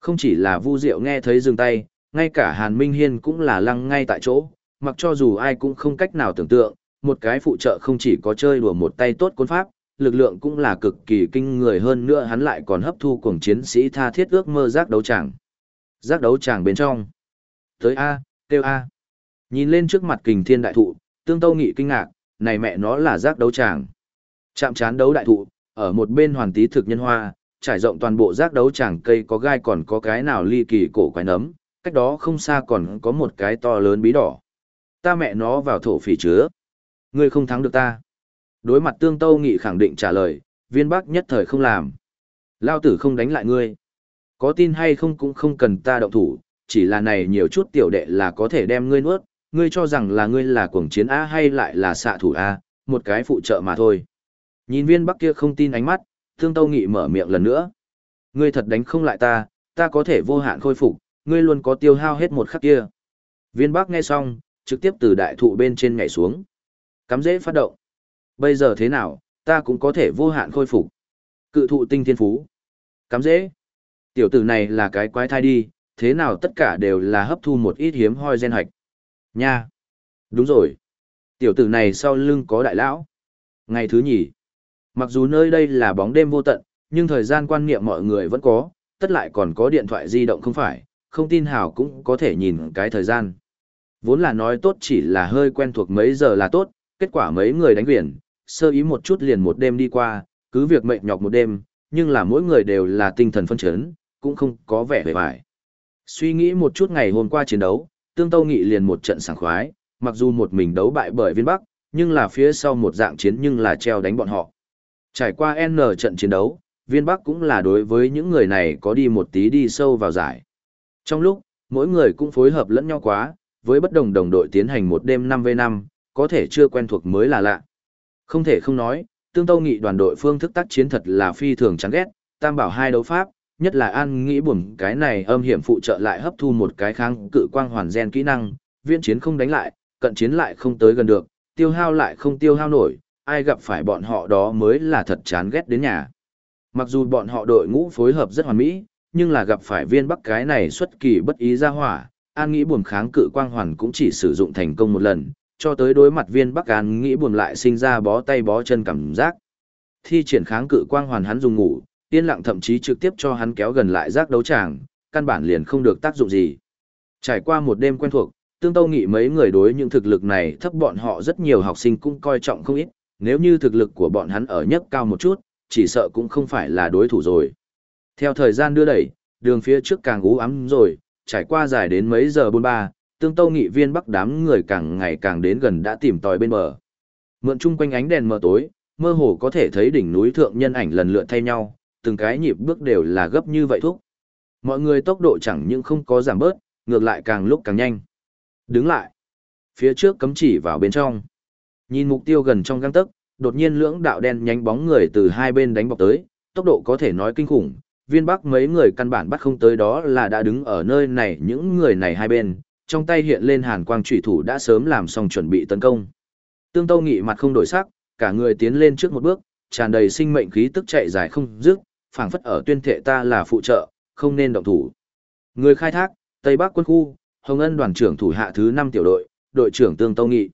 Không chỉ là Vu Diệu nghe thấy dừng tay, ngay cả Hàn Minh Hiên cũng là lăng ngay tại chỗ, mặc cho dù ai cũng không cách nào tưởng tượng, một cái phụ trợ không chỉ có chơi đùa một tay tốt côn pháp, lực lượng cũng là cực kỳ kinh người hơn nữa hắn lại còn hấp thu cùng chiến sĩ tha thiết ước mơ giác đấu tràng. Giác đấu tràng bên trong. Tới A, kêu A. Nhìn lên trước mặt kình thiên đại thụ, tương tâu nghị kinh ngạc, này mẹ nó là giác đấu tràng. Chạm chán đấu đại thụ, ở một bên hoàn tí thực nhân hoa, trải rộng toàn bộ giác đấu tràng cây có gai còn có cái nào ly kỳ cổ quái nấm, cách đó không xa còn có một cái to lớn bí đỏ. Ta mẹ nó vào thổ phỉ chứa. Ngươi không thắng được ta. Đối mặt tương tâu nghị khẳng định trả lời, viên bắc nhất thời không làm. Lao tử không đánh lại ngươi. Có tin hay không cũng không cần ta động thủ, chỉ là này nhiều chút tiểu đệ là có thể đem ngươi nuốt, ngươi cho rằng là ngươi là cuồng chiến A hay lại là xạ thủ A, một cái phụ trợ mà thôi. Nhìn viên bắc kia không tin ánh mắt, tương tâu nghị mở miệng lần nữa. Ngươi thật đánh không lại ta, ta có thể vô hạn khôi phục, ngươi luôn có tiêu hao hết một khắc kia. Viên bắc nghe xong, trực tiếp từ đại thụ bên trên nhảy xuống. Cắm dễ phát động. Bây giờ thế nào, ta cũng có thể vô hạn khôi phục. Cự thụ tinh thiên phú. Cắm dễ. Tiểu tử này là cái quái thai đi, thế nào tất cả đều là hấp thu một ít hiếm hoi gen hạch. Nha. Đúng rồi. Tiểu tử này sau lưng có đại lão. Ngày thứ nhì. Mặc dù nơi đây là bóng đêm vô tận, nhưng thời gian quan niệm mọi người vẫn có, tất lại còn có điện thoại di động không phải, không tin hảo cũng có thể nhìn cái thời gian. Vốn là nói tốt chỉ là hơi quen thuộc mấy giờ là tốt, kết quả mấy người đánh biển, sơ ý một chút liền một đêm đi qua, cứ việc mệt nhọc một đêm, nhưng là mỗi người đều là tinh thần phân chấn, cũng không có vẻ vẻ vải. Suy nghĩ một chút ngày hôm qua chiến đấu, Tương Tâu Nghị liền một trận sảng khoái, mặc dù một mình đấu bại bởi viên Bắc, nhưng là phía sau một dạng chiến nhưng là treo đánh bọn họ. Trải qua N trận chiến đấu, viên Bắc cũng là đối với những người này có đi một tí đi sâu vào giải. Trong lúc, mỗi người cũng phối hợp lẫn nhau quá, với bất đồng đồng đội tiến hành một đêm 5v5, có thể chưa quen thuộc mới là lạ. Không thể không nói, tương tâu nghị đoàn đội phương thức tác chiến thật là phi thường chán ghét, tam bảo hai đấu pháp, nhất là an nghĩ buồn cái này âm hiểm phụ trợ lại hấp thu một cái kháng cự quang hoàn gen kỹ năng, viên chiến không đánh lại, cận chiến lại không tới gần được, tiêu hao lại không tiêu hao nổi, ai gặp phải bọn họ đó mới là thật chán ghét đến nhà. Mặc dù bọn họ đội ngũ phối hợp rất hoàn mỹ, nhưng là gặp phải viên bắc cái này xuất kỳ bất ý ra hỏa, an nghĩ buồn kháng cự quang hoàn cũng chỉ sử dụng thành công một lần, cho tới đối mặt viên Bắc An nghĩ buồn lại sinh ra bó tay bó chân cảm giác. thi triển kháng cự quang hoàn hắn dùng ngủ, yên lặng thậm chí trực tiếp cho hắn kéo gần lại giác đấu tràng, căn bản liền không được tác dụng gì. Trải qua một đêm quen thuộc, tương tâu nghị mấy người đối những thực lực này thấp bọn họ rất nhiều học sinh cũng coi trọng không ít, nếu như thực lực của bọn hắn ở nhất cao một chút, chỉ sợ cũng không phải là đối thủ rồi. Theo thời gian đưa đẩy, đường phía trước càng ú ám rồi, trải qua dài đến mấy giờ bôn ba, tương tâu nghị viên bắc đám người càng ngày càng đến gần đã tìm tòi bên bờ. Mượn chung quanh ánh đèn mờ tối, mơ hồ có thể thấy đỉnh núi thượng nhân ảnh lần lượt thay nhau, từng cái nhịp bước đều là gấp như vậy thúc. Mọi người tốc độ chẳng những không có giảm bớt, ngược lại càng lúc càng nhanh. Đứng lại. Phía trước cấm chỉ vào bên trong. Nhìn mục tiêu gần trong găng tấc, đột nhiên lưỡng đạo đen nhánh bóng người từ hai bên đánh bọc tới, tốc độ có thể nói kinh khủng. Viên bắc mấy người căn bản bắt không tới đó là đã đứng ở nơi này những người này hai bên, trong tay hiện lên hàn quang trụy thủ đã sớm làm xong chuẩn bị tấn công. Tương Tâu Nghị mặt không đổi sắc, cả người tiến lên trước một bước, tràn đầy sinh mệnh khí tức chạy dài không dứt, phảng phất ở tuyên thệ ta là phụ trợ, không nên động thủ. Người khai thác, Tây Bắc quân khu, Hồng Ân đoàn trưởng thủ hạ thứ 5 tiểu đội, đội trưởng Tương Tâu Nghị.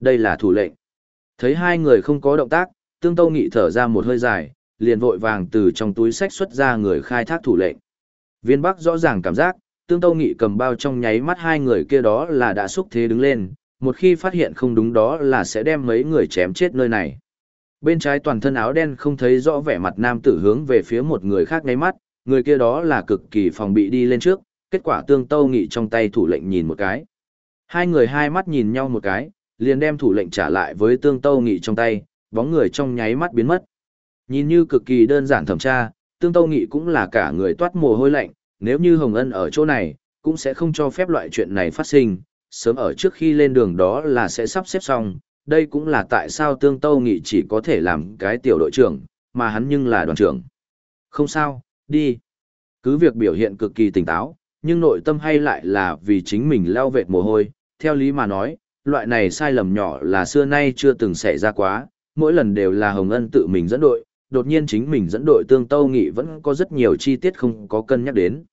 Đây là thủ lệnh. Thấy hai người không có động tác, Tương Tâu Nghị thở ra một hơi dài, liền vội vàng từ trong túi sách xuất ra người khai thác thủ lệnh. Viên Bắc rõ ràng cảm giác, Tương Tâu Nghị cầm bao trong nháy mắt hai người kia đó là đã xúc thế đứng lên, một khi phát hiện không đúng đó là sẽ đem mấy người chém chết nơi này. Bên trái toàn thân áo đen không thấy rõ vẻ mặt nam tử hướng về phía một người khác ngáy mắt, người kia đó là cực kỳ phòng bị đi lên trước, kết quả tương tâu nghị trong tay thủ lệnh nhìn một cái. Hai người hai mắt nhìn nhau một cái, liền đem thủ lệnh trả lại với tương tâu nghị trong tay, bóng người trong nháy mắt biến mất. Nhìn như cực kỳ đơn giản thẩm tra, tương tâu nghị cũng là cả người toát mồ hôi lạnh, nếu như Hồng Ân ở chỗ này, cũng sẽ không cho phép loại chuyện này phát sinh, sớm ở trước khi lên đường đó là sẽ sắp xếp xong, đây cũng là tại sao tương tâu nghị chỉ có thể làm cái tiểu đội trưởng, mà hắn nhưng là đoàn trưởng. Không sao, đi. Cứ việc biểu hiện cực kỳ tỉnh táo, nhưng nội tâm hay lại là vì chính mình leo vệt mồ hôi, theo lý mà nói, loại này sai lầm nhỏ là xưa nay chưa từng xảy ra quá, mỗi lần đều là Hồng Ân tự mình dẫn đội, đột nhiên chính mình dẫn đội tương tâu nghị vẫn có rất nhiều chi tiết không có cân nhắc đến.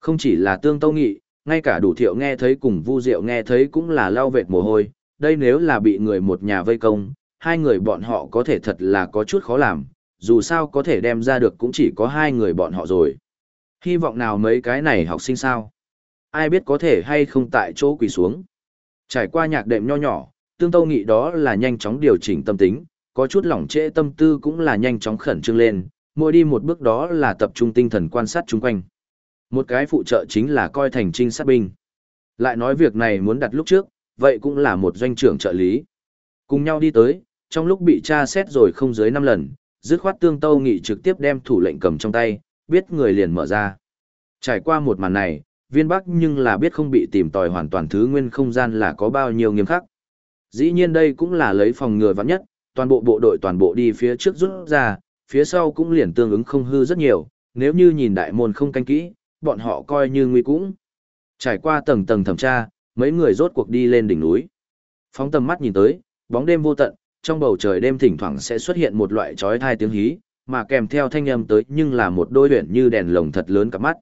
Không chỉ là tương tâu nghị, ngay cả đủ thiệu nghe thấy cùng vu diệu nghe thấy cũng là lau vệt mồ hôi, đây nếu là bị người một nhà vây công, hai người bọn họ có thể thật là có chút khó làm, dù sao có thể đem ra được cũng chỉ có hai người bọn họ rồi. Hy vọng nào mấy cái này học sinh sao? Ai biết có thể hay không tại chỗ quỳ xuống. Trải qua nhạc đệm nho nhỏ, tương tâu nghị đó là nhanh chóng điều chỉnh tâm tính, có chút lỏng trễ tâm tư cũng là nhanh chóng khẩn trương lên, mỗi đi một bước đó là tập trung tinh thần quan sát chung quanh. Một cái phụ trợ chính là coi thành trinh sát binh. Lại nói việc này muốn đặt lúc trước, vậy cũng là một doanh trưởng trợ lý. Cùng nhau đi tới, trong lúc bị tra xét rồi không dưới 5 lần, dứt khoát tương tâu nghị trực tiếp đem thủ lệnh cầm trong tay, biết người liền mở ra. Trải qua một màn này, viên bắc nhưng là biết không bị tìm tòi hoàn toàn thứ nguyên không gian là có bao nhiêu nghiêm khắc. Dĩ nhiên đây cũng là lấy phòng ngừa vắng nhất, toàn bộ bộ đội toàn bộ đi phía trước rút ra, phía sau cũng liền tương ứng không hư rất nhiều, nếu như nhìn đại môn không canh kỹ, bọn họ coi như nguy cũng. Trải qua tầng tầng thẩm tra, mấy người rốt cuộc đi lên đỉnh núi. Phóng tầm mắt nhìn tới, bóng đêm vô tận, trong bầu trời đêm thỉnh thoảng sẽ xuất hiện một loại chói thai tiếng hí, mà kèm theo thanh âm tới nhưng là một đôi huyền như đèn lồng thật lớn cả mắt.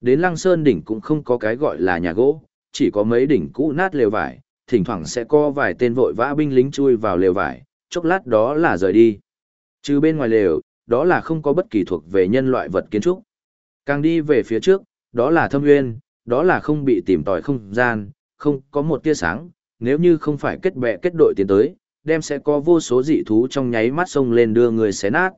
Đến Lăng Sơn đỉnh cũng không có cái gọi là nhà gỗ, chỉ có mấy đỉnh cũ nát lều vải, thỉnh thoảng sẽ có vài tên vội vã binh lính chui vào lều vải, chốc lát đó là rời đi. Trừ bên ngoài lều, đó là không có bất kỳ thuộc về nhân loại vật kiến trúc. Càng đi về phía trước, đó là thâm nguyên, đó là không bị tìm tòi không gian, không có một tia sáng, nếu như không phải kết bè kết đội tiến tới, đem sẽ có vô số dị thú trong nháy mắt xông lên đưa người xé nát.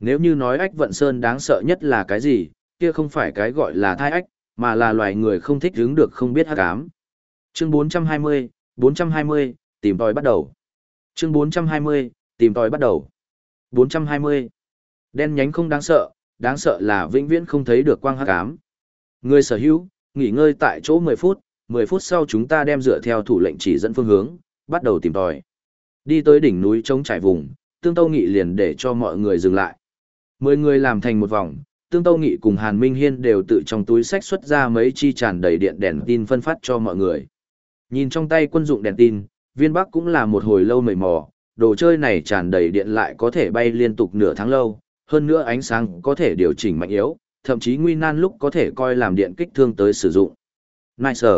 Nếu như nói ách vận sơn đáng sợ nhất là cái gì, kia không phải cái gọi là thai ách, mà là loài người không thích hứng được không biết hát cám. Chương 420, 420, tìm tòi bắt đầu. Chương 420, tìm tòi bắt đầu. 420. Đen nhánh không đáng sợ, đáng sợ là vĩnh viễn không thấy được quang hắc ám. Người sở hữu, nghỉ ngơi tại chỗ 10 phút, 10 phút sau chúng ta đem dựa theo thủ lệnh chỉ dẫn phương hướng, bắt đầu tìm tòi. Đi tới đỉnh núi trống trải vùng, Tương Tâu Nghị liền để cho mọi người dừng lại. Mười người làm thành một vòng, Tương Tâu Nghị cùng Hàn Minh Hiên đều tự trong túi sách xuất ra mấy chi tràn đầy điện đèn tin phân phát cho mọi người. Nhìn trong tay quân dụng đèn tin, viên bắc cũng là một hồi lâu mệt mò, đồ chơi này tràn đầy điện lại có thể bay liên tục nửa tháng lâu, hơn nữa ánh sáng có thể điều chỉnh mạnh yếu, thậm chí nguy nan lúc có thể coi làm điện kích thương tới sử dụng. Nice.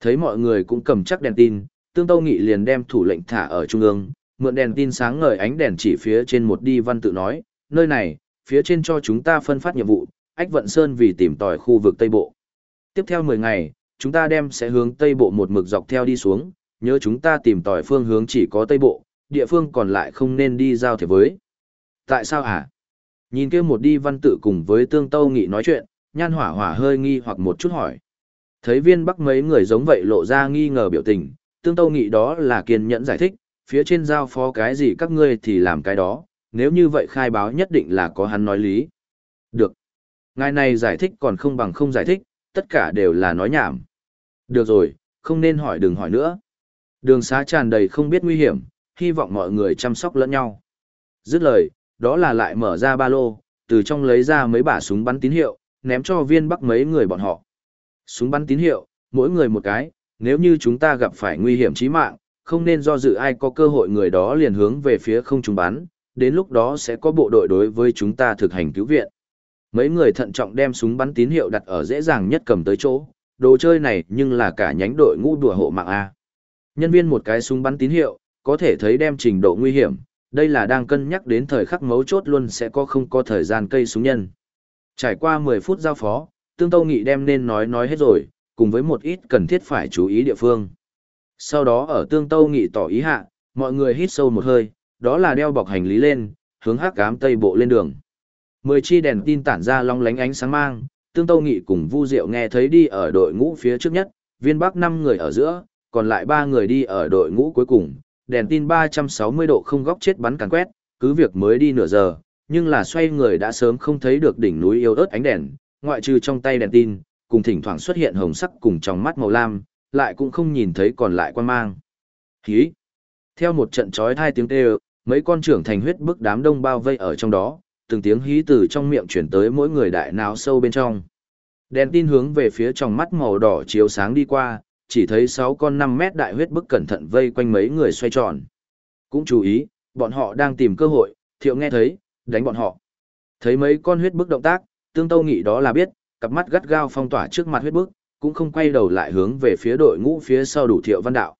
Thấy mọi người cũng cầm chắc đèn tin, Tương Tâu Nghị liền đem thủ lệnh thả ở trung ương, mượn đèn tin sáng ngời ánh đèn chỉ phía trên một đi văn tự nói, nơi này, phía trên cho chúng ta phân phát nhiệm vụ, ách vận sơn vì tìm tòi khu vực Tây Bộ. Tiếp theo 10 ngày, chúng ta đem sẽ hướng Tây Bộ một mực dọc theo đi xuống, nhớ chúng ta tìm tòi phương hướng chỉ có Tây Bộ, địa phương còn lại không nên đi giao thiệp với. Tại sao hả? Nhìn kia một đi văn tự cùng với tương tâu nghị nói chuyện, nhan hỏa hỏa hơi nghi hoặc một chút hỏi. Thấy viên bắc mấy người giống vậy lộ ra nghi ngờ biểu tình, tương tâu nghị đó là kiên nhẫn giải thích, phía trên giao phó cái gì các ngươi thì làm cái đó, nếu như vậy khai báo nhất định là có hắn nói lý. Được. Ngài này giải thích còn không bằng không giải thích, tất cả đều là nói nhảm. Được rồi, không nên hỏi đừng hỏi nữa. Đường xá tràn đầy không biết nguy hiểm, hy vọng mọi người chăm sóc lẫn nhau. Dứt lời, đó là lại mở ra ba lô, từ trong lấy ra mấy bả súng bắn tín hiệu, ném cho viên bắc mấy người bọn họ. Súng bắn tín hiệu, mỗi người một cái, nếu như chúng ta gặp phải nguy hiểm chí mạng, không nên do dự ai có cơ hội người đó liền hướng về phía không trung bắn, đến lúc đó sẽ có bộ đội đối với chúng ta thực hành cứu viện. Mấy người thận trọng đem súng bắn tín hiệu đặt ở dễ dàng nhất cầm tới chỗ, đồ chơi này nhưng là cả nhánh đội ngũ đùa hộ mạng A. Nhân viên một cái súng bắn tín hiệu, có thể thấy đem trình độ nguy hiểm, đây là đang cân nhắc đến thời khắc mấu chốt luôn sẽ có không có thời gian cây súng nhân. Trải qua 10 phút giao phó, Tương Tâu Nghị đem nên nói nói hết rồi, cùng với một ít cần thiết phải chú ý địa phương. Sau đó ở Tương Tâu Nghị tỏ ý hạ, mọi người hít sâu một hơi, đó là đeo bọc hành lý lên, hướng hắc cám tây bộ lên đường. Mười chi đèn tin tản ra long lánh ánh sáng mang, Tương Tâu Nghị cùng Vu Diệu nghe thấy đi ở đội ngũ phía trước nhất, viên bắc năm người ở giữa, còn lại ba người đi ở đội ngũ cuối cùng, đèn tin 360 độ không góc chết bắn càn quét, cứ việc mới đi nửa giờ, nhưng là xoay người đã sớm không thấy được đỉnh núi yêu ớt ánh đèn, ngoại trừ trong tay đèn tin, cùng thỉnh thoảng xuất hiện hồng sắc cùng trong mắt màu lam, lại cũng không nhìn thấy còn lại quan mang. Hí! Theo một trận chói hai tiếng kêu, mấy con trưởng thành huyết bức đám đông bao vây ở trong đó, từng tiếng hí từ trong miệng chuyển tới mỗi người đại não sâu bên trong. Đèn tin hướng về phía trong mắt màu đỏ chiếu sáng đi qua, chỉ thấy sáu con năm mét đại huyết bức cẩn thận vây quanh mấy người xoay tròn. Cũng chú ý, bọn họ đang tìm cơ hội, thiệu nghe thấy, đánh bọn họ. Thấy mấy con huyết bức động tác, tương tâu nghị đó là biết, cặp mắt gắt gao phong tỏa trước mặt huyết bức, cũng không quay đầu lại hướng về phía đội ngũ phía sau đủ thiệu văn đạo.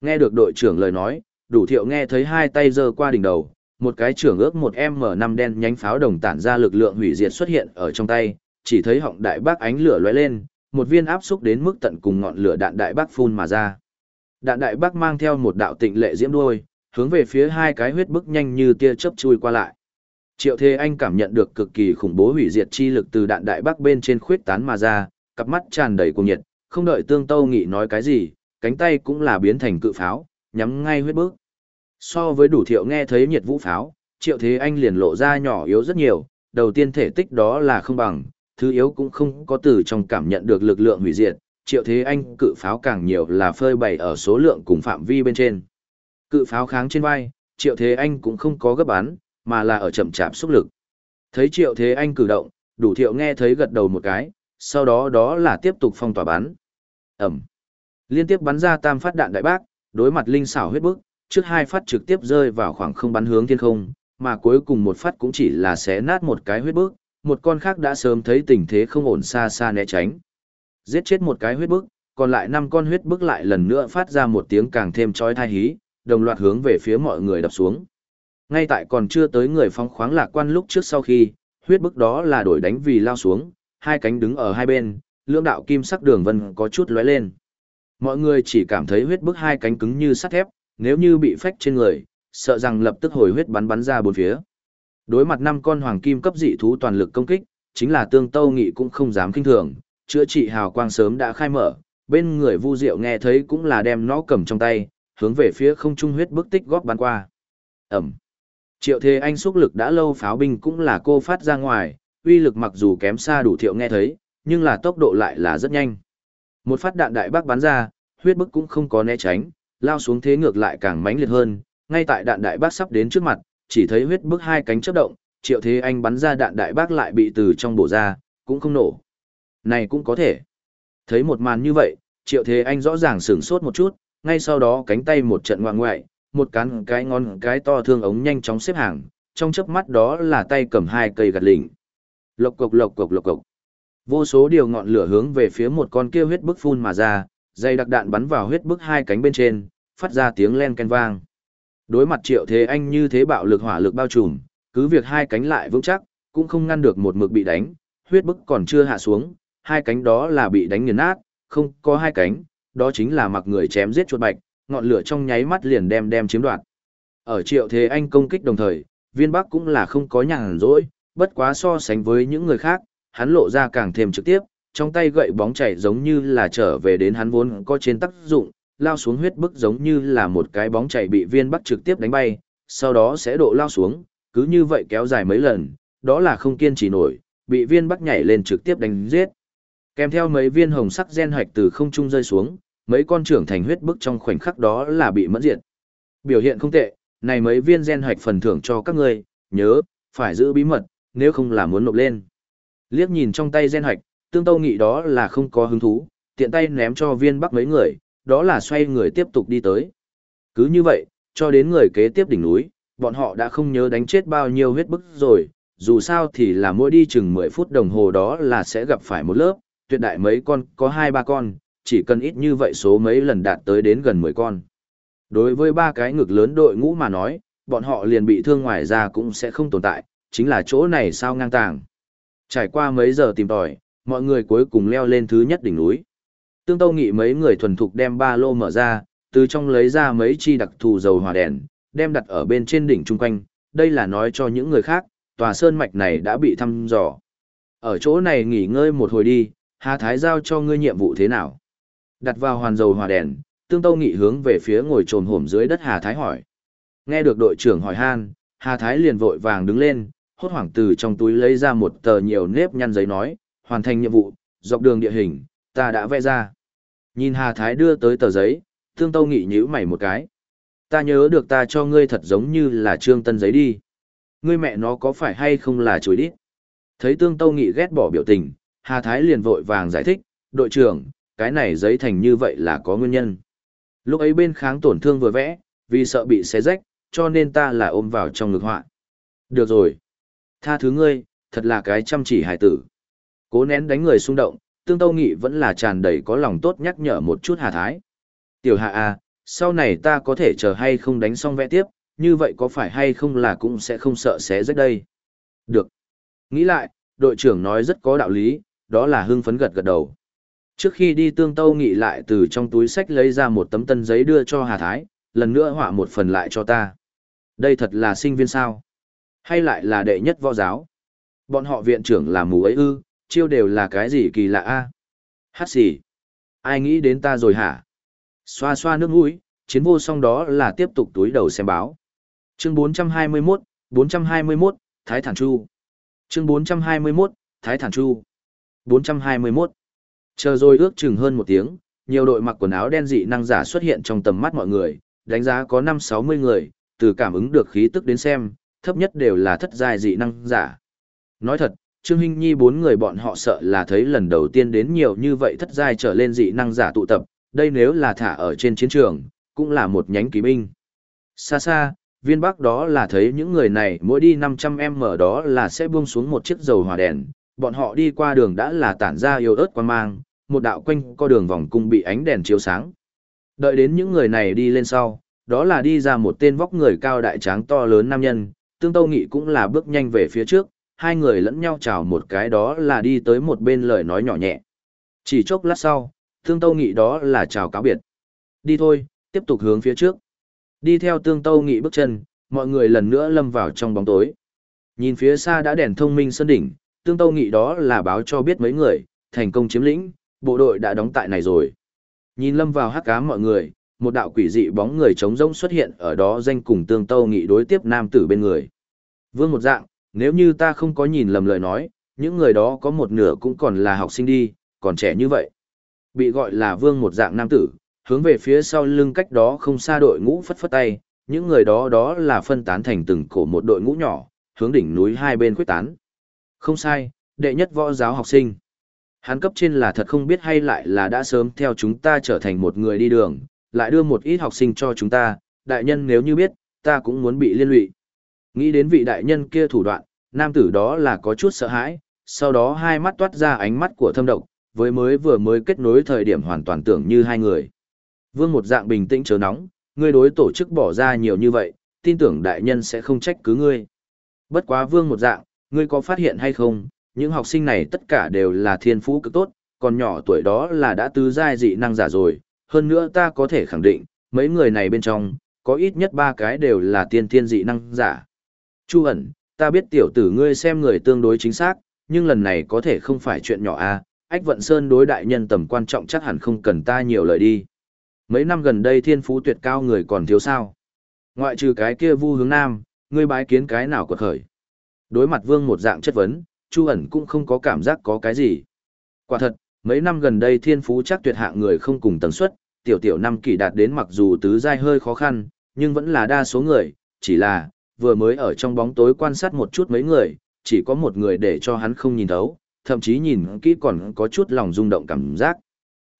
Nghe được đội trưởng lời nói, đủ thiệu nghe thấy hai tay giơ qua đỉnh đầu, một cái trưởng ước một m năm đen nhánh pháo đồng tản ra lực lượng hủy diệt xuất hiện ở trong tay, chỉ thấy họng đại bác ánh lửa lóe lên, một viên áp xúc đến mức tận cùng ngọn lửa đạn đại bác phun mà ra. Đạn đại bác mang theo một đạo tịnh lệ diễm đuôi, hướng về phía hai cái huyết bức nhanh như tia chớp chui qua lại. Triệu Thế Anh cảm nhận được cực kỳ khủng bố hủy diệt chi lực từ đạn đại bác bên trên khuyết tán mà ra, cặp mắt tràn đầy cuồng nhiệt, không đợi Tương Tâu Nghị nói cái gì, cánh tay cũng là biến thành cự pháo, nhắm ngay huyết bức. So với đủ thiệu nghe thấy nhiệt vũ pháo, Triệu Thế Anh liền lộ ra nhỏ yếu rất nhiều, đầu tiên thể tích đó là không bằng, thứ yếu cũng không có từ trong cảm nhận được lực lượng hủy diệt, triệu thế anh cự pháo càng nhiều là phơi bày ở số lượng cùng phạm vi bên trên. Cự pháo kháng trên vai, triệu thế anh cũng không có gấp bắn, mà là ở chậm chạp xúc lực. Thấy triệu thế anh cử động, đủ thiệu nghe thấy gật đầu một cái, sau đó đó là tiếp tục phong tỏa bắn. Ẩm. Liên tiếp bắn ra tam phát đạn đại bác, đối mặt linh xảo huyết bức, trước hai phát trực tiếp rơi vào khoảng không bắn hướng thiên không, mà cuối cùng một phát cũng chỉ là xé nát một cái huyết bức, một con khác đã sớm thấy tình thế không ổn xa xa né tránh. Giết chết một cái huyết bức, còn lại năm con huyết bức lại lần nữa phát ra một tiếng càng thêm trói thai hí, đồng loạt hướng về phía mọi người đập xuống. Ngay tại còn chưa tới người phong khoáng lạc quan lúc trước sau khi, huyết bức đó là đổi đánh vì lao xuống, hai cánh đứng ở hai bên, lưỡng đạo kim sắc đường vân có chút lóe lên. Mọi người chỉ cảm thấy huyết bức hai cánh cứng như sắt thép, nếu như bị phách trên người, sợ rằng lập tức hồi huyết bắn bắn ra bốn phía. Đối mặt năm con hoàng kim cấp dị thú toàn lực công kích, chính là tương tâu nghị cũng không dám kinh thường, chữa trị hào quang sớm đã khai mở, bên người Vu Diệu nghe thấy cũng là đem nó cầm trong tay, hướng về phía không trung huyết bức tích góp bắn qua. Ẩm. Triệu Thế Anh xúc lực đã lâu pháo binh cũng là cô phát ra ngoài, uy lực mặc dù kém xa đủ thiệu nghe thấy, nhưng là tốc độ lại là rất nhanh. Một phát đạn đại bác bắn ra, huyết bức cũng không có né tránh, lao xuống thế ngược lại càng mãnh liệt hơn, ngay tại đạn đại bác sắp đến trước mặt, chỉ thấy huyết bức hai cánh chớp động, triệu thế anh bắn ra đạn đại bác lại bị từ trong bổ ra, cũng không nổ. Này cũng có thể. Thấy một màn như vậy, triệu thế anh rõ ràng sửng sốt một chút, ngay sau đó cánh tay một trận ngoạng ngoại, một cán cái ngon cái to thương ống nhanh chóng xếp hàng, trong chớp mắt đó là tay cầm hai cây gạt lỉnh. Lộc cộc lộc cộc lộc cộc. Vô số điều ngọn lửa hướng về phía một con kia huyết bức phun mà ra, dây đặc đạn bắn vào huyết bức hai cánh bên trên, phát ra tiếng len ken vang. Đối mặt triệu thế anh như thế bạo lực hỏa lực bao trùm, cứ việc hai cánh lại vững chắc, cũng không ngăn được một mực bị đánh, huyết bức còn chưa hạ xuống, hai cánh đó là bị đánh nghiền nát, không có hai cánh, đó chính là mặc người chém giết chuột bạch, ngọn lửa trong nháy mắt liền đem đem chiếm đoạt. Ở triệu thế anh công kích đồng thời, viên bắc cũng là không có nhàn rỗi, bất quá so sánh với những người khác, hắn lộ ra càng thêm trực tiếp, trong tay gậy bóng chảy giống như là trở về đến hắn vốn có trên tác dụng, lao xuống huyết bức giống như là một cái bóng chảy bị viên bắc trực tiếp đánh bay, sau đó sẽ độ lao xuống, cứ như vậy kéo dài mấy lần, đó là không kiên trì nổi, bị viên bắc nhảy lên trực tiếp đánh giết. Kèm theo mấy viên hồng sắc gen hạch từ không trung rơi xuống, mấy con trưởng thành huyết bức trong khoảnh khắc đó là bị mẫn diệt. Biểu hiện không tệ, này mấy viên gen hạch phần thưởng cho các ngươi, nhớ, phải giữ bí mật, nếu không là muốn nộp lên. Liếc nhìn trong tay gen hạch, tương tâu nghị đó là không có hứng thú, tiện tay ném cho viên bắc mấy người, đó là xoay người tiếp tục đi tới. Cứ như vậy, cho đến người kế tiếp đỉnh núi, bọn họ đã không nhớ đánh chết bao nhiêu huyết bức rồi, dù sao thì là mỗi đi chừng 10 phút đồng hồ đó là sẽ gặp phải một lớp, tuyệt đại mấy con có 2-3 con, chỉ cần ít như vậy số mấy lần đạt tới đến gần 10 con. Đối với ba cái ngực lớn đội ngũ mà nói, bọn họ liền bị thương ngoài ra cũng sẽ không tồn tại, chính là chỗ này sao ngang tàng. Trải qua mấy giờ tìm tòi, mọi người cuối cùng leo lên thứ nhất đỉnh núi. Tương Tâu Nghị mấy người thuần thục đem ba lô mở ra, từ trong lấy ra mấy chi đặc thù dầu hỏa đèn, đem đặt ở bên trên đỉnh chung quanh, đây là nói cho những người khác, tòa sơn mạch này đã bị thăm dò. Ở chỗ này nghỉ ngơi một hồi đi, Hà Thái giao cho ngươi nhiệm vụ thế nào? Đặt vào hoàn dầu hỏa đèn, Tương Tâu Nghị hướng về phía ngồi trồm hổm dưới đất Hà Thái hỏi. Nghe được đội trưởng hỏi han, Hà Thái liền vội vàng đứng lên, hốt hoảng từ trong túi lấy ra một tờ nhiều nếp nhăn giấy nói, hoàn thành nhiệm vụ, dọc đường địa hình, ta đã vẽ ra. Nhìn Hà Thái đưa tới tờ giấy, Tương Tâu Nghị nhíu mày một cái. Ta nhớ được ta cho ngươi thật giống như là trương tân giấy đi. Ngươi mẹ nó có phải hay không là chối đi? Thấy Tương Tâu Nghị ghét bỏ biểu tình, Hà Thái liền vội vàng giải thích, đội trưởng, cái này giấy thành như vậy là có nguyên nhân. Lúc ấy bên kháng tổn thương vừa vẽ, vì sợ bị xé rách, cho nên ta là ôm vào trong ngực họa. Được rồi. Tha thứ ngươi, thật là cái chăm chỉ hài tử. Cố nén đánh người xung động, Tương Tâu Nghị vẫn là tràn đầy có lòng tốt nhắc nhở một chút Hà Thái. Tiểu Hạ à, sau này ta có thể chờ hay không đánh xong vẽ tiếp, như vậy có phải hay không là cũng sẽ không sợ xé rách đây. Được. Nghĩ lại, đội trưởng nói rất có đạo lý, đó là hưng phấn gật gật đầu. Trước khi đi tương tâu nghị lại từ trong túi sách lấy ra một tấm tân giấy đưa cho Hà Thái, lần nữa họa một phần lại cho ta. Đây thật là sinh viên sao? Hay lại là đệ nhất võ giáo? Bọn họ viện trưởng là mù ấy ư, chiêu đều là cái gì kỳ lạ a? Hát xì. Ai nghĩ đến ta rồi hả? Xoa xoa nước mũi, chiến vô song đó là tiếp tục túi đầu xem báo. Chương 421, 421, Thái Thản Chu. Chương 421, Thái Thản Chu. 421. Chờ rồi ước chừng hơn một tiếng, nhiều đội mặc quần áo đen dị năng giả xuất hiện trong tầm mắt mọi người, đánh giá có 5-60 người, từ cảm ứng được khí tức đến xem, thấp nhất đều là thất giai dị năng giả. Nói thật, Trương Hinh Nhi bốn người bọn họ sợ là thấy lần đầu tiên đến nhiều như vậy thất giai trở lên dị năng giả tụ tập, đây nếu là thả ở trên chiến trường, cũng là một nhánh kỳ binh. Xa xa, viên bắc đó là thấy những người này mỗi đi 500m đó là sẽ buông xuống một chiếc dầu hỏa đèn, bọn họ đi qua đường đã là tản ra yêu ớt quan mang, một đạo quanh co đường vòng cung bị ánh đèn chiếu sáng. Đợi đến những người này đi lên sau, đó là đi ra một tên vóc người cao đại tráng to lớn nam nhân, tương tâu nghị cũng là bước nhanh về phía trước, hai người lẫn nhau chào một cái đó là đi tới một bên lời nói nhỏ nhẹ. Chỉ chốc lát sau, tương tâu nghị đó là chào cáo biệt. Đi thôi, tiếp tục hướng phía trước. Đi theo tương tâu nghị bước chân, mọi người lần nữa lâm vào trong bóng tối. Nhìn phía xa đã đèn thông minh sơn đỉnh, tương tâu nghị đó là báo cho biết mấy người, thành công chiếm lĩnh, bộ đội đã đóng tại này rồi. Nhìn lâm vào hắc ám mọi người, một đạo quỷ dị bóng người trống rỗng xuất hiện ở đó danh cùng tương tâu nghị đối tiếp nam tử bên người. Vương một dạng, nếu như ta không có nhìn lầm lời nói, những người đó có một nửa cũng còn là học sinh đi, còn trẻ như vậy. Bị gọi là vương một dạng nam tử, hướng về phía sau lưng cách đó không xa đội ngũ phất phất tay, những người đó đó là phân tán thành từng cổ một đội ngũ nhỏ, hướng đỉnh núi hai bên quyết tán. Không sai, đệ nhất võ giáo học sinh. Hắn cấp trên là thật không biết hay lại là đã sớm theo chúng ta trở thành một người đi đường, lại đưa một ít học sinh cho chúng ta, đại nhân nếu như biết, ta cũng muốn bị liên lụy. Nghĩ đến vị đại nhân kia thủ đoạn, nam tử đó là có chút sợ hãi, sau đó hai mắt toát ra ánh mắt của thâm độc, với mới vừa mới kết nối thời điểm hoàn toàn tưởng như hai người. Vương một dạng bình tĩnh chớ nóng, ngươi đối tổ chức bỏ ra nhiều như vậy, tin tưởng đại nhân sẽ không trách cứ ngươi. Bất quá vương một dạng, ngươi có phát hiện hay không, những học sinh này tất cả đều là thiên phú cực tốt, còn nhỏ tuổi đó là đã tứ giai dị năng giả rồi, hơn nữa ta có thể khẳng định, mấy người này bên trong, có ít nhất ba cái đều là tiên thiên dị năng giả. Chu ẩn, ta biết tiểu tử ngươi xem người tương đối chính xác, nhưng lần này có thể không phải chuyện nhỏ a. À, ách vận sơn đối đại nhân tầm quan trọng chắc hẳn không cần ta nhiều lời đi. Mấy năm gần đây thiên phú tuyệt cao người còn thiếu sao. Ngoại trừ cái kia vu hướng nam, ngươi bái kiến cái nào quật khởi. Đối mặt vương một dạng chất vấn, Chu ẩn cũng không có cảm giác có cái gì. Quả thật, mấy năm gần đây thiên phú chắc tuyệt hạng người không cùng tần suất, tiểu tiểu năm kỷ đạt đến mặc dù tứ giai hơi khó khăn, nhưng vẫn là đa số người, chỉ là, vừa mới ở trong bóng tối quan sát một chút mấy người, chỉ có một người để cho hắn không nhìn thấu, thậm chí nhìn kỹ còn có chút lòng rung động cảm giác.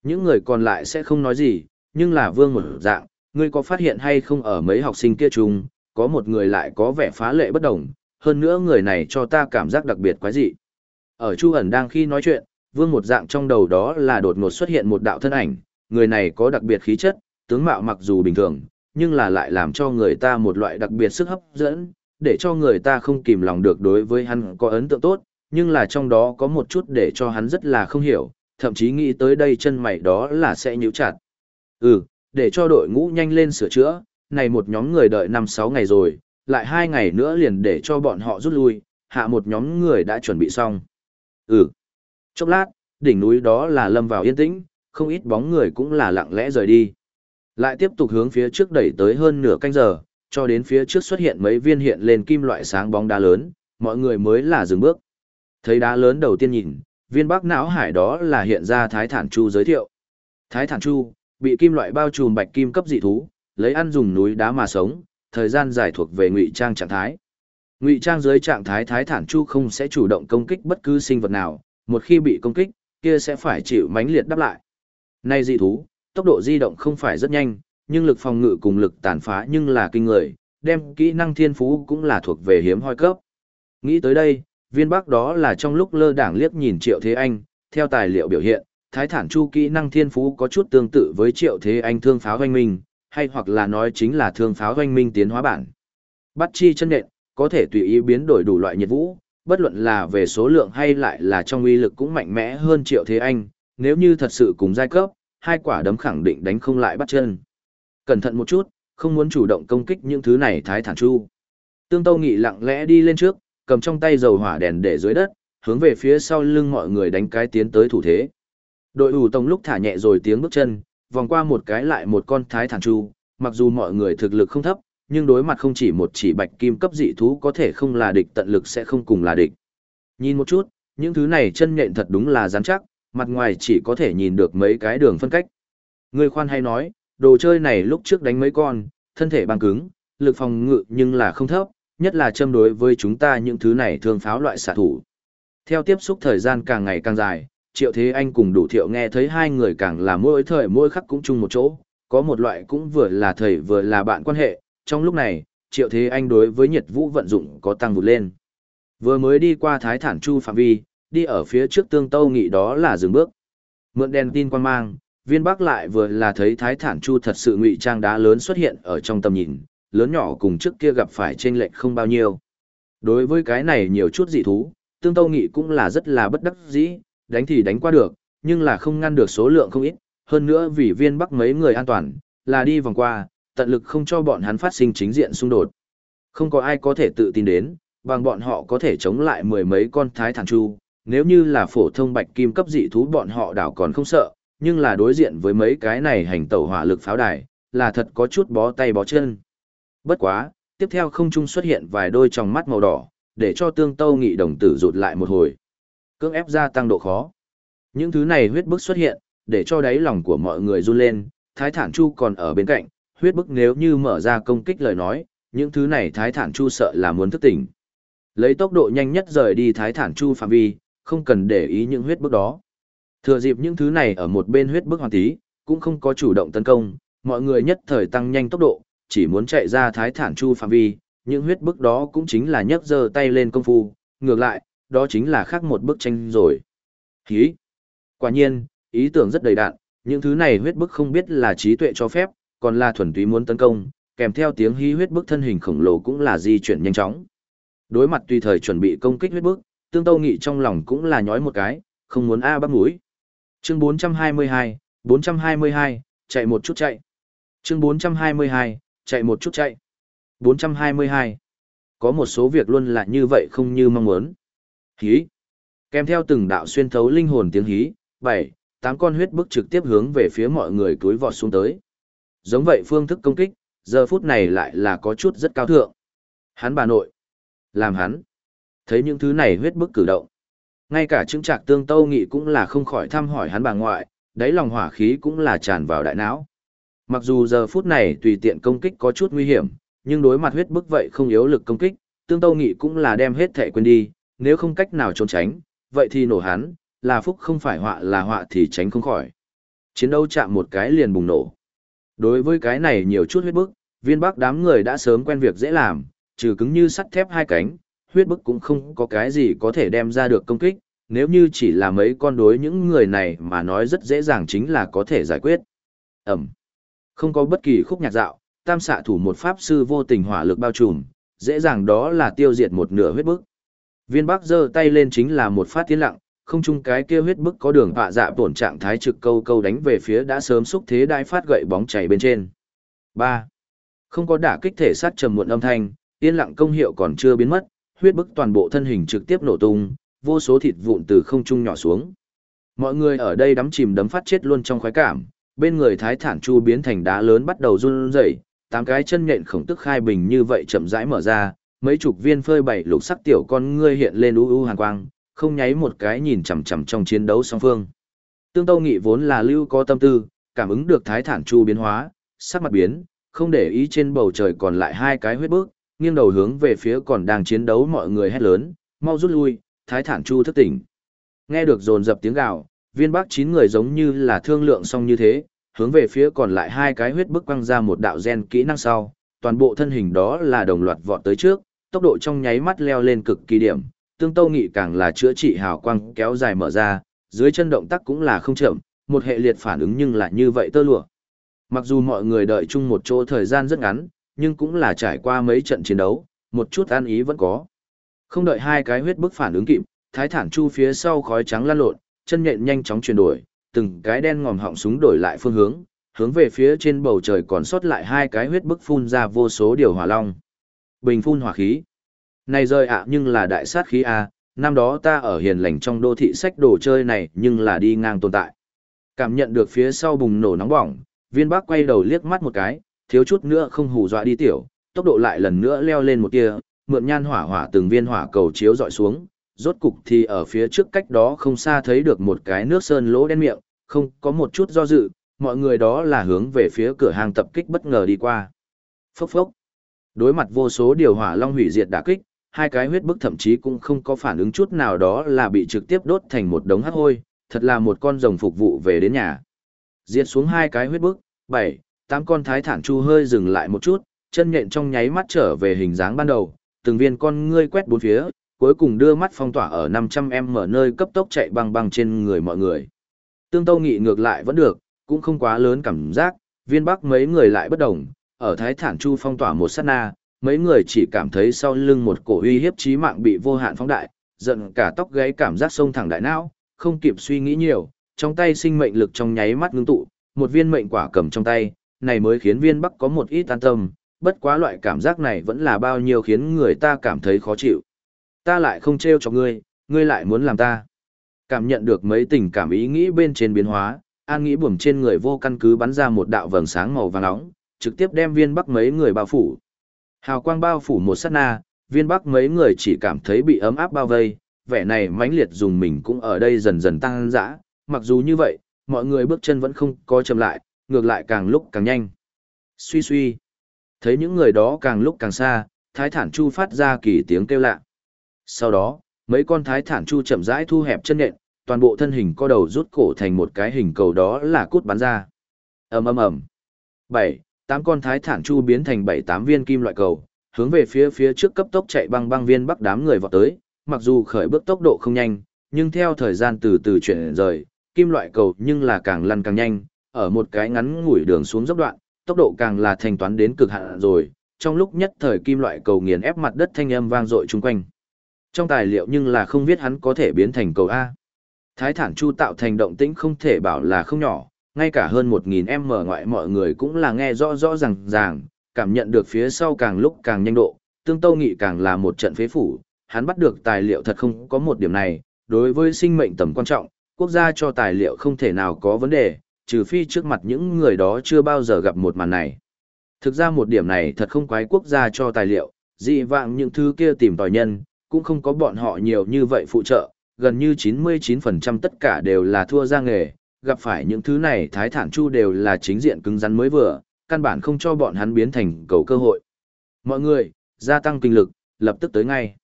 Những người còn lại sẽ không nói gì, nhưng là vương một dạng, ngươi có phát hiện hay không ở mấy học sinh kia chung, có một người lại có vẻ phá lệ bất đồng, hơn nữa người này cho ta cảm giác đặc biệt quái dị. Ở Chu ẩn đang khi nói chuyện, vương một dạng trong đầu đó là đột ngột xuất hiện một đạo thân ảnh, người này có đặc biệt khí chất, tướng mạo mặc dù bình thường, nhưng là lại làm cho người ta một loại đặc biệt sức hấp dẫn, để cho người ta không kìm lòng được đối với hắn có ấn tượng tốt, nhưng là trong đó có một chút để cho hắn rất là không hiểu, thậm chí nghĩ tới đây chân mày đó là sẽ nhíu chặt. Ừ, để cho đội ngũ nhanh lên sửa chữa, này một nhóm người đợi 5-6 ngày rồi, lại hai ngày nữa liền để cho bọn họ rút lui, hạ một nhóm người đã chuẩn bị xong. Ừ. Chốc lát, đỉnh núi đó là lâm vào yên tĩnh, không ít bóng người cũng là lặng lẽ rời đi. Lại tiếp tục hướng phía trước đẩy tới hơn nửa canh giờ, cho đến phía trước xuất hiện mấy viên hiện lên kim loại sáng bóng đá lớn, mọi người mới là dừng bước. Thấy đá lớn đầu tiên nhìn, viên bắc não hải đó là hiện ra Thái Thản Chu giới thiệu. Thái Thản Chu, bị kim loại bao trùm bạch kim cấp dị thú, lấy ăn dùng núi đá mà sống, thời gian dài thuộc về ngụy trang trạng thái. Ngụy trang dưới trạng thái Thái Thản Chu không sẽ chủ động công kích bất cứ sinh vật nào, một khi bị công kích, kia sẽ phải chịu mãnh liệt đáp lại. Nay dị thú, tốc độ di động không phải rất nhanh, nhưng lực phòng ngự cùng lực tàn phá nhưng là kinh người, đem kỹ năng thiên phú cũng là thuộc về hiếm hoi cấp. Nghĩ tới đây, viên bắc đó là trong lúc lơ đảng liếc nhìn Triệu Thế Anh, theo tài liệu biểu hiện, thái thản chu kỹ năng thiên phú có chút tương tự với Triệu Thế Anh thương pháo hoanh minh, hay hoặc là nói chính là thương pháo hoanh minh tiến hóa bản. Bắt chi chân nện, có thể tùy ý biến đổi đủ loại nhiệt vũ, bất luận là về số lượng hay lại là trong uy lực cũng mạnh mẽ hơn Triệu Thế Anh, nếu như thật sự cùng giai cấp, hai quả đấm khẳng định đánh không lại bắt chân. Cẩn thận một chút, không muốn chủ động công kích những thứ này thái thản chu. Tương Tâu Nghị lặng lẽ đi lên trước, cầm trong tay dầu hỏa đèn để dưới đất, hướng về phía sau lưng mọi người đánh cái tiến tới thủ thế. Đội ủ tông lúc thả nhẹ rồi tiếng bước chân, vòng qua một cái lại một con thái thản chu, mặc dù mọi người thực lực không thấp, nhưng đối mặt không chỉ một chỉ bạch kim cấp dị thú có thể không là địch tận lực sẽ không cùng là địch. Nhìn một chút, những thứ này chân nhện thật đúng là rắn chắc, mặt ngoài chỉ có thể nhìn được mấy cái đường phân cách. Người khoan hay nói, đồ chơi này lúc trước đánh mấy con, thân thể bằng cứng, lực phòng ngự nhưng là không thấp, nhất là châm đối với chúng ta những thứ này thường pháo loại xạ thủ. Theo tiếp xúc thời gian càng ngày càng dài, Triệu Thế Anh cùng đủ thiệu nghe thấy hai người càng là mỗi thời mỗi khắc cũng chung một chỗ, có một loại cũng vừa là thầy vừa là bạn quan hệ, trong lúc này, Triệu Thế Anh đối với nhiệt vũ vận dụng có tăng vụt lên. Vừa mới đi qua Thái Thản Chu phạm vi, đi ở phía trước tương tâu nghị đó là dừng bước. Mượn đèn tin quan mang, viên bắc lại vừa là thấy thái thản chu thật sự ngụy trang đá lớn xuất hiện ở trong tầm nhìn, lớn nhỏ cùng trước kia gặp phải trên lệch không bao nhiêu. Đối với cái này nhiều chút dị thú, tương tâu nghị cũng là rất là bất đắc dĩ, đánh thì đánh qua được, nhưng là không ngăn được số lượng không ít, hơn nữa vì viên bắc mấy người an toàn, là đi vòng qua, tận lực không cho bọn hắn phát sinh chính diện xung đột. Không có ai có thể tự tin đến, bằng bọn họ có thể chống lại mười mấy con thái thản chu, nếu như là phổ thông bạch kim cấp dị thú bọn họ đảo còn không sợ, nhưng là đối diện với mấy cái này hành tẩu hỏa lực pháo đài, là thật có chút bó tay bó chân. Bất quá, tiếp theo không trung xuất hiện vài đôi tròng mắt màu đỏ, để cho tương tâu nghị đồng tử rụt lại một hồi. Cưỡng ép gia tăng độ khó. Những thứ này huyết bức xuất hiện, để cho đáy lòng của mọi người run lên, thái thản chu còn ở bên cạnh, huyết bức nếu như mở ra công kích lời nói, những thứ này thái thản chu sợ là muốn thức tỉnh. Lấy tốc độ nhanh nhất rời đi thái thản chu phạm vi, không cần để ý những huyết bức đó. Thừa dịp những thứ này ở một bên huyết bức hoàn tí, cũng không có chủ động tấn công, mọi người nhất thời tăng nhanh tốc độ, chỉ muốn chạy ra thái thản chu phạm vi, những huyết bức đó cũng chính là nhấc giơ tay lên công phu, ngược lại, đó chính là khác một bức tranh rồi. Hí! Quả nhiên, ý tưởng rất đầy đạn, những thứ này huyết bức không biết là trí tuệ cho phép, còn là thuần túy muốn tấn công, kèm theo tiếng hí huyết bức thân hình khổng lồ cũng là di chuyển nhanh chóng. Đối mặt tùy thời chuẩn bị công kích huyết bức, Tương Tâu Nghị trong lòng cũng là nhói một cái, không muốn a bắt mũi. Chương 422, 422, chạy một chút chạy. Chương 422, chạy một chút chạy. 422. Có một số việc luôn là như vậy không như mong muốn. Hí. Kèm theo từng đạo xuyên thấu linh hồn tiếng hí, bảy, tám con huyết bức trực tiếp hướng về phía mọi người túi vọt xuống tới. Giống vậy phương thức công kích, giờ phút này lại là có chút rất cao thượng. Hắn bà nội. Làm hắn. Thấy những thứ này huyết bức cử động. Ngay cả chứng trạc tương tâu nghị cũng là không khỏi thăm hỏi hắn bà ngoại, đáy lòng hỏa khí cũng là tràn vào đại não. Mặc dù giờ phút này tùy tiện công kích có chút nguy hiểm, nhưng đối mặt huyết bức vậy không yếu lực công kích, tương tâu nghị cũng là đem hết thể quên đi, nếu không cách nào trốn tránh, vậy thì nổ hắn, là phúc không phải họa là họa thì tránh không khỏi. Chiến đấu chạm một cái liền bùng nổ. Đối với cái này nhiều chút huyết bức, viên bắc đám người đã sớm quen việc dễ làm, trừ cứng như sắt thép hai cánh, huyết bức cũng không có cái gì có thể đem ra được công kích, nếu như chỉ là mấy con đối những người này mà nói rất dễ dàng chính là có thể giải quyết. Ẩm. Không có bất kỳ khúc nhạc dạo, tam xạ thủ một pháp sư vô tình hỏa lực bao trùm, dễ dàng đó là tiêu diệt một nửa huyết bức. Viên Bắc giơ tay lên chính là một phát tiến lặng, không chung cái kia huyết bức có đường họa dạ tổn trạng thái trực câu câu đánh về phía đã sớm xúc thế đai phát gậy bóng chảy bên trên. 3. Không có đả kích thể sát trầm muộn âm thanh, yên lặng công hiệu còn chưa biến mất, huyết bức toàn bộ thân hình trực tiếp nổ tung, vô số thịt vụn từ không trung nhỏ xuống. Mọi người ở đây đắm chìm đấm phát chết luôn trong khoái cảm, bên người thái thản chu biến thành đá lớn bắt đầu run rẩy, tám cái chân nhện khổng tức khai bình như vậy chậm rãi mở ra, mấy chục viên phơi bảy lục sắc tiểu con ngươi hiện lên u u hàn quang, không nháy một cái nhìn chằm chằm trong chiến đấu song phương. Tương Tâu Nghị vốn là lưu có tâm tư, cảm ứng được thái thản chu biến hóa, sắc mặt biến, không để ý trên bầu trời còn lại hai cái huyết bước, nghiêng đầu hướng về phía còn đang chiến đấu mọi người hét lớn, mau rút lui, thái thản chu thức tỉnh. Nghe được dồn dập tiếng gào, viên bắc chín người giống như là thương lượng xong như thế, hướng về phía còn lại hai cái huyết bức quăng ra một đạo gen kỹ năng sau, toàn bộ thân hình đó là đồng loạt vọt tới trước, tốc độ trong nháy mắt leo lên cực kỳ điểm, tương tâu nghị càng là chữa trị hào quang kéo dài mở ra, dưới chân động tác cũng là không chậm, một hệ liệt phản ứng nhưng là như vậy tơ lụa. Mặc dù mọi người đợi chung một chỗ thời gian rất ngắn, nhưng cũng là trải qua mấy trận chiến đấu, một chút an ý vẫn có. Không đợi hai cái huyết bức phản ứng kịp, thái thản chu phía sau khói trắng lan lộn, chân nhện nhanh chóng chuyển đổi, từng cái đen ngòm họng súng đổi lại phương hướng, hướng về phía trên bầu trời còn sót lại hai cái huyết bức phun ra vô số điều hỏa long. Bình phun hỏa khí. Này rơi ạ nhưng là đại sát khí a, năm đó ta ở hiền lành trong đô thị sách đồ chơi này nhưng là đi ngang tồn tại. Cảm nhận được phía sau bùng nổ nóng bỏng, viên bác quay đầu liếc mắt một cái, thiếu chút nữa không hù dọa đi tiểu, tốc độ lại lần nữa leo lên một tia, mượn nhan hỏa hỏa từng viên hỏa cầu chiếu dọi xuống, rốt cục thì ở phía trước cách đó không xa thấy được một cái nước sơn lỗ đen miệng, không có một chút do dự, mọi người đó là hướng về phía cửa hàng tập kích bất ngờ đi qua. Phốc phốc. Đối mặt vô số điều hỏa long hủy diệt đả kích, hai cái huyết bức thậm chí cũng không có phản ứng chút nào đó là bị trực tiếp đốt thành một đống hắc hôi, thật là một con rồng phục vụ về đến nhà. Diệt xuống hai cái huyết bức, bảy, tám con thái thản chu hơi dừng lại một chút, chân nhện trong nháy mắt trở về hình dáng ban đầu, từng viên con ngươi quét bốn phía, cuối cùng đưa mắt phong tỏa ở 500m mở nơi cấp tốc chạy băng băng trên người mọi người. Tương Tâu Nghị ngược lại vẫn được, cũng không quá lớn cảm giác, viên bắc mấy người lại bất động ở Thái Thản Chu phong tỏa một sát na, mấy người chỉ cảm thấy sau lưng một cổ uy hiếp chí mạng bị vô hạn phóng đại, giận cả tóc gáy cảm giác sông thẳng đại não, không kịp suy nghĩ nhiều, trong tay sinh mệnh lực trong nháy mắt ngưng tụ, một viên mệnh quả cầm trong tay, này mới khiến viên bắc có một ít an tâm, bất quá loại cảm giác này vẫn là bao nhiêu khiến người ta cảm thấy khó chịu. Ta lại không treo cho ngươi, ngươi lại muốn làm ta. Cảm nhận được mấy tình cảm ý nghĩ bên trên biến hóa, an nghĩ buồm trên người vô căn cứ bắn ra một đạo vầng sáng màu vàng nóng, trực tiếp đem viên bắc mấy người bao phủ. Hào quang bao phủ một sát na, viên bắc mấy người chỉ cảm thấy bị ấm áp bao vây, vẻ này mãnh liệt dùng mình cũng ở đây dần dần tăng dã, mặc dù như vậy, mọi người bước chân vẫn không có chậm lại, ngược lại càng lúc càng nhanh. Suy suy, thấy những người đó càng lúc càng xa, thái thản chu phát ra kỳ tiếng kêu lạ. Sau đó, mấy con thái thản chu chậm rãi thu hẹp chân nện, toàn bộ thân hình co đầu rút cổ thành một cái hình cầu đó là cút bắn ra. ầm ầm ầm. Bảy, tám con thái thản chu biến thành bảy tám viên kim loại cầu, hướng về phía phía trước cấp tốc chạy băng băng viên bắc đám người vọt tới, mặc dù khởi bước tốc độ không nhanh, nhưng theo thời gian từ từ chuyển rời, kim loại cầu nhưng là càng lăn càng nhanh, ở một cái ngắn ngủi đường xuống dốc đoạn, tốc độ càng là thanh toán đến cực hạn rồi, trong lúc nhất thời kim loại cầu nghiền ép mặt đất thanh âm vang dội chung quanh. Trong tài liệu nhưng là không viết hắn có thể biến thành cầu A. Thái thản chu tạo thành động tĩnh không thể bảo là không nhỏ, ngay cả hơn 1.000 m ngoại mọi người cũng là nghe rõ rõ ràng ràng, cảm nhận được phía sau càng lúc càng nhanh độ, tương tâu nghị càng là một trận phế phủ, hắn bắt được tài liệu thật không có một điểm này, đối với sinh mệnh tầm quan trọng, quốc gia cho tài liệu không thể nào có vấn đề, trừ phi trước mặt những người đó chưa bao giờ gặp một màn này. Thực ra một điểm này thật không quái quốc gia cho tài liệu, dị vạng những thứ kia tìm tòi nhân, cũng không có bọn họ nhiều như vậy phụ trợ, gần như 99% tất cả đều là thua ra nghề, gặp phải những thứ này thái thản chu đều là chính diện cứng rắn mới vừa, căn bản không cho bọn hắn biến thành cầu cơ hội. Mọi người, gia tăng kinh lực, lập tức tới ngay.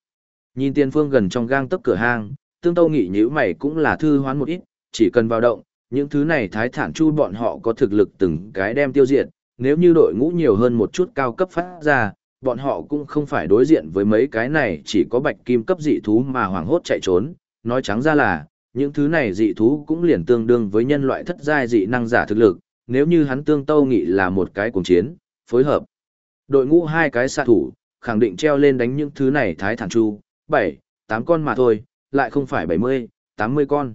Nhìn tiên phương gần trong gang tấc cửa hang, tương tâu nghị nhữ mày cũng là thư hoán một ít, chỉ cần vào động, những thứ này thái thản chu bọn họ có thực lực từng cái đem tiêu diệt, nếu như đội ngũ nhiều hơn một chút cao cấp phát ra, bọn họ cũng không phải đối diện với mấy cái này chỉ có bạch kim cấp dị thú mà hoảng hốt chạy trốn, nói trắng ra là, những thứ này dị thú cũng liền tương đương với nhân loại thất giai dị năng giả thực lực, nếu như hắn tương tâu nghị là một cái cuồng chiến, phối hợp. Đội ngũ hai cái xạ thủ, khẳng định treo lên đánh những thứ này thái thản chu, 7, 8 con mà thôi, lại không phải 70, 80 con.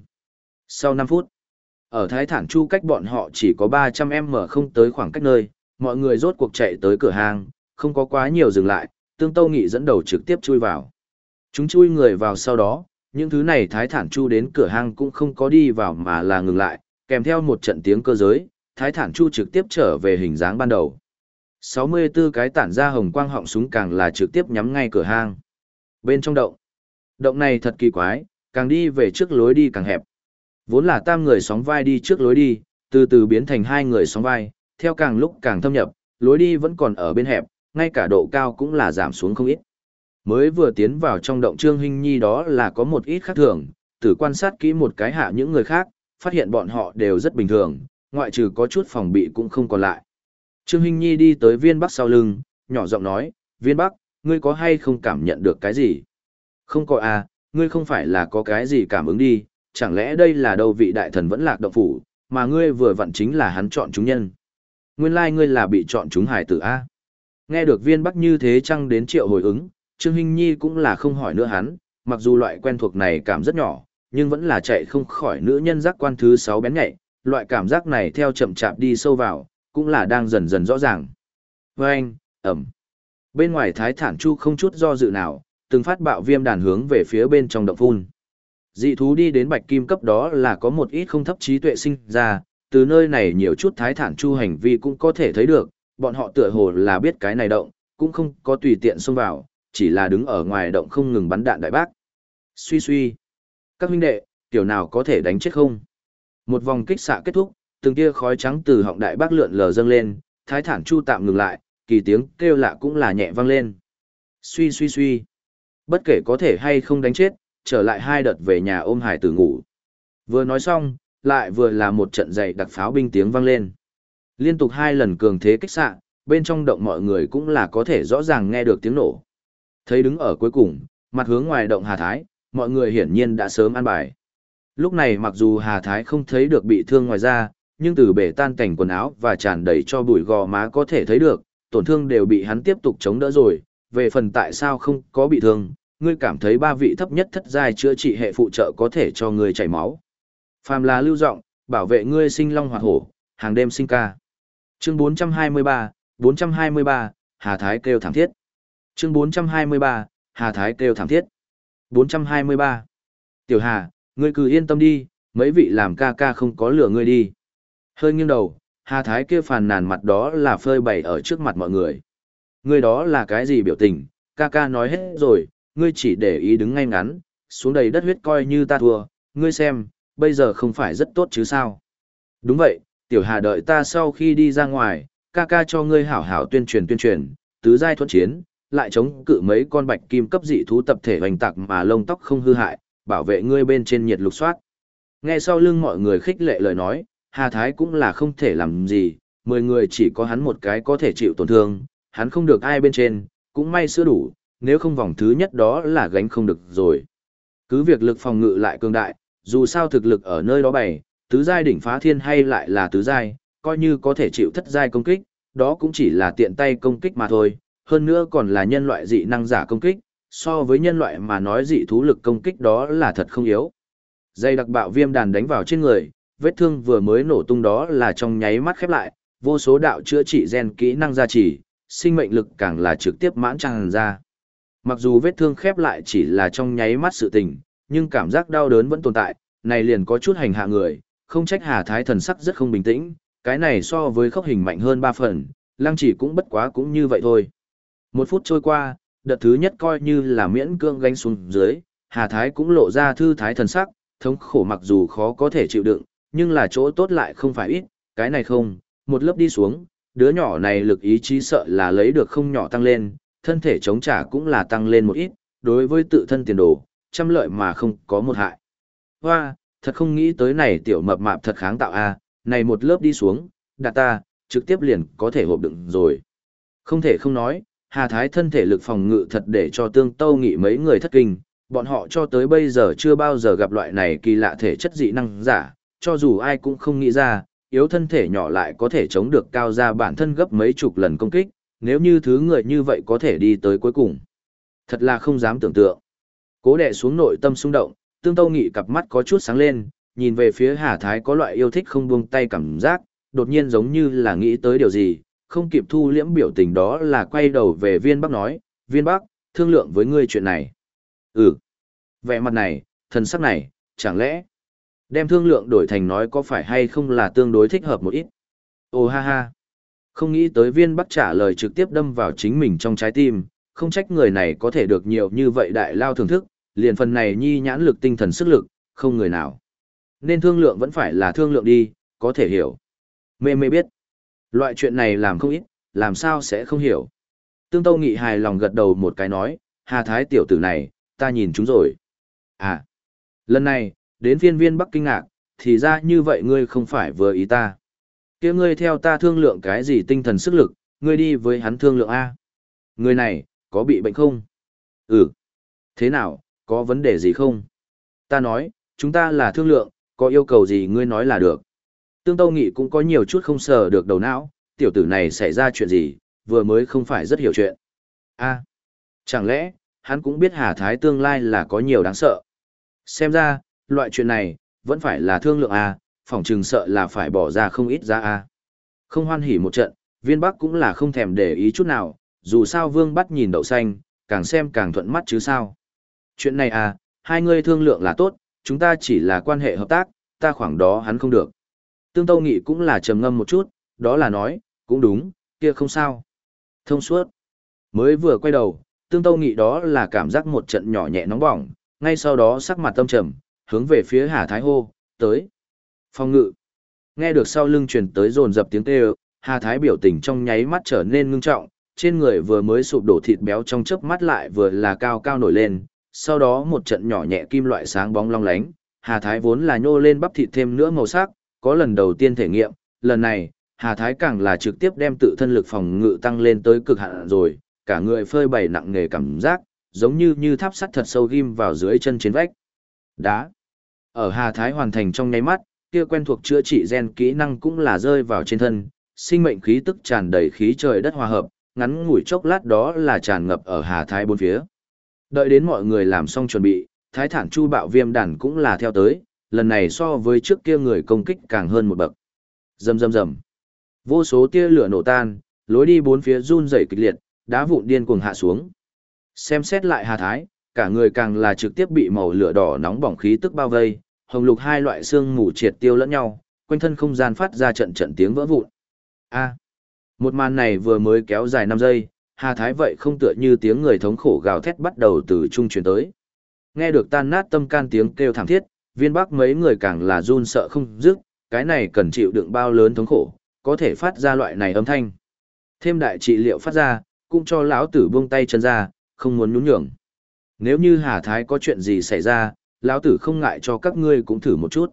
Sau 5 phút, ở thái thản chu cách bọn họ chỉ có 300m không tới khoảng cách nơi, mọi người rốt cuộc chạy tới cửa hàng, không có quá nhiều dừng lại, tương tâu nghị dẫn đầu trực tiếp chui vào. Chúng chui người vào sau đó, những thứ này thái thản chu đến cửa hàng cũng không có đi vào mà là ngừng lại, kèm theo một trận tiếng cơ giới, thái thản chu trực tiếp trở về hình dáng ban đầu. 64 cái tản ra hồng quang họng súng càng là trực tiếp nhắm ngay cửa hang. Bên trong động, động này thật kỳ quái, càng đi về trước lối đi càng hẹp. Vốn là tam người sóng vai đi trước lối đi, từ từ biến thành hai người sóng vai, theo càng lúc càng thâm nhập, lối đi vẫn còn ở bên hẹp, ngay cả độ cao cũng là giảm xuống không ít. Mới vừa tiến vào trong động Trương Hinh Nhi đó là có một ít khác thường, từ quan sát kỹ một cái hạ những người khác, phát hiện bọn họ đều rất bình thường, ngoại trừ có chút phòng bị cũng không còn lại. Trương Hinh Nhi đi tới viên bắc sau lưng, nhỏ giọng nói, viên bắc, ngươi có hay không cảm nhận được cái gì? Không có à, ngươi không phải là có cái gì cảm ứng đi, chẳng lẽ đây là đâu vị đại thần vẫn lạc động phủ, mà ngươi vừa vặn chính là hắn chọn chúng nhân. Nguyên lai like ngươi là bị chọn chúng hải tử A. Nghe được viên bắc như thế chăng đến triệu hồi ứng, Trương Hinh Nhi cũng là không hỏi nữa hắn, mặc dù loại quen thuộc này cảm rất nhỏ, nhưng vẫn là chạy không khỏi nữ nhân giác quan thứ 6 bén nhạy, loại cảm giác này theo chậm chạp đi sâu vào, cũng là đang dần dần rõ ràng. Vâng, ẩm. Bên ngoài Thái Thản Chu không chút do dự nào, từng phát bạo viêm đàn hướng về phía bên trong động phun. Dị thú đi đến bạch kim cấp đó là có một ít không thấp trí tuệ sinh ra, từ nơi này nhiều chút Thái Thản Chu hành vi cũng có thể thấy được, bọn họ tựa hồ là biết cái này động, cũng không có tùy tiện xông vào, chỉ là đứng ở ngoài động không ngừng bắn đạn đại bác. Suy suy. Các huynh đệ, tiểu nào có thể đánh chết không? Một vòng kích xạ kết thúc, từng tia khói trắng từ họng đại bác lượn lờ dâng lên, thái thản chu tạm ngừng lại, kỳ tiếng kêu lạ cũng là nhẹ vang lên. Suy suy suy. Bất kể có thể hay không đánh chết, trở lại hai đợt về nhà ôm hải tử ngủ. Vừa nói xong, lại vừa là một trận dày đặc pháo binh tiếng vang lên. Liên tục hai lần cường thế kích xạ, bên trong động mọi người cũng là có thể rõ ràng nghe được tiếng nổ. Thấy đứng ở cuối cùng, mặt hướng ngoài động Hà Thái, mọi người hiển nhiên đã sớm ăn bài. Lúc này mặc dù Hà Thái không thấy được bị thương ngoài ra, nhưng từ bể tan cảnh quần áo và tràn đầy cho bụi gò má có thể thấy được, tổn thương đều bị hắn tiếp tục chống đỡ rồi, về phần tại sao không có bị thương, ngươi cảm thấy ba vị thấp nhất thất giai chữa trị hệ phụ trợ có thể cho ngươi chảy máu. Phàm là lưu giọng, bảo vệ ngươi sinh long hoạt hổ, hàng đêm sinh ca. Chương 423, 423, Hà Thái kêu thảm thiết. Chương 423, Hà Thái kêu thảm thiết. 423. Tiểu Hà, ngươi cứ yên tâm đi, mấy vị làm ca ca không có lửa ngươi đi. Hơi nghiêng đầu, Hà Thái kia phàn nàn mặt đó là phơi bày ở trước mặt mọi người. Ngươi đó là cái gì biểu tình, ca ca nói hết rồi, ngươi chỉ để ý đứng ngay ngắn, xuống đầy đất huyết coi như ta thua, ngươi xem, bây giờ không phải rất tốt chứ sao. Đúng vậy, Tiểu Hà đợi ta sau khi đi ra ngoài, ca ca cho ngươi hảo hảo tuyên truyền tuyên truyền, tứ giai thuận chiến, lại chống cự mấy con bạch kim cấp dị thú tập thể hoành tạc mà lông tóc không hư hại, bảo vệ ngươi bên trên nhiệt lục soát. Nghe sau lưng mọi người khích lệ lời nói, Hà Thái cũng là không thể làm gì, mười người chỉ có hắn một cái có thể chịu tổn thương, hắn không được ai bên trên, cũng may sữa đủ, nếu không vòng thứ nhất đó là gánh không được rồi. Cứ việc lực phòng ngự lại cường đại, dù sao thực lực ở nơi đó bày, tứ giai đỉnh phá thiên hay lại là tứ giai, coi như có thể chịu thất giai công kích, đó cũng chỉ là tiện tay công kích mà thôi, hơn nữa còn là nhân loại dị năng giả công kích, so với nhân loại mà nói dị thú lực công kích đó là thật không yếu. Dây đặc bạo viêm đàn đánh vào trên người, vết thương vừa mới nổ tung đó là trong nháy mắt khép lại, vô số đạo chữa trị gen kỹ năng gia trì, sinh mệnh lực càng là trực tiếp mãn tràn ra. Mặc dù vết thương khép lại chỉ là trong nháy mắt sự tình, nhưng cảm giác đau đớn vẫn tồn tại, này liền có chút hành hạ người, không trách Hà Thái thần sắc rất không bình tĩnh, cái này so với khốc hình mạnh hơn 3 phần, lăng chỉ cũng bất quá cũng như vậy thôi. Một phút trôi qua, đợt thứ nhất coi như là miễn cương gánh xuống dưới, Hà Thái cũng lộ ra thư thái thần sắc, thống khổ mặc dù khó có thể chịu đựng, nhưng là chỗ tốt lại không phải ít, cái này không, một lớp đi xuống, đứa nhỏ này lực ý chí sợ là lấy được không nhỏ tăng lên, thân thể chống trả cũng là tăng lên một ít, đối với tự thân tiền đồ, trăm lợi mà không có một hại. Hoa, thật không nghĩ tới này tiểu mập mạp thật kháng tạo a, này một lớp đi xuống, đạt ta, trực tiếp liền có thể hộp đựng rồi. Không thể không nói, Hà Thái thân thể lực phòng ngự thật để cho tương tâu nghị mấy người thất kinh, bọn họ cho tới bây giờ chưa bao giờ gặp loại này kỳ lạ thể chất dị năng giả, cho dù ai cũng không nghĩ ra, yếu thân thể nhỏ lại có thể chống được cao ra bản thân gấp mấy chục lần công kích, nếu như thứ người như vậy có thể đi tới cuối cùng. Thật là không dám tưởng tượng. Cố đẻ xuống nội tâm xung động, tương tâu nghị cặp mắt có chút sáng lên, nhìn về phía Hà Thái có loại yêu thích không buông tay cảm giác, đột nhiên giống như là nghĩ tới điều gì, không kịp thu liễm biểu tình đó là quay đầu về viên bắc nói, viên bắc, thương lượng với ngươi chuyện này. Ừ, vẻ mặt này, thần sắc này, chẳng lẽ đem thương lượng đổi thành nói có phải hay không là tương đối thích hợp một ít. Ồ ha ha, không nghĩ tới viên bắc trả lời trực tiếp đâm vào chính mình trong trái tim, không trách người này có thể được nhiều như vậy đại lao thưởng thức, liền phần này nhi nhãn lực tinh thần sức lực, không người nào. Nên thương lượng vẫn phải là thương lượng đi, có thể hiểu. Mê mê biết. Loại chuyện này làm không ít, làm sao sẽ không hiểu. Tương Tâu Nghị hài lòng gật đầu một cái nói, Hà Thái tiểu tử này, ta nhìn chúng rồi. À, lần này, đến phiên viên Bắc kinh ngạc, thì ra như vậy ngươi không phải vừa ý ta kia ngươi theo ta thương lượng cái gì tinh thần sức lực, ngươi đi với hắn thương lượng A. Người này, có bị bệnh không? Ừ. Thế nào, có vấn đề gì không? Ta nói, chúng ta là thương lượng, có yêu cầu gì ngươi nói là được. Tương Tâu Nghị cũng có nhiều chút không sờ được đầu não, tiểu tử này xảy ra chuyện gì, vừa mới không phải rất hiểu chuyện. a chẳng lẽ, hắn cũng biết Hà Thái tương lai là có nhiều đáng sợ. Xem ra, loại chuyện này, vẫn phải là thương lượng a phỏng chừng sợ là phải bỏ ra không ít ra a Không hoan hỉ một trận, viên bắc cũng là không thèm để ý chút nào, dù sao vương bắt nhìn đậu xanh, càng xem càng thuận mắt chứ sao. Chuyện này à, hai ngươi thương lượng là tốt, chúng ta chỉ là quan hệ hợp tác, ta khoảng đó hắn không được. Tương Tâu Nghị cũng là trầm ngâm một chút, đó là nói, cũng đúng, kia không sao. Thông suốt. Mới vừa quay đầu, Tương Tâu Nghị đó là cảm giác một trận nhỏ nhẹ nóng bỏng, ngay sau đó sắc mặt tâm trầm, hướng về phía Hà Thái hô, tới. Phong ngự. Nghe được sau lưng truyền tới rồn dập tiếng kêu, Hà Thái biểu tình trong nháy mắt trở nên ngưng trọng, trên người vừa mới sụp đổ thịt béo trong chớp mắt lại vừa là cao cao nổi lên, sau đó một trận nhỏ nhẹ kim loại sáng bóng long lánh, Hà Thái vốn là nhô lên bắp thịt thêm nữa màu sắc, có lần đầu tiên thể nghiệm, lần này, Hà Thái càng là trực tiếp đem tự thân lực phòng ngự tăng lên tới cực hạn rồi, cả người phơi bày nặng nề cảm giác, giống như như tháp sắt thật sâu ghim vào dưới chân trên vách. Đá. Ở Hà Thái hoàn thành trong nháy mắt, kia quen thuộc chữa trị gen kỹ năng cũng là rơi vào trên thân, sinh mệnh khí tức tràn đầy khí trời đất hòa hợp, ngắn ngủi chốc lát đó là tràn ngập ở Hà Thái bốn phía. Đợi đến mọi người làm xong chuẩn bị, Thái Thản Chu bạo viêm đàn cũng là theo tới, lần này so với trước kia người công kích càng hơn một bậc. Rầm rầm rầm. Vô số tia lửa nổ tan, lối đi bốn phía run rẩy kịch liệt, đá vụn điên cuồng hạ xuống. Xem xét lại Hà Thái, cả người càng là trực tiếp bị màu lửa đỏ nóng bỏng khí tức bao vây, hồng lục hai loại xương mù triệt tiêu lẫn nhau, quanh thân không gian phát ra trận trận tiếng vỡ vụn. A. một màn này vừa mới kéo dài 5 giây, Hà Thái vậy không tựa như tiếng người thống khổ gào thét bắt đầu từ trung truyền tới. Nghe được tan nát tâm can tiếng kêu thảm thiết, viên bắc mấy người càng là run sợ không dứt, cái này cần chịu đựng bao lớn thống khổ, có thể phát ra loại này âm thanh. Thêm đại trị liệu phát ra, cũng cho lão tử buông tay chân ra, không muốn nhún nhường. Nếu như Hà Thái có chuyện gì xảy ra, lão tử không ngại cho các ngươi cũng thử một chút.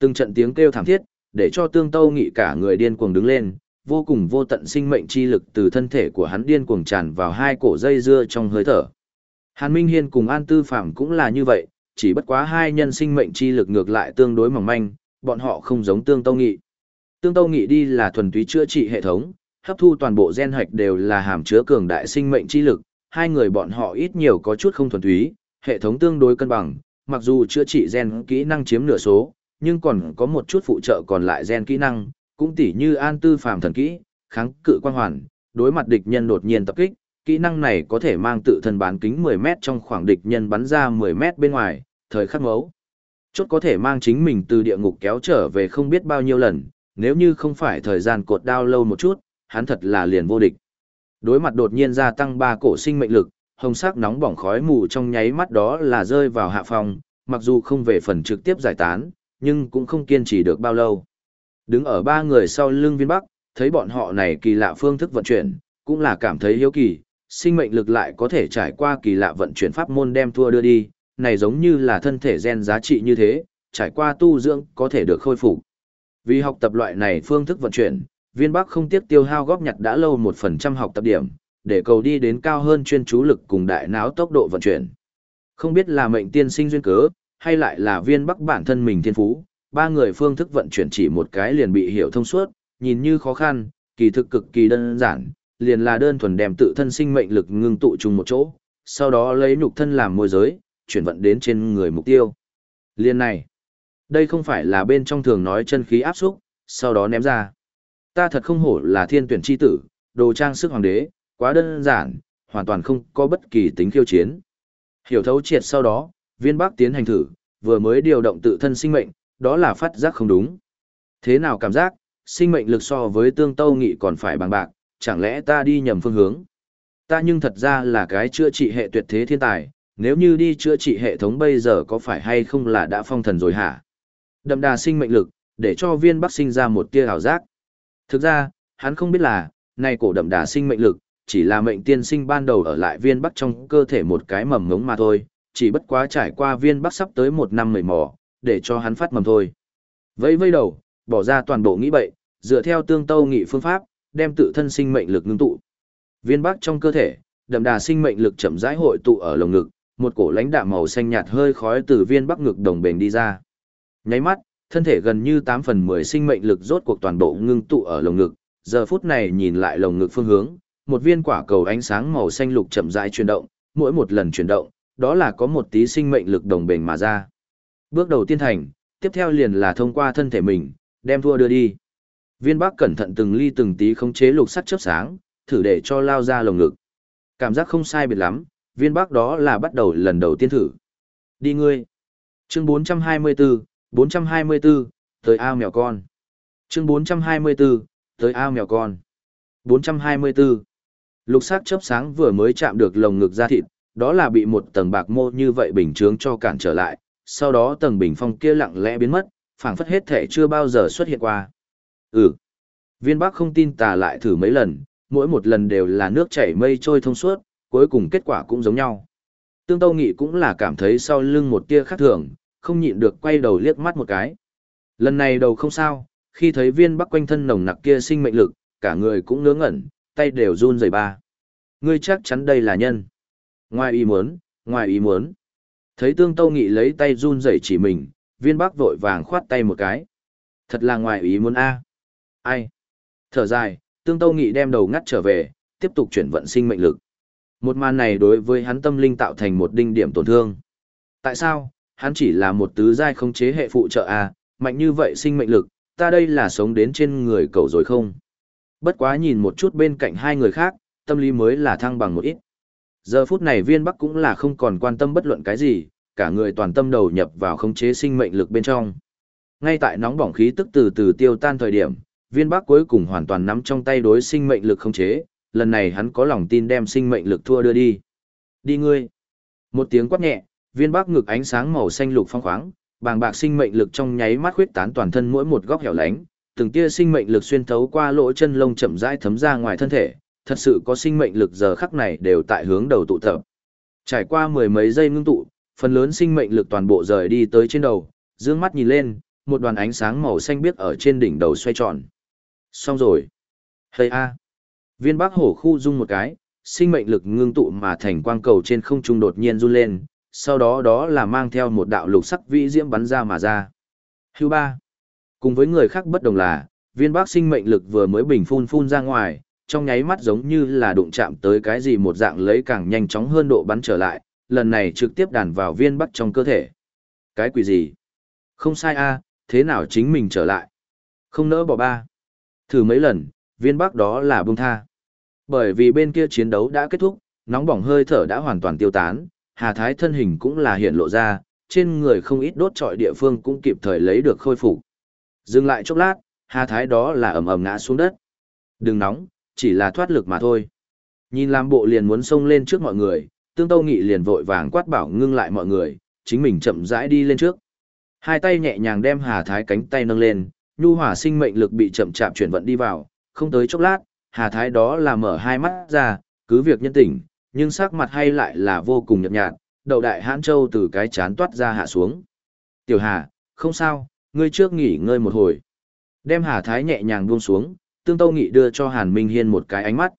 Từng trận tiếng kêu thảm thiết, để cho tương tâu nghị cả người điên cuồng đứng lên, vô cùng vô tận sinh mệnh chi lực từ thân thể của hắn điên cuồng tràn vào hai cổ dây dưa trong hơi thở. Hàn Minh Hiên cùng An Tư Phạm cũng là như vậy, chỉ bất quá hai nhân sinh mệnh chi lực ngược lại tương đối mỏng manh, bọn họ không giống Tương Tâu Nghị. Tương Tâu Nghị đi là thuần túy chữa trị hệ thống, hấp thu toàn bộ gen hạch đều là hàm chứa cường đại sinh mệnh chi lực, hai người bọn họ ít nhiều có chút không thuần túy, hệ thống tương đối cân bằng, mặc dù chữa trị gen kỹ năng chiếm nửa số, nhưng còn có một chút phụ trợ còn lại gen kỹ năng, cũng tỉ như an tư phàm thần kỹ, kháng cự quang hoàn, đối mặt địch nhân đột nhiên tập kích, kỹ năng này có thể mang tự thân bán kính 10m trong khoảng địch nhân bắn ra 10m bên ngoài, thời khắc mấu. Chốt có thể mang chính mình từ địa ngục kéo trở về không biết bao nhiêu lần, nếu như không phải thời gian cột đao lâu một chút, hắn thật là liền vô địch. Đối mặt đột nhiên gia tăng ba cổ sinh mệnh lực, hồng sắc nóng bỏng khói mù trong nháy mắt đó là rơi vào hạ phòng, mặc dù không về phần trực tiếp giải tán, nhưng cũng không kiên trì được bao lâu. Đứng ở ba người sau lưng viên bắc, thấy bọn họ này kỳ lạ phương thức vận chuyển, cũng là cảm thấy hiếu kỳ, sinh mệnh lực lại có thể trải qua kỳ lạ vận chuyển pháp môn đem thua đưa đi, này giống như là thân thể gen giá trị như thế, trải qua tu dưỡng có thể được khôi phục. Vì học tập loại này phương thức vận chuyển, viên bắc không tiếc tiêu hao góp nhặt đã lâu một phần trăm học tập điểm, để cầu đi đến cao hơn chuyên chú lực cùng đại não tốc độ vận chuyển. Không biết là mệnh tiên sinh duyên cớ, hay lại là viên bắc bản thân mình thiên phú, ba người phương thức vận chuyển chỉ một cái liền bị hiểu thông suốt, nhìn như khó khăn, kỳ thực cực kỳ đơn giản, liền là đơn thuần đem tự thân sinh mệnh lực ngưng tụ chung một chỗ, sau đó lấy nhục thân làm môi giới, chuyển vận đến trên người mục tiêu. Liên này, đây không phải là bên trong thường nói chân khí áp xúc, sau đó ném ra. Ta thật không hổ là thiên tuyển chi tử, đồ trang sức hoàng đế, quá đơn giản, hoàn toàn không có bất kỳ tính khiêu chiến. Hiểu thấu triệt sau đó, viên bắc tiến hành thử, vừa mới điều động tự thân sinh mệnh, đó là phát giác không đúng. Thế nào cảm giác, sinh mệnh lực so với tương tâu nghị còn phải bằng bạc, chẳng lẽ ta đi nhầm phương hướng? Ta nhưng thật ra là cái chữa trị hệ tuyệt thế thiên tài, nếu như đi chữa trị hệ thống bây giờ có phải hay không là đã phong thần rồi hả? Đậm đà sinh mệnh lực, để cho viên bắc sinh ra một tia hào giác. Thực ra, hắn không biết là, này cổ đậm đà sinh mệnh lực, chỉ là mệnh tiên sinh ban đầu ở lại viên bắc trong cơ thể một cái mầm ngống mà thôi, chỉ bất quá trải qua viên bắc sắp tới một năm mười mò, để cho hắn phát mầm thôi. Vây vây đầu, bỏ ra toàn bộ nghĩ bậy, dựa theo tương tâu nghị phương pháp, đem tự thân sinh mệnh lực ngưng tụ. Viên bắc trong cơ thể, đậm đà sinh mệnh lực chậm rãi hội tụ ở lồng ngực, một cổ lãnh đạm màu xanh nhạt hơi khói từ viên bắc ngực đồng bền đi ra. Nháy mắt, thân thể gần như 8 phần 10 sinh mệnh lực rốt cuộc toàn bộ ngưng tụ ở lồng ngực, giờ phút này nhìn lại lồng ngực phương hướng, một viên quả cầu ánh sáng màu xanh lục chậm rãi chuyển động, mỗi một lần chuyển động, đó là có một tí sinh mệnh lực đồng bền mà ra. Bước đầu tiên thành, tiếp theo liền là thông qua thân thể mình, đem thua đưa đi. Viên Bắc cẩn thận từng ly từng tí khống chế lục sắt chớp sáng, thử để cho lao ra lồng ngực. Cảm giác không sai biệt lắm, viên Bắc đó là bắt đầu lần đầu tiên thử. Đi ngươi. Chương 424, 424, tới ao mèo con. Chương 424, tới ao mèo con. 424. Lục sắc chớp sáng vừa mới chạm được lồng ngực da thịt, đó là bị một tầng bạc mô như vậy bình chướng cho cản trở lại, sau đó tầng bình phong kia lặng lẽ biến mất, phảng phất hết thể chưa bao giờ xuất hiện qua. Ừ. Viên Bắc không tin tà lại thử mấy lần, mỗi một lần đều là nước chảy mây trôi thông suốt, cuối cùng kết quả cũng giống nhau. Tương Tâu Nghị cũng là cảm thấy sau lưng một tia khác thường, không nhịn được quay đầu liếc mắt một cái. Lần này đầu không sao, khi thấy viên Bắc quanh thân nồng nặc kia sinh mệnh lực, cả người cũng ngớ ngẩn, tay đều run rẩy ba. Ngươi chắc chắn đây là nhân. Ngoài ý muốn, ngoài ý muốn. Thấy Tương Tâu Nghị lấy tay run rẩy chỉ mình, viên bác vội vàng khoát tay một cái. Thật là ngoài ý muốn a. Ai? Thở dài, tương tâu nghị đem đầu ngắt trở về, tiếp tục chuyển vận sinh mệnh lực. Một màn này đối với hắn tâm linh tạo thành một đinh điểm tổn thương. Tại sao? Hắn chỉ là một tứ giai không chế hệ phụ trợ à, mạnh như vậy sinh mệnh lực, ta đây là sống đến trên người cậu rồi không? Bất quá nhìn một chút bên cạnh hai người khác, tâm lý mới là thăng bằng một ít. Giờ phút này viên bắc cũng là không còn quan tâm bất luận cái gì, cả người toàn tâm đầu nhập vào khống chế sinh mệnh lực bên trong. Ngay tại nóng bỏng khí tức từ từ tiêu tan thời điểm, viên bắc cuối cùng hoàn toàn nắm trong tay đối sinh mệnh lực khống chế, lần này hắn có lòng tin đem sinh mệnh lực thua đưa đi. Đi ngươi. Một tiếng quát nhẹ, viên bắc ngực ánh sáng màu xanh lục phong khoáng, bàng bạc sinh mệnh lực trong nháy mắt khuyết tán toàn thân mỗi một góc hẻo lánh, từng tia sinh mệnh lực xuyên thấu qua lỗ chân lông chậm rãi thấm ra ngoài thân thể, thật sự có sinh mệnh lực giờ khắc này đều tại hướng đầu tụ tập. Trải qua mười mấy giây ngưng tụ, phần lớn sinh mệnh lực toàn bộ rời đi tới trên đầu, dương mắt nhìn lên, một đoàn ánh sáng màu xanh biếc ở trên đỉnh đầu xoay tròn. Xong rồi. Hây a. Viên Bắc Hổ khu dung một cái, sinh mệnh lực ngưng tụ mà thành quang cầu trên không trung đột nhiên run lên, sau đó đó là mang theo một đạo lục sắc vĩ diễm bắn ra mà ra. Hưu ba. Cùng với người khác bất đồng là, viên Bắc sinh mệnh lực vừa mới bình phun phun ra ngoài, trong nháy mắt giống như là đụng chạm tới cái gì một dạng lấy càng nhanh chóng hơn độ bắn trở lại, lần này trực tiếp đàn vào viên bắc trong cơ thể. Cái quỷ gì? Không sai a, thế nào chính mình trở lại? Không nỡ bỏ ba. Thử mấy lần, viên bắc đó là buông tha. Bởi vì bên kia chiến đấu đã kết thúc, nóng bỏng hơi thở đã hoàn toàn tiêu tán, Hà Thái thân hình cũng là hiện lộ ra, trên người không ít đốt trọi địa phương cũng kịp thời lấy được khôi phục. Dừng lại chốc lát, Hà Thái đó là ầm ầm ngã xuống đất. Đừng nóng, chỉ là thoát lực mà thôi. Nhìn làm bộ liền muốn xông lên trước mọi người, Tương Tâu Nghị liền vội vàng quát bảo ngưng lại mọi người, chính mình chậm rãi đi lên trước. Hai tay nhẹ nhàng đem Hà Thái cánh tay nâng lên, nhu hỏa sinh mệnh lực bị chậm chạp chuyển vận đi vào, không tới chốc lát, Hà Thái đó là mở hai mắt ra, cứ việc nhân tỉnh, nhưng sắc mặt hay lại là vô cùng nhợt nhạt, đầu đại hãn châu từ cái chán toát ra hạ xuống. Tiểu Hà, không sao, ngươi trước nghỉ ngơi một hồi. Đem Hà Thái nhẹ nhàng buông xuống, Tương Tâu Nghị đưa cho Hàn Minh Hiên một cái ánh mắt.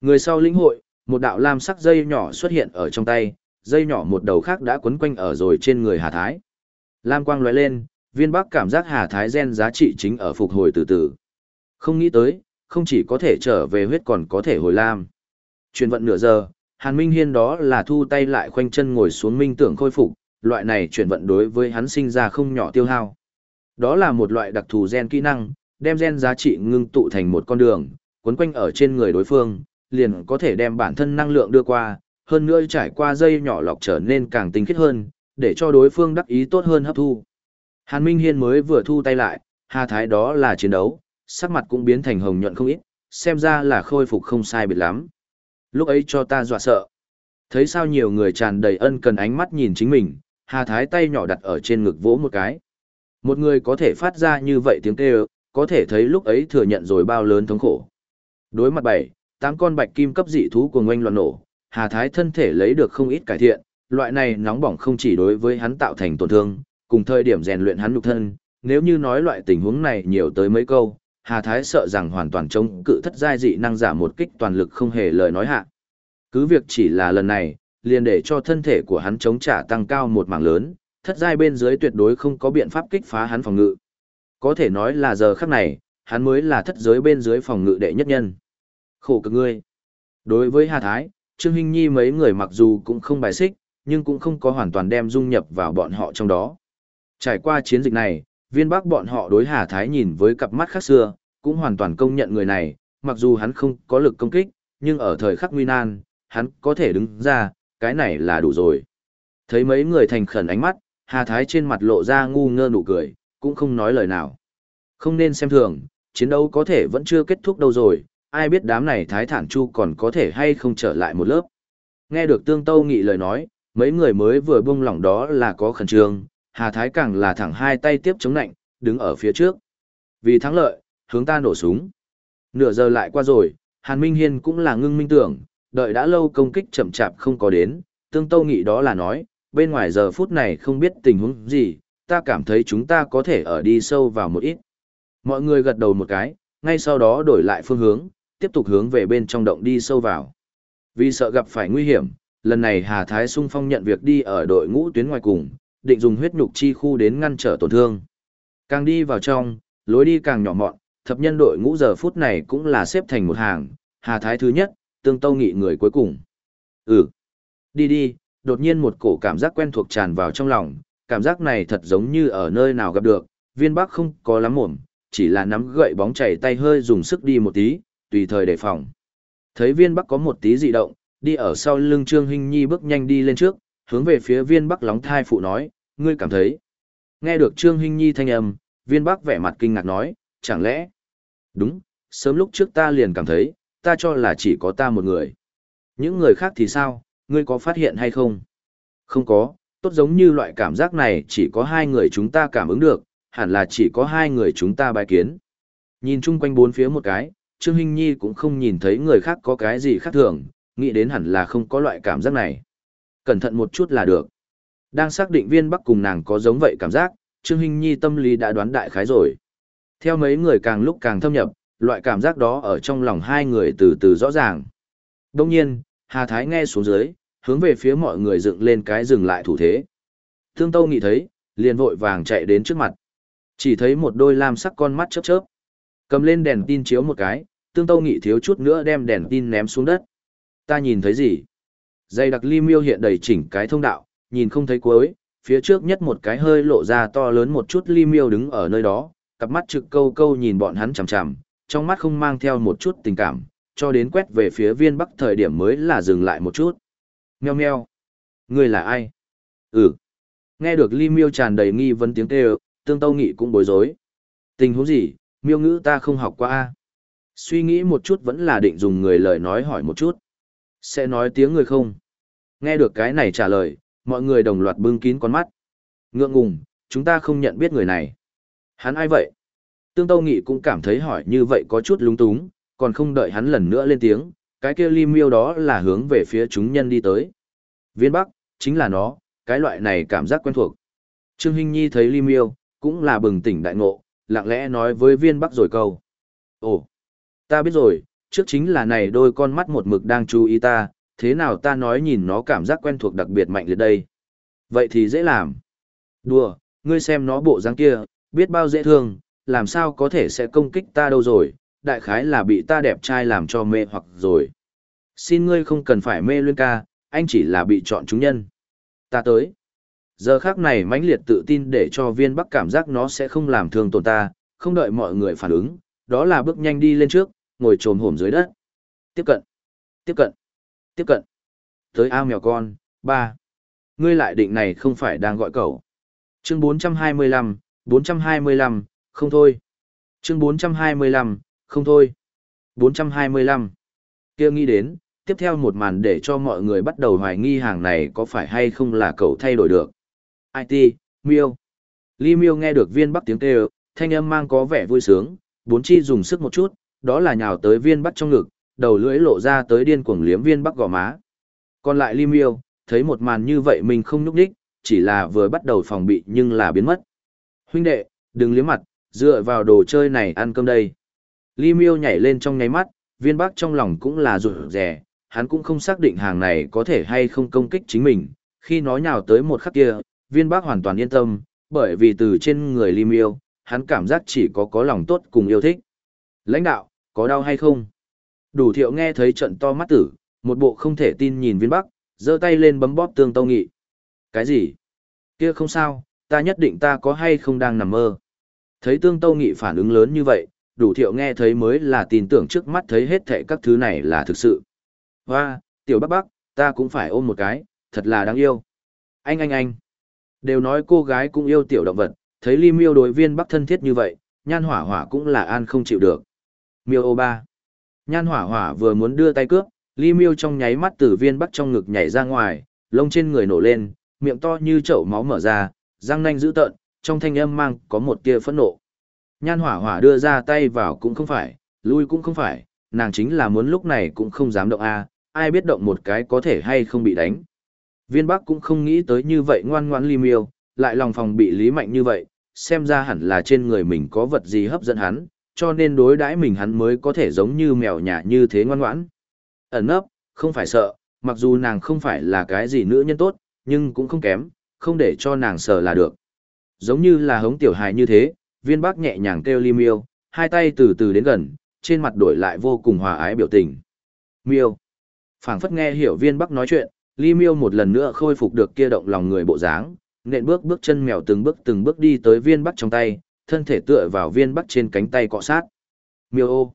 Người sau lĩnh hội, một đạo lam sắc dây nhỏ xuất hiện ở trong tay, dây nhỏ một đầu khác đã quấn quanh ở rồi trên người Hà Thái. Lam quang lóe lên, viên bắc cảm giác Hà Thái gen giá trị chính ở phục hồi từ từ. Không nghĩ tới, không chỉ có thể trở về huyết còn có thể hồi lam. Chuyển vận nửa giờ, Hàn Minh Hiên đó là thu tay lại khoanh chân ngồi xuống minh tưởng khôi phục, loại này chuyển vận đối với hắn sinh ra không nhỏ tiêu hao. Đó là một loại đặc thù gen kỹ năng, đem gen giá trị ngưng tụ thành một con đường, quấn quanh ở trên người đối phương, liền có thể đem bản thân năng lượng đưa qua, hơn nữa trải qua dây nhỏ lọc trở nên càng tinh khiết hơn, để cho đối phương đắc ý tốt hơn hấp thu. Hàn Minh Hiên mới vừa thu tay lại, Hà Thái đó là chiến đấu, sắc mặt cũng biến thành hồng nhuận không ít, xem ra là khôi phục không sai biệt lắm. Lúc ấy cho ta dọa sợ. Thấy sao nhiều người tràn đầy ân cần ánh mắt nhìn chính mình, Hà Thái tay nhỏ đặt ở trên ngực vỗ một cái. Một người có thể phát ra như vậy tiếng kêu, có thể thấy lúc ấy thừa nhận rồi bao lớn thống khổ. Đối mặt bảy, tám con bạch kim cấp dị thú của ngoanh loạn nổ, Hà Thái thân thể lấy được không ít cải thiện, loại này nóng bỏng không chỉ đối với hắn tạo thành tổn thương, cùng thời điểm rèn luyện hắn nhục thân, nếu như nói loại tình huống này nhiều tới mấy câu, Hà Thái sợ rằng hoàn toàn chống cự thất giai dị năng giả một kích toàn lực không hề lời nói hạ. Cứ việc chỉ là lần này, liền để cho thân thể của hắn chống trả tăng cao một mảng lớn, thất giai bên dưới tuyệt đối không có biện pháp kích phá hắn phòng ngự. Có thể nói là giờ khắc này, hắn mới là thất giới bên dưới phòng ngự đệ nhất nhân. Khổ cực ngươi. Đối với Hà Thái, Trương Hinh Nhi mấy người mặc dù cũng không bài xích, nhưng cũng không có hoàn toàn đem dung nhập vào bọn họ trong đó. Trải qua chiến dịch này, viên bắc bọn họ đối Hà Thái nhìn với cặp mắt khác xưa, cũng hoàn toàn công nhận người này, mặc dù hắn không có lực công kích, nhưng ở thời khắc nguy nan, hắn có thể đứng ra, cái này là đủ rồi. Thấy mấy người thành khẩn ánh mắt, Hà Thái trên mặt lộ ra ngu ngơ nụ cười, cũng không nói lời nào. Không nên xem thường, chiến đấu có thể vẫn chưa kết thúc đâu rồi, ai biết đám này Thái Thản Chu còn có thể hay không trở lại một lớp. Nghe được Tương Tâu Nghị lời nói, mấy người mới vừa buông lỏng đó là có khẩn trương, Hà Thái càng là thẳng hai tay tiếp chống nạnh, đứng ở phía trước. Vì thắng lợi, hướng ta nổ súng. Nửa giờ lại qua rồi, Hàn Minh Hiên cũng là ngưng minh tưởng, đợi đã lâu công kích chậm chạp không có đến, Tương Tâu Nghị đó là nói, bên ngoài giờ phút này không biết tình huống gì, ta cảm thấy chúng ta có thể ở đi sâu vào một ít. Mọi người gật đầu một cái, ngay sau đó đổi lại phương hướng, tiếp tục hướng về bên trong động đi sâu vào. Vì sợ gặp phải nguy hiểm, lần này Hà Thái Sung Phong nhận việc đi ở đội ngũ tuyến ngoài cùng, định dùng huyết nhục chi khu đến ngăn trở tổn thương. Càng đi vào trong, lối đi càng nhỏ mọn, thập nhân đội ngũ giờ phút này cũng là xếp thành một hàng, Hà Thái thứ nhất, tương tâu nghị người cuối cùng. Ừ, đi đi, đột nhiên một cổ cảm giác quen thuộc tràn vào trong lòng, cảm giác này thật giống như ở nơi nào gặp được, viên bắc không có lắm mồm, chỉ là nắm gậy bóng chảy tay hơi dùng sức đi một tí, tùy thời đề phòng. Thấy viên bắc có một tí dị động, đi ở sau lưng Trương Hinh Nhi bước nhanh đi lên trước, hướng về phía viên bắc lóng thai phụ nói, ngươi cảm thấy. Nghe được Trương Hinh Nhi thanh âm, viên bắc vẻ mặt kinh ngạc nói, chẳng lẽ? Đúng, sớm lúc trước ta liền cảm thấy, ta cho là chỉ có ta một người. Những người khác thì sao, ngươi có phát hiện hay không? Không có, tốt giống như loại cảm giác này chỉ có hai người chúng ta cảm ứng được, hẳn là chỉ có hai người chúng ta bài kiến. Nhìn chung quanh bốn phía một cái, Trương Hinh Nhi cũng không nhìn thấy người khác có cái gì khác thường, nghĩ đến hẳn là không có loại cảm giác này. Cẩn thận một chút là được. Đang xác định viên bắc cùng nàng có giống vậy cảm giác, Trương Hinh Nhi tâm lý đã đoán đại khái rồi. Theo mấy người càng lúc càng thâm nhập, loại cảm giác đó ở trong lòng hai người từ từ rõ ràng. Đông nhiên, Hà Thái nghe xuống dưới, hướng về phía mọi người dựng lên cái dừng lại thủ thế. Thương Tâu nghĩ thấy, liền vội vàng chạy đến trước mặt. Chỉ thấy một đôi lam sắc con mắt chớp chớp. Cầm lên đèn tin chiếu một cái, tương tâu nghị thiếu chút nữa đem đèn tin ném xuống đất. Ta nhìn thấy gì? Dây đặc ly miêu hiện đầy chỉnh cái thông đạo, nhìn không thấy cuối, phía trước nhất một cái hơi lộ ra to lớn một chút ly miêu đứng ở nơi đó, cặp mắt trực câu câu nhìn bọn hắn chằm chằm, trong mắt không mang theo một chút tình cảm, cho đến quét về phía viên bắc thời điểm mới là dừng lại một chút. Meo meo. Người là ai? Ừ. Nghe được ly miêu tràn đầy nghi vấn tiếng kêu, tương tâu nghị cũng bối rối. Tình huống gì, miêu ngữ ta không học qua a Suy nghĩ một chút vẫn là định dùng người lời nói hỏi một chút. Sẽ nói tiếng người không? Nghe được cái này trả lời, mọi người đồng loạt bưng kín con mắt. Ngượng ngùng, chúng ta không nhận biết người này. Hắn ai vậy? Tương Tâu Nghị cũng cảm thấy hỏi như vậy có chút lúng túng, còn không đợi hắn lần nữa lên tiếng, cái kia ly miêu đó là hướng về phía chúng nhân đi tới. Viên Bắc, chính là nó, cái loại này cảm giác quen thuộc. Trương Hinh Nhi thấy ly miêu, cũng là bừng tỉnh đại ngộ, lặng lẽ nói với viên Bắc rồi câu. Ồ, ta biết rồi, trước chính là này đôi con mắt một mực đang chú ý ta, thế nào ta nói nhìn nó cảm giác quen thuộc đặc biệt mạnh liệt đây. Vậy thì dễ làm. Đùa, ngươi xem nó bộ dáng kia, biết bao dễ thương, làm sao có thể sẽ công kích ta đâu rồi, đại khái là bị ta đẹp trai làm cho mê hoặc rồi. Xin ngươi không cần phải mê luyên ca, anh chỉ là bị chọn chúng nhân. Ta tới. Giờ khác này mãnh liệt tự tin để cho viên bắc cảm giác nó sẽ không làm thương tổn ta, không đợi mọi người phản ứng, đó là bước nhanh đi lên trước, ngồi trồm hổm dưới đất. Tiếp cận. Tiếp cận. Tiếp cận. Tới ao mèo con, ba. Ngươi lại định này không phải đang gọi cậu. Chương 425, 425, không thôi. Chương 425, không thôi. 425. kia nghĩ đến, tiếp theo một màn để cho mọi người bắt đầu hoài nghi hàng này có phải hay không là cậu thay đổi được. IT, Miêu. Ly Miêu nghe được viên bắc tiếng kêu, thanh âm mang có vẻ vui sướng, bốn chi dùng sức một chút, đó là nhào tới viên bắc trong ngực, đầu lưỡi lộ ra tới điên cuồng liếm viên bắc gò má. Còn lại Ly Miêu, thấy một màn như vậy mình không nhúc đích, chỉ là vừa bắt đầu phòng bị nhưng là biến mất. Huynh đệ, đừng liếm mặt, dựa vào đồ chơi này ăn cơm đây. Ly Miêu nhảy lên trong nháy mắt, viên bắc trong lòng cũng là rụt rè, hắn cũng không xác định hàng này có thể hay không công kích chính mình. Khi nó nhào tới một khắc kia, viên bắc hoàn toàn yên tâm, bởi vì từ trên người Ly Miêu, hắn cảm giác chỉ có có lòng tốt cùng yêu thích. Lãnh đạo, có đau hay không? Đủ thiệu nghe thấy trận to mắt tử, một bộ không thể tin nhìn viên bắc, giơ tay lên bấm bóp tương tâu nghị. Cái gì? Kia không sao, ta nhất định ta có hay không đang nằm mơ. Thấy tương tâu nghị phản ứng lớn như vậy, đủ thiệu nghe thấy mới là tin tưởng trước mắt thấy hết thệ các thứ này là thực sự. Hoa, tiểu bắc bắc, ta cũng phải ôm một cái, thật là đáng yêu. Anh anh anh. Đều nói cô gái cũng yêu tiểu động vật, thấy ly miêu đối viên bắc thân thiết như vậy, nhan hỏa hỏa cũng là an không chịu được. Miêu ô ba. Nhan hỏa hỏa vừa muốn đưa tay cướp, ly miêu trong nháy mắt từ viên bắc trong ngực nhảy ra ngoài, lông trên người nổ lên, miệng to như chậu máu mở ra, răng nanh dữ tợn, trong thanh âm mang có một tia phẫn nộ. Nhan hỏa hỏa đưa ra tay vào cũng không phải, lui cũng không phải, nàng chính là muốn lúc này cũng không dám động a, ai biết động một cái có thể hay không bị đánh. Viên Bắc cũng không nghĩ tới như vậy ngoan ngoãn li miêu, lại lòng phòng bị lý mạnh như vậy, xem ra hẳn là trên người mình có vật gì hấp dẫn hắn, cho nên đối đãi mình hắn mới có thể giống như mèo nhà như thế ngoan ngoãn. Ẩn nấp, không phải sợ, mặc dù nàng không phải là cái gì nữ nhân tốt, nhưng cũng không kém, không để cho nàng sợ là được. Giống như là hống tiểu hài như thế, viên bác nhẹ nhàng kêu ly miêu, hai tay từ từ đến gần, trên mặt đổi lại vô cùng hòa ái biểu tình. Miêu. phảng phất nghe hiểu viên bắc nói chuyện, ly miêu một lần nữa khôi phục được kia động lòng người bộ dáng, nện bước bước chân mèo từng bước từng bước đi tới viên bắc trong tay, thân thể tựa vào viên bắc trên cánh tay cọ sát. Miêu ô.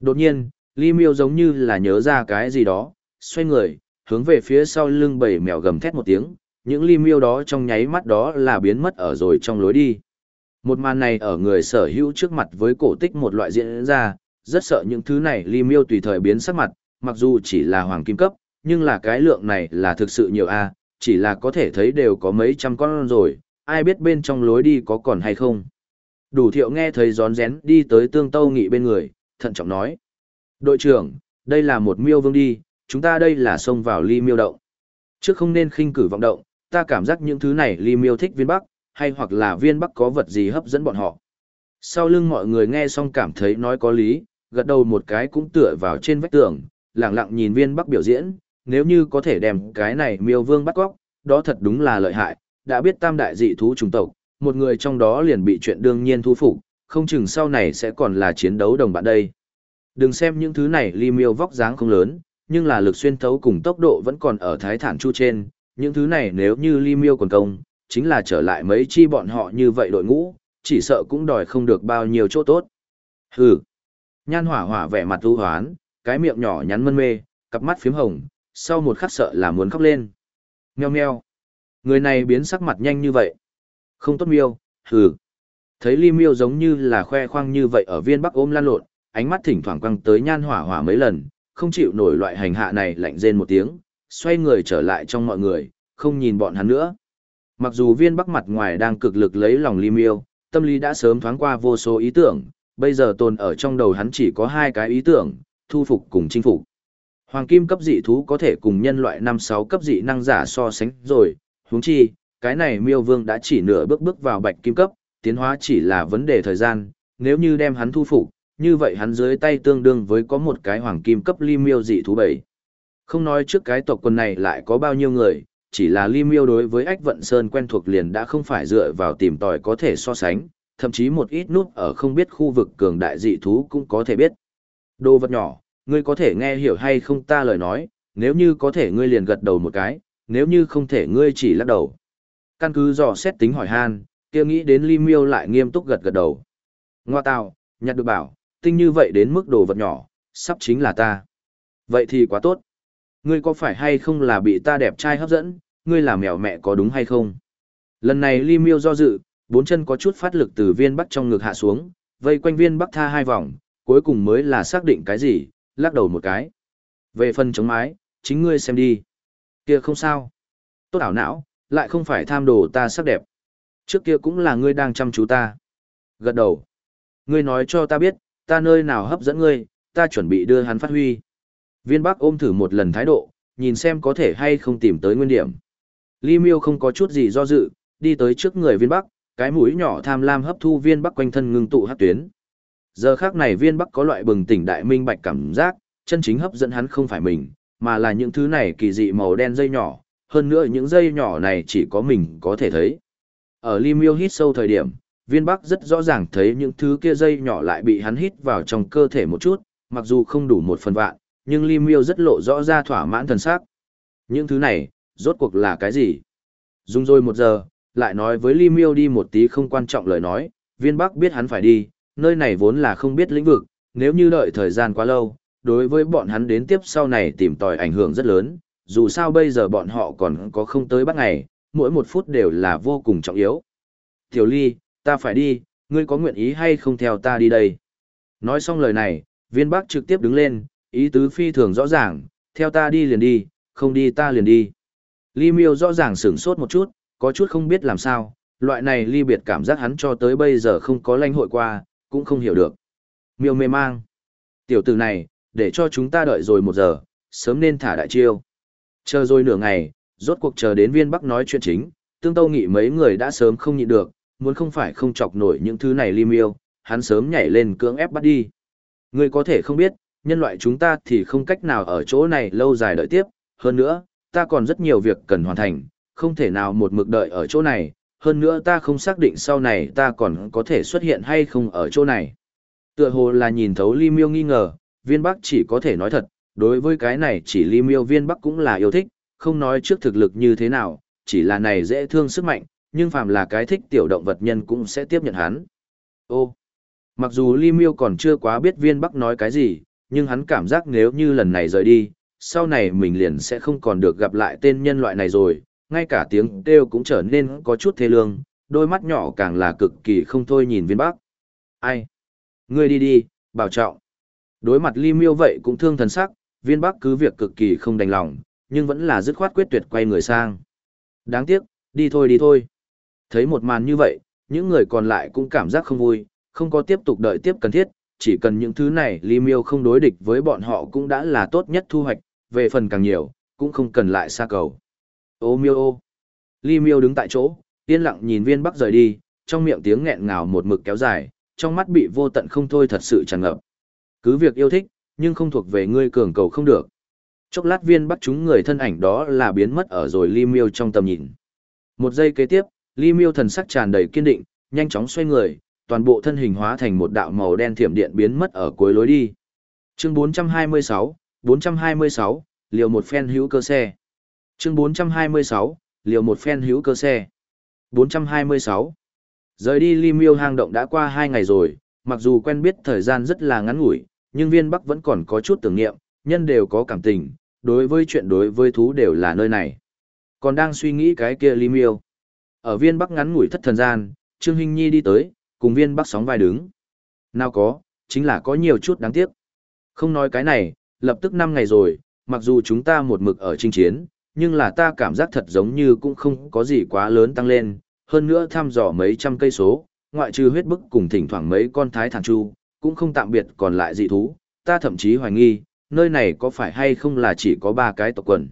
Đột nhiên, ly miêu giống như là nhớ ra cái gì đó, xoay người, hướng về phía sau lưng bầy mèo gầm thét một tiếng, những ly miêu đó trong nháy mắt đó là biến mất ở rồi trong lối đi. Một màn này ở người sở hữu trước mặt với cổ tích một loại diễn ra, rất sợ những thứ này ly miêu tùy thời biến sắc mặt, mặc dù chỉ là hoàng kim cấp, nhưng là cái lượng này là thực sự nhiều a, chỉ là có thể thấy đều có mấy trăm con rồi, ai biết bên trong lối đi có còn hay không. Đủ thiệu nghe thấy gión rén đi tới tương tâu nghị bên người, thận trọng nói. Đội trưởng, đây là một miêu vương đi, chúng ta đây là xông vào ly miêu động. Trước không nên khinh cử vọng động, ta cảm giác những thứ này ly miêu thích viên bắc, hay hoặc là viên bắc có vật gì hấp dẫn bọn họ. Sau lưng mọi người nghe xong cảm thấy nói có lý, gật đầu một cái cũng tựa vào trên vách tường, lặng lặng nhìn viên bắc biểu diễn, nếu như có thể đem cái này miêu vương bắt góc, đó thật đúng là lợi hại, đã biết tam đại dị thú trùng tộc, một người trong đó liền bị chuyện đương nhiên thu phục, không chừng sau này sẽ còn là chiến đấu đồng bạn đây. Đừng xem những thứ này ly miêu vóc dáng không lớn, nhưng là lực xuyên thấu cùng tốc độ vẫn còn ở thái thản chu trên, những thứ này nếu như ly miêu còn công, chính là trở lại mấy chi bọn họ như vậy đội ngũ, chỉ sợ cũng đòi không được bao nhiêu chỗ tốt. Hừ. Nhan hỏa hỏa vẻ mặt u hoán, cái miệng nhỏ nhắn mân mê, cặp mắt phím hồng, sau một khắc sợ là muốn khóc lên. Meo meo. Người này biến sắc mặt nhanh như vậy. Không tốt miêu, hừ. Thấy ly miêu giống như là khoe khoang như vậy ở viên bắc ôm lan lộn, ánh mắt thỉnh thoảng quăng tới nhan hỏa hỏa mấy lần, không chịu nổi loại hành hạ này lạnh rên một tiếng, xoay người trở lại trong mọi người, không nhìn bọn hắn nữa. Mặc dù viên bắc mặt ngoài đang cực lực lấy lòng ly miêu, tâm lý đã sớm thoáng qua vô số ý tưởng, bây giờ tồn ở trong đầu hắn chỉ có hai cái ý tưởng, thu phục cùng chinh phục. Hoàng kim cấp dị thú có thể cùng nhân loại 5-6 cấp dị năng giả so sánh rồi, huống chi, cái này miêu vương đã chỉ nửa bước bước vào bạch kim cấp, tiến hóa chỉ là vấn đề thời gian, nếu như đem hắn thu phục, như vậy hắn dưới tay tương đương với có một cái hoàng kim cấp ly miêu dị thú bảy. Không nói trước cái tộc quần này lại có bao nhiêu người, chỉ là ly miêu đối với ách vận sơn quen thuộc liền đã không phải dựa vào tìm tòi có thể so sánh, thậm chí một ít nút ở không biết khu vực cường đại dị thú cũng có thể biết. Đồ vật nhỏ, ngươi có thể nghe hiểu hay không ta lời nói, nếu như có thể ngươi liền gật đầu một cái, nếu như không thể ngươi chỉ lắc đầu. Căn cứ dò xét tính hỏi han, kia nghĩ đến ly miêu lại nghiêm túc gật gật đầu. Ngoa tào, nhặt được bảo, tinh như vậy đến mức đồ vật nhỏ, sắp chính là ta. Vậy thì quá tốt. Ngươi có phải hay không là bị ta đẹp trai hấp dẫn, ngươi là mèo mẹ có đúng hay không? Lần này ly miêu do dự, bốn chân có chút phát lực từ viên bắc trong ngực hạ xuống, vây quanh viên bắc tha hai vòng, cuối cùng mới là xác định cái gì, lắc đầu một cái. Về phần chống mái, chính ngươi xem đi. Kia không sao. Tốt ảo não, lại không phải tham đồ ta sắc đẹp. Trước kia cũng là ngươi đang chăm chú ta. Gật đầu. Ngươi nói cho ta biết, ta nơi nào hấp dẫn ngươi, ta chuẩn bị đưa hắn phát huy. Viên Bắc ôm thử một lần thái độ, nhìn xem có thể hay không tìm tới nguyên điểm. Ly Miêu không có chút gì do dự, đi tới trước người Viên Bắc, cái mũi nhỏ tham lam hấp thu Viên Bắc quanh thân ngưng tụ hắc tuyến. Giờ khác này Viên Bắc có loại bừng tỉnh đại minh bạch cảm giác, chân chính hấp dẫn hắn không phải mình, mà là những thứ này kỳ dị màu đen dây nhỏ, hơn nữa những dây nhỏ này chỉ có mình có thể thấy. Ở Ly Miêu hít sâu thời điểm, viên bắc rất rõ ràng thấy những thứ kia dây nhỏ lại bị hắn hít vào trong cơ thể một chút, mặc dù không đủ một phần vạn, nhưng Ly Miêu rất lộ rõ ra thỏa mãn thần sắc. Những thứ này, rốt cuộc là cái gì? Dùng rồi một giờ, lại nói với Li Miêu đi một tí không quan trọng lời nói, viên bắc biết hắn phải đi, nơi này vốn là không biết lĩnh vực, nếu như đợi thời gian quá lâu, đối với bọn hắn đến tiếp sau này tìm tòi ảnh hưởng rất lớn, dù sao bây giờ bọn họ còn có không tới bắt ngày, mỗi một phút đều là vô cùng trọng yếu. Tiểu Ly, ta phải đi, ngươi có nguyện ý hay không theo ta đi đây? Nói xong lời này, viên bắc trực tiếp đứng lên, ý tứ phi thường rõ ràng, theo ta đi liền đi, không đi ta liền đi. Ly miêu rõ ràng sửng sốt một chút, có chút không biết làm sao, loại này ly biệt cảm giác hắn cho tới bây giờ không có lãnh hội qua, cũng không hiểu được. Miêu mê mang. Tiểu tử này, để cho chúng ta đợi rồi một giờ, sớm nên thả đại chiêu. Chờ rồi nửa ngày, rốt cuộc chờ đến viên bắc nói chuyện chính, tương tâu nghị mấy người đã sớm không nhịn được, muốn không phải không chọc nổi những thứ này ly miêu, hắn sớm nhảy lên cưỡng ép bắt đi. Ngươi có thể không biết, nhân loại chúng ta thì không cách nào ở chỗ này lâu dài đợi tiếp, hơn nữa, ta còn rất nhiều việc cần hoàn thành, không thể nào một mực đợi ở chỗ này, hơn nữa ta không xác định sau này ta còn có thể xuất hiện hay không ở chỗ này. Tựa hồ là nhìn thấu Ly Miêu nghi ngờ, viên bắc chỉ có thể nói thật, đối với cái này chỉ Ly Miêu viên bắc cũng là yêu thích, không nói trước thực lực như thế nào, chỉ là này dễ thương sức mạnh, nhưng phàm là cái thích tiểu động vật nhân cũng sẽ tiếp nhận hắn. Ô, mặc dù Ly Miêu còn chưa quá biết viên bắc nói cái gì, nhưng hắn cảm giác nếu như lần này rời đi, sau này mình liền sẽ không còn được gặp lại tên nhân loại này rồi, ngay cả tiếng kêu cũng trở nên có chút thê lương, đôi mắt nhỏ càng là cực kỳ không thôi nhìn viên bắc. Ai? Ngươi đi đi, bảo trọng. Đối mặt Ly Miêu vậy cũng thương thần sắc, viên bắc cứ việc cực kỳ không đành lòng, nhưng vẫn là dứt khoát quyết tuyệt quay người sang. Đáng tiếc, đi thôi đi thôi. Thấy một màn như vậy, những người còn lại cũng cảm giác không vui, không có tiếp tục đợi tiếp cần thiết, chỉ cần những thứ này Ly Miêu không đối địch với bọn họ cũng đã là tốt nhất thu hoạch, về phần càng nhiều, cũng không cần lại xa cầu. Ô miêu ô. Ly Miêu đứng tại chỗ, yên lặng nhìn viên bắc rời đi, trong miệng tiếng nghẹn ngào một mực kéo dài, trong mắt bị vô tận không thôi thật sự tràn ngập. Cứ việc yêu thích, nhưng không thuộc về ngươi cường cầu không được. Chốc lát viên bắc chúng người thân ảnh đó là biến mất ở rồi Ly Miêu trong tầm nhìn. Một giây kế tiếp, Ly Miêu thần sắc tràn đầy kiên định, nhanh chóng xoay người, toàn bộ thân hình hóa thành một đạo màu đen thiểm điện biến mất ở cuối lối đi. Chương 426, 426, liều một phen hữu cơ xe. Chương 426, liều một phen hữu cơ xe. 426. Rời đi Li Miêu hang động đã qua 2 ngày rồi, mặc dù quen biết thời gian rất là ngắn ngủi, nhưng viên Bắc vẫn còn có chút tưởng niệm, nhân đều có cảm tình, đối với chuyện đối với thú đều là nơi này. Còn đang suy nghĩ cái kia Li Miêu. Ở viên Bắc ngắn ngủi thất thần gian, Trương Hinh Nhi đi tới, cùng viên Bắc sóng vai đứng. Nào có, chính là có nhiều chút đáng tiếc. Không nói cái này, lập tức 5 ngày rồi, mặc dù chúng ta một mực ở chinh chiến, nhưng là ta cảm giác thật giống như cũng không có gì quá lớn tăng lên, hơn nữa thăm dò mấy trăm cây số, ngoại trừ huyết bức cùng thỉnh thoảng mấy con thái thản chu, cũng không tạm biệt còn lại dị thú, ta thậm chí hoài nghi, nơi này có phải hay không là chỉ có ba cái tộc quần.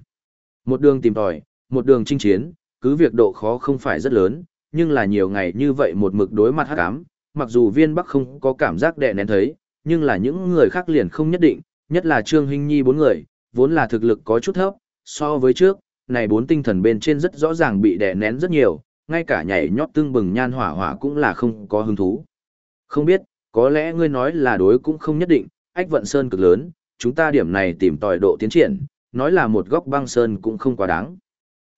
Một đường tìm tòi, một đường chinh chiến, cứ việc độ khó không phải rất lớn, nhưng là nhiều ngày như vậy một mực đối mặt hắc ám, mặc dù viên bắc không có cảm giác đè nén thấy, nhưng là những người khác liền không nhất định, nhất là Trương Hinh Nhi bốn người, vốn là thực lực có chút thấp, so với trước, này bốn tinh thần bên trên rất rõ ràng bị đè nén rất nhiều, ngay cả nhảy nhót tương bừng nhan hỏa hỏa cũng là không có hứng thú. Không biết, có lẽ ngươi nói là đối cũng không nhất định, ách vận sơn cực lớn, chúng ta điểm này tìm tòi độ tiến triển, nói là một góc băng sơn cũng không quá đáng.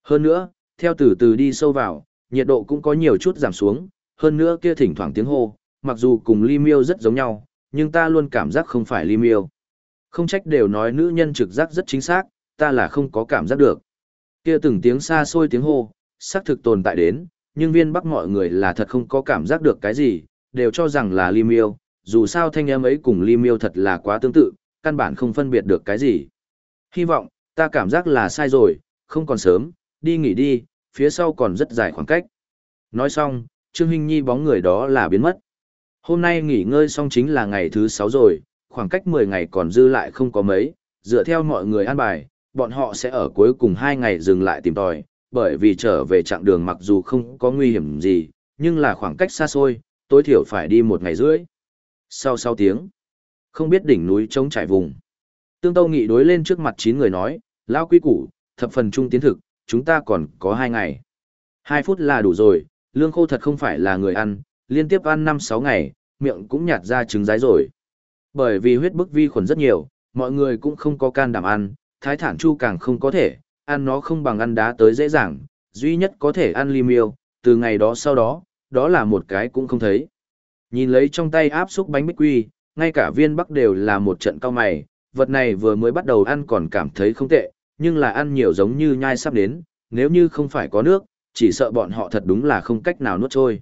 Hơn nữa, theo từ từ đi sâu vào, nhiệt độ cũng có nhiều chút giảm xuống, hơn nữa kia thỉnh thoảng tiếng hô, mặc dù cùng ly miêu rất giống nhau, nhưng ta luôn cảm giác không phải ly miêu. Không trách đều nói nữ nhân trực giác rất chính xác, ta là không có cảm giác được. Kia từng tiếng xa xôi tiếng hô, xác thực tồn tại đến, nhưng viên bắc mọi người là thật không có cảm giác được cái gì, đều cho rằng là ly miêu, dù sao thanh âm ấy cùng ly miêu thật là quá tương tự, căn bản không phân biệt được cái gì. Hy vọng, ta cảm giác là sai rồi, không còn sớm, đi nghỉ đi, phía sau còn rất dài khoảng cách. Nói xong, Trương Hinh Nhi bóng người đó là biến mất. Hôm nay nghỉ ngơi xong chính là ngày thứ 6 rồi, khoảng cách 10 ngày còn dư lại không có mấy, dựa theo mọi người an bài, bọn họ sẽ ở cuối cùng 2 ngày dừng lại tìm tòi, bởi vì trở về chặng đường mặc dù không có nguy hiểm gì, nhưng là khoảng cách xa xôi, tối thiểu phải đi một ngày rưỡi. Sau 6 tiếng, không biết đỉnh núi trống trải vùng. Tương Tâu Nghị đối lên trước mặt 9 người nói, lao quy củ, thập phần trung tiến thực, chúng ta còn có 2 ngày. 2 phút là đủ rồi, lương khô thật không phải là người ăn, liên tiếp ăn 5-6 ngày, miệng cũng nhạt ra trứng rái rồi. Bởi vì huyết bức vi khuẩn rất nhiều, mọi người cũng không có can đảm ăn, thái thản chu càng không có thể, ăn nó không bằng ăn đá tới dễ dàng, duy nhất có thể ăn ly miêu, từ ngày đó sau đó, đó là một cái cũng không thấy. Nhìn lấy trong tay áp xúc bánh bích quy, ngay cả viên bắc đều là một trận cao mày, vật này vừa mới bắt đầu ăn còn cảm thấy không tệ, nhưng là ăn nhiều giống như nhai sắp đến, nếu như không phải có nước, chỉ sợ bọn họ thật đúng là không cách nào nuốt trôi.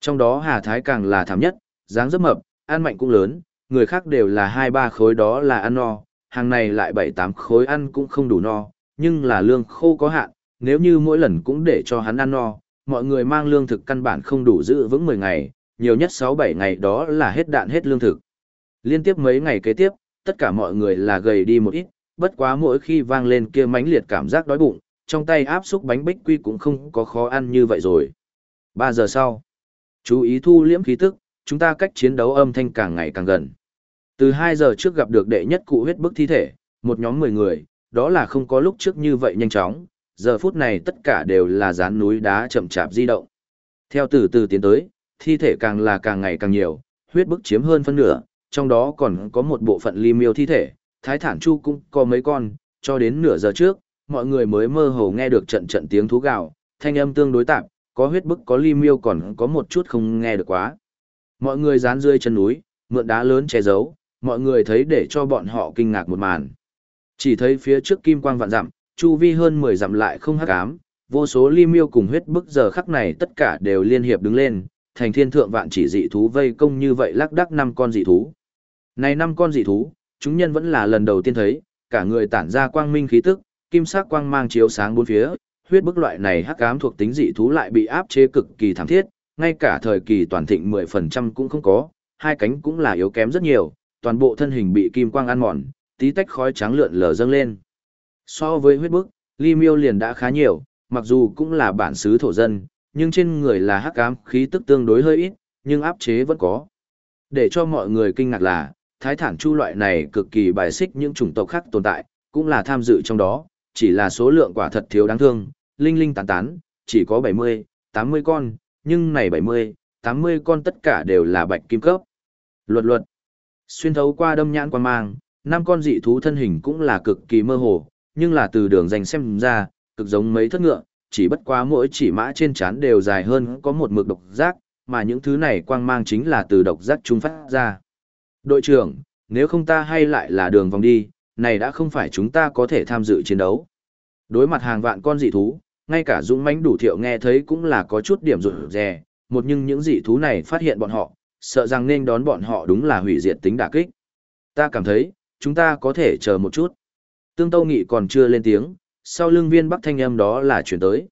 Trong đó Hà Thái càng là thảm nhất, dáng rất mập, ăn mạnh cũng lớn, người khác đều là hai ba khối đó là ăn no, hàng này lại bảy tám khối ăn cũng không đủ no, nhưng là lương khô có hạn, nếu như mỗi lần cũng để cho hắn ăn no, mọi người mang lương thực căn bản không đủ giữ vững 10 ngày, nhiều nhất 6-7 ngày đó là hết đạn hết lương thực. Liên tiếp mấy ngày kế tiếp, tất cả mọi người là gầy đi một ít, bất quá mỗi khi vang lên kia mãnh liệt cảm giác đói bụng, trong tay áp xúc bánh bích quy cũng không có khó ăn như vậy rồi. 3 giờ sau, chú ý thu liễm khí tức, chúng ta cách chiến đấu âm thanh càng ngày càng gần. Từ 2 giờ trước gặp được đệ nhất cụ huyết bức thi thể, một nhóm 10 người, đó là không có lúc trước như vậy nhanh chóng, giờ phút này tất cả đều là dán núi đá chậm chạp di động. Theo từ từ tiến tới, thi thể càng là càng ngày càng nhiều, huyết bức chiếm hơn phân nửa, trong đó còn có một bộ phận ly miêu thi thể, thái thản chu cũng có mấy con, cho đến nửa giờ trước, mọi người mới mơ hồ nghe được trận trận tiếng thú gào, thanh âm tương đối tạp, có huyết bức có ly miêu còn có một chút không nghe được quá. Mọi người dán dưới chân núi, mượn đá lớn che giấu, mọi người thấy để cho bọn họ kinh ngạc một màn. Chỉ thấy phía trước kim quang vạn dặm, chu vi hơn 10 dặm lại không hắc ám, vô số ly miêu cùng huyết bức giờ khắc này tất cả đều liên hiệp đứng lên, thành thiên thượng vạn chỉ dị thú vây công như vậy lắc đắc năm con dị thú. Này năm con dị thú, chúng nhân vẫn là lần đầu tiên thấy, cả người tản ra quang minh khí tức, kim sắc quang mang chiếu sáng bốn phía, huyết bức loại này hắc ám thuộc tính dị thú lại bị áp chế cực kỳ thảm thiết, ngay cả thời kỳ toàn thịnh 10% cũng không có, hai cánh cũng là yếu kém rất nhiều, toàn bộ thân hình bị kim quang ăn mòn, tí tách khói trắng lượn lờ dâng lên. So với huyết bức, Ly Miêu liền đã khá nhiều, mặc dù cũng là bản xứ thổ dân, nhưng trên người là hắc ám khí tức tương đối hơi ít, nhưng áp chế vẫn có. Để cho mọi người kinh ngạc là, thái thản chu loại này cực kỳ bài xích những chủng tộc khác tồn tại, cũng là tham dự trong đó, chỉ là số lượng quả thật thiếu đáng thương, linh linh tán tán, chỉ có 70, 80 con, nhưng này 70, 80 con tất cả đều là bạch kim cấp. Luật luật, xuyên thấu qua đâm nhãn quan mang, năm con dị thú thân hình cũng là cực kỳ mơ hồ, nhưng là từ đường dành xem ra, cực giống mấy thất ngựa, chỉ bất quá mỗi chỉ mã trên trán đều dài hơn có một mực độc giác, mà những thứ này quang mang chính là từ độc giác chúng phát ra. Đội trưởng, nếu không ta hay lại là đường vòng đi, này đã không phải chúng ta có thể tham dự chiến đấu. Đối mặt hàng vạn con dị thú, ngay cả dũng mãnh đủ thiệu nghe thấy cũng là có chút điểm rụt rè, một nhưng những dị thú này phát hiện bọn họ, sợ rằng nên đón bọn họ đúng là hủy diệt tính đả kích. Ta cảm thấy, chúng ta có thể chờ một chút. Tương Tâu Nghị còn chưa lên tiếng, sau lưng viên bắc thanh âm đó là chuyển tới.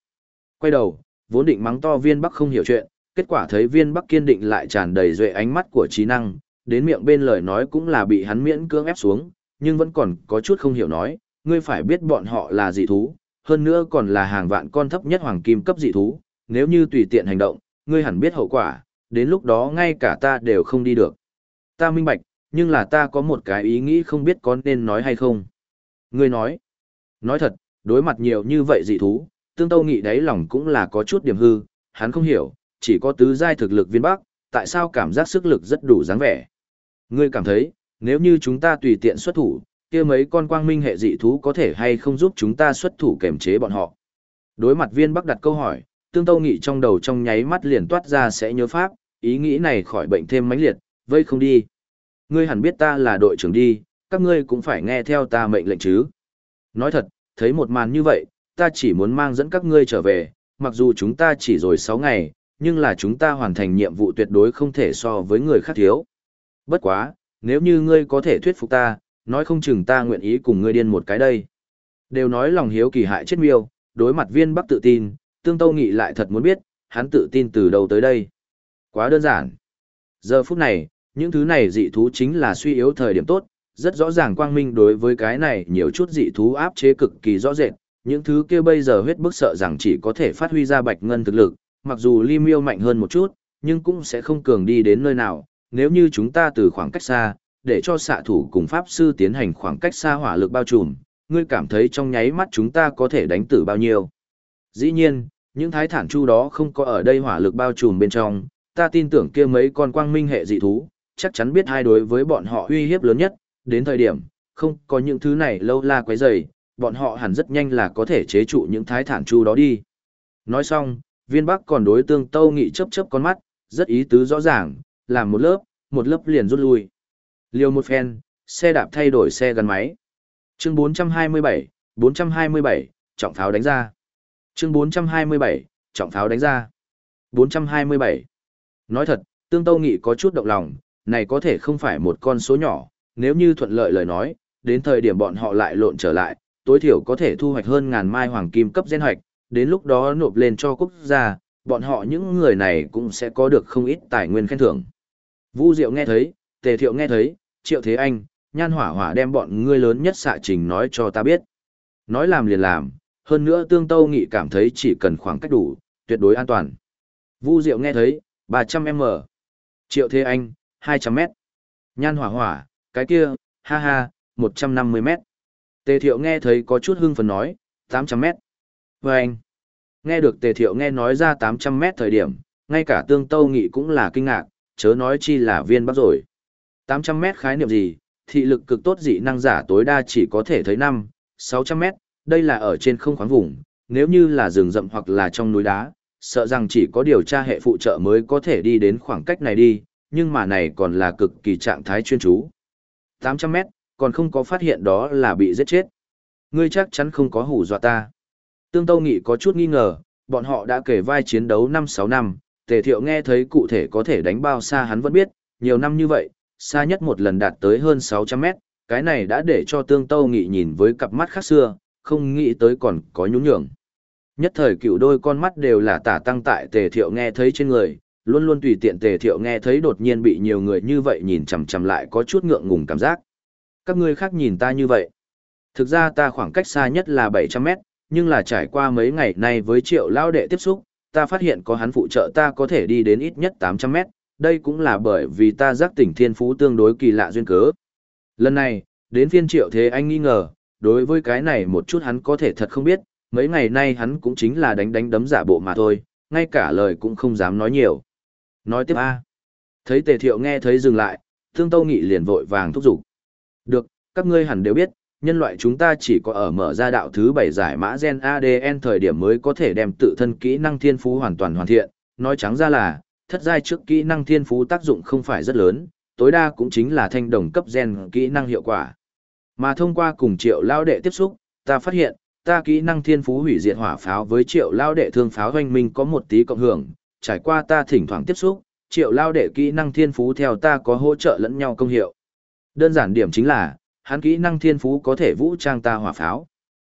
Quay đầu, vốn định mắng to viên bắc không hiểu chuyện, kết quả thấy viên bắc kiên định lại tràn đầy duệ ánh mắt của trí năng, đến miệng bên lời nói cũng là bị hắn miễn cưỡng ép xuống, nhưng vẫn còn có chút không hiểu nói, ngươi phải biết bọn họ là dị thú, hơn nữa còn là hàng vạn con thấp nhất hoàng kim cấp dị thú, nếu như tùy tiện hành động, ngươi hẳn biết hậu quả, đến lúc đó ngay cả ta đều không đi được. Ta minh bạch, nhưng là ta có một cái ý nghĩ không biết có nên nói hay không. Ngươi nói, nói thật, đối mặt nhiều như vậy dị thú, tương tâu nghị đáy lòng cũng là có chút điểm hư, hắn không hiểu, chỉ có tứ giai thực lực viên bắc, tại sao cảm giác sức lực rất đủ dáng vẻ. Ngươi cảm thấy, nếu như chúng ta tùy tiện xuất thủ, kia mấy con quang minh hệ dị thú có thể hay không giúp chúng ta xuất thủ kềm chế bọn họ. Đối mặt viên bắc đặt câu hỏi, tương tâu nghị trong đầu trong nháy mắt liền toát ra sẽ nhớ pháp, ý nghĩ này khỏi bệnh thêm mãnh liệt, vây không đi. Ngươi hẳn biết ta là đội trưởng đi, các ngươi cũng phải nghe theo ta mệnh lệnh chứ. Nói thật, thấy một màn như vậy, ta chỉ muốn mang dẫn các ngươi trở về, mặc dù chúng ta chỉ rồi 6 ngày, nhưng là chúng ta hoàn thành nhiệm vụ tuyệt đối không thể so với người khác thiếu. Bất quá, nếu như ngươi có thể thuyết phục ta, nói không chừng ta nguyện ý cùng ngươi điên một cái đây. Đều nói lòng hiếu kỳ hại chết miêu, đối mặt viên bắc tự tin, tương tâu nghị lại thật muốn biết, hắn tự tin từ đầu tới đây. Quá đơn giản. Giờ phút này, những thứ này dị thú chính là suy yếu thời điểm tốt, rất rõ ràng quang minh đối với cái này nhiều chút dị thú áp chế cực kỳ rõ rệt, những thứ kia bây giờ huyết bức sợ rằng chỉ có thể phát huy ra bạch ngân thực lực, mặc dù Ly Miêu mạnh hơn một chút, nhưng cũng sẽ không cường đi đến nơi nào, nếu như chúng ta từ khoảng cách xa, để cho xạ thủ cùng pháp sư tiến hành khoảng cách xa hỏa lực bao trùm, ngươi cảm thấy trong nháy mắt chúng ta có thể đánh tử bao nhiêu. Dĩ nhiên, những thái thản chu đó không có ở đây hỏa lực bao trùm bên trong, ta tin tưởng kia mấy con quang minh hệ dị thú, chắc chắn biết hai đối với bọn họ uy hiếp lớn nhất, đến thời điểm, không có những thứ này lâu la quấy rầy, bọn họ hẳn rất nhanh là có thể chế trụ những thái thản chu đó đi. Nói xong, viên bắc còn đối tương tâu nghị chớp chớp con mắt, rất ý tứ rõ ràng, làm một lớp, một lớp liền rút lui. Liều một phen, xe đạp thay đổi xe gắn máy. Chương 427, 427, trọng pháo đánh ra. Chương 427, trọng pháo đánh ra. 427. Nói thật, Tương Tâu Nghị có chút động lòng, này có thể không phải một con số nhỏ, nếu như thuận lợi lời nói, đến thời điểm bọn họ lại lộn trở lại, tối thiểu có thể thu hoạch hơn ngàn mai hoàng kim cấp gen hoạch, đến lúc đó nộp lên cho quốc gia, bọn họ những người này cũng sẽ có được không ít tài nguyên khen thưởng. Vu Diệu nghe thấy, Tề Thiệu nghe thấy, Triệu Thế Anh, Nhan Hỏa Hỏa đem bọn ngươi lớn nhất xạ trình nói cho ta biết. Nói làm liền làm, hơn nữa Tương Tâu Nghị cảm thấy chỉ cần khoảng cách đủ, tuyệt đối an toàn. Vu Diệu nghe thấy, 300m. Triệu Thế Anh, 200m. Nhan Hỏa Hỏa, cái kia, ha ha, 150m. Tề Thiệu nghe thấy có chút hưng phấn nói, 800m. Và anh, nghe được Tề Thiệu nghe nói ra 800m thời điểm, ngay cả Tương Tâu Nghị cũng là kinh ngạc, chớ nói chi là viên bắc rồi. 800 mét khái niệm gì, thị lực cực tốt dị năng giả tối đa chỉ có thể thấy 5, 600 mét, đây là ở trên không khoáng vùng, nếu như là rừng rậm hoặc là trong núi đá, sợ rằng chỉ có điều tra hệ phụ trợ mới có thể đi đến khoảng cách này đi, nhưng mà này còn là cực kỳ trạng thái chuyên chú. 800 mét, còn không có phát hiện đó là bị giết chết. Ngươi chắc chắn không có hủ dọa ta. Tương Tâu Nghị có chút nghi ngờ, bọn họ đã kể vai chiến đấu 5-6 năm, Tề Thiệu nghe thấy cụ thể có thể đánh bao xa hắn vẫn biết, nhiều năm như vậy, xa nhất một lần đạt tới hơn 600 mét, cái này đã để cho Tương Tâu Nghị nhìn với cặp mắt khác xưa, không nghĩ tới còn có nhún nhường. Nhất thời cựu đôi con mắt đều là tả tăng tại Tề Thiệu nghe thấy trên người, luôn luôn tùy tiện Tề Thiệu nghe thấy đột nhiên bị nhiều người như vậy nhìn chằm chằm lại có chút ngượng ngùng cảm giác. Các ngươi khác nhìn ta như vậy. Thực ra ta khoảng cách xa nhất là 700 mét, nhưng là trải qua mấy ngày nay với triệu lao đệ tiếp xúc, ta phát hiện có hắn phụ trợ ta có thể đi đến ít nhất 800 mét, đây cũng là bởi vì ta giác tỉnh thiên phú tương đối kỳ lạ duyên cớ. Lần này, đến phiên triệu thế anh nghi ngờ, đối với cái này một chút hắn có thể thật không biết, mấy ngày nay hắn cũng chính là đánh đánh đấm giả bộ mà thôi, ngay cả lời cũng không dám nói nhiều. Nói tiếp a Thấy tề thiệu nghe thấy dừng lại, thương tâu nghị liền vội vàng thúc giục. Được, các ngươi hẳn đều biết, nhân loại chúng ta chỉ có ở mở ra đạo thứ 7 giải mã gen ADN thời điểm mới có thể đem tự thân kỹ năng thiên phú hoàn toàn hoàn thiện, nói trắng ra là, thất giai trước kỹ năng thiên phú tác dụng không phải rất lớn, tối đa cũng chính là thanh đồng cấp gen kỹ năng hiệu quả. Mà thông qua cùng triệu lao đệ tiếp xúc, ta phát hiện, ta kỹ năng thiên phú hủy diệt hỏa pháo với triệu lao đệ thương pháo doanh minh có một tí cộng hưởng, trải qua ta thỉnh thoảng tiếp xúc, triệu lao đệ kỹ năng thiên phú theo ta có hỗ trợ lẫn nhau công hiệu. Đơn giản điểm chính là, hắn kỹ năng thiên phú có thể vũ trang ta hỏa pháo.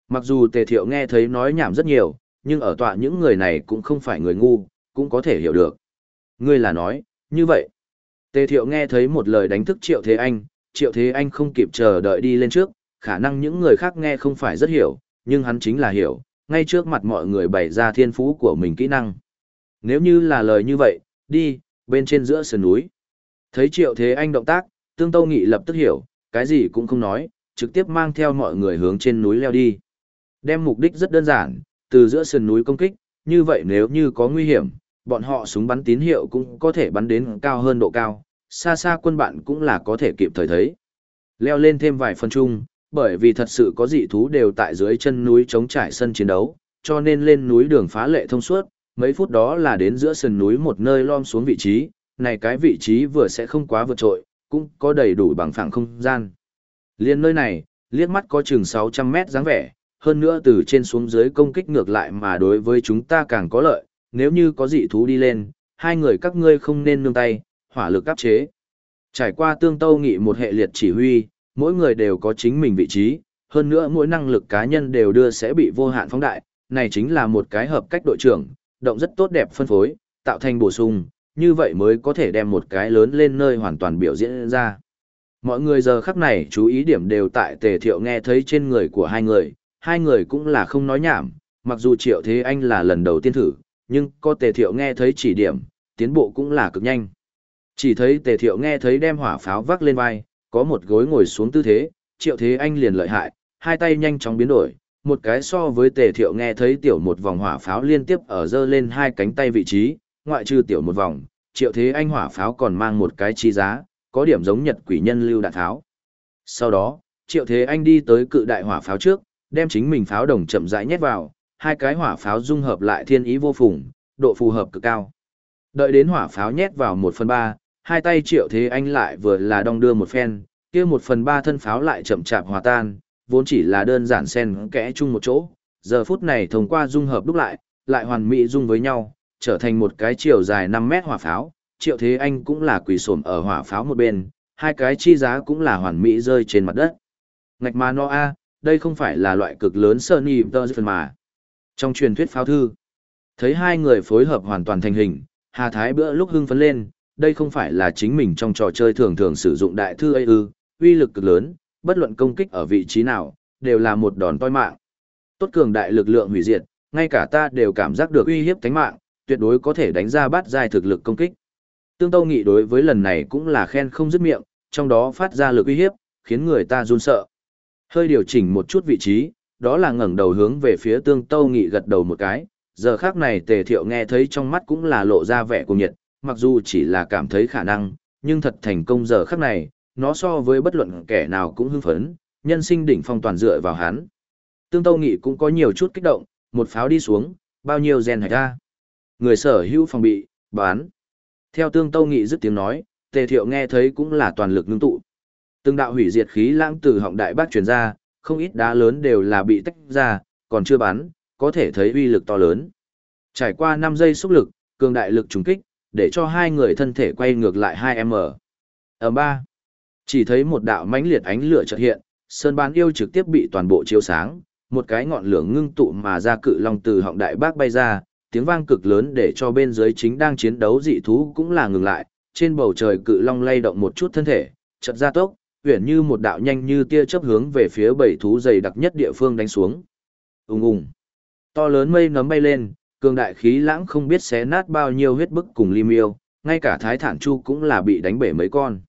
Mặc dù tề thiệu nghe thấy nói nhảm rất nhiều, nhưng ở tọa những người này cũng không phải người ngu, cũng có thể hiểu được. Ngươi là nói, như vậy. Tề thiệu nghe thấy một lời đánh thức triệu thế anh, triệu thế anh không kịp chờ đợi đi lên trước, khả năng những người khác nghe không phải rất hiểu, nhưng hắn chính là hiểu, ngay trước mặt mọi người bày ra thiên phú của mình kỹ năng. Nếu như là lời như vậy, đi, bên trên giữa sườn núi. Thấy triệu thế anh động tác, tương tâu nghị lập tức hiểu, cái gì cũng không nói, trực tiếp mang theo mọi người hướng trên núi leo đi. Đem mục đích rất đơn giản, từ giữa sườn núi công kích, như vậy nếu như có nguy hiểm, bọn họ súng bắn tín hiệu cũng có thể bắn đến cao hơn độ cao, xa xa quân bạn cũng là có thể kịp thời thấy. Leo lên thêm vài phân chung, bởi vì thật sự có dị thú đều tại dưới chân núi chống trải sân chiến đấu, cho nên lên núi đường phá lệ thông suốt, mấy phút đó là đến giữa sườn núi một nơi lom xuống vị trí, này cái vị trí vừa sẽ không quá vượt trội, cũng có đầy đủ bằng phẳng không gian. Liên nơi này, liếc mắt có chừng 600 mét dáng vẻ, hơn nữa từ trên xuống dưới công kích ngược lại mà đối với chúng ta càng có lợi, nếu như có dị thú đi lên, hai người các ngươi không nên nương tay, hỏa lực áp chế. Trải qua tương tâu nghị một hệ liệt chỉ huy, mỗi người đều có chính mình vị trí, hơn nữa mỗi năng lực cá nhân đều đưa sẽ bị vô hạn phóng đại, này chính là một cái hợp cách đội trưởng, động rất tốt đẹp phân phối, tạo thành bổ sung, như vậy mới có thể đem một cái lớn lên nơi hoàn toàn biểu diễn ra. Mọi người giờ khắc này chú ý điểm đều tại tề thiệu nghe thấy trên người của hai người, hai người cũng là không nói nhảm, mặc dù triệu thế anh là lần đầu tiên thử, nhưng có tề thiệu nghe thấy chỉ điểm, tiến bộ cũng là cực nhanh. Chỉ thấy tề thiệu nghe thấy đem hỏa pháo vác lên vai, có một gối ngồi xuống tư thế, triệu thế anh liền lợi hại, hai tay nhanh chóng biến đổi, một cái so với tề thiệu nghe thấy tiểu một vòng hỏa pháo liên tiếp ở dơ lên hai cánh tay vị trí, ngoại trừ tiểu một vòng, triệu thế anh hỏa pháo còn mang một cái chi giá, có điểm giống nhật quỷ nhân lưu đạn tháo. Sau đó, triệu thế anh đi tới cự đại hỏa pháo trước, đem chính mình pháo đồng chậm rãi nhét vào, hai cái hỏa pháo dung hợp lại thiên ý vô phùng, độ phù hợp cực cao. Đợi đến hỏa pháo nhét vào một phần ba, hai tay triệu thế anh lại vừa là đong đưa một phen, kia một phần ba thân pháo lại chậm chạp hòa tan, vốn chỉ là đơn giản xen kẽ chung một chỗ, giờ phút này thông qua dung hợp đúc lại, lại hoàn mỹ dung với nhau, trở thành một cái chiều dài 5 mét hỏa pháo, triệu thế anh cũng là quỷ sổm ở hỏa pháo một bên, hai cái chi giá cũng là hoàn mỹ rơi trên mặt đất. Ngạch mà no a, đây không phải là loại cực lớn Sunny phần mà. Trong truyền thuyết pháo thư, thấy hai người phối hợp hoàn toàn thành hình, Hà Thái bữa lúc hưng phấn lên, đây không phải là chính mình trong trò chơi thường thường sử dụng đại thư ấy ư, uy lực cực lớn, bất luận công kích ở vị trí nào, đều là một đòn toi mạng. Tốt cường đại lực lượng hủy diệt, ngay cả ta đều cảm giác được uy hiếp tánh mạng, tuyệt đối có thể đánh ra bát giai thực lực công kích. Tương Tâu Nghị đối với lần này cũng là khen không dứt miệng, trong đó phát ra lực uy hiếp, khiến người ta run sợ. Hơi điều chỉnh một chút vị trí, đó là ngẩng đầu hướng về phía Tương Tâu Nghị gật đầu một cái, giờ khác này Tề Thiệu nghe thấy trong mắt cũng là lộ ra vẻ cuồng nhiệt, mặc dù chỉ là cảm thấy khả năng, nhưng thật thành công giờ khắc này, nó so với bất luận kẻ nào cũng hưng phấn, nhân sinh đỉnh phong toàn dựa vào hắn. Tương Tâu Nghị cũng có nhiều chút kích động, một pháo đi xuống, bao nhiêu gen hạch ra. Người sở hữu phòng bị, bán. Theo Tương Tâu Nghị dứt tiếng nói, Tề Thiệu nghe thấy cũng là toàn lực ngưng tụ. Từng đạo hủy diệt khí lãng từ họng đại bác truyền ra, không ít đá lớn đều là bị tách ra, còn chưa bắn, có thể thấy uy lực to lớn. Trải qua 5 giây xúc lực, cường đại lực trùng kích, để cho hai người thân thể quay ngược lại 2m. Ở 3, chỉ thấy một đạo mãnh liệt ánh lửa chợt hiện, sơn bán yêu trực tiếp bị toàn bộ chiếu sáng, một cái ngọn lửa ngưng tụ mà ra cự long từ họng đại bác bay ra, tiếng vang cực lớn để cho bên dưới chính đang chiến đấu dị thú cũng là ngừng lại, trên bầu trời cự long lay động một chút thân thể, chợt ra tốc, uyển như một đạo nhanh như tia chớp hướng về phía bảy thú dày đặc nhất địa phương đánh xuống. Ùng ùng. To lớn mây nấm bay lên, cường đại khí lãng không biết xé nát bao nhiêu huyết bức cùng ly miêu, ngay cả thái thản chu cũng là bị đánh bể mấy con.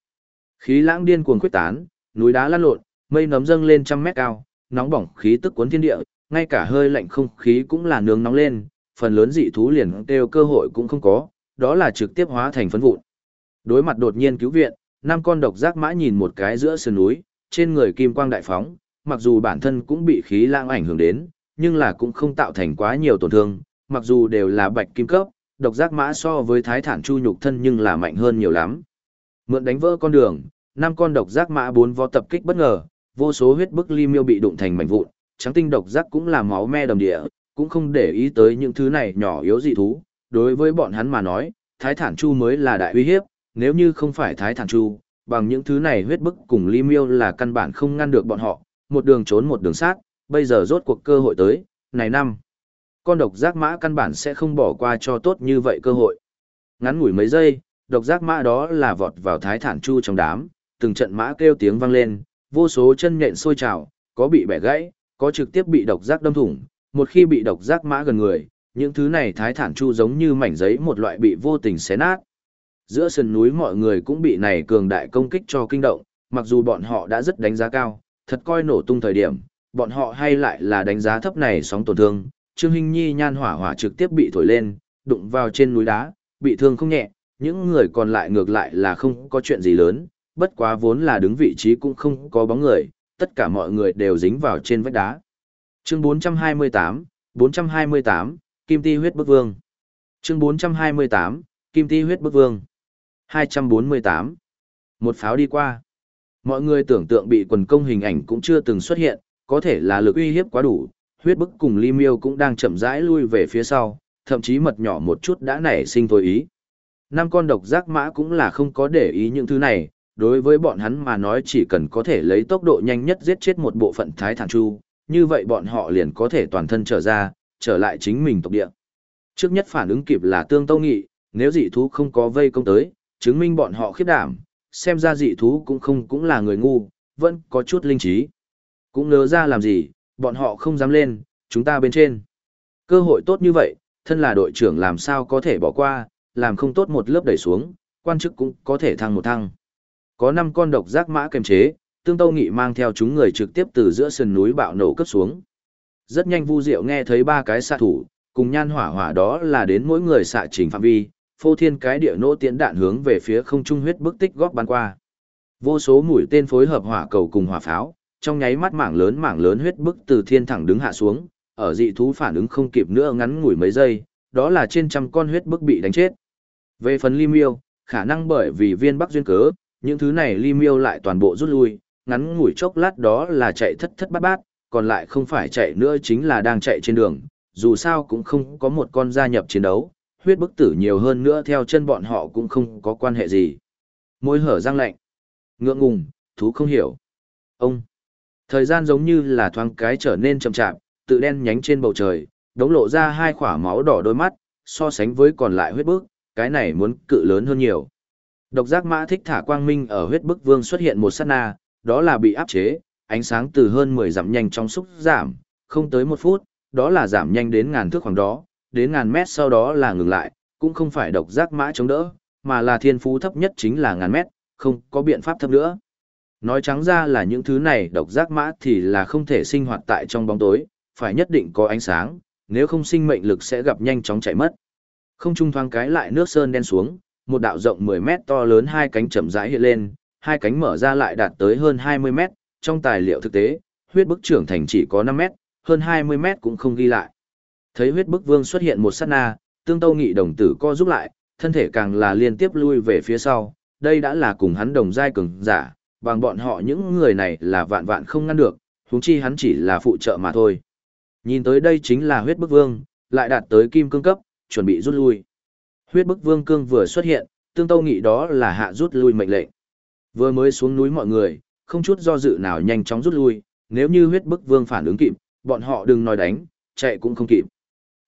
Khí lãng điên cuồng quyết tán, núi đá lăn lộn, mây nấm dâng lên trăm mét cao, nóng bỏng khí tức cuốn thiên địa, ngay cả hơi lạnh không khí cũng là nướng nóng lên, phần lớn dị thú liền đều cơ hội cũng không có, đó là trực tiếp hóa thành phấn vụn. Đối mặt đột nhiên cứu viện, năm con độc giác mã nhìn một cái giữa sườn núi, trên người kim quang đại phóng, mặc dù bản thân cũng bị khí lãng ảnh hưởng đến, nhưng là cũng không tạo thành quá nhiều tổn thương, mặc dù đều là bạch kim cấp, độc giác mã so với thái thản chu nhục thân nhưng là mạnh hơn nhiều lắm. Mượn đánh vỡ con đường, năm con độc giác mã bốn vó tập kích bất ngờ, vô số huyết bức ly miêu bị đụng thành mảnh vụn, trắng tinh độc giác cũng là máu me đầm địa, cũng không để ý tới những thứ này nhỏ yếu dị thú. Đối với bọn hắn mà nói, Thái Thản Chu mới là đại uy hiếp, nếu như không phải Thái Thản Chu, bằng những thứ này huyết bức cùng ly miêu là căn bản không ngăn được bọn họ, một đường trốn một đường sát, bây giờ rốt cuộc cơ hội tới, này năm. Con độc giác mã căn bản sẽ không bỏ qua cho tốt như vậy cơ hội. Ngắn ngủi mấy giây, độc giác mã đó là vọt vào Thái Thản Chu trong đám, từng trận mã kêu tiếng vang lên, vô số chân nhện sôi trào, có bị bẻ gãy, có trực tiếp bị độc giác đâm thủng, một khi bị độc giác mã gần người, những thứ này thái thản chu giống như mảnh giấy một loại bị vô tình xé nát. Giữa sườn núi mọi người cũng bị này cường đại công kích cho kinh động, mặc dù bọn họ đã rất đánh giá cao, thật coi nổ tung thời điểm, bọn họ hay lại là đánh giá thấp này sóng tổn thương. Trương Hinh Nhi nhan hỏa hỏa trực tiếp bị thổi lên, đụng vào trên núi đá, bị thương không nhẹ, những người còn lại ngược lại là không có chuyện gì lớn, bất quá vốn là đứng vị trí cũng không có bóng người, tất cả mọi người đều dính vào trên vách đá. Chương 428, 428, Kim Ti huyết bức vương. Chương 428, Kim Ti huyết bức vương. 248. Một pháo đi qua. Mọi người tưởng tượng bị quần công hình ảnh cũng chưa từng xuất hiện, có thể là lực uy hiếp quá đủ, huyết bức cùng ly miêu cũng đang chậm rãi lui về phía sau, thậm chí mật nhỏ một chút đã nảy sinh thôi ý. Năm con độc giác mã cũng là không có để ý những thứ này, đối với bọn hắn mà nói chỉ cần có thể lấy tốc độ nhanh nhất giết chết một bộ phận thái thản chu, như vậy bọn họ liền có thể toàn thân trở ra, trở lại chính mình tộc địa. Trước nhất phản ứng kịp là tương tâu nghị, nếu dị thú không có vây công tới, chứng minh bọn họ khiếp đảm, xem ra dị thú cũng không cũng là người ngu, vẫn có chút linh trí. Cũng nỡ ra làm gì, bọn họ không dám lên, chúng ta bên trên. Cơ hội tốt như vậy, thân là đội trưởng làm sao có thể bỏ qua, làm không tốt một lớp đẩy xuống, quan chức cũng có thể thăng một thăng. Có 5 con độc giác mã kềm chế, Tương Tâu Nghị mang theo chúng người trực tiếp từ giữa sườn núi bạo nổ cấp xuống. Rất nhanh Vu Diệu nghe thấy ba cái xạ thủ, cùng nhan hỏa hỏa đó là đến mỗi người xạ trình phạm vi, phô thiên cái địa nỗ tiễn đạn hướng về phía không trung huyết bức tích góp bắn qua. Vô số mũi tên phối hợp hỏa cầu cùng hỏa pháo, trong nháy mắt mảng lớn mảng lớn huyết bức từ thiên thẳng đứng hạ xuống, ở dị thú phản ứng không kịp nữa ngắn ngủi mấy giây, đó là trên trăm con huyết bức bị đánh chết. Về phần Ly Miêu, khả năng bởi vì viên bắc duyên cớ, những thứ này Ly Miêu lại toàn bộ rút lui, ngắn ngủi chốc lát đó là chạy thất thất bát bát, còn lại không phải chạy nữa chính là đang chạy trên đường, dù sao cũng không có một con gia nhập chiến đấu, huyết bức tử nhiều hơn nữa theo chân bọn họ cũng không có quan hệ gì. Môi hở răng lạnh, ngượng ngùng, thú không hiểu. Ông, thời gian giống như là thoáng cái trở nên chậm chạp, tự đen nhánh trên bầu trời, đống lộ ra hai khỏa máu đỏ đôi mắt, so sánh với còn lại huyết bức, cái này muốn cự lớn hơn nhiều. Độc giác mã thích thả quang minh ở huyết bức vương xuất hiện một sát na, đó là bị áp chế, ánh sáng từ hơn 10 dặm nhanh trong xúc giảm, không tới một phút, đó là giảm nhanh đến ngàn thước khoảng đó, đến ngàn mét sau đó là ngừng lại, cũng không phải độc giác mã chống đỡ, mà là thiên phú thấp nhất chính là ngàn mét, không có biện pháp thấp nữa. Nói trắng ra là những thứ này độc giác mã thì là không thể sinh hoạt tại trong bóng tối, phải nhất định có ánh sáng, nếu không sinh mệnh lực sẽ gặp nhanh chóng chạy mất. Không trung thoáng cái lại nước sơn đen xuống, một đạo rộng 10 mét to lớn hai cánh chậm rãi hiện lên, hai cánh mở ra lại đạt tới hơn 20 mét, trong tài liệu thực tế, huyết bức trưởng thành chỉ có 5 mét, hơn 20 mét cũng không ghi lại. Thấy huyết bức vương xuất hiện một sát na, tương tâu nghị đồng tử co giúp lại, thân thể càng là liên tiếp lui về phía sau, đây đã là cùng hắn đồng giai cường giả, bằng bọn họ những người này là vạn vạn không ngăn được, huống chi hắn chỉ là phụ trợ mà thôi. Nhìn tới đây chính là huyết bức vương, lại đạt tới kim cương cấp, chuẩn bị rút lui. Huyết bức vương cương vừa xuất hiện, tương tâu nghị đó là hạ rút lui mệnh lệnh. Vừa mới xuống núi mọi người, không chút do dự nào nhanh chóng rút lui, nếu như huyết bức vương phản ứng kịp, bọn họ đừng nói đánh, chạy cũng không kịp.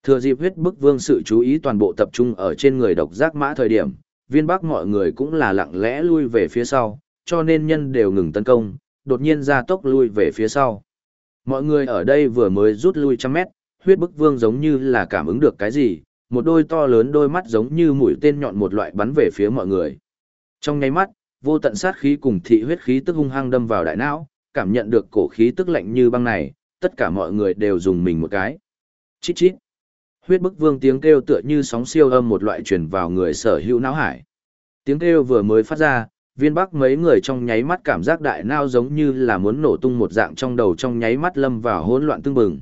Thừa dịp huyết bức vương sự chú ý toàn bộ tập trung ở trên người độc giác mã thời điểm, viên bắc mọi người cũng là lặng lẽ lui về phía sau, cho nên nhân đều ngừng tấn công, đột nhiên ra tốc lui về phía sau. Mọi người ở đây vừa mới rút lui trăm mét, huyết bức vương giống như là cảm ứng được cái gì, một đôi to lớn đôi mắt giống như mũi tên nhọn một loại bắn về phía mọi người. Trong nháy mắt, vô tận sát khí cùng thị huyết khí tức hung hăng đâm vào đại não, cảm nhận được cổ khí tức lạnh như băng này, tất cả mọi người đều dùng mình một cái. Chít chít. Huyết bức vương tiếng kêu tựa như sóng siêu âm một loại truyền vào người sở hữu não hải. Tiếng kêu vừa mới phát ra, viên bắc mấy người trong nháy mắt cảm giác đại nao giống như là muốn nổ tung một dạng trong đầu trong nháy mắt lâm vào hỗn loạn tương bừng.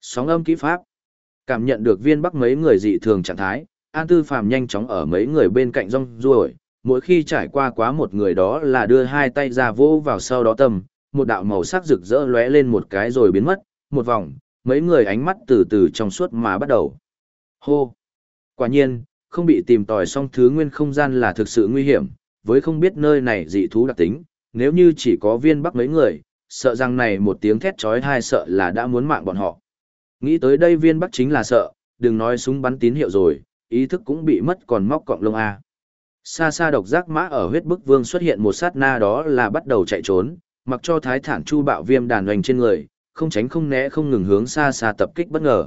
Sóng âm kỹ pháp. Cảm nhận được viên bắc mấy người dị thường trạng thái, An Tư Phàm nhanh chóng ở mấy người bên cạnh rong ruổi, mỗi khi trải qua quá một người đó là đưa hai tay ra vô vào sau đó tầm, một đạo màu sắc rực rỡ lóe lên một cái rồi biến mất, một vòng, mấy người ánh mắt từ từ trong suốt mà bắt đầu. Hô! Quả nhiên, không bị tìm tòi xong thứ nguyên không gian là thực sự nguy hiểm, với không biết nơi này dị thú đặc tính, nếu như chỉ có viên bắc mấy người, sợ rằng này một tiếng thét chói tai sợ là đã muốn mạng bọn họ. Nghĩ tới đây viên bắc chính là sợ, đừng nói súng bắn tín hiệu rồi, ý thức cũng bị mất còn móc cọng lông A. Xa xa độc giác mã ở huyết bức vương xuất hiện một sát na đó là bắt đầu chạy trốn, mặc cho thái thản chu bạo viêm đàn hoành trên người, không tránh không né không ngừng hướng xa xa tập kích bất ngờ.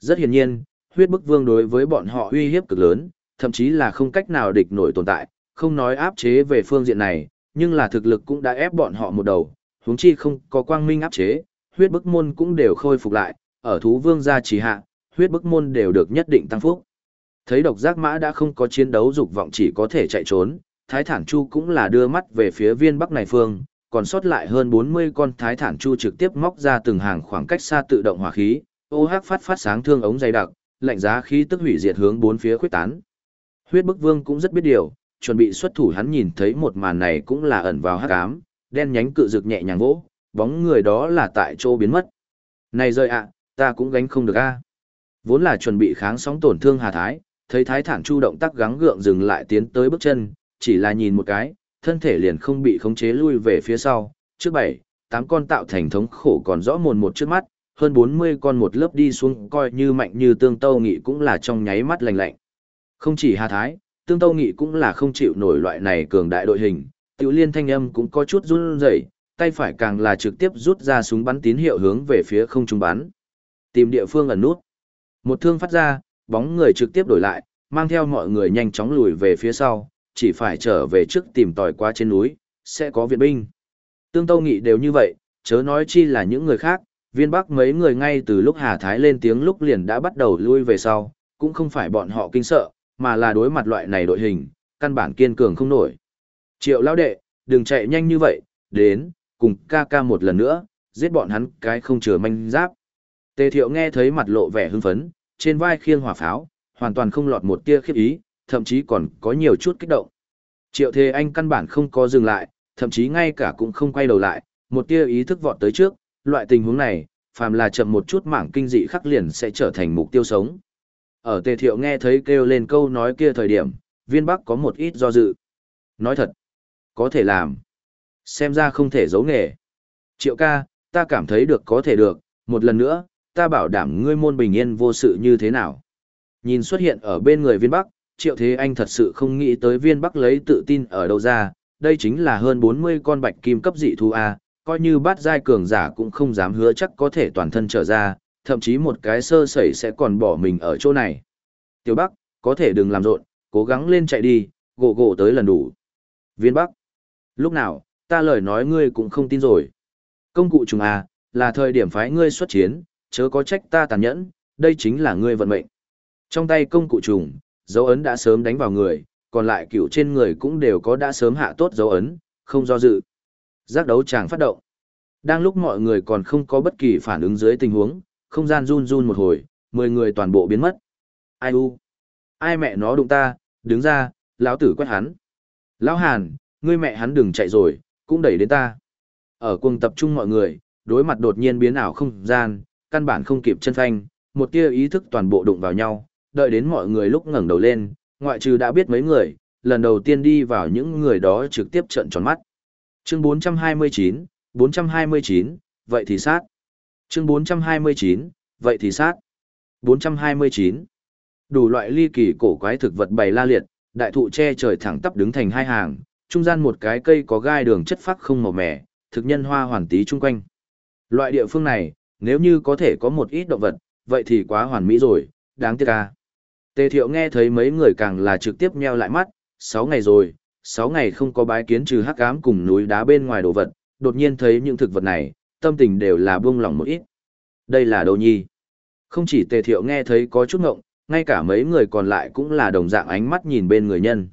Rất hiển nhiên, huyết bức vương đối với bọn họ uy hiếp cực lớn, thậm chí là không cách nào địch nổi tồn tại, không nói áp chế về phương diện này, nhưng là thực lực cũng đã ép bọn họ một đầu, huống chi không có quang minh áp chế, huyết bức môn cũng đều khôi phục lại, ở thú vương gia trì hạ, huyết bức môn đều được nhất định tăng phúc. Thấy độc giác mã đã không có chiến đấu dục vọng chỉ có thể chạy trốn, Thái Thản Chu cũng là đưa mắt về phía viên bắc này phương, còn sót lại hơn 40 con Thái Thản Chu trực tiếp móc ra từng hàng khoảng cách xa tự động hỏa khí, ô hắc phát phát sáng thương ống dày đặc, lạnh giá khí tức hủy diệt hướng bốn phía khuyết tán. Huyết bức vương cũng rất biết điều, chuẩn bị xuất thủ hắn nhìn thấy một màn này cũng là ẩn vào hắc ám, đen nhánh cự rực nhẹ nhàng vỗ, bóng người đó là tại chỗ biến mất. Này rơi ạ, ta cũng gánh không được a. Vốn là chuẩn bị kháng sóng tổn thương Hà Thái, thấy Thái Thản Chu động tác gắng gượng dừng lại tiến tới bước chân, chỉ là nhìn một cái, thân thể liền không bị khống chế lui về phía sau, trước bảy, tám con tạo thành thống khổ còn rõ mồn một trước mắt, hơn 40 con một lớp đi xuống coi như mạnh như tương tâu nghị cũng là trong nháy mắt lạnh lạnh. Không chỉ Hà Thái, tương tâu nghị cũng là không chịu nổi loại này cường đại đội hình, tiểu liên thanh âm cũng có chút run rẩy, tay phải càng là trực tiếp rút ra súng bắn tín hiệu hướng về phía không trung bắn. Tìm địa phương ẩn nút. Một thương phát ra, bóng người trực tiếp đổi lại, mang theo mọi người nhanh chóng lùi về phía sau, chỉ phải trở về trước tìm tòi qua trên núi, sẽ có viện binh. Tương Tâu Nghị đều như vậy, chớ nói chi là những người khác, viên bắc mấy người ngay từ lúc Hà Thái lên tiếng lúc liền đã bắt đầu lui về sau, cũng không phải bọn họ kinh sợ, mà là đối mặt loại này đội hình, căn bản kiên cường không nổi. Triệu lão đệ, đừng chạy nhanh như vậy, đến, cùng ca ca một lần nữa, giết bọn hắn cái không chừa manh giáp. Tề thiệu nghe thấy mặt lộ vẻ hưng phấn, trên vai khiêng hỏa pháo, hoàn toàn không lọt một tia khiếp ý, thậm chí còn có nhiều chút kích động. Triệu thề Anh căn bản không có dừng lại, thậm chí ngay cả cũng không quay đầu lại, một tia ý thức vọt tới trước, loại tình huống này, phàm là chậm một chút mảng kinh dị khắc liền sẽ trở thành mục tiêu sống. Ở Tề Thiệu nghe thấy kêu lên câu nói kia thời điểm, viên bắc có một ít do dự. Nói thật, có thể làm. Xem ra không thể giấu nghề. Triệu ca, ta cảm thấy được có thể được, một lần nữa, ta bảo đảm ngươi môn bình yên vô sự như thế nào. Nhìn xuất hiện ở bên người viên bắc, triệu thế anh thật sự không nghĩ tới viên bắc lấy tự tin ở đâu ra, đây chính là hơn 40 con bạch kim cấp dị thú A, coi như bát giai cường giả cũng không dám hứa chắc có thể toàn thân trở ra, thậm chí một cái sơ sẩy sẽ còn bỏ mình ở chỗ này. Tiểu Bắc, có thể đừng làm rộn, cố gắng lên chạy đi, gỗ gỗ tới lần đủ. Viên Bắc, lúc nào, ta lời nói ngươi cũng không tin rồi. Công cụ trùng à, là thời điểm phái ngươi xuất chiến, chớ có trách ta tàn nhẫn, đây chính là ngươi vận mệnh. Trong tay công cụ trùng, dấu ấn đã sớm đánh vào người, còn lại cựu trên người cũng đều có đã sớm hạ tốt dấu ấn, không do dự. Giác đấu chàng phát động. Đang lúc mọi người còn không có bất kỳ phản ứng dưới tình huống, không gian run run một hồi, 10 người toàn bộ biến mất. Ai u? Ai mẹ nó đụng ta, đứng ra, lão tử quét hắn. Lão Hàn, ngươi mẹ hắn đừng chạy rồi, cũng đẩy đến ta. Ở cuồng tập trung mọi người, đối mặt đột nhiên biến ảo không gian, căn bản không kịp chân phanh, một tia ý thức toàn bộ đụng vào nhau, đợi đến mọi người lúc ngẩng đầu lên, ngoại trừ đã biết mấy người, lần đầu tiên đi vào những người đó trực tiếp trợn tròn mắt. Chương 429, 429, vậy thì sát. Chương 429, vậy thì sát. 429. Đủ loại ly kỳ cổ quái thực vật bày la liệt, đại thụ che trời thẳng tắp đứng thành hai hàng, trung gian một cái cây có gai đường chất phác không màu mẻ, thực nhân hoa hoàn tí chung quanh. Loại địa phương này, nếu như có thể có một ít động vật, vậy thì quá hoàn mỹ rồi, đáng tiếc ca. Tề thiệu nghe thấy mấy người càng là trực tiếp nheo lại mắt, 6 ngày rồi, 6 ngày không có bái kiến trừ hắc ám cùng núi đá bên ngoài đồ vật, đột nhiên thấy những thực vật này, tâm tình đều là buông lỏng một ít. Đây là đồ nhi. Không chỉ tề thiệu nghe thấy có chút ngộng, ngay cả mấy người còn lại cũng là đồng dạng ánh mắt nhìn bên người nhân.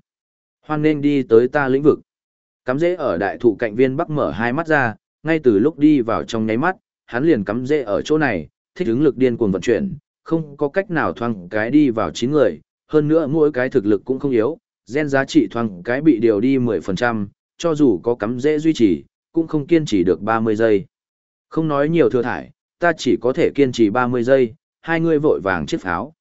Hoan nên đi tới ta lĩnh vực. Cắm rễ ở đại thụ cạnh viên bắc mở hai mắt ra, ngay từ lúc đi vào trong nháy mắt, hắn liền cắm rễ ở chỗ này, thích ứng lực điên cuồng vận chuyển, không có cách nào thoang cái đi vào chín người, hơn nữa mỗi cái thực lực cũng không yếu, gen giá trị thoang cái bị điều đi 10%, cho dù có cắm rễ duy trì, cũng không kiên trì được 30 giây. Không nói nhiều thừa thải, ta chỉ có thể kiên trì 30 giây, hai người vội vàng chiếc pháo.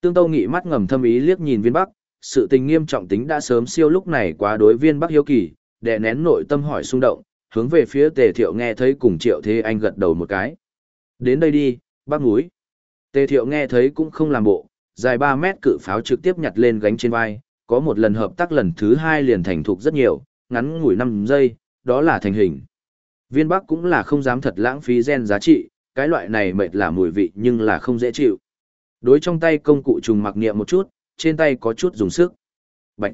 Tương Tâu Nghị mắt ngầm thâm ý liếc nhìn viên bắc, sự tình nghiêm trọng tính đã sớm siêu lúc này quá đối viên bắc hiếu kỳ, đè nén nội tâm hỏi xung động, hướng về phía tề thiệu nghe thấy cùng triệu thế anh gật đầu một cái. Đến đây đi, bác núi. Tề thiệu nghe thấy cũng không làm bộ, dài 3 mét cự pháo trực tiếp nhặt lên gánh trên vai, có một lần hợp tác lần thứ hai liền thành thục rất nhiều, ngắn ngủi 5 giây, đó là thành hình. Viên bắc cũng là không dám thật lãng phí gen giá trị, cái loại này mệt là mùi vị nhưng là không dễ chịu. Đối trong tay công cụ trùng mặc niệm một chút, trên tay có chút dùng sức. Bạch.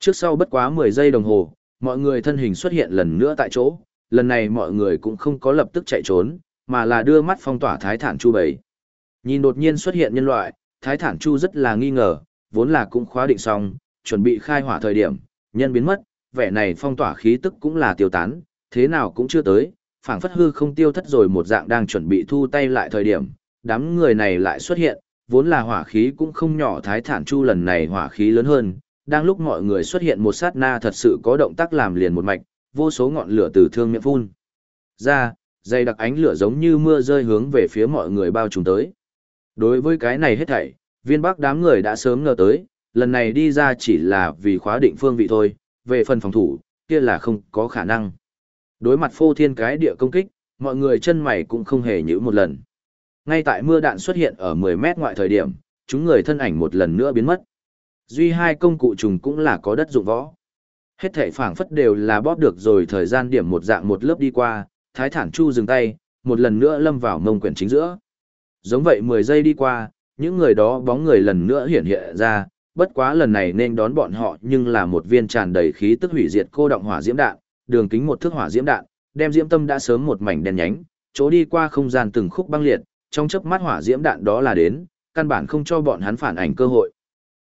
Trước sau bất quá 10 giây đồng hồ, mọi người thân hình xuất hiện lần nữa tại chỗ, lần này mọi người cũng không có lập tức chạy trốn, mà là đưa mắt phong tỏa Thái Thản Chu bầy. Nhìn đột nhiên xuất hiện nhân loại, Thái Thản Chu rất là nghi ngờ, vốn là cũng khóa định xong, chuẩn bị khai hỏa thời điểm, nhân biến mất, vẻ này phong tỏa khí tức cũng là tiêu tán, thế nào cũng chưa tới, phảng phất hư không tiêu thất rồi một dạng đang chuẩn bị thu tay lại thời điểm, đám người này lại xuất hiện, vốn là hỏa khí cũng không nhỏ Thái Thản Chu lần này hỏa khí lớn hơn, đang lúc mọi người xuất hiện một sát na thật sự có động tác làm liền một mạch, vô số ngọn lửa từ thương miệng phun. Ra, dày đặc ánh lửa giống như mưa rơi hướng về phía mọi người bao trùm tới. Đối với cái này hết thảy, viên bắc đám người đã sớm ngờ tới, lần này đi ra chỉ là vì khóa định phương vị thôi, về phần phòng thủ, kia là không có khả năng. Đối mặt phô thiên cái địa công kích, mọi người chân mày cũng không hề nhữ một lần. Ngay tại mưa đạn xuất hiện ở 10 mét ngoại thời điểm, chúng người thân ảnh một lần nữa biến mất. Duy hai công cụ trùng cũng là có đất dụng võ. Hết thảy phảng phất đều là bóp được rồi thời gian điểm một dạng một lớp đi qua, thái thản chu dừng tay, một lần nữa lâm vào mông quyển chính giữa. Giống vậy 10 giây đi qua, những người đó bóng người lần nữa hiện hiện ra, bất quá lần này nên đón bọn họ nhưng là một viên tràn đầy khí tức hủy diệt cô động hỏa diễm đạn, đường kính một thước hỏa diễm đạn, đem diễm tâm đã sớm một mảnh đen nhánh, chỗ đi qua không gian từng khúc băng liệt, trong chớp mắt hỏa diễm đạn đó là đến, căn bản không cho bọn hắn phản ảnh cơ hội.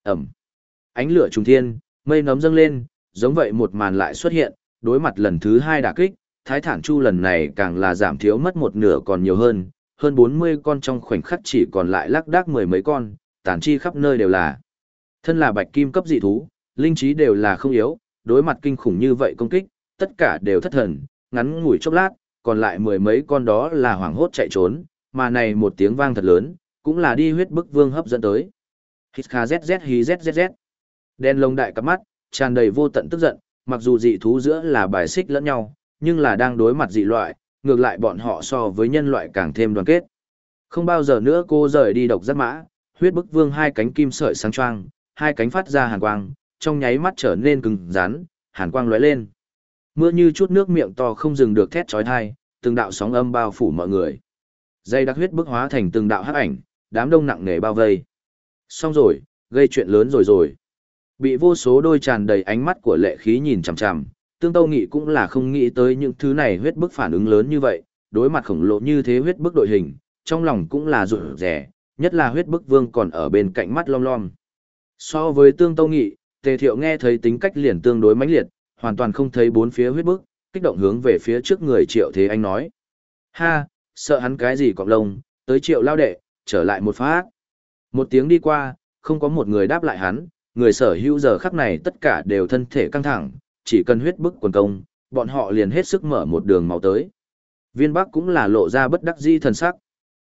Ẩm ánh lửa trùng thiên, mây nấm dâng lên, giống vậy một màn lại xuất hiện, đối mặt lần thứ hai đả kích, Thái Thản Chu lần này càng là giảm thiếu mất một nửa còn nhiều hơn, hơn 40 con trong khoảnh khắc chỉ còn lại lác đác mười mấy con, tản chi khắp nơi đều là. Thân là bạch kim cấp dị thú, linh trí đều là không yếu, đối mặt kinh khủng như vậy công kích, tất cả đều thất thần, ngắn ngủi chốc lát, còn lại mười mấy con đó là hoảng hốt chạy trốn, mà này một tiếng vang thật lớn, cũng là đi huyết bức vương hấp dẫn tới. Hít kha zz hí zz. Đen lông đại cặp mắt, tràn đầy vô tận tức giận, mặc dù dị thú giữa là bài xích lẫn nhau, nhưng là đang đối mặt dị loại, ngược lại bọn họ so với nhân loại càng thêm đoàn kết. Không bao giờ nữa cô rời đi độc giác mã, huyết bức vương hai cánh kim sợi sáng choang, hai cánh phát ra hàn quang, trong nháy mắt trở nên cứng rắn, hàn quang lóe lên. Mưa như chút nước miệng to không dừng được thét chói tai, từng đạo sóng âm bao phủ mọi người. Dây đặc huyết bức hóa thành từng đạo hắc ảnh, đám đông nặng nề bao vây. Xong rồi, gây chuyện lớn rồi rồi. Bị vô số đôi tràn đầy ánh mắt của lệ khí nhìn chằm chằm, Tương Tâu Nghị cũng là không nghĩ tới những thứ này huyết bức phản ứng lớn như vậy, đối mặt khổng lồ như thế huyết bức đội hình, trong lòng cũng là rụt rẻ, nhất là huyết bức vương còn ở bên cạnh mắt lom lom. So với Tương Tâu Nghị, Tề Thiệu nghe thấy tính cách liền tương đối mãnh liệt, hoàn toàn không thấy bốn phía huyết bức, kích động hướng về phía trước người Triệu Thế Anh nói. Ha, sợ hắn cái gì cọng lông, tới Triệu lao đệ, trở lại một phát. Một tiếng đi qua, không có một người đáp lại hắn, người sở hữu giờ khắc này tất cả đều thân thể căng thẳng, chỉ cần huyết bức quần công, bọn họ liền hết sức mở một đường máu tới. Viên Bắc cũng là lộ ra bất đắc dĩ thần sắc.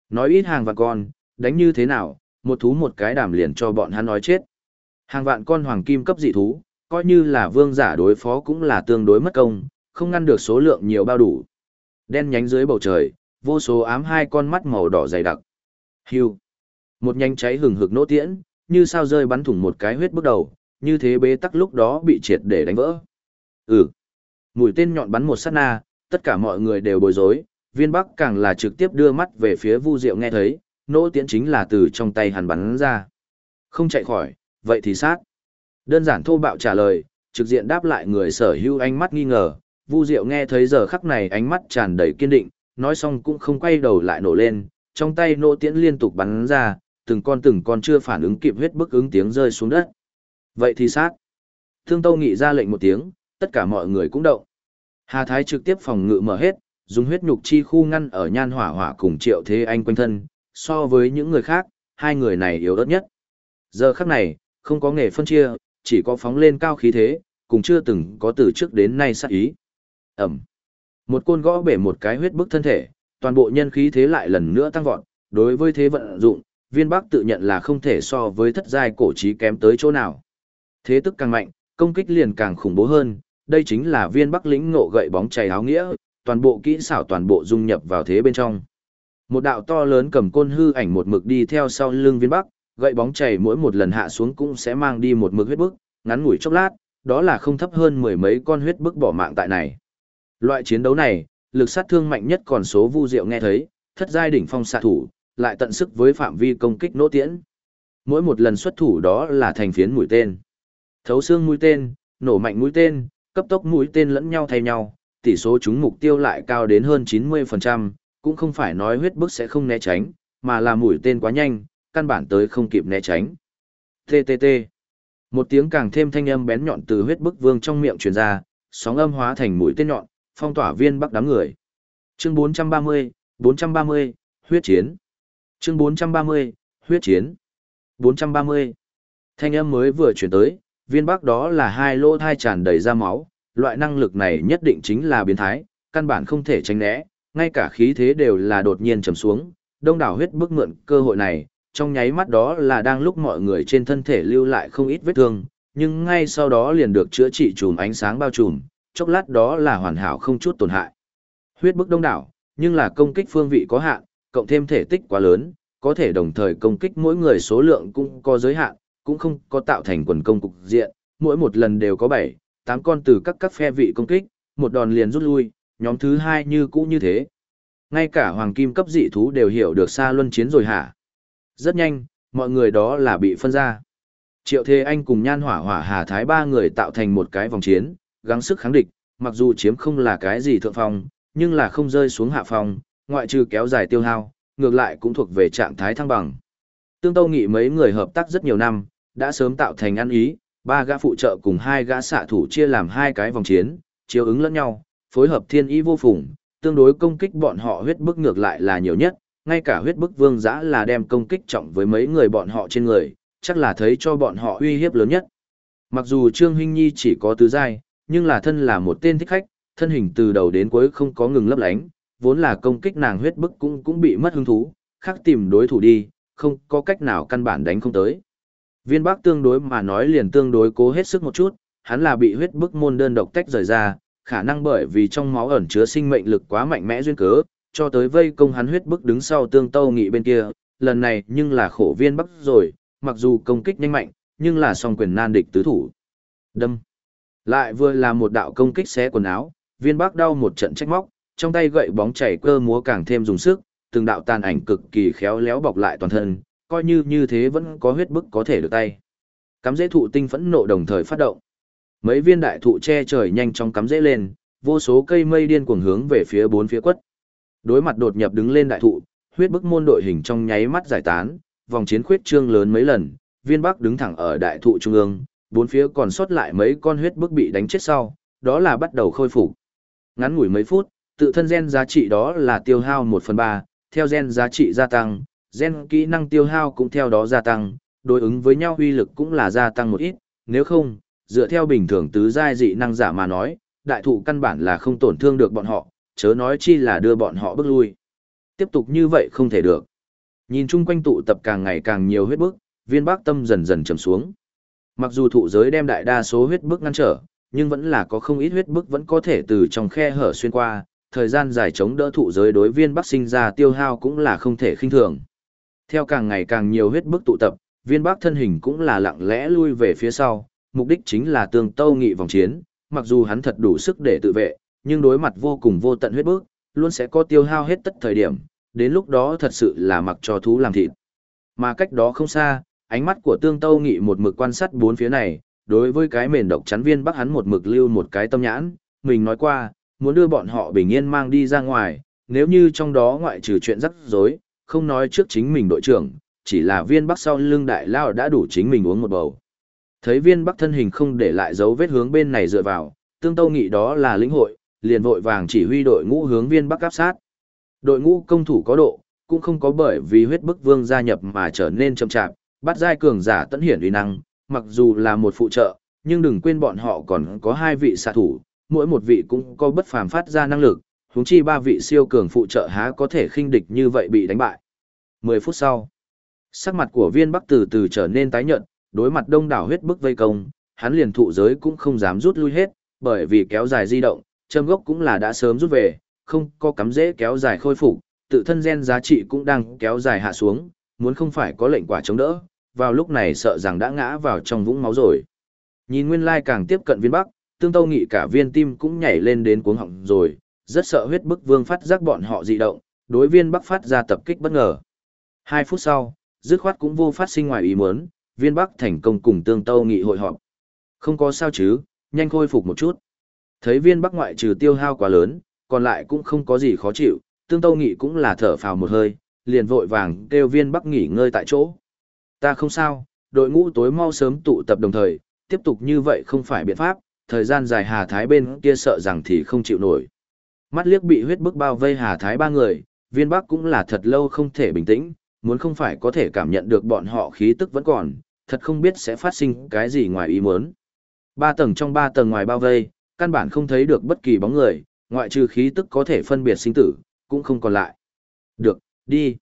Nói ít hàng vạn con, đánh như thế nào, một thú một cái đàm liền cho bọn hắn nói chết. Hàng vạn con hoàng kim cấp dị thú, coi như là vương giả đối phó cũng là tương đối mất công, không ngăn được số lượng nhiều bao đủ. Đen nhánh dưới bầu trời, vô số ám hai con mắt màu đỏ dày đặc. Hưu. Một nhanh cháy hừng hực nỗ tiễn, như sao rơi bắn thủng một cái huyết bước đầu, như thế bế tắc lúc đó bị triệt để đánh vỡ. Ừ. Mũi tên nhọn bắn một sát na, tất cả mọi người đều bối rối, viên bắc càng là trực tiếp đưa mắt về phía Vu Diệu nghe thấy, nỗ tiễn chính là từ trong tay hắn bắn ra. Không chạy khỏi, vậy thì sát. Đơn giản thô bạo trả lời, trực diện đáp lại người sở hữu ánh mắt nghi ngờ, Vu Diệu nghe thấy giờ khắc này ánh mắt tràn đầy kiên định, nói xong cũng không quay đầu lại nổ lên, trong tay nô tiễn liên tục bắn ra, từng con từng con chưa phản ứng kịp huyết bức ứng tiếng rơi xuống đất. Vậy thì sát. Thương Tâu Nghị ra lệnh một tiếng, Tất cả mọi người cũng động. Hà Thái trực tiếp phòng ngự mở hết, dùng huyết nhục chi khu ngăn ở nhan hỏa hỏa cùng triệu thế anh quanh thân, so với những người khác, hai người này yếu ớt nhất. Giờ khắc này, không có nghề phân chia, chỉ có phóng lên cao khí thế, cùng chưa từng có từ trước đến nay sát ý. Ẩm. Một côn gõ bể một cái huyết bức thân thể, toàn bộ nhân khí thế lại lần nữa tăng vọt, đối với thế vận dụng, viên bắc tự nhận là không thể so với thất giai cổ trí kém tới chỗ nào. Thế tức càng mạnh, công kích liền càng khủng bố hơn, đây chính là viên bắc lĩnh ngộ gậy bóng chảy áo nghĩa, toàn bộ kỹ xảo toàn bộ dung nhập vào thế bên trong. Một đạo to lớn cầm côn hư ảnh một mực đi theo sau lưng viên bắc, gậy bóng chảy mỗi một lần hạ xuống cũng sẽ mang đi một mực huyết bức, ngắn ngủi chốc lát, đó là không thấp hơn mười mấy con huyết bức bỏ mạng tại này. Loại chiến đấu này, lực sát thương mạnh nhất còn số Vu Diệu nghe thấy, thất giai đỉnh phong xạ thủ, lại tận sức với phạm vi công kích nỗ tiễn. Mỗi một lần xuất thủ đó là thành phiến mũi tên. Thấu xương mũi tên, nổ mạnh mũi tên, cấp tốc mũi tên lẫn nhau thay nhau, tỷ số chúng mục tiêu lại cao đến hơn 90%, cũng không phải nói huyết bức sẽ không né tránh, mà là mũi tên quá nhanh, căn bản tới không kịp né tránh. TTT. Một tiếng càng thêm thanh âm bén nhọn từ huyết bức vương trong miệng truyền ra, sóng âm hóa thành mũi tên nhọn, phong tỏa viên bắc đám người. Chương 430, 430, huyết chiến. Chương 430, huyết chiến. 430. Thanh âm mới vừa chuyển tới, viên bắc đó là hai lỗ thai tràn đầy ra máu, loại năng lực này nhất định chính là biến thái, căn bản không thể tránh né, ngay cả khí thế đều là đột nhiên trầm xuống, đông đảo huyết bức mượn cơ hội này, trong nháy mắt đó là đang lúc mọi người trên thân thể lưu lại không ít vết thương, nhưng ngay sau đó liền được chữa trị chùm ánh sáng bao trùm, chốc lát đó là hoàn hảo không chút tổn hại. Huyết bức đông đảo, nhưng là công kích phương vị có hạn, cộng thêm thể tích quá lớn, có thể đồng thời công kích mỗi người số lượng cũng có giới hạn, cũng không có tạo thành quần công cục diện, mỗi một lần đều có 7, 8 con từ các các phe vị công kích, một đòn liền rút lui, nhóm thứ hai như cũ như thế. Ngay cả hoàng kim cấp dị thú đều hiểu được xa luân chiến rồi hả? Rất nhanh, mọi người đó là bị phân ra. Triệu Thế Anh cùng Nhan Hỏa Hỏa Hà Thái ba người tạo thành một cái vòng chiến, gắng sức kháng địch, mặc dù chiếm không là cái gì thượng phong, nhưng là không rơi xuống hạ phong, ngoại trừ kéo dài tiêu hao, ngược lại cũng thuộc về trạng thái thăng bằng. Tương Tâu Nghị mấy người hợp tác rất nhiều năm, đã sớm tạo thành ăn ý, ba gã phụ trợ cùng hai gã xạ thủ chia làm hai cái vòng chiến, chiếu ứng lẫn nhau, phối hợp thiên ý vô phùng, tương đối công kích bọn họ huyết bức ngược lại là nhiều nhất, ngay cả huyết bức vương giã là đem công kích trọng với mấy người bọn họ trên người, chắc là thấy cho bọn họ uy hiếp lớn nhất. Mặc dù Trương Hinh Nhi chỉ có tứ giai, nhưng là thân là một tên thích khách, thân hình từ đầu đến cuối không có ngừng lấp lánh, vốn là công kích nàng huyết bức cũng cũng bị mất hứng thú, khác tìm đối thủ đi, không có cách nào căn bản đánh không tới. Viên Bắc tương đối mà nói liền tương đối cố hết sức một chút, hắn là bị huyết bức môn đơn độc tách rời ra, khả năng bởi vì trong máu ẩn chứa sinh mệnh lực quá mạnh mẽ duyên cớ, cho tới vây công hắn huyết bức đứng sau tương tâu nghị bên kia, lần này nhưng là khổ viên Bắc rồi, mặc dù công kích nhanh mạnh, nhưng là song quyền nan địch tứ thủ. Đâm. Lại vừa là một đạo công kích xé quần áo, viên Bắc đau một trận trách móc, trong tay gậy bóng chảy cơ múa càng thêm dùng sức, từng đạo tàn ảnh cực kỳ khéo léo bọc lại toàn thân, coi như như thế vẫn có huyết bức có thể được tay. Cắm dễ thụ tinh phẫn nộ đồng thời phát động. Mấy viên đại thụ che trời nhanh chóng cắm dễ lên, vô số cây mây điên cuồng hướng về phía bốn phía quất. Đối mặt đột nhập đứng lên đại thụ, huyết bức môn đội hình trong nháy mắt giải tán, vòng chiến khuyết trương lớn mấy lần, viên bắc đứng thẳng ở đại thụ trung ương, bốn phía còn sót lại mấy con huyết bức bị đánh chết sau, đó là bắt đầu khôi phục. Ngắn ngủi mấy phút, tự thân gen giá trị đó là tiêu hao 1 phần 3, theo gen giá trị gia tăng, gen kỹ năng tiêu hao cũng theo đó gia tăng, đối ứng với nhau uy lực cũng là gia tăng một ít, nếu không, dựa theo bình thường tứ giai dị năng giả mà nói, đại thụ căn bản là không tổn thương được bọn họ, chớ nói chi là đưa bọn họ bước lui. Tiếp tục như vậy không thể được. Nhìn chung quanh tụ tập càng ngày càng nhiều huyết bức, viên bác tâm dần dần trầm xuống. Mặc dù thụ giới đem đại đa số huyết bức ngăn trở, nhưng vẫn là có không ít huyết bức vẫn có thể từ trong khe hở xuyên qua, thời gian dài chống đỡ thụ giới đối viên bắc sinh ra tiêu hao cũng là không thể khinh thường. Theo càng ngày càng nhiều huyết bức tụ tập, viên bắc thân hình cũng là lặng lẽ lui về phía sau, mục đích chính là tương tâu nghị vòng chiến, mặc dù hắn thật đủ sức để tự vệ, nhưng đối mặt vô cùng vô tận huyết bức, luôn sẽ có tiêu hao hết tất thời điểm, đến lúc đó thật sự là mặc cho thú làm thịt. Mà cách đó không xa, ánh mắt của tương tâu nghị một mực quan sát bốn phía này, đối với cái mền độc chắn viên bắc hắn một mực lưu một cái tâm nhãn, mình nói qua, muốn đưa bọn họ bình yên mang đi ra ngoài, nếu như trong đó ngoại trừ chuyện rắc rối, không nói trước chính mình đội trưởng, chỉ là viên bắc sau lưng đại lao đã đủ chính mình uống một bầu. Thấy viên bắc thân hình không để lại dấu vết hướng bên này dựa vào, tương tâu nghị đó là lĩnh hội, liền vội vàng chỉ huy đội ngũ hướng viên bắc áp sát. Đội ngũ công thủ có độ, cũng không có bởi vì huyết bức vương gia nhập mà trở nên chậm chạp, bắt giai cường giả tận hiển uy năng, mặc dù là một phụ trợ, nhưng đừng quên bọn họ còn có hai vị xạ thủ, mỗi một vị cũng có bất phàm phát ra năng lực, huống chi ba vị siêu cường phụ trợ há có thể khinh địch như vậy bị đánh bại. 10 phút sau, sắc mặt của viên bắc từ từ trở nên tái nhợt, đối mặt đông đảo huyết bức vây công, hắn liền thụ giới cũng không dám rút lui hết, bởi vì kéo dài di động, châm gốc cũng là đã sớm rút về, không có cắm dễ kéo dài khôi phục, tự thân gen giá trị cũng đang kéo dài hạ xuống, muốn không phải có lệnh quả chống đỡ, vào lúc này sợ rằng đã ngã vào trong vũng máu rồi. Nhìn nguyên lai càng tiếp cận viên bắc, tương tâu nghị cả viên tim cũng nhảy lên đến cuống họng rồi, rất sợ huyết bức vương phát giác bọn họ dị động, đối viên bắc phát ra tập kích bất ngờ. Hai phút sau, dứt khoát cũng vô phát sinh ngoài ý muốn, viên bắc thành công cùng tương tâu nghị hội họp. Không có sao chứ, nhanh khôi phục một chút. Thấy viên bắc ngoại trừ tiêu hao quá lớn, còn lại cũng không có gì khó chịu, tương tâu nghị cũng là thở phào một hơi, liền vội vàng kêu viên bắc nghỉ ngơi tại chỗ. Ta không sao, đội ngũ tối mau sớm tụ tập đồng thời, tiếp tục như vậy không phải biện pháp, thời gian dài Hà Thái bên kia sợ rằng thì không chịu nổi. Mắt liếc bị huyết bức bao vây Hà Thái ba người, viên bắc cũng là thật lâu không thể bình tĩnh, muốn không phải có thể cảm nhận được bọn họ khí tức vẫn còn, thật không biết sẽ phát sinh cái gì ngoài ý muốn. Ba tầng trong ba tầng ngoài bao vây, căn bản không thấy được bất kỳ bóng người, ngoại trừ khí tức có thể phân biệt sinh tử, cũng không còn lại. Được, đi.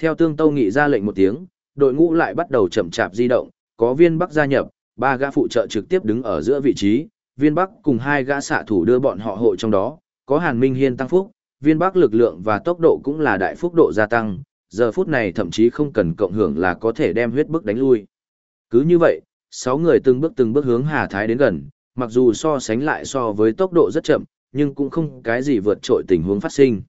Theo tương tâu nghị ra lệnh một tiếng, đội ngũ lại bắt đầu chậm chạp di động, có viên bắc gia nhập, ba gã phụ trợ trực tiếp đứng ở giữa vị trí, viên bắc cùng hai gã xạ thủ đưa bọn họ hộ trong đó, có hàn minh hiên tăng phúc, viên bắc lực lượng và tốc độ cũng là đại phúc độ gia tăng, giờ phút này thậm chí không cần cộng hưởng là có thể đem huyết bức đánh lui. Cứ như vậy, sáu người từng bước từng bước hướng Hà Thái đến gần, mặc dù so sánh lại so với tốc độ rất chậm, nhưng cũng không cái gì vượt trội tình huống phát sinh.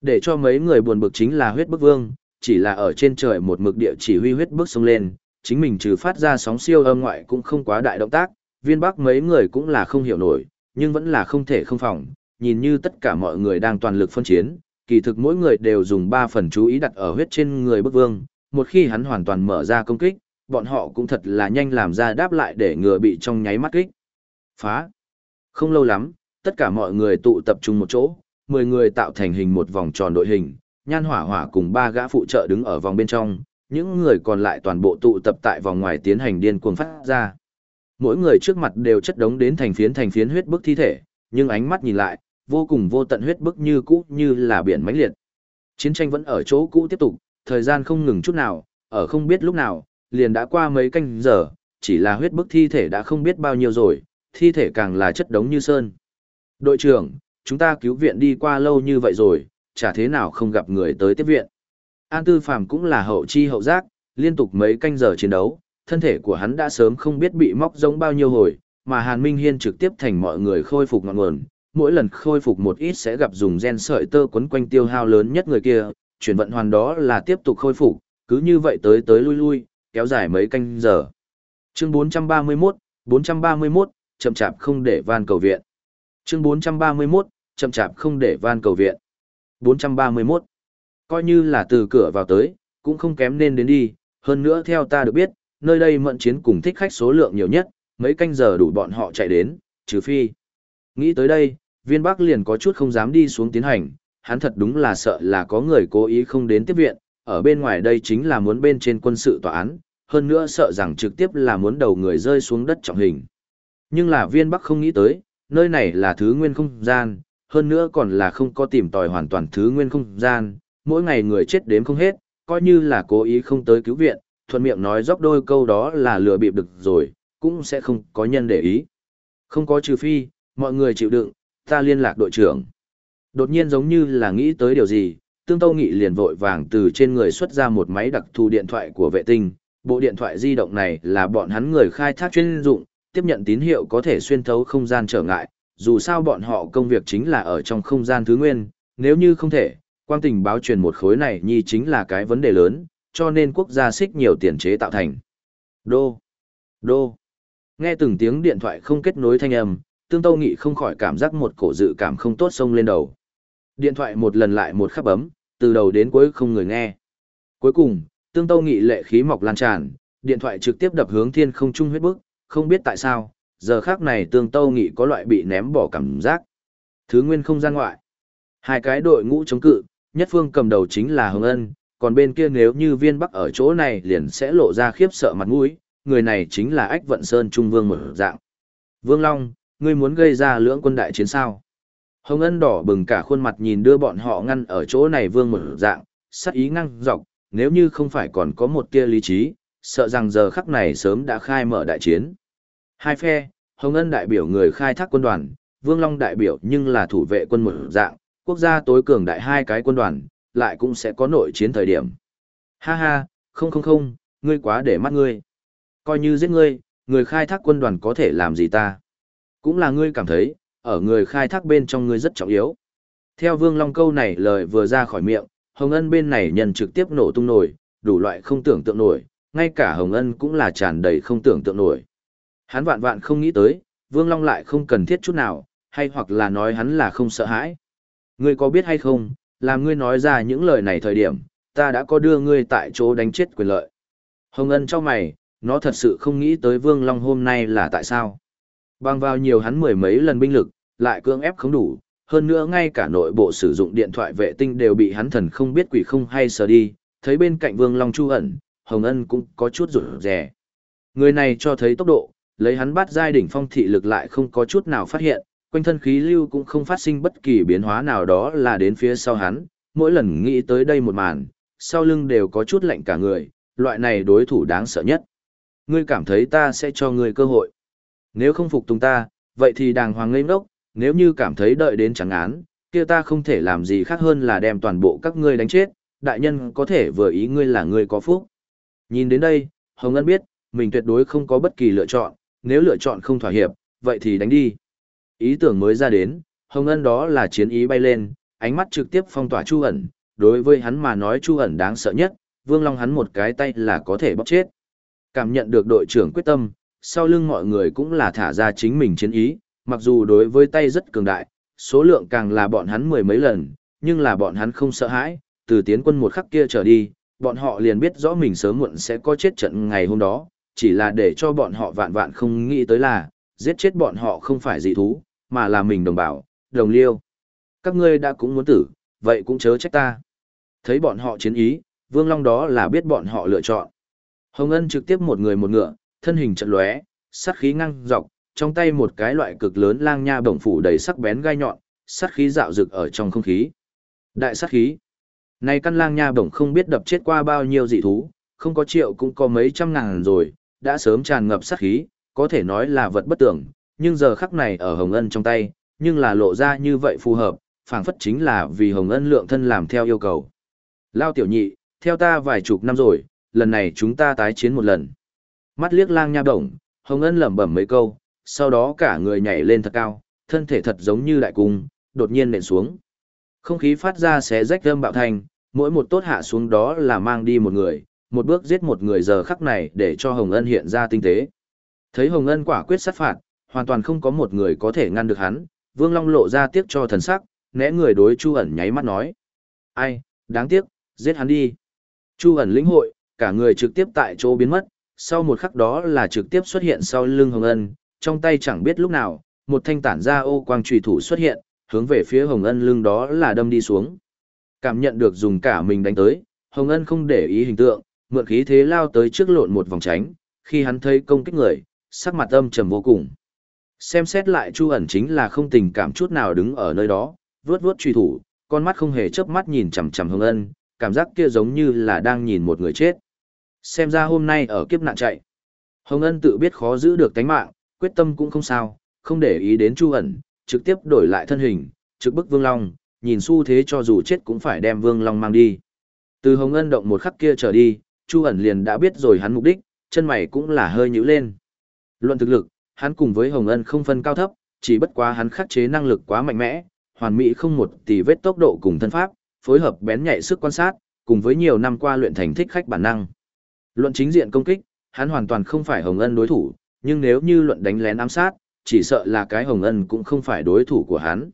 Để cho mấy người buồn bực chính là huyết bức vương, chỉ là ở trên trời một mực địa chỉ huy huyết bức sông lên, chính mình trừ phát ra sóng siêu âm ngoại cũng không quá đại động tác, viên bắc mấy người cũng là không hiểu nổi, nhưng vẫn là không thể không phòng, nhìn như tất cả mọi người đang toàn lực phân chiến, kỳ thực mỗi người đều dùng 3 phần chú ý đặt ở huyết trên người bức vương, một khi hắn hoàn toàn mở ra công kích, bọn họ cũng thật là nhanh làm ra đáp lại để ngừa bị trong nháy mắt kích. Phá. Không lâu lắm, tất cả mọi người tụ tập trung một chỗ, 10 người tạo thành hình một vòng tròn đội hình, nhan hỏa hỏa cùng ba gã phụ trợ đứng ở vòng bên trong, những người còn lại toàn bộ tụ tập tại vòng ngoài tiến hành điên cuồng phát ra. Mỗi người trước mặt đều chất đống đến thành phiến thành phiến huyết bức thi thể, nhưng ánh mắt nhìn lại, vô cùng vô tận huyết bức như cũ như là biển mãnh liệt. Chiến tranh vẫn ở chỗ cũ tiếp tục, thời gian không ngừng chút nào, ở không biết lúc nào, liền đã qua mấy canh giờ, chỉ là huyết bức thi thể đã không biết bao nhiêu rồi, thi thể càng là chất đống như sơn. Đội trưởng, chúng ta cứu viện đi qua lâu như vậy rồi, chả thế nào không gặp người tới tiếp viện. An Tư Phàm cũng là hậu chi hậu giác, liên tục mấy canh giờ chiến đấu, thân thể của hắn đã sớm không biết bị móc giống bao nhiêu hồi, mà Hàn Minh Hiên trực tiếp thành mọi người khôi phục ngọn nguồn, mỗi lần khôi phục một ít sẽ gặp dùng gen sợi tơ quấn quanh tiêu hao lớn nhất người kia, chuyển vận hoàn đó là tiếp tục khôi phục, cứ như vậy tới tới lui lui, kéo dài mấy canh giờ. Chương 431, 431, chậm chạp không để van cầu viện. Chương 431, chậm chạp không để van cầu viện. 431. Coi như là từ cửa vào tới, cũng không kém nên đến đi, hơn nữa theo ta được biết, nơi đây mận chiến cùng thích khách số lượng nhiều nhất, mấy canh giờ đủ bọn họ chạy đến, trừ phi. Nghĩ tới đây, viên bắc liền có chút không dám đi xuống tiến hành, hắn thật đúng là sợ là có người cố ý không đến tiếp viện, ở bên ngoài đây chính là muốn bên trên quân sự tòa án, hơn nữa sợ rằng trực tiếp là muốn đầu người rơi xuống đất trọng hình. Nhưng là viên bắc không nghĩ tới, nơi này là thứ nguyên không gian, hơn nữa còn là không có tìm tòi hoàn toàn thứ nguyên không gian, mỗi ngày người chết đếm không hết, coi như là cố ý không tới cứu viện, thuận miệng nói dốc đôi câu đó là lừa bịp được rồi, cũng sẽ không có nhân để ý. Không có trừ phi, mọi người chịu đựng, ta liên lạc đội trưởng. Đột nhiên giống như là nghĩ tới điều gì, Tương Tâu Nghị liền vội vàng từ trên người xuất ra một máy đặc thù điện thoại của vệ tinh. Bộ điện thoại di động này là bọn hắn người khai thác chuyên dụng, tiếp nhận tín hiệu có thể xuyên thấu không gian trở ngại, dù sao bọn họ công việc chính là ở trong không gian thứ nguyên, nếu như không thể, quang tình báo truyền một khối này nhi chính là cái vấn đề lớn, cho nên quốc gia xích nhiều tiền chế tạo thành. Đô, đô, nghe từng tiếng điện thoại không kết nối thanh âm, tương tâu nghị không khỏi cảm giác một cổ dự cảm không tốt xông lên đầu. Điện thoại một lần lại một khắp bấm, từ đầu đến cuối không người nghe. Cuối cùng, tương tâu nghị lệ khí mọc lan tràn, điện thoại trực tiếp đập hướng thiên không trung huyết bức, không biết tại sao, giờ khác này tương tâu nghị có loại bị ném bỏ cảm giác. Thứ nguyên không gian ngoại. Hai cái đội ngũ chống cự, nhất phương cầm đầu chính là Hồng Ân, còn bên kia nếu như viên bắc ở chỗ này liền sẽ lộ ra khiếp sợ mặt mũi, người này chính là ách vận sơn trung vương một dạng. Vương Long, ngươi muốn gây ra lưỡng quân đại chiến sao? Hồng Ân đỏ bừng cả khuôn mặt nhìn đưa bọn họ ngăn ở chỗ này vương một dạng, sắc ý ngăng dọc, nếu như không phải còn có một tia lý trí, sợ rằng giờ khắc này sớm đã khai mở đại chiến. Hai phe, Hồng Ân đại biểu người khai thác quân đoàn, Vương Long đại biểu nhưng là thủ vệ quân một dạng, quốc gia tối cường đại hai cái quân đoàn, lại cũng sẽ có nội chiến thời điểm. Ha ha, không không không, ngươi quá để mắt ngươi. Coi như giết ngươi, người khai thác quân đoàn có thể làm gì ta? Cũng là ngươi cảm thấy, ở người khai thác bên trong ngươi rất trọng yếu. Theo Vương Long câu này lời vừa ra khỏi miệng, Hồng Ân bên này nhân trực tiếp nổ tung nổi, đủ loại không tưởng tượng nổi, ngay cả Hồng Ân cũng là tràn đầy không tưởng tượng nổi. Hắn vạn vạn không nghĩ tới, Vương Long lại không cần thiết chút nào, hay hoặc là nói hắn là không sợ hãi. Ngươi có biết hay không, làm ngươi nói ra những lời này thời điểm, ta đã có đưa ngươi tại chỗ đánh chết quyền lợi. Hồng Ân cho mày, nó thật sự không nghĩ tới Vương Long hôm nay là tại sao. Bằng vào nhiều hắn mười mấy lần binh lực, lại cưỡng ép không đủ, hơn nữa ngay cả nội bộ sử dụng điện thoại vệ tinh đều bị hắn thần không biết quỷ không hay sờ đi, thấy bên cạnh Vương Long Chu ẩn, Hồng Ân cũng có chút rụt rè. Người này cho thấy tốc độ, lấy hắn bắt giai đỉnh phong thị lực lại không có chút nào phát hiện, quanh thân khí lưu cũng không phát sinh bất kỳ biến hóa nào đó là đến phía sau hắn, mỗi lần nghĩ tới đây một màn, sau lưng đều có chút lạnh cả người, loại này đối thủ đáng sợ nhất. Ngươi cảm thấy ta sẽ cho ngươi cơ hội. Nếu không phục tùng ta, vậy thì đàng hoàng ngây ngốc, nếu như cảm thấy đợi đến chẳng án, kia ta không thể làm gì khác hơn là đem toàn bộ các ngươi đánh chết, đại nhân có thể vừa ý ngươi là ngươi có phúc. Nhìn đến đây, Hồng Ân biết, mình tuyệt đối không có bất kỳ lựa chọn, nếu lựa chọn không thỏa hiệp, vậy thì đánh đi. Ý tưởng mới ra đến, Hồng Ân đó là chiến ý bay lên, ánh mắt trực tiếp phong tỏa Chu ẩn, đối với hắn mà nói Chu ẩn đáng sợ nhất, Vương Long hắn một cái tay là có thể bóc chết. Cảm nhận được đội trưởng quyết tâm, sau lưng mọi người cũng là thả ra chính mình chiến ý, mặc dù đối với tay rất cường đại, số lượng càng là bọn hắn mười mấy lần, nhưng là bọn hắn không sợ hãi, từ tiến quân một khắc kia trở đi, bọn họ liền biết rõ mình sớm muộn sẽ có chết trận ngày hôm đó, chỉ là để cho bọn họ vạn vạn không nghĩ tới là, giết chết bọn họ không phải dị thú, mà là mình đồng bào, đồng liêu. Các ngươi đã cũng muốn tử, vậy cũng chớ trách ta. Thấy bọn họ chiến ý, Vương Long đó là biết bọn họ lựa chọn. Hồng Ân trực tiếp một người một ngựa, thân hình trận lóe, sát khí ngăng dọc, trong tay một cái loại cực lớn lang nha bổng phủ đầy sắc bén gai nhọn, sát khí dạo rực ở trong không khí. Đại sát khí. Này căn lang nha bổng không biết đập chết qua bao nhiêu dị thú, không có triệu cũng có mấy trăm ngàn rồi, đã sớm tràn ngập sát khí, có thể nói là vật bất tưởng, nhưng giờ khắc này ở Hồng Ân trong tay, nhưng là lộ ra như vậy phù hợp, phảng phất chính là vì Hồng Ân lượng thân làm theo yêu cầu. Lao tiểu nhị, theo ta vài chục năm rồi, lần này chúng ta tái chiến một lần. Mắt liếc lang nha bổng, Hồng Ân lẩm bẩm mấy câu, sau đó cả người nhảy lên thật cao, thân thể thật giống như đại cung, đột nhiên nện xuống. Không khí phát ra xé rách âm bạo thành, mỗi một tốt hạ xuống đó là mang đi một người, một bước giết một người giờ khắc này để cho Hồng Ân hiện ra tinh tế. Thấy Hồng Ân quả quyết sát phạt, hoàn toàn không có một người có thể ngăn được hắn, Vương Long lộ ra tiếc cho thần sắc, né người đối Chu ẩn nháy mắt nói. Ai, đáng tiếc, giết hắn đi. Chu ẩn lĩnh hội, cả người trực tiếp tại chỗ biến mất, sau một khắc đó là trực tiếp xuất hiện sau lưng Hồng Ân, trong tay chẳng biết lúc nào, một thanh tản ra ô quang trùy thủ xuất hiện, hướng về phía Hồng Ân lưng đó là đâm đi xuống. Cảm nhận được dùng cả mình đánh tới, Hồng Ân không để ý hình tượng, mượn khí thế lao tới trước lộn một vòng tránh, khi hắn thấy công kích người, sắc mặt âm trầm vô cùng. Xem xét lại Chu ẩn chính là không tình cảm chút nào đứng ở nơi đó, vuốt vuốt truy thủ, con mắt không hề chớp mắt nhìn chằm chằm Hồng Ân, cảm giác kia giống như là đang nhìn một người chết. Xem ra hôm nay ở kiếp nạn chạy. Hồng Ân tự biết khó giữ được tánh mạng, quyết tâm cũng không sao, không để ý đến Chu ẩn, trực tiếp đổi lại thân hình, trực bức Vương Long, nhìn xu thế cho dù chết cũng phải đem Vương Long mang đi. Từ Hồng Ân động một khắc kia trở đi, Chu ẩn liền đã biết rồi hắn mục đích, chân mày cũng là hơi nhíu lên. Luận thực lực, hắn cùng với Hồng Ân không phân cao thấp, chỉ bất quá hắn khắc chế năng lực quá mạnh mẽ, hoàn mỹ không một tỷ vết tốc độ cùng thân pháp, phối hợp bén nhạy sức quan sát, cùng với nhiều năm qua luyện thành thích khách bản năng. Luận chính diện công kích, hắn hoàn toàn không phải Hồng Ân đối thủ, nhưng nếu như luận đánh lén ám sát, chỉ sợ là cái Hồng Ân cũng không phải đối thủ của hắn.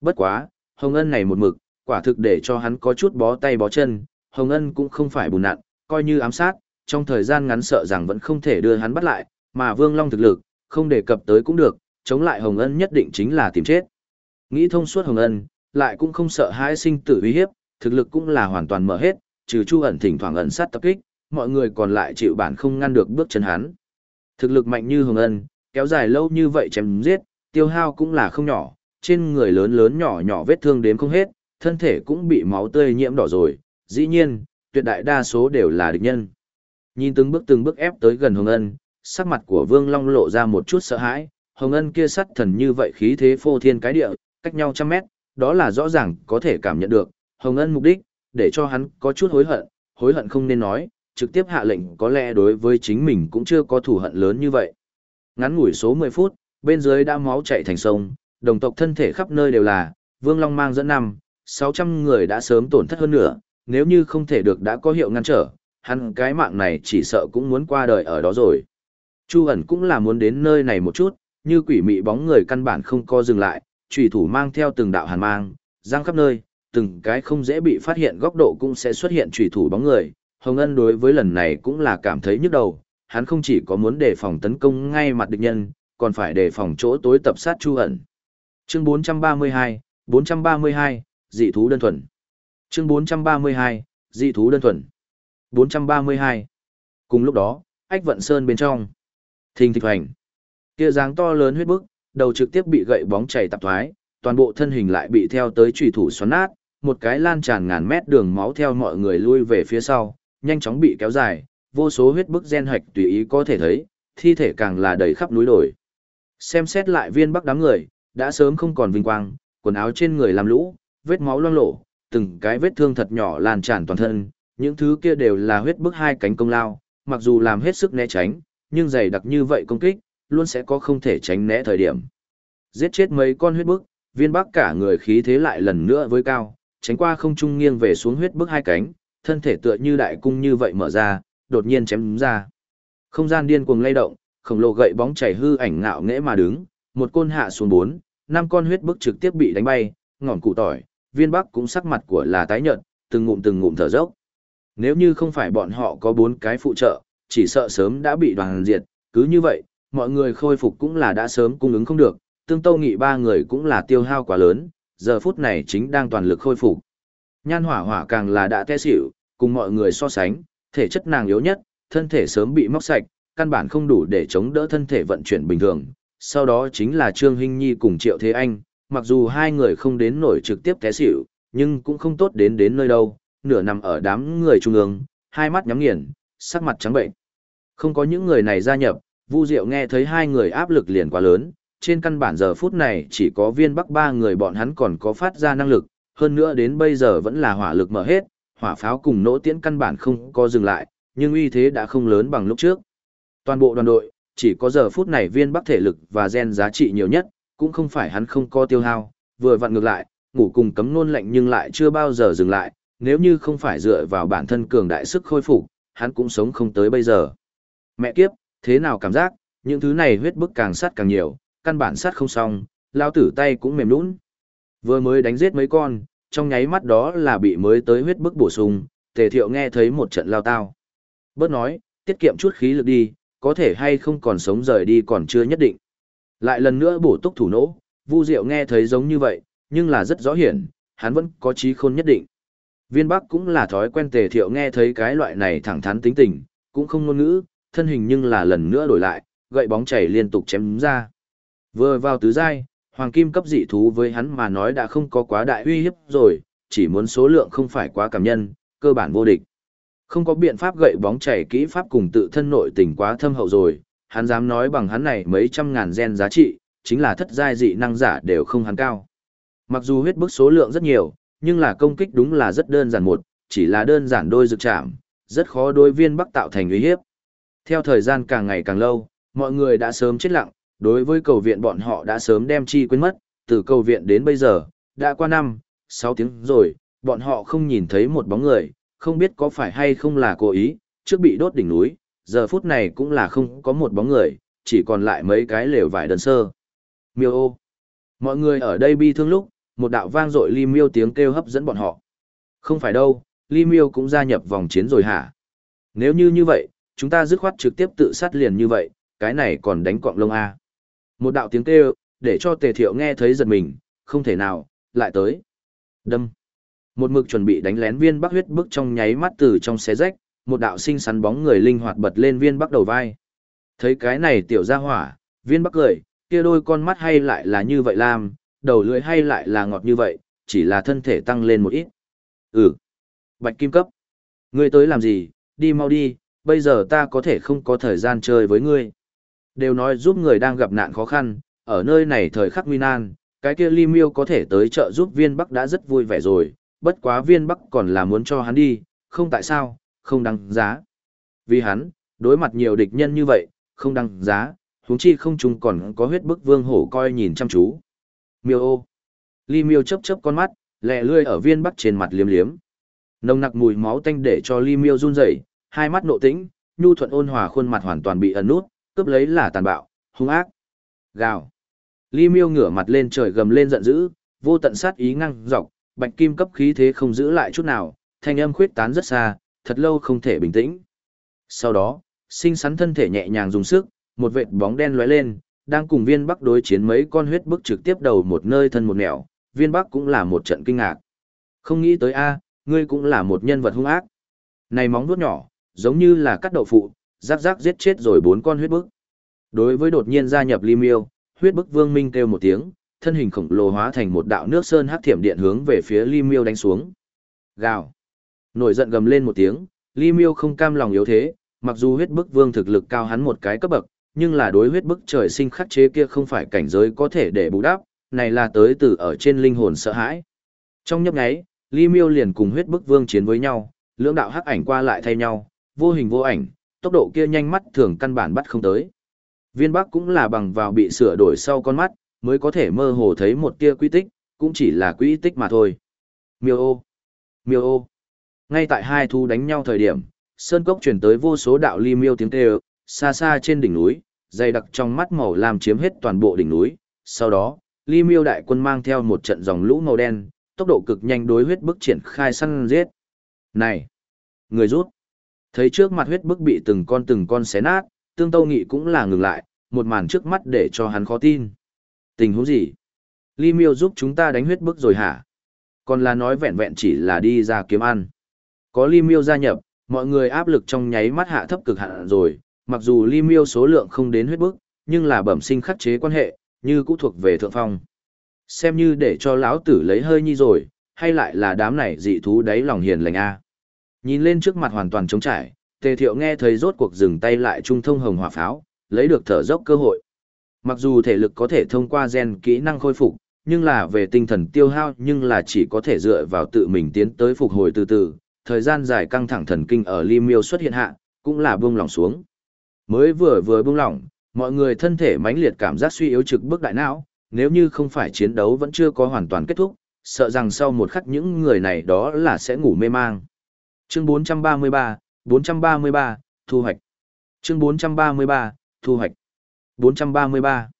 Bất quá, Hồng Ân này một mực, quả thực để cho hắn có chút bó tay bó chân, Hồng Ân cũng không phải bùn nặn, coi như ám sát, trong thời gian ngắn sợ rằng vẫn không thể đưa hắn bắt lại, mà Vương Long thực lực, không đề cập tới cũng được, chống lại Hồng Ân nhất định chính là tìm chết. Nghĩ thông suốt Hồng Ân, lại cũng không sợ hãi sinh tử uy hiếp, thực lực cũng là hoàn toàn mở hết, trừ Chu ẩn thỉnh thoảng ẩn sát tập kích, mọi người còn lại chịu bản không ngăn được bước chân hắn. Thực lực mạnh như Hồng Ân, kéo dài lâu như vậy chém giết, tiêu hao cũng là không nhỏ, trên người lớn lớn nhỏ nhỏ vết thương đến không hết, thân thể cũng bị máu tươi nhiễm đỏ rồi, dĩ nhiên, tuyệt đại đa số đều là địch nhân. Nhìn từng bước từng bước ép tới gần Hồng Ân, sắc mặt của Vương Long lộ ra một chút sợ hãi, Hồng Ân kia sắt thần như vậy khí thế phô thiên cái địa, cách nhau trăm mét, đó là rõ ràng có thể cảm nhận được, Hồng Ân mục đích, để cho hắn có chút hối hận, hối hận không nên nói, trực tiếp hạ lệnh có lẽ đối với chính mình cũng chưa có thù hận lớn như vậy. Ngắn ngủi số 10 phút, bên dưới đã máu chảy thành sông, đồng tộc thân thể khắp nơi đều là, Vương Long mang dẫn năm, 600 người đã sớm tổn thất hơn nữa, nếu như không thể được đã có hiệu ngăn trở, hắn cái mạng này chỉ sợ cũng muốn qua đời ở đó rồi. Chu ẩn cũng là muốn đến nơi này một chút, như quỷ mị bóng người căn bản không co dừng lại, trùy thủ mang theo từng đạo hàn mang, giang khắp nơi, từng cái không dễ bị phát hiện góc độ cũng sẽ xuất hiện trùy thủ bóng người. Hồng Ân đối với lần này cũng là cảm thấy nhức đầu, hắn không chỉ có muốn đề phòng tấn công ngay mặt địch nhân, còn phải đề phòng chỗ tối tập sát Chu ẩn. Chương 432, 432, dị thú đơn thuần. Chương 432, dị thú đơn thuần. 432. Cùng lúc đó, ách vận sơn bên trong. Thình thịch hoành. Kia dáng to lớn huyết bức, đầu trực tiếp bị gậy bóng chảy tạp thoái, toàn bộ thân hình lại bị theo tới trùy thủ xoắn nát, một cái lan tràn ngàn mét đường máu theo mọi người lui về phía sau, nhanh chóng bị kéo dài, vô số huyết bức gen hạch tùy ý có thể thấy, thi thể càng là đầy khắp núi đồi. Xem xét lại viên bắc đám người, đã sớm không còn vinh quang, quần áo trên người làm lũ, vết máu loang lổ, từng cái vết thương thật nhỏ lan tràn toàn thân, những thứ kia đều là huyết bức hai cánh công lao, mặc dù làm hết sức né tránh, nhưng dày đặc như vậy công kích, luôn sẽ có không thể tránh né thời điểm. Giết chết mấy con huyết bức, viên bắc cả người khí thế lại lần nữa với cao, tránh qua không trung nghiêng về xuống huyết bức hai cánh, thân thể tựa như đại cung như vậy mở ra, đột nhiên chém đúng ra. Không gian điên cuồng lay động, khổng lồ gậy bóng chảy hư ảnh ngạo nghễ mà đứng, một côn hạ xuống bốn, năm con huyết bức trực tiếp bị đánh bay, ngọn cụ tỏi, viên bắc cũng sắc mặt của là tái nhợt, từng ngụm từng ngụm thở dốc. Nếu như không phải bọn họ có bốn cái phụ trợ, chỉ sợ sớm đã bị đoàn diệt, cứ như vậy, mọi người khôi phục cũng là đã sớm cung ứng không được, tương tâu nghị ba người cũng là tiêu hao quá lớn, giờ phút này chính đang toàn lực khôi phục. Nhan hỏa hỏa càng là đã té xỉu, cùng mọi người so sánh, thể chất nàng yếu nhất, thân thể sớm bị móc sạch, căn bản không đủ để chống đỡ thân thể vận chuyển bình thường. Sau đó chính là Trương Hinh Nhi cùng Triệu Thế Anh, mặc dù hai người không đến nổi trực tiếp té xỉu, nhưng cũng không tốt đến đến nơi đâu, nửa nằm ở đám người trung ương, hai mắt nhắm nghiền, sắc mặt trắng bệnh. Không có những người này gia nhập, Vu Diệu nghe thấy hai người áp lực liền quá lớn, trên căn bản giờ phút này chỉ có viên bắc ba người bọn hắn còn có phát ra năng lực, hơn nữa đến bây giờ vẫn là hỏa lực mở hết, hỏa pháo cùng nỗ tiễn căn bản không có dừng lại, nhưng uy thế đã không lớn bằng lúc trước. Toàn bộ đoàn đội, chỉ có giờ phút này viên bắc thể lực và gen giá trị nhiều nhất, cũng không phải hắn không có tiêu hao, vừa vặn ngược lại, ngủ cùng cấm nôn lạnh nhưng lại chưa bao giờ dừng lại, nếu như không phải dựa vào bản thân cường đại sức khôi phục, hắn cũng sống không tới bây giờ. Mẹ kiếp, thế nào cảm giác, những thứ này huyết bức càng sát càng nhiều, căn bản sát không xong, lao tử tay cũng mềm nũng. Vừa mới đánh giết mấy con, trong nháy mắt đó là bị mới tới huyết bức bổ sung, tề thiệu nghe thấy một trận lao tao. Bớt nói, tiết kiệm chút khí lực đi, có thể hay không còn sống rời đi còn chưa nhất định. Lại lần nữa bổ túc thủ nỗ, Vu Diệu nghe thấy giống như vậy, nhưng là rất rõ hiển, hắn vẫn có trí khôn nhất định. Viên Bắc cũng là thói quen tề thiệu nghe thấy cái loại này thẳng thắn tính tình, cũng không ngôn ngữ, thân hình nhưng là lần nữa đổi lại, gậy bóng chảy liên tục chém ra. Vừa vào tứ giai, hoàng kim cấp dị thú với hắn mà nói đã không có quá đại uy hiếp rồi, chỉ muốn số lượng không phải quá cảm nhân, cơ bản vô địch. Không có biện pháp gậy bóng chảy kỹ pháp cùng tự thân nội tình quá thâm hậu rồi, hắn dám nói bằng hắn này mấy trăm ngàn gen giá trị, chính là thất giai dị năng giả đều không hắn cao. Mặc dù huyết bức số lượng rất nhiều, nhưng là công kích đúng là rất đơn giản một, chỉ là đơn giản đôi dược chạm, rất khó đối viên bắc tạo thành uy hiếp. Theo thời gian càng ngày càng lâu, mọi người đã sớm chết lặng, đối với cầu viện bọn họ đã sớm đem chi quên mất, từ cầu viện đến bây giờ, đã qua năm, 6 tiếng rồi, bọn họ không nhìn thấy một bóng người, không biết có phải hay không là cố ý, trước bị đốt đỉnh núi, giờ phút này cũng là không có một bóng người, chỉ còn lại mấy cái lều vải đơn sơ. Miêu ô. Mọi người ở đây bi thương lúc, một đạo vang dội Li Miêu tiếng kêu hấp dẫn bọn họ. Không phải đâu, Li Miêu cũng gia nhập vòng chiến rồi hả? Nếu như như vậy, chúng ta dứt khoát trực tiếp tự sát liền như vậy, cái này còn đánh cọng lông A. Một đạo tiếng kêu, để cho tề thiệu nghe thấy giật mình, không thể nào, lại tới. Đâm. Một mực chuẩn bị đánh lén viên bắc huyết bức trong nháy mắt từ trong xé rách, một đạo sinh sắn bóng người linh hoạt bật lên viên bắc đầu vai. Thấy cái này tiểu Gia hỏa, viên bắc cười, kia đôi con mắt hay lại là như vậy làm, đầu lưỡi hay lại là ngọt như vậy, chỉ là thân thể tăng lên một ít. Ừ. Bạch kim cấp. Ngươi tới làm gì, đi mau đi, bây giờ ta có thể không có thời gian chơi với ngươi. Đều nói giúp người đang gặp nạn khó khăn, ở nơi này thời khắc nguy nan, cái kia Ly Miêu có thể tới trợ giúp viên Bắc đã rất vui vẻ rồi, bất quá viên Bắc còn là muốn cho hắn đi, không tại sao, không đăng giá. Vì hắn, đối mặt nhiều địch nhân như vậy, không đăng giá, huống chi không chung còn có huyết bức vương hổ coi nhìn chăm chú. Miêu ô. Ly Miêu chớp chớp con mắt, lẹ lươi ở viên Bắc trên mặt liếm liếm. Nồng nặc mùi máu tanh để cho Ly Miêu run rẩy, hai mắt nộ tĩnh, nhu thuận ôn hòa khuôn mặt hoàn toàn bị ẩn nút, cướp lấy là tàn bạo, hung ác. Gào. Ly Miêu ngửa mặt lên trời gầm lên giận dữ, vô tận sát ý ngăng dọc, bạch kim cấp khí thế không giữ lại chút nào, thanh âm khuyết tán rất xa, thật lâu không thể bình tĩnh. Sau đó, sinh sắn thân thể nhẹ nhàng dùng sức, một vệt bóng đen lóe lên, đang cùng viên bắc đối chiến mấy con huyết bức trực tiếp đầu một nơi thân một nẻo, viên bắc cũng là một trận kinh ngạc. Không nghĩ tới a, ngươi cũng là một nhân vật hung ác. Này móng vuốt nhỏ, giống như là cắt đậu phụ, rắc rắc giết chết rồi bốn con huyết bức. Đối với đột nhiên gia nhập Ly Miêu, huyết bức vương minh kêu một tiếng, thân hình khổng lồ hóa thành một đạo nước sơn hắc thiểm điện hướng về phía Ly Miêu đánh xuống. Gào. Nổi giận gầm lên một tiếng, Ly Miêu không cam lòng yếu thế, mặc dù huyết bức vương thực lực cao hắn một cái cấp bậc, nhưng là đối huyết bức trời sinh khắc chế kia không phải cảnh giới có thể để bù đắp, này là tới từ ở trên linh hồn sợ hãi. Trong nhấp nháy, Ly Miêu liền cùng huyết bức vương chiến với nhau, lưỡng đạo hắc ảnh qua lại thay nhau, vô hình vô ảnh, tốc độ kia nhanh mắt thường căn bản bắt không tới. Viên Bắc cũng là bằng vào bị sửa đổi sau con mắt, mới có thể mơ hồ thấy một tia quy tích, cũng chỉ là quy tích mà thôi. Miêu ô! Miêu ô! Ngay tại hai thu đánh nhau thời điểm, sơn cốc chuyển tới vô số đạo ly miêu tiếng kêu, xa xa trên đỉnh núi, dày đặc trong mắt màu làm chiếm hết toàn bộ đỉnh núi. Sau đó, ly miêu đại quân mang theo một trận dòng lũ màu đen, tốc độ cực nhanh đối huyết bức triển khai săn giết. Này! Người rút! Thấy trước mặt huyết bức bị từng con từng con xé nát, tương tâu nghị cũng là ngừng lại, một màn trước mắt để cho hắn khó tin. Tình huống gì? Ly miêu giúp chúng ta đánh huyết bức rồi hả? Còn là nói vẹn vẹn chỉ là đi ra kiếm ăn. Có ly miêu gia nhập, mọi người áp lực trong nháy mắt hạ thấp cực hạn rồi, mặc dù ly miêu số lượng không đến huyết bức, nhưng là bẩm sinh khắc chế quan hệ, như cũ thuộc về thượng phong. Xem như để cho lão tử lấy hơi nhi rồi, hay lại là đám này dị thú đáy lòng hiền lành a. Nhìn lên trước mặt hoàn toàn trống trải, Tề Thiệu nghe thấy rốt cuộc dừng tay lại trung thông hồng hỏa pháo, lấy được thở dốc cơ hội. Mặc dù thể lực có thể thông qua gen kỹ năng khôi phục, nhưng là về tinh thần tiêu hao nhưng là chỉ có thể dựa vào tự mình tiến tới phục hồi từ từ, thời gian dài căng thẳng thần kinh ở Li Miêu xuất hiện hạ, cũng là buông lỏng xuống. Mới vừa vừa buông lỏng, mọi người thân thể mãnh liệt cảm giác suy yếu trực bức đại não, nếu như không phải chiến đấu vẫn chưa có hoàn toàn kết thúc, sợ rằng sau một khắc những người này đó là sẽ ngủ mê mang. Chương 433, 433, thu hoạch. Chương 433, thu hoạch. 433.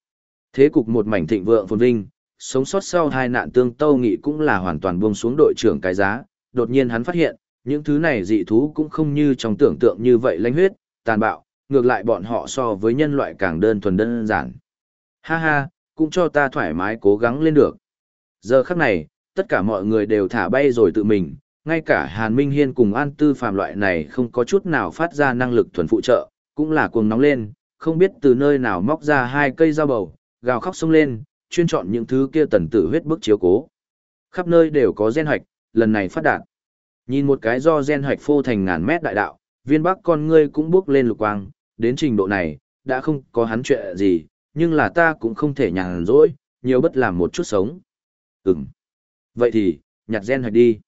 Thế cục một mảnh thịnh vượng phồn vinh, sống sót sau hai nạn tương tâu nghị cũng là hoàn toàn buông xuống đội trưởng cái giá, đột nhiên hắn phát hiện, những thứ này dị thú cũng không như trong tưởng tượng như vậy lãnh huyết, tàn bạo, ngược lại bọn họ so với nhân loại càng đơn thuần đơn giản. Ha ha, cũng cho ta thoải mái cố gắng lên được. Giờ khắc này, tất cả mọi người đều thả bay rồi tự mình, ngay cả Hàn Minh Hiên cùng An Tư Phạm loại này không có chút nào phát ra năng lực thuần phụ trợ, cũng là cuồng nóng lên, không biết từ nơi nào móc ra hai cây dao bầu, gào khóc sông lên, chuyên chọn những thứ kia tần tử huyết bức chiếu cố. Khắp nơi đều có gen hoạch, lần này phát đạt. Nhìn một cái do gen hoạch phô thành ngàn mét đại đạo, viên bắc con ngươi cũng bước lên lục quang, đến trình độ này, đã không có hắn chuyện gì, nhưng là ta cũng không thể nhàn rỗi, nhiều bất làm một chút sống. Ừm. Vậy thì, nhặt gen hoạch đi.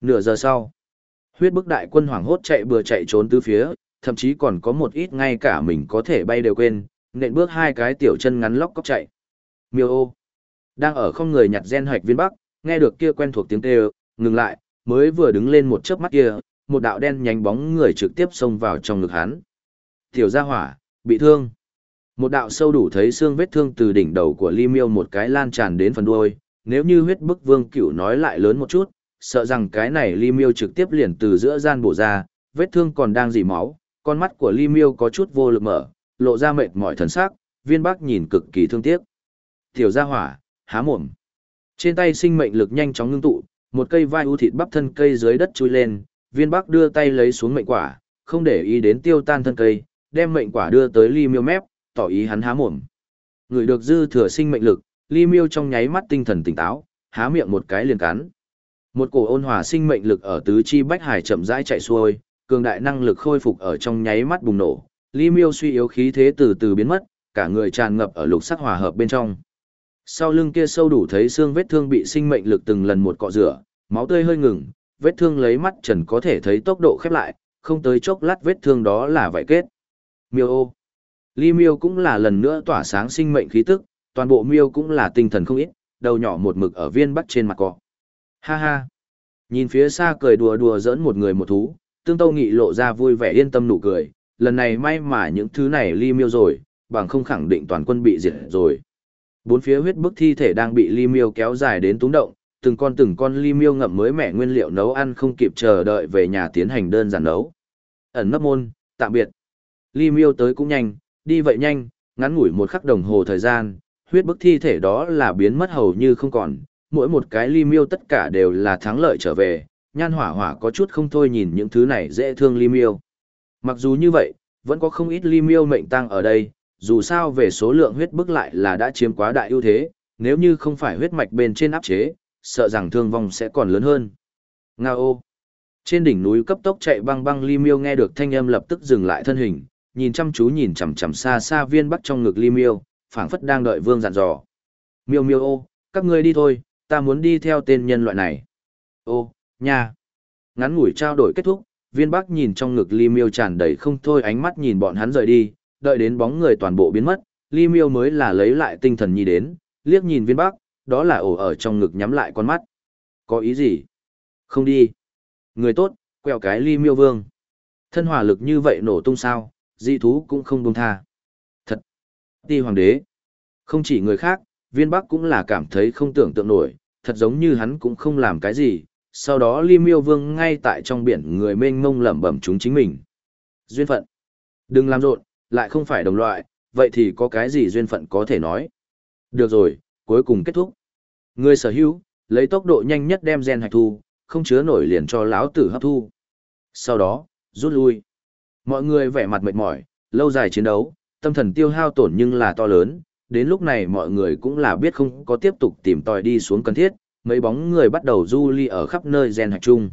Nửa giờ sau, huyết bức đại quân hoảng hốt chạy bừa chạy trốn tứ phía, thậm chí còn có một ít ngay cả mình có thể bay đều quên, nện bước hai cái tiểu chân ngắn lóc cóc chạy. Miêu ô, đang ở không người nhặt gen hoạch viên bắc, nghe được kia quen thuộc tiếng kêu, ngừng lại, mới vừa đứng lên một chớp mắt kia, một đạo đen nhánh bóng người trực tiếp xông vào trong ngực hắn. Tiểu gia hỏa, bị thương. Một đạo sâu đủ thấy xương vết thương từ đỉnh đầu của Ly Miêu một cái lan tràn đến phần đuôi, nếu như huyết bức vương cửu nói lại lớn một chút, sợ rằng cái này Ly Miêu trực tiếp liền từ giữa gian bổ ra, vết thương còn đang dỉ máu, con mắt của Ly Miêu có chút vô lực mở, lộ ra mệt mỏi thần sắc, viên bắc nhìn cực kỳ thương tiếc. Tiểu gia hỏa, há mồm. Trên tay sinh mệnh lực nhanh chóng ngưng tụ, một cây vai u thịt bắp thân cây dưới đất chui lên, viên bắc đưa tay lấy xuống mệnh quả, không để ý đến tiêu tan thân cây, đem mệnh quả đưa tới ly miêu mép, tỏ ý hắn há mồm. Người được dư thừa sinh mệnh lực, ly miêu trong nháy mắt tinh thần tỉnh táo, há miệng một cái liền cắn. Một cổ ôn hòa sinh mệnh lực ở tứ chi bách hải chậm rãi chạy xuôi, cường đại năng lực khôi phục ở trong nháy mắt bùng nổ. Lý miêu suy yếu khí thế từ từ biến mất, cả người tràn ngập ở lục sắc hòa hợp bên trong. Sau lưng kia sâu đủ thấy xương vết thương bị sinh mệnh lực từng lần một cọ rửa, máu tươi hơi ngừng, vết thương lấy mắt trần có thể thấy tốc độ khép lại, không tới chốc lát vết thương đó là vải kết. Miêu ô. Lý miêu cũng là lần nữa tỏa sáng sinh mệnh khí tức, toàn bộ miêu cũng là tinh thần không ít, đầu nhỏ một mực ở viên bắt trên mặt cọ. Ha ha. Nhìn phía xa cười đùa đùa giỡn một người một thú, tương tâu nghị lộ ra vui vẻ yên tâm nụ cười, lần này may mà những thứ này ly miêu rồi, bằng không khẳng định toàn quân bị diệt rồi. Bốn phía huyết bức thi thể đang bị ly miêu kéo dài đến túng động, từng con từng con ly miêu ngậm mới mẻ nguyên liệu nấu ăn không kịp chờ đợi về nhà tiến hành đơn giản nấu. Ẩn nấp môn, tạm biệt. Ly miêu tới cũng nhanh, đi vậy nhanh, ngắn ngủi một khắc đồng hồ thời gian, huyết bức thi thể đó là biến mất hầu như không còn, mỗi một cái ly miêu tất cả đều là thắng lợi trở về, nhan hỏa hỏa có chút không thôi nhìn những thứ này dễ thương ly miêu. Mặc dù như vậy, vẫn có không ít ly miêu mệnh tăng ở đây, dù sao về số lượng huyết bức lại là đã chiếm quá đại ưu thế, nếu như không phải huyết mạch bên trên áp chế, sợ rằng thương vong sẽ còn lớn hơn. Nga ô! Trên đỉnh núi cấp tốc chạy băng băng ly miêu nghe được thanh âm lập tức dừng lại thân hình, nhìn chăm chú nhìn chằm chằm xa xa viên bắc trong ngực ly miêu, phảng phất đang đợi vương dặn dò. Miêu miêu ô, các ngươi đi thôi, ta muốn đi theo tên nhân loại này. Ô, nha. Ngắn ngủi trao đổi kết thúc, viên bắc nhìn trong ngực ly miêu tràn đầy không thôi ánh mắt nhìn bọn hắn rời đi, đợi đến bóng người toàn bộ biến mất, ly miêu mới là lấy lại tinh thần nhi đến, liếc nhìn viên bắc, đó là ổ ở trong ngực nhắm lại con mắt. Có ý gì? Không đi. Người tốt, quẹo cái ly miêu vương. Thân hỏa lực như vậy nổ tung sao, dị thú cũng không buông tha. Thật. Ti hoàng đế. Không chỉ người khác, viên bắc cũng là cảm thấy không tưởng tượng nổi, thật giống như hắn cũng không làm cái gì. Sau đó ly miêu vương ngay tại trong biển người mênh mông lẩm bẩm chúng chính mình. Duyên phận. Đừng làm rộn, lại không phải đồng loại, vậy thì có cái gì duyên phận có thể nói. Được rồi, cuối cùng kết thúc. Người sở hữu, lấy tốc độ nhanh nhất đem gen hạch thu, không chứa nổi liền cho lão tử hấp thu. Sau đó, rút lui. Mọi người vẻ mặt mệt mỏi, lâu dài chiến đấu, tâm thần tiêu hao tổn nhưng là to lớn, đến lúc này mọi người cũng là biết không có tiếp tục tìm tòi đi xuống cần thiết, mấy bóng người bắt đầu du ly ở khắp nơi gen hạch chung.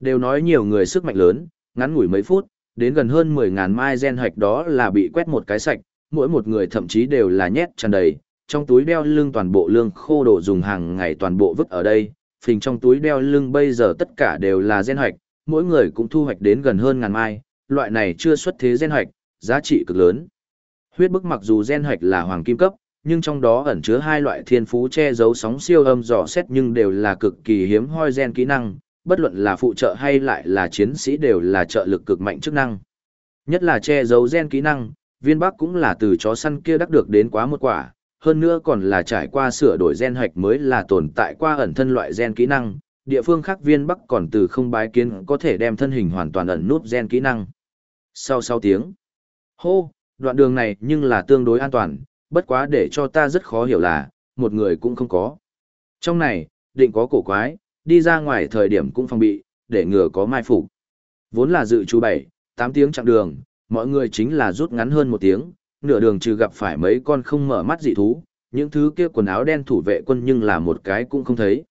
Đều nói nhiều người sức mạnh lớn, ngắn ngủi mấy phút, đến gần hơn 10.000 mai gen hạch đó là bị quét một cái sạch, mỗi một người thậm chí đều là nhét tràn đầy, trong túi đeo lưng toàn bộ lương khô đồ dùng hàng ngày toàn bộ vứt ở đây, phình trong túi đeo lưng bây giờ tất cả đều là gen hạch, mỗi người cũng thu hoạch đến gần hơn ngàn mai, loại này chưa xuất thế gen hạch, giá trị cực lớn. Huyết bức mặc dù gen hạch là hoàng kim cấp, nhưng trong đó ẩn chứa hai loại thiên phú che giấu sóng siêu âm dò xét nhưng đều là cực kỳ hiếm hoi gen kỹ năng, bất luận là phụ trợ hay lại là chiến sĩ đều là trợ lực cực mạnh chức năng. Nhất là che giấu gen kỹ năng, viên bắc cũng là từ chó săn kia đắc được đến quá một quả, hơn nữa còn là trải qua sửa đổi gen hạch mới là tồn tại qua ẩn thân loại gen kỹ năng, địa phương khác viên bắc còn từ không bái kiến có thể đem thân hình hoàn toàn ẩn nút gen kỹ năng. Sau 6 tiếng, hô, đoạn đường này nhưng là tương đối an toàn, bất quá để cho ta rất khó hiểu là, một người cũng không có. Trong này, định có cổ quái, đi ra ngoài thời điểm cũng phòng bị, để ngừa có mai phục. Vốn là dự chú 7, 8 tiếng chặng đường, mọi người chính là rút ngắn hơn một tiếng, nửa đường trừ gặp phải mấy con không mở mắt dị thú, những thứ kia quần áo đen thủ vệ quân nhưng là một cái cũng không thấy.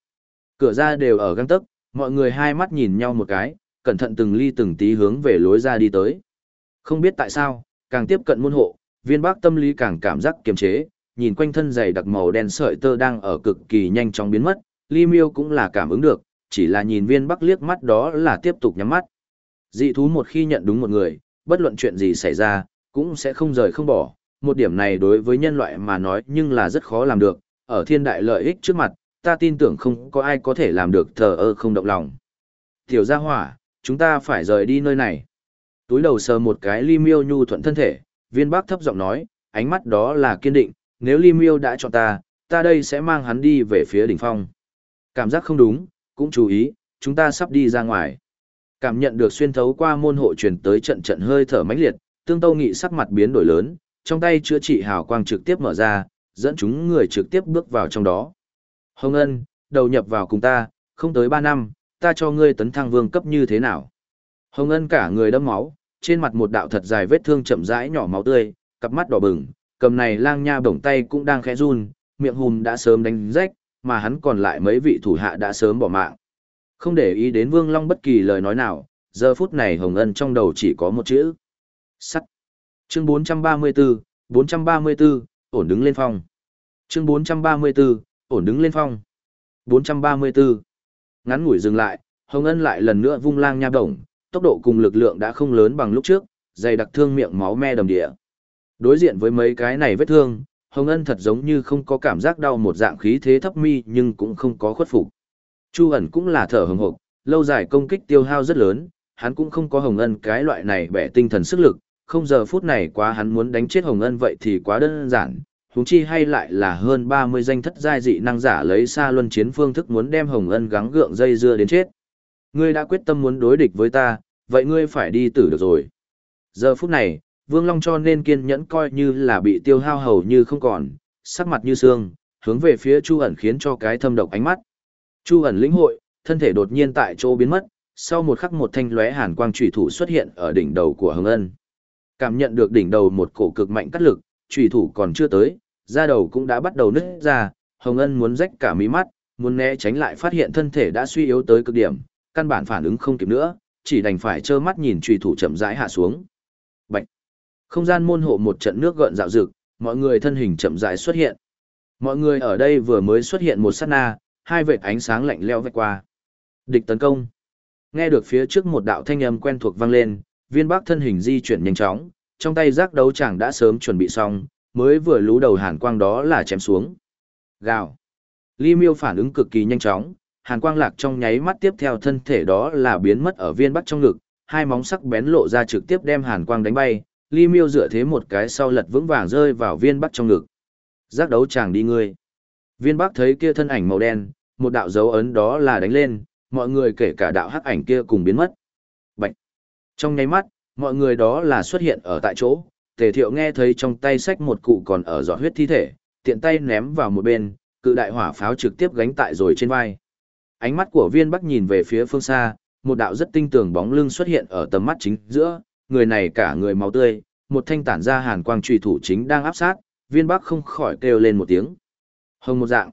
Cửa ra đều ở găng tấc, mọi người hai mắt nhìn nhau một cái, cẩn thận từng ly từng tí hướng về lối ra đi tới. Không biết tại sao, càng tiếp cận môn hộ, viên bác tâm lý càng cảm giác kiềm chế, nhìn quanh thân dày đặc màu đen sợi tơ đang ở cực kỳ nhanh chóng biến mất, Ly Miêu cũng là cảm ứng được, chỉ là nhìn viên bắc liếc mắt đó là tiếp tục nhắm mắt. Dị thú một khi nhận đúng một người, bất luận chuyện gì xảy ra, cũng sẽ không rời không bỏ. Một điểm này đối với nhân loại mà nói nhưng là rất khó làm được, ở thiên đại lợi ích trước mặt, ta tin tưởng không có ai có thể làm được thờ ơ không động lòng. Tiểu gia hỏa, chúng ta phải rời đi nơi này. Túi đầu sờ một cái ly miêu nhu thuận thân thể, viên bác thấp giọng nói, ánh mắt đó là kiên định, nếu ly miêu đã chọn ta, ta đây sẽ mang hắn đi về phía đỉnh phong. Cảm giác không đúng, cũng chú ý, chúng ta sắp đi ra ngoài. Cảm nhận được xuyên thấu qua môn hộ truyền tới trận trận hơi thở mãnh liệt, tương tâu nghị sắc mặt biến đổi lớn, trong tay chữa trị hào quang trực tiếp mở ra, dẫn chúng người trực tiếp bước vào trong đó. Hồng Ân, đầu nhập vào cùng ta, không tới 3 năm, ta cho ngươi tấn thăng vương cấp như thế nào? Hồng Ân cả người đẫm máu, trên mặt một đạo thật dài vết thương chậm rãi nhỏ máu tươi, cặp mắt đỏ bừng, cầm này lang nha bổng tay cũng đang khẽ run, miệng hùm đã sớm đánh rách, mà hắn còn lại mấy vị thủ hạ đã sớm bỏ mạng. Không để ý đến Vương Long bất kỳ lời nói nào, giờ phút này Hồng Ân trong đầu chỉ có một chữ. Sắt. Chương 434, 434, ổn đứng lên phong. Chương 434, ổn đứng lên phong. 434. Ngắn ngủi dừng lại, Hồng Ân lại lần nữa vung lang nha bổng tốc độ cùng lực lượng đã không lớn bằng lúc trước, dày đặc thương miệng máu me đầm địa. Đối diện với mấy cái này vết thương, Hồng Ân thật giống như không có cảm giác đau một dạng khí thế thấp mi nhưng cũng không có khuất phục. Chu ẩn cũng là thở hừng hực, lâu dài công kích tiêu hao rất lớn, hắn cũng không có Hồng Ân cái loại này bẻ tinh thần sức lực, không giờ phút này quá hắn muốn đánh chết Hồng Ân vậy thì quá đơn giản, huống chi hay lại là hơn 30 danh thất giai dị năng giả lấy xa luân chiến phương thức muốn đem Hồng Ân gắng gượng dây dưa đến chết. Ngươi đã quyết tâm muốn đối địch với ta, vậy ngươi phải đi tử được rồi. Giờ phút này, Vương Long cho nên kiên nhẫn coi như là bị tiêu hao hầu như không còn, sắc mặt như xương, hướng về phía Chu ẩn khiến cho cái thâm độc ánh mắt. Chu ẩn lĩnh hội, thân thể đột nhiên tại chỗ biến mất, sau một khắc một thanh lóe hàn quang chủy thủ xuất hiện ở đỉnh đầu của Hồng Ân. Cảm nhận được đỉnh đầu một cổ cực mạnh cắt lực, chủy thủ còn chưa tới, da đầu cũng đã bắt đầu nứt ra, Hồng Ân muốn rách cả mí mắt, muốn né tránh lại phát hiện thân thể đã suy yếu tới cực điểm, căn bản phản ứng không kịp nữa, chỉ đành phải trơ mắt nhìn truy thủ chậm rãi hạ xuống. Bạch. Không gian môn hộ một trận nước gợn dạo dực, mọi người thân hình chậm rãi xuất hiện. Mọi người ở đây vừa mới xuất hiện một sát na, hai vệt ánh sáng lạnh lẽo vạch qua. Địch tấn công. Nghe được phía trước một đạo thanh âm quen thuộc vang lên, viên bắc thân hình di chuyển nhanh chóng, trong tay giác đấu chàng đã sớm chuẩn bị xong, mới vừa lú đầu hàn quang đó là chém xuống. Gào. Ly miêu phản ứng cực kỳ nhanh chóng, hàn quang lạc trong nháy mắt tiếp theo thân thể đó là biến mất ở viên bắc trong ngực, hai móng sắc bén lộ ra trực tiếp đem hàn quang đánh bay, ly miêu dựa thế một cái sau lật vững vàng rơi vào viên bắc trong ngực. Giác đấu chàng đi ngươi. Viên bắc thấy kia thân ảnh màu đen, một đạo dấu ấn đó là đánh lên, mọi người kể cả đạo hắc ảnh kia cùng biến mất. Bạch. Trong nháy mắt, mọi người đó là xuất hiện ở tại chỗ, tề thiệu nghe thấy trong tay sách một cụ còn ở giọt huyết thi thể, tiện tay ném vào một bên, cự đại hỏa pháo trực tiếp gánh tại rồi trên vai. Ánh mắt của viên bắc nhìn về phía phương xa, một đạo rất tinh tường bóng lưng xuất hiện ở tầm mắt chính giữa, người này cả người máu tươi, một thanh tản ra hàn quang trùy thủ chính đang áp sát, viên bắc không khỏi kêu lên một tiếng. Hồng một dạng.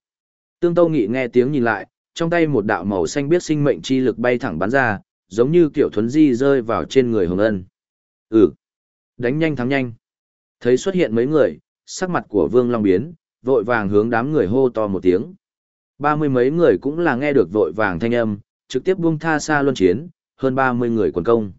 Tương Tâu Nghị nghe tiếng nhìn lại, trong tay một đạo màu xanh biết sinh mệnh chi lực bay thẳng bắn ra, giống như kiểu thuấn di rơi vào trên người Hồng Ân. Ừ. Đánh nhanh thắng nhanh. Thấy xuất hiện mấy người, sắc mặt của Vương Long biến, vội vàng hướng đám người hô to một tiếng. Ba mươi mấy người cũng là nghe được vội vàng thanh âm, trực tiếp buông tha xa luân chiến, hơn ba mươi người quần công.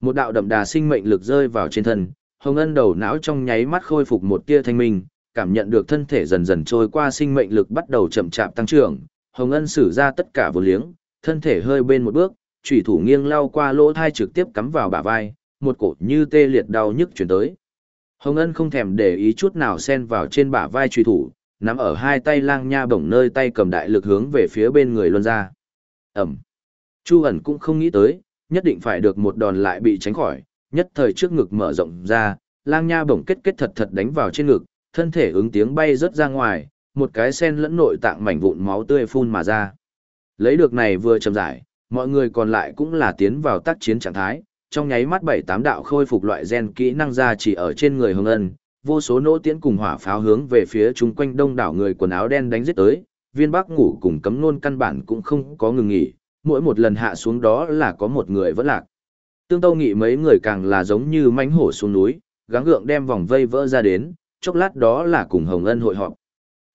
Một đạo đậm đà sinh mệnh lực rơi vào trên thân, Hồng Ân đầu não trong nháy mắt khôi phục một tia thanh minh, cảm nhận được thân thể dần dần trôi qua sinh mệnh lực bắt đầu chậm chạp tăng trưởng, Hồng Ân sử ra tất cả vô liếng, thân thể hơi bên một bước, chủy thủ nghiêng lao qua lỗ thai trực tiếp cắm vào bả vai, một cổ như tê liệt đau nhức chuyển tới. Hồng Ân không thèm để ý chút nào xen vào trên bả vai chủy thủ, nắm ở hai tay lang nha bổng nơi tay cầm đại lực hướng về phía bên người luân ra. Ẩm. Chu ẩn cũng không nghĩ tới, nhất định phải được một đòn lại bị tránh khỏi, nhất thời trước ngực mở rộng ra, lang nha bổng kết kết thật thật đánh vào trên ngực, thân thể ứng tiếng bay rớt ra ngoài, một cái sen lẫn nội tạng mảnh vụn máu tươi phun mà ra. Lấy được này vừa chậm giải, mọi người còn lại cũng là tiến vào tác chiến trạng thái, trong nháy mắt bảy tám đạo khôi phục loại gen kỹ năng ra chỉ ở trên người hưng ân, vô số nỗ tiễn cùng hỏa pháo hướng về phía chúng quanh đông đảo người quần áo đen đánh giết tới, viên bắc ngủ cùng cấm nôn căn bản cũng không có ngừng nghỉ, mỗi một lần hạ xuống đó là có một người vẫn lạc. Tương Tâu Nghị mấy người càng là giống như mánh hổ xuống núi, gắng gượng đem vòng vây vỡ ra đến, chốc lát đó là cùng Hồng Ân hội họp.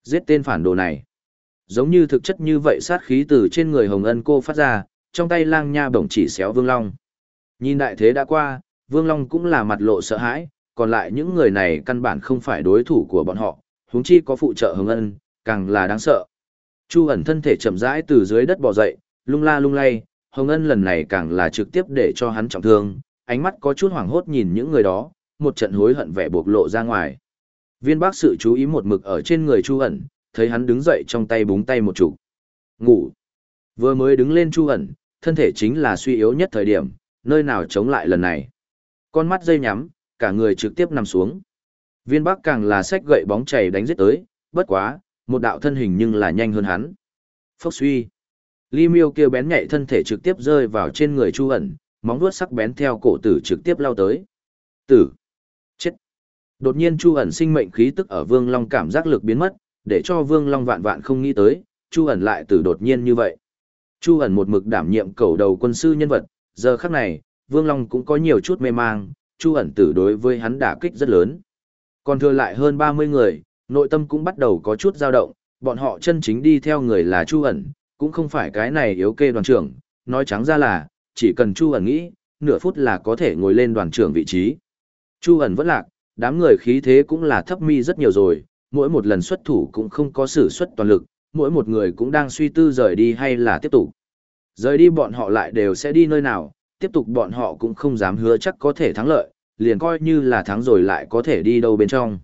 Giết tên phản đồ này. Giống như thực chất như vậy sát khí từ trên người Hồng Ân cô phát ra, trong tay lang nha bổng chỉ xéo Vương Long. Nhìn đại thế đã qua, Vương Long cũng là mặt lộ sợ hãi, còn lại những người này căn bản không phải đối thủ của bọn họ, huống chi có phụ trợ Hồng Ân, càng là đáng sợ. Chu ẩn thân thể chậm rãi từ dưới đất bò dậy, lung la lung lay, Hồng Ân lần này càng là trực tiếp để cho hắn trọng thương, ánh mắt có chút hoảng hốt nhìn những người đó, một trận hối hận vẻ buộc lộ ra ngoài. Viên bác sự chú ý một mực ở trên người Chu ẩn, thấy hắn đứng dậy trong tay búng tay một chục. Ngủ. Vừa mới đứng lên Chu ẩn, thân thể chính là suy yếu nhất thời điểm, nơi nào chống lại lần này. Con mắt dây nhắm, cả người trực tiếp nằm xuống. Viên Bắc càng là sách gậy bóng chảy đánh giết tới, bất quá, một đạo thân hình nhưng là nhanh hơn hắn. Phốc suy. Li miêu kia bén nhạy thân thể trực tiếp rơi vào trên người Chu ẩn, móng vuốt sắc bén theo cổ tử trực tiếp lao tới. Tử. Chết. Đột nhiên Chu ẩn sinh mệnh khí tức ở Vương Long cảm giác lực biến mất, để cho Vương Long vạn vạn không nghĩ tới, Chu ẩn lại tử đột nhiên như vậy. Chu ẩn một mực đảm nhiệm cầu đầu quân sư nhân vật, giờ khắc này, Vương Long cũng có nhiều chút mê mang, Chu ẩn tử đối với hắn đả kích rất lớn. Còn thừa lại hơn 30 người, nội tâm cũng bắt đầu có chút dao động, bọn họ chân chính đi theo người là Chu ẩn, cũng không phải cái này yếu kê đoàn trưởng, nói trắng ra là, chỉ cần Chu ẩn nghĩ, nửa phút là có thể ngồi lên đoàn trưởng vị trí. Chu ẩn vẫn lạc, đám người khí thế cũng là thấp mi rất nhiều rồi, mỗi một lần xuất thủ cũng không có sử xuất toàn lực, mỗi một người cũng đang suy tư rời đi hay là tiếp tục. Rời đi bọn họ lại đều sẽ đi nơi nào, tiếp tục bọn họ cũng không dám hứa chắc có thể thắng lợi, liền coi như là thắng rồi lại có thể đi đâu bên trong.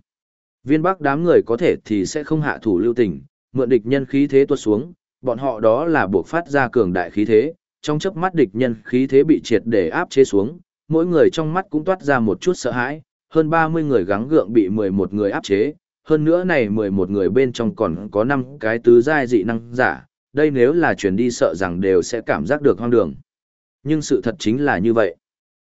Viên bắc đám người có thể thì sẽ không hạ thủ lưu tình, mượn địch nhân khí thế tuột xuống, bọn họ đó là buộc phát ra cường đại khí thế, trong chớp mắt địch nhân khí thế bị triệt để áp chế xuống, mỗi người trong mắt cũng toát ra một chút sợ hãi, hơn 30 người gắng gượng bị 11 người áp chế, hơn nữa này 11 người bên trong còn có 5 cái tứ giai dị năng giả, đây nếu là chuyển đi sợ rằng đều sẽ cảm giác được hoang đường. Nhưng sự thật chính là như vậy.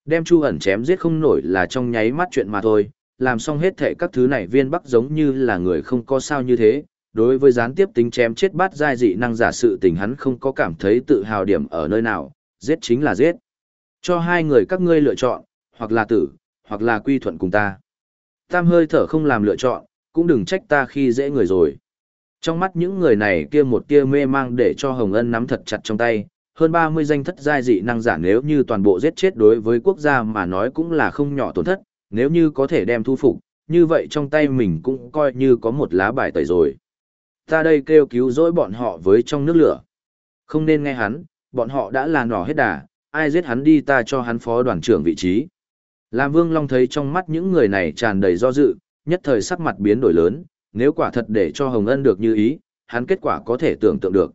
Đem Chu ẩn chém giết không nổi là trong nháy mắt chuyện mà thôi, làm xong hết thể các thứ này viên bắc giống như là người không có sao như thế. Đối với gián tiếp tính chém chết bát giai dị năng giả sự tình hắn không có cảm thấy tự hào điểm ở nơi nào, giết chính là giết. Cho hai người các ngươi lựa chọn, hoặc là tử, hoặc là quy thuận cùng ta. Tam hơi thở không làm lựa chọn, cũng đừng trách ta khi dễ người rồi. Trong mắt những người này kia một tia mê mang để cho Hồng Ân nắm thật chặt trong tay, hơn 30 danh thất giai dị năng giả nếu như toàn bộ giết chết đối với quốc gia mà nói cũng là không nhỏ tổn thất, nếu như có thể đem thu phục, như vậy trong tay mình cũng coi như có một lá bài tẩy rồi. Ta đây kêu cứu rỗi bọn họ với trong nước lửa. Không nên nghe hắn, bọn họ đã là nỏ hết đà, ai giết hắn đi ta cho hắn phó đoàn trưởng vị trí. Lam Vương Long thấy trong mắt những người này tràn đầy do dự, nhất thời sắc mặt biến đổi lớn, nếu quả thật để cho Hồng Ân được như ý, hắn kết quả có thể tưởng tượng được.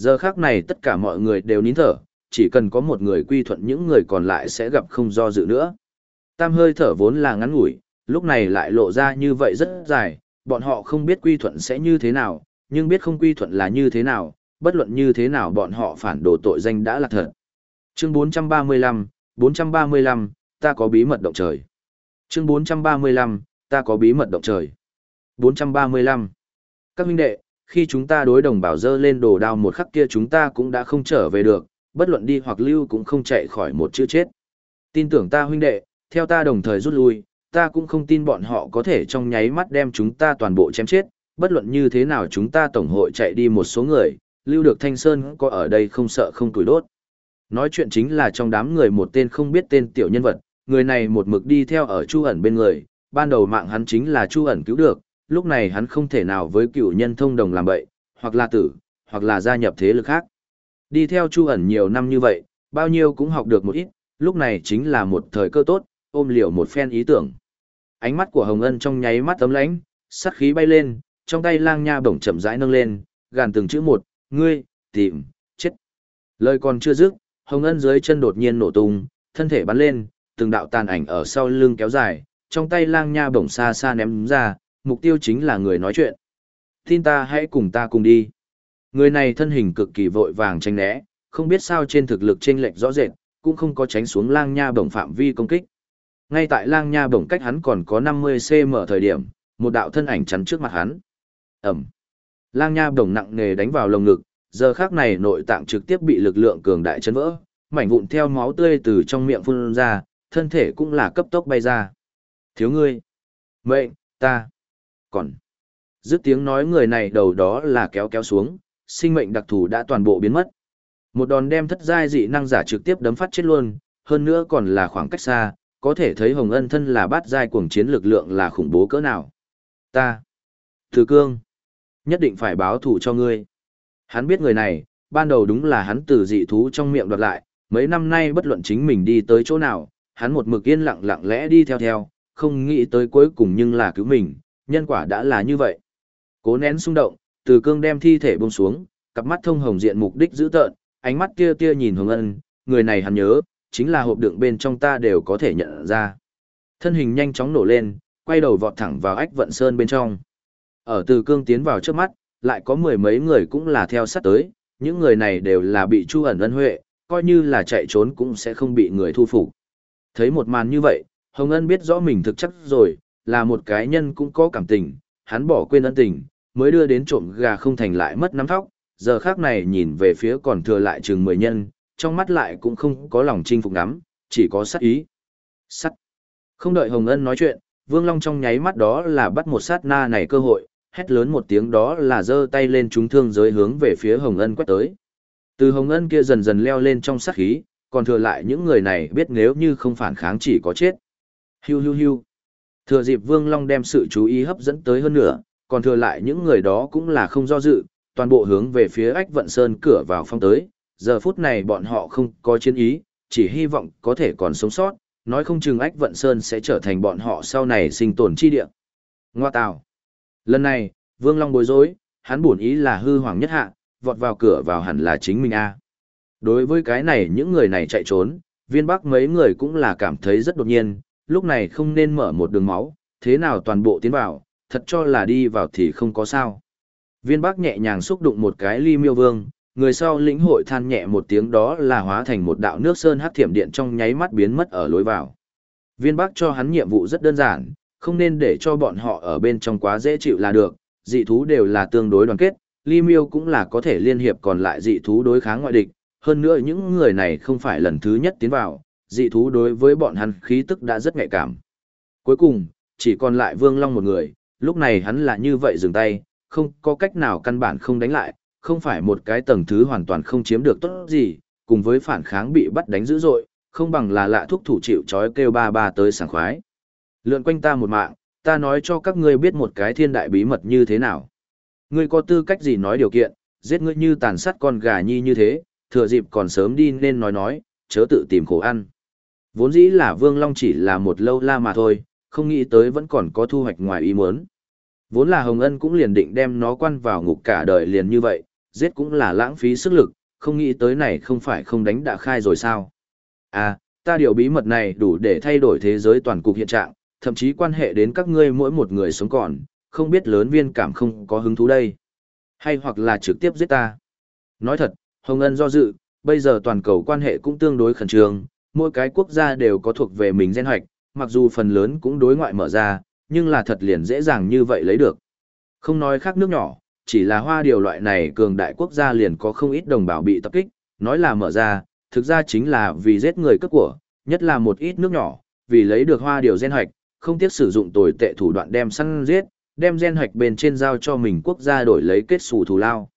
Giờ khác này tất cả mọi người đều nín thở, chỉ cần có một người quy thuận những người còn lại sẽ gặp không do dự nữa. Tam hơi thở vốn là ngắn ngủi, lúc này lại lộ ra như vậy rất dài, bọn họ không biết quy thuận sẽ như thế nào, nhưng biết không quy thuận là như thế nào, bất luận như thế nào bọn họ phản đồ tội danh đã là thật. Chương 435, 435, ta có bí mật động trời. Chương 435, ta có bí mật động trời. 435. Các huynh đệ, khi chúng ta đối đồng bảo dơ lên đồ đao một khắc kia chúng ta cũng đã không trở về được, bất luận đi hoặc lưu cũng không chạy khỏi một chữ chết. Tin tưởng ta huynh đệ, theo ta đồng thời rút lui, ta cũng không tin bọn họ có thể trong nháy mắt đem chúng ta toàn bộ chém chết, bất luận như thế nào chúng ta tổng hội chạy đi một số người, lưu được thanh sơn có ở đây không sợ không tuổi đốt. Nói chuyện chính là trong đám người một tên không biết tên tiểu nhân vật, người này một mực đi theo ở Chu ẩn bên người, ban đầu mạng hắn chính là Chu ẩn cứu được, lúc này hắn không thể nào với cựu nhân thông đồng làm bậy, hoặc là tử, hoặc là gia nhập thế lực khác. Đi theo Chu ẩn nhiều năm như vậy, bao nhiêu cũng học được một ít, lúc này chính là một thời cơ tốt, ôm liều một phen ý tưởng. Ánh mắt của Hồng Ân trong nháy mắt tấm lãnh, sát khí bay lên, trong tay lang nha bổng chậm rãi nâng lên, gàn từng chữ một, ngươi, tìm, chết. Lời còn chưa dứt, Hồng Ân dưới chân đột nhiên nổ tung, thân thể bắn lên, từng đạo tàn ảnh ở sau lưng kéo dài, trong tay lang nha bổng xa xa ném ra, mục tiêu chính là người nói chuyện. Tin ta hãy cùng ta cùng đi. Người này thân hình cực kỳ vội vàng tranh né, không biết sao trên thực lực chênh lệch rõ rệt, cũng không có tránh xuống lang nha bổng phạm vi công kích. Ngay tại lang nha bổng cách hắn còn có 50cm thời điểm, một đạo thân ảnh chắn trước mặt hắn. Ẩm. Lang nha bổng nặng nề đánh vào lồng ngực, giờ khác này nội tạng trực tiếp bị lực lượng cường đại chấn vỡ, mảnh vụn theo máu tươi từ trong miệng phun ra, thân thể cũng là cấp tốc bay ra. Thiếu ngươi. Mệnh, ta. Còn. Dứt tiếng nói người này đầu đó là kéo kéo xuống, sinh mệnh đặc thù đã toàn bộ biến mất. Một đòn đem thất giai dị năng giả trực tiếp đấm phát chết luôn, hơn nữa còn là khoảng cách xa, có thể thấy Hồng Ân thân là bát giai cuồng chiến lực lượng là khủng bố cỡ nào. Ta. Thứ cương. Nhất định phải báo thù cho ngươi. Hắn biết người này, ban đầu đúng là hắn từ dị thú trong miệng đoạt lại, mấy năm nay bất luận chính mình đi tới chỗ nào, hắn một mực yên lặng lặng lẽ đi theo theo, không nghĩ tới cuối cùng nhưng là cứu mình, nhân quả đã là như vậy. Cố nén xung động, từ cương đem thi thể buông xuống, cặp mắt thông hồng diện mục đích giữ tợn, ánh mắt kia kia nhìn Hồng Ân, người này hắn nhớ, chính là hộp đựng bên trong ta đều có thể nhận ra. Thân hình nhanh chóng nổ lên, quay đầu vọt thẳng vào ách vận sơn bên trong. Ở từ cương tiến vào trước mắt, lại có mười mấy người cũng là theo sát tới, những người này đều là bị Chu ẩn ân huệ, coi như là chạy trốn cũng sẽ không bị người thu phục. Thấy một màn như vậy, Hồng Ân biết rõ mình thực chất rồi, là một cái nhân cũng có cảm tình, hắn bỏ quên ân tình, mới đưa đến trộm gà không thành lại mất nắm thóc, giờ khác này nhìn về phía còn thừa lại chừng mười nhân, trong mắt lại cũng không có lòng chinh phục lắm, chỉ có sát ý. Sắt. Không đợi Hồng Ân nói chuyện, Vương Long trong nháy mắt đó là bắt một sát na này cơ hội, hét lớn một tiếng đó là giơ tay lên trúng thương giới hướng về phía Hồng Ân quét tới. Từ Hồng Ân kia dần dần leo lên trong sát khí, còn thừa lại những người này biết nếu như không phản kháng chỉ có chết. Hiu hiu hiu. Thừa dịp Vương Long đem sự chú ý hấp dẫn tới hơn nữa, còn thừa lại những người đó cũng là không do dự, toàn bộ hướng về phía ách vận sơn cửa vào phong tới. Giờ phút này bọn họ không có chiến ý, chỉ hy vọng có thể còn sống sót, nói không chừng ách vận sơn sẽ trở thành bọn họ sau này sinh tồn chi địa. Ngoa tào. Lần này, Vương Long bối rối, hắn buồn ý là hư hoàng nhất hạ, vọt vào cửa vào hẳn là chính mình a. Đối với cái này những người này chạy trốn, viên bắc mấy người cũng là cảm thấy rất đột nhiên, lúc này không nên mở một đường máu, thế nào toàn bộ tiến vào, thật cho là đi vào thì không có sao. Viên bác nhẹ nhàng xúc đụng một cái ly miêu vương, người sau lĩnh hội than nhẹ một tiếng đó là hóa thành một đạo nước sơn hắc thiểm điện trong nháy mắt biến mất ở lối vào. Viên bác cho hắn nhiệm vụ rất đơn giản, không nên để cho bọn họ ở bên trong quá dễ chịu là được, dị thú đều là tương đối đoàn kết, ly miêu cũng là có thể liên hiệp còn lại dị thú đối kháng ngoại địch, hơn nữa những người này không phải lần thứ nhất tiến vào, dị thú đối với bọn hắn khí tức đã rất nhạy cảm. Cuối cùng, chỉ còn lại Vương Long một người, lúc này hắn là như vậy dừng tay, không có cách nào căn bản không đánh lại, không phải một cái tầng thứ hoàn toàn không chiếm được tốt gì, cùng với phản kháng bị bắt đánh dữ dội, không bằng là lạ thuốc thủ chịu chói kêu ba ba tới sảng khoái. Lượn quanh ta một mạng, ta nói cho các ngươi biết một cái thiên đại bí mật như thế nào. Ngươi có tư cách gì nói điều kiện, giết ngươi như tàn sát con gà nhi như thế, thừa dịp còn sớm đi nên nói nói, chớ tự tìm khổ ăn. Vốn dĩ là Vương Long chỉ là một lâu la mà thôi, không nghĩ tới vẫn còn có thu hoạch ngoài ý muốn. Vốn là Hồng Ân cũng liền định đem nó quan vào ngục cả đời liền như vậy, giết cũng là lãng phí sức lực, không nghĩ tới này không phải không đánh đã khai rồi sao. À, ta điều bí mật này đủ để thay đổi thế giới toàn cục hiện trạng, thậm chí quan hệ đến các ngươi mỗi một người sống còn, không biết lớn viên cảm không có hứng thú đây. Hay hoặc là trực tiếp giết ta. Nói thật, Hồng Ân do dự, bây giờ toàn cầu quan hệ cũng tương đối khẩn trương, mỗi cái quốc gia đều có thuộc về mình gen hoạch, mặc dù phần lớn cũng đối ngoại mở ra, nhưng là thật liền dễ dàng như vậy lấy được. Không nói khác nước nhỏ, chỉ là hoa điều loại này cường đại quốc gia liền có không ít đồng bào bị tập kích, nói là mở ra, thực ra chính là vì giết người cướp của, nhất là một ít nước nhỏ, vì lấy được hoa điều gen hoạch, không tiếc sử dụng tồi tệ thủ đoạn đem săn giết, đem gen hoạch bên trên giao cho mình quốc gia đổi lấy kết xù thù lao.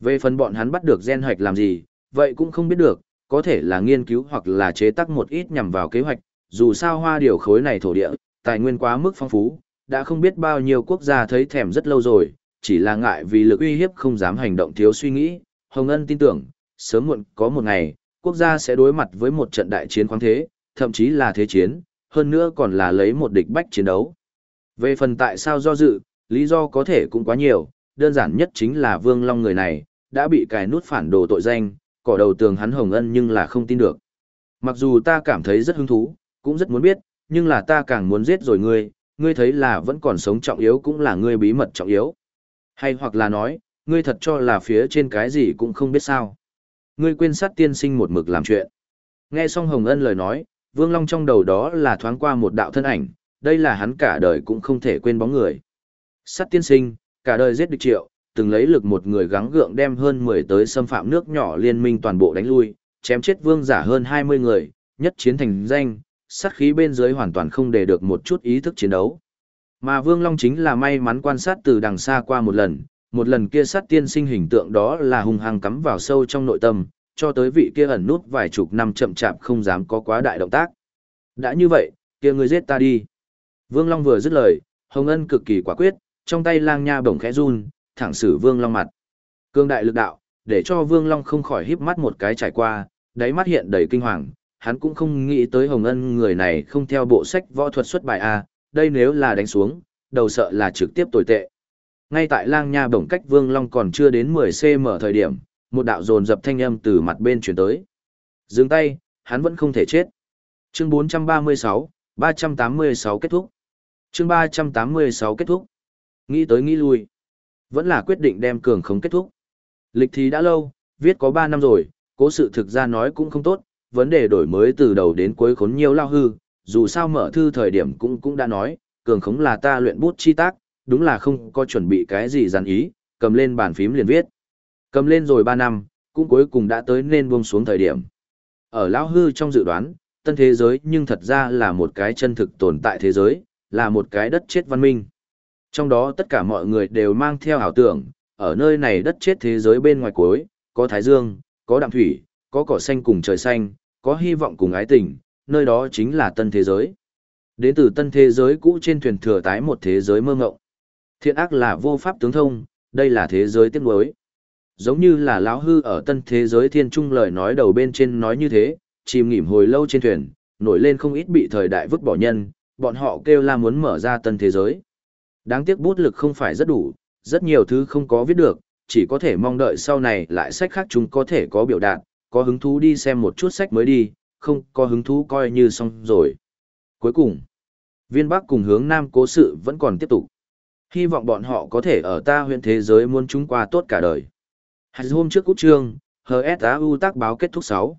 Về phần bọn hắn bắt được gen hoạch làm gì, vậy cũng không biết được, có thể là nghiên cứu hoặc là chế tác một ít nhằm vào kế hoạch, dù sao hoa điều khối này thổ địa, tài nguyên quá mức phong phú, đã không biết bao nhiêu quốc gia thấy thèm rất lâu rồi, chỉ là ngại vì lực uy hiếp không dám hành động thiếu suy nghĩ. Hồng Ân tin tưởng, sớm muộn có một ngày, quốc gia sẽ đối mặt với một trận đại chiến khoáng thế, thậm chí là thế chiến, hơn nữa còn là lấy một địch bách chiến đấu. Về phần tại sao do dự, lý do có thể cũng quá nhiều, đơn giản nhất chính là Vương Long người này, đã bị cài nút phản đồ tội danh, cỏ đầu tường hắn Hồng Ân nhưng là không tin được. Mặc dù ta cảm thấy rất hứng thú, cũng rất muốn biết, nhưng là ta càng muốn giết rồi ngươi, ngươi thấy là vẫn còn sống trọng yếu cũng là ngươi bí mật trọng yếu. Hay hoặc là nói, ngươi thật cho là phía trên cái gì cũng không biết sao. Ngươi quên sát tiên sinh một mực làm chuyện. Nghe xong Hồng Ân lời nói, Vương Long trong đầu đó là thoáng qua một đạo thân ảnh, đây là hắn cả đời cũng không thể quên bóng người. Sát tiên sinh, cả đời giết địch triệu, từng lấy lực một người gắng gượng đem hơn 10 tới xâm phạm nước nhỏ liên minh toàn bộ đánh lui, chém chết vương giả hơn 20 người, nhất chiến thành danh, sát khí bên dưới hoàn toàn không để được một chút ý thức chiến đấu. Mà Vương Long chính là may mắn quan sát từ đằng xa qua một lần, một lần kia sát tiên sinh hình tượng đó là hung hăng cắm vào sâu trong nội tâm, cho tới vị kia ẩn nút vài chục năm chậm chạp không dám có quá đại động tác. Đã như vậy, kia người giết ta đi. Vương Long vừa dứt lời, Hồng Ân cực kỳ quả quyết, trong tay lang nha bổng khẽ run, thẳng xử Vương Long mặt. Cương đại lực đạo, để cho Vương Long không khỏi híp mắt một cái trải qua, đáy mắt hiện đầy kinh hoàng, hắn cũng không nghĩ tới Hồng Ân người này không theo bộ sách võ thuật xuất bài A, đây nếu là đánh xuống, đầu sợ là trực tiếp tồi tệ. Ngay tại lang nha bổng cách Vương Long còn chưa đến 10cm thời điểm, một đạo dồn dập thanh âm từ mặt bên chuyển tới. Dừng tay, hắn vẫn không thể chết. Chương 436, 386 kết thúc. chương 386 kết thúc. Nghĩ tới nghĩ lui. Vẫn là quyết định đem cường khống kết thúc. Lịch thì đã lâu, viết có 3 năm rồi, cố sự thực ra nói cũng không tốt, vấn đề đổi mới từ đầu đến cuối khốn nhiều lao hư, dù sao mở thư thời điểm cũng cũng đã nói, cường khống là ta luyện bút chi tác, đúng là không có chuẩn bị cái gì dàn ý, cầm lên bàn phím liền viết. Cầm lên rồi 3 năm, cũng cuối cùng đã tới nên buông xuống thời điểm. Ở lão hư trong dự đoán, tân thế giới nhưng thật ra là một cái chân thực tồn tại thế giới, là một cái đất chết văn minh. Trong đó tất cả mọi người đều mang theo ảo tưởng, ở nơi này đất chết thế giới bên ngoài cuối, có thái dương, có đạm thủy, có cỏ xanh cùng trời xanh, có hy vọng cùng ái tình, nơi đó chính là tân thế giới. Đến từ tân thế giới cũ trên thuyền thừa tái một thế giới mơ ngộng. Thiện ác là vô pháp tướng thông, đây là thế giới tiếc nuối. Giống như là lão hư ở tân thế giới thiên trung lời nói đầu bên trên nói như thế, chìm nghỉm hồi lâu trên thuyền, nổi lên không ít bị thời đại vứt bỏ nhân, bọn họ kêu la muốn mở ra tân thế giới. Đáng tiếc bút lực không phải rất đủ, rất nhiều thứ không có viết được, chỉ có thể mong đợi sau này lại sách khác chúng có thể có biểu đạt, có hứng thú đi xem một chút sách mới đi, không có hứng thú coi như xong rồi. Cuối cùng, viên Bắc cùng hướng Nam cố sự vẫn còn tiếp tục. Hy vọng bọn họ có thể ở ta huyện thế giới muôn chúng qua tốt cả đời. Hạt hôm trước cút trương, HSAU tác báo kết thúc 6.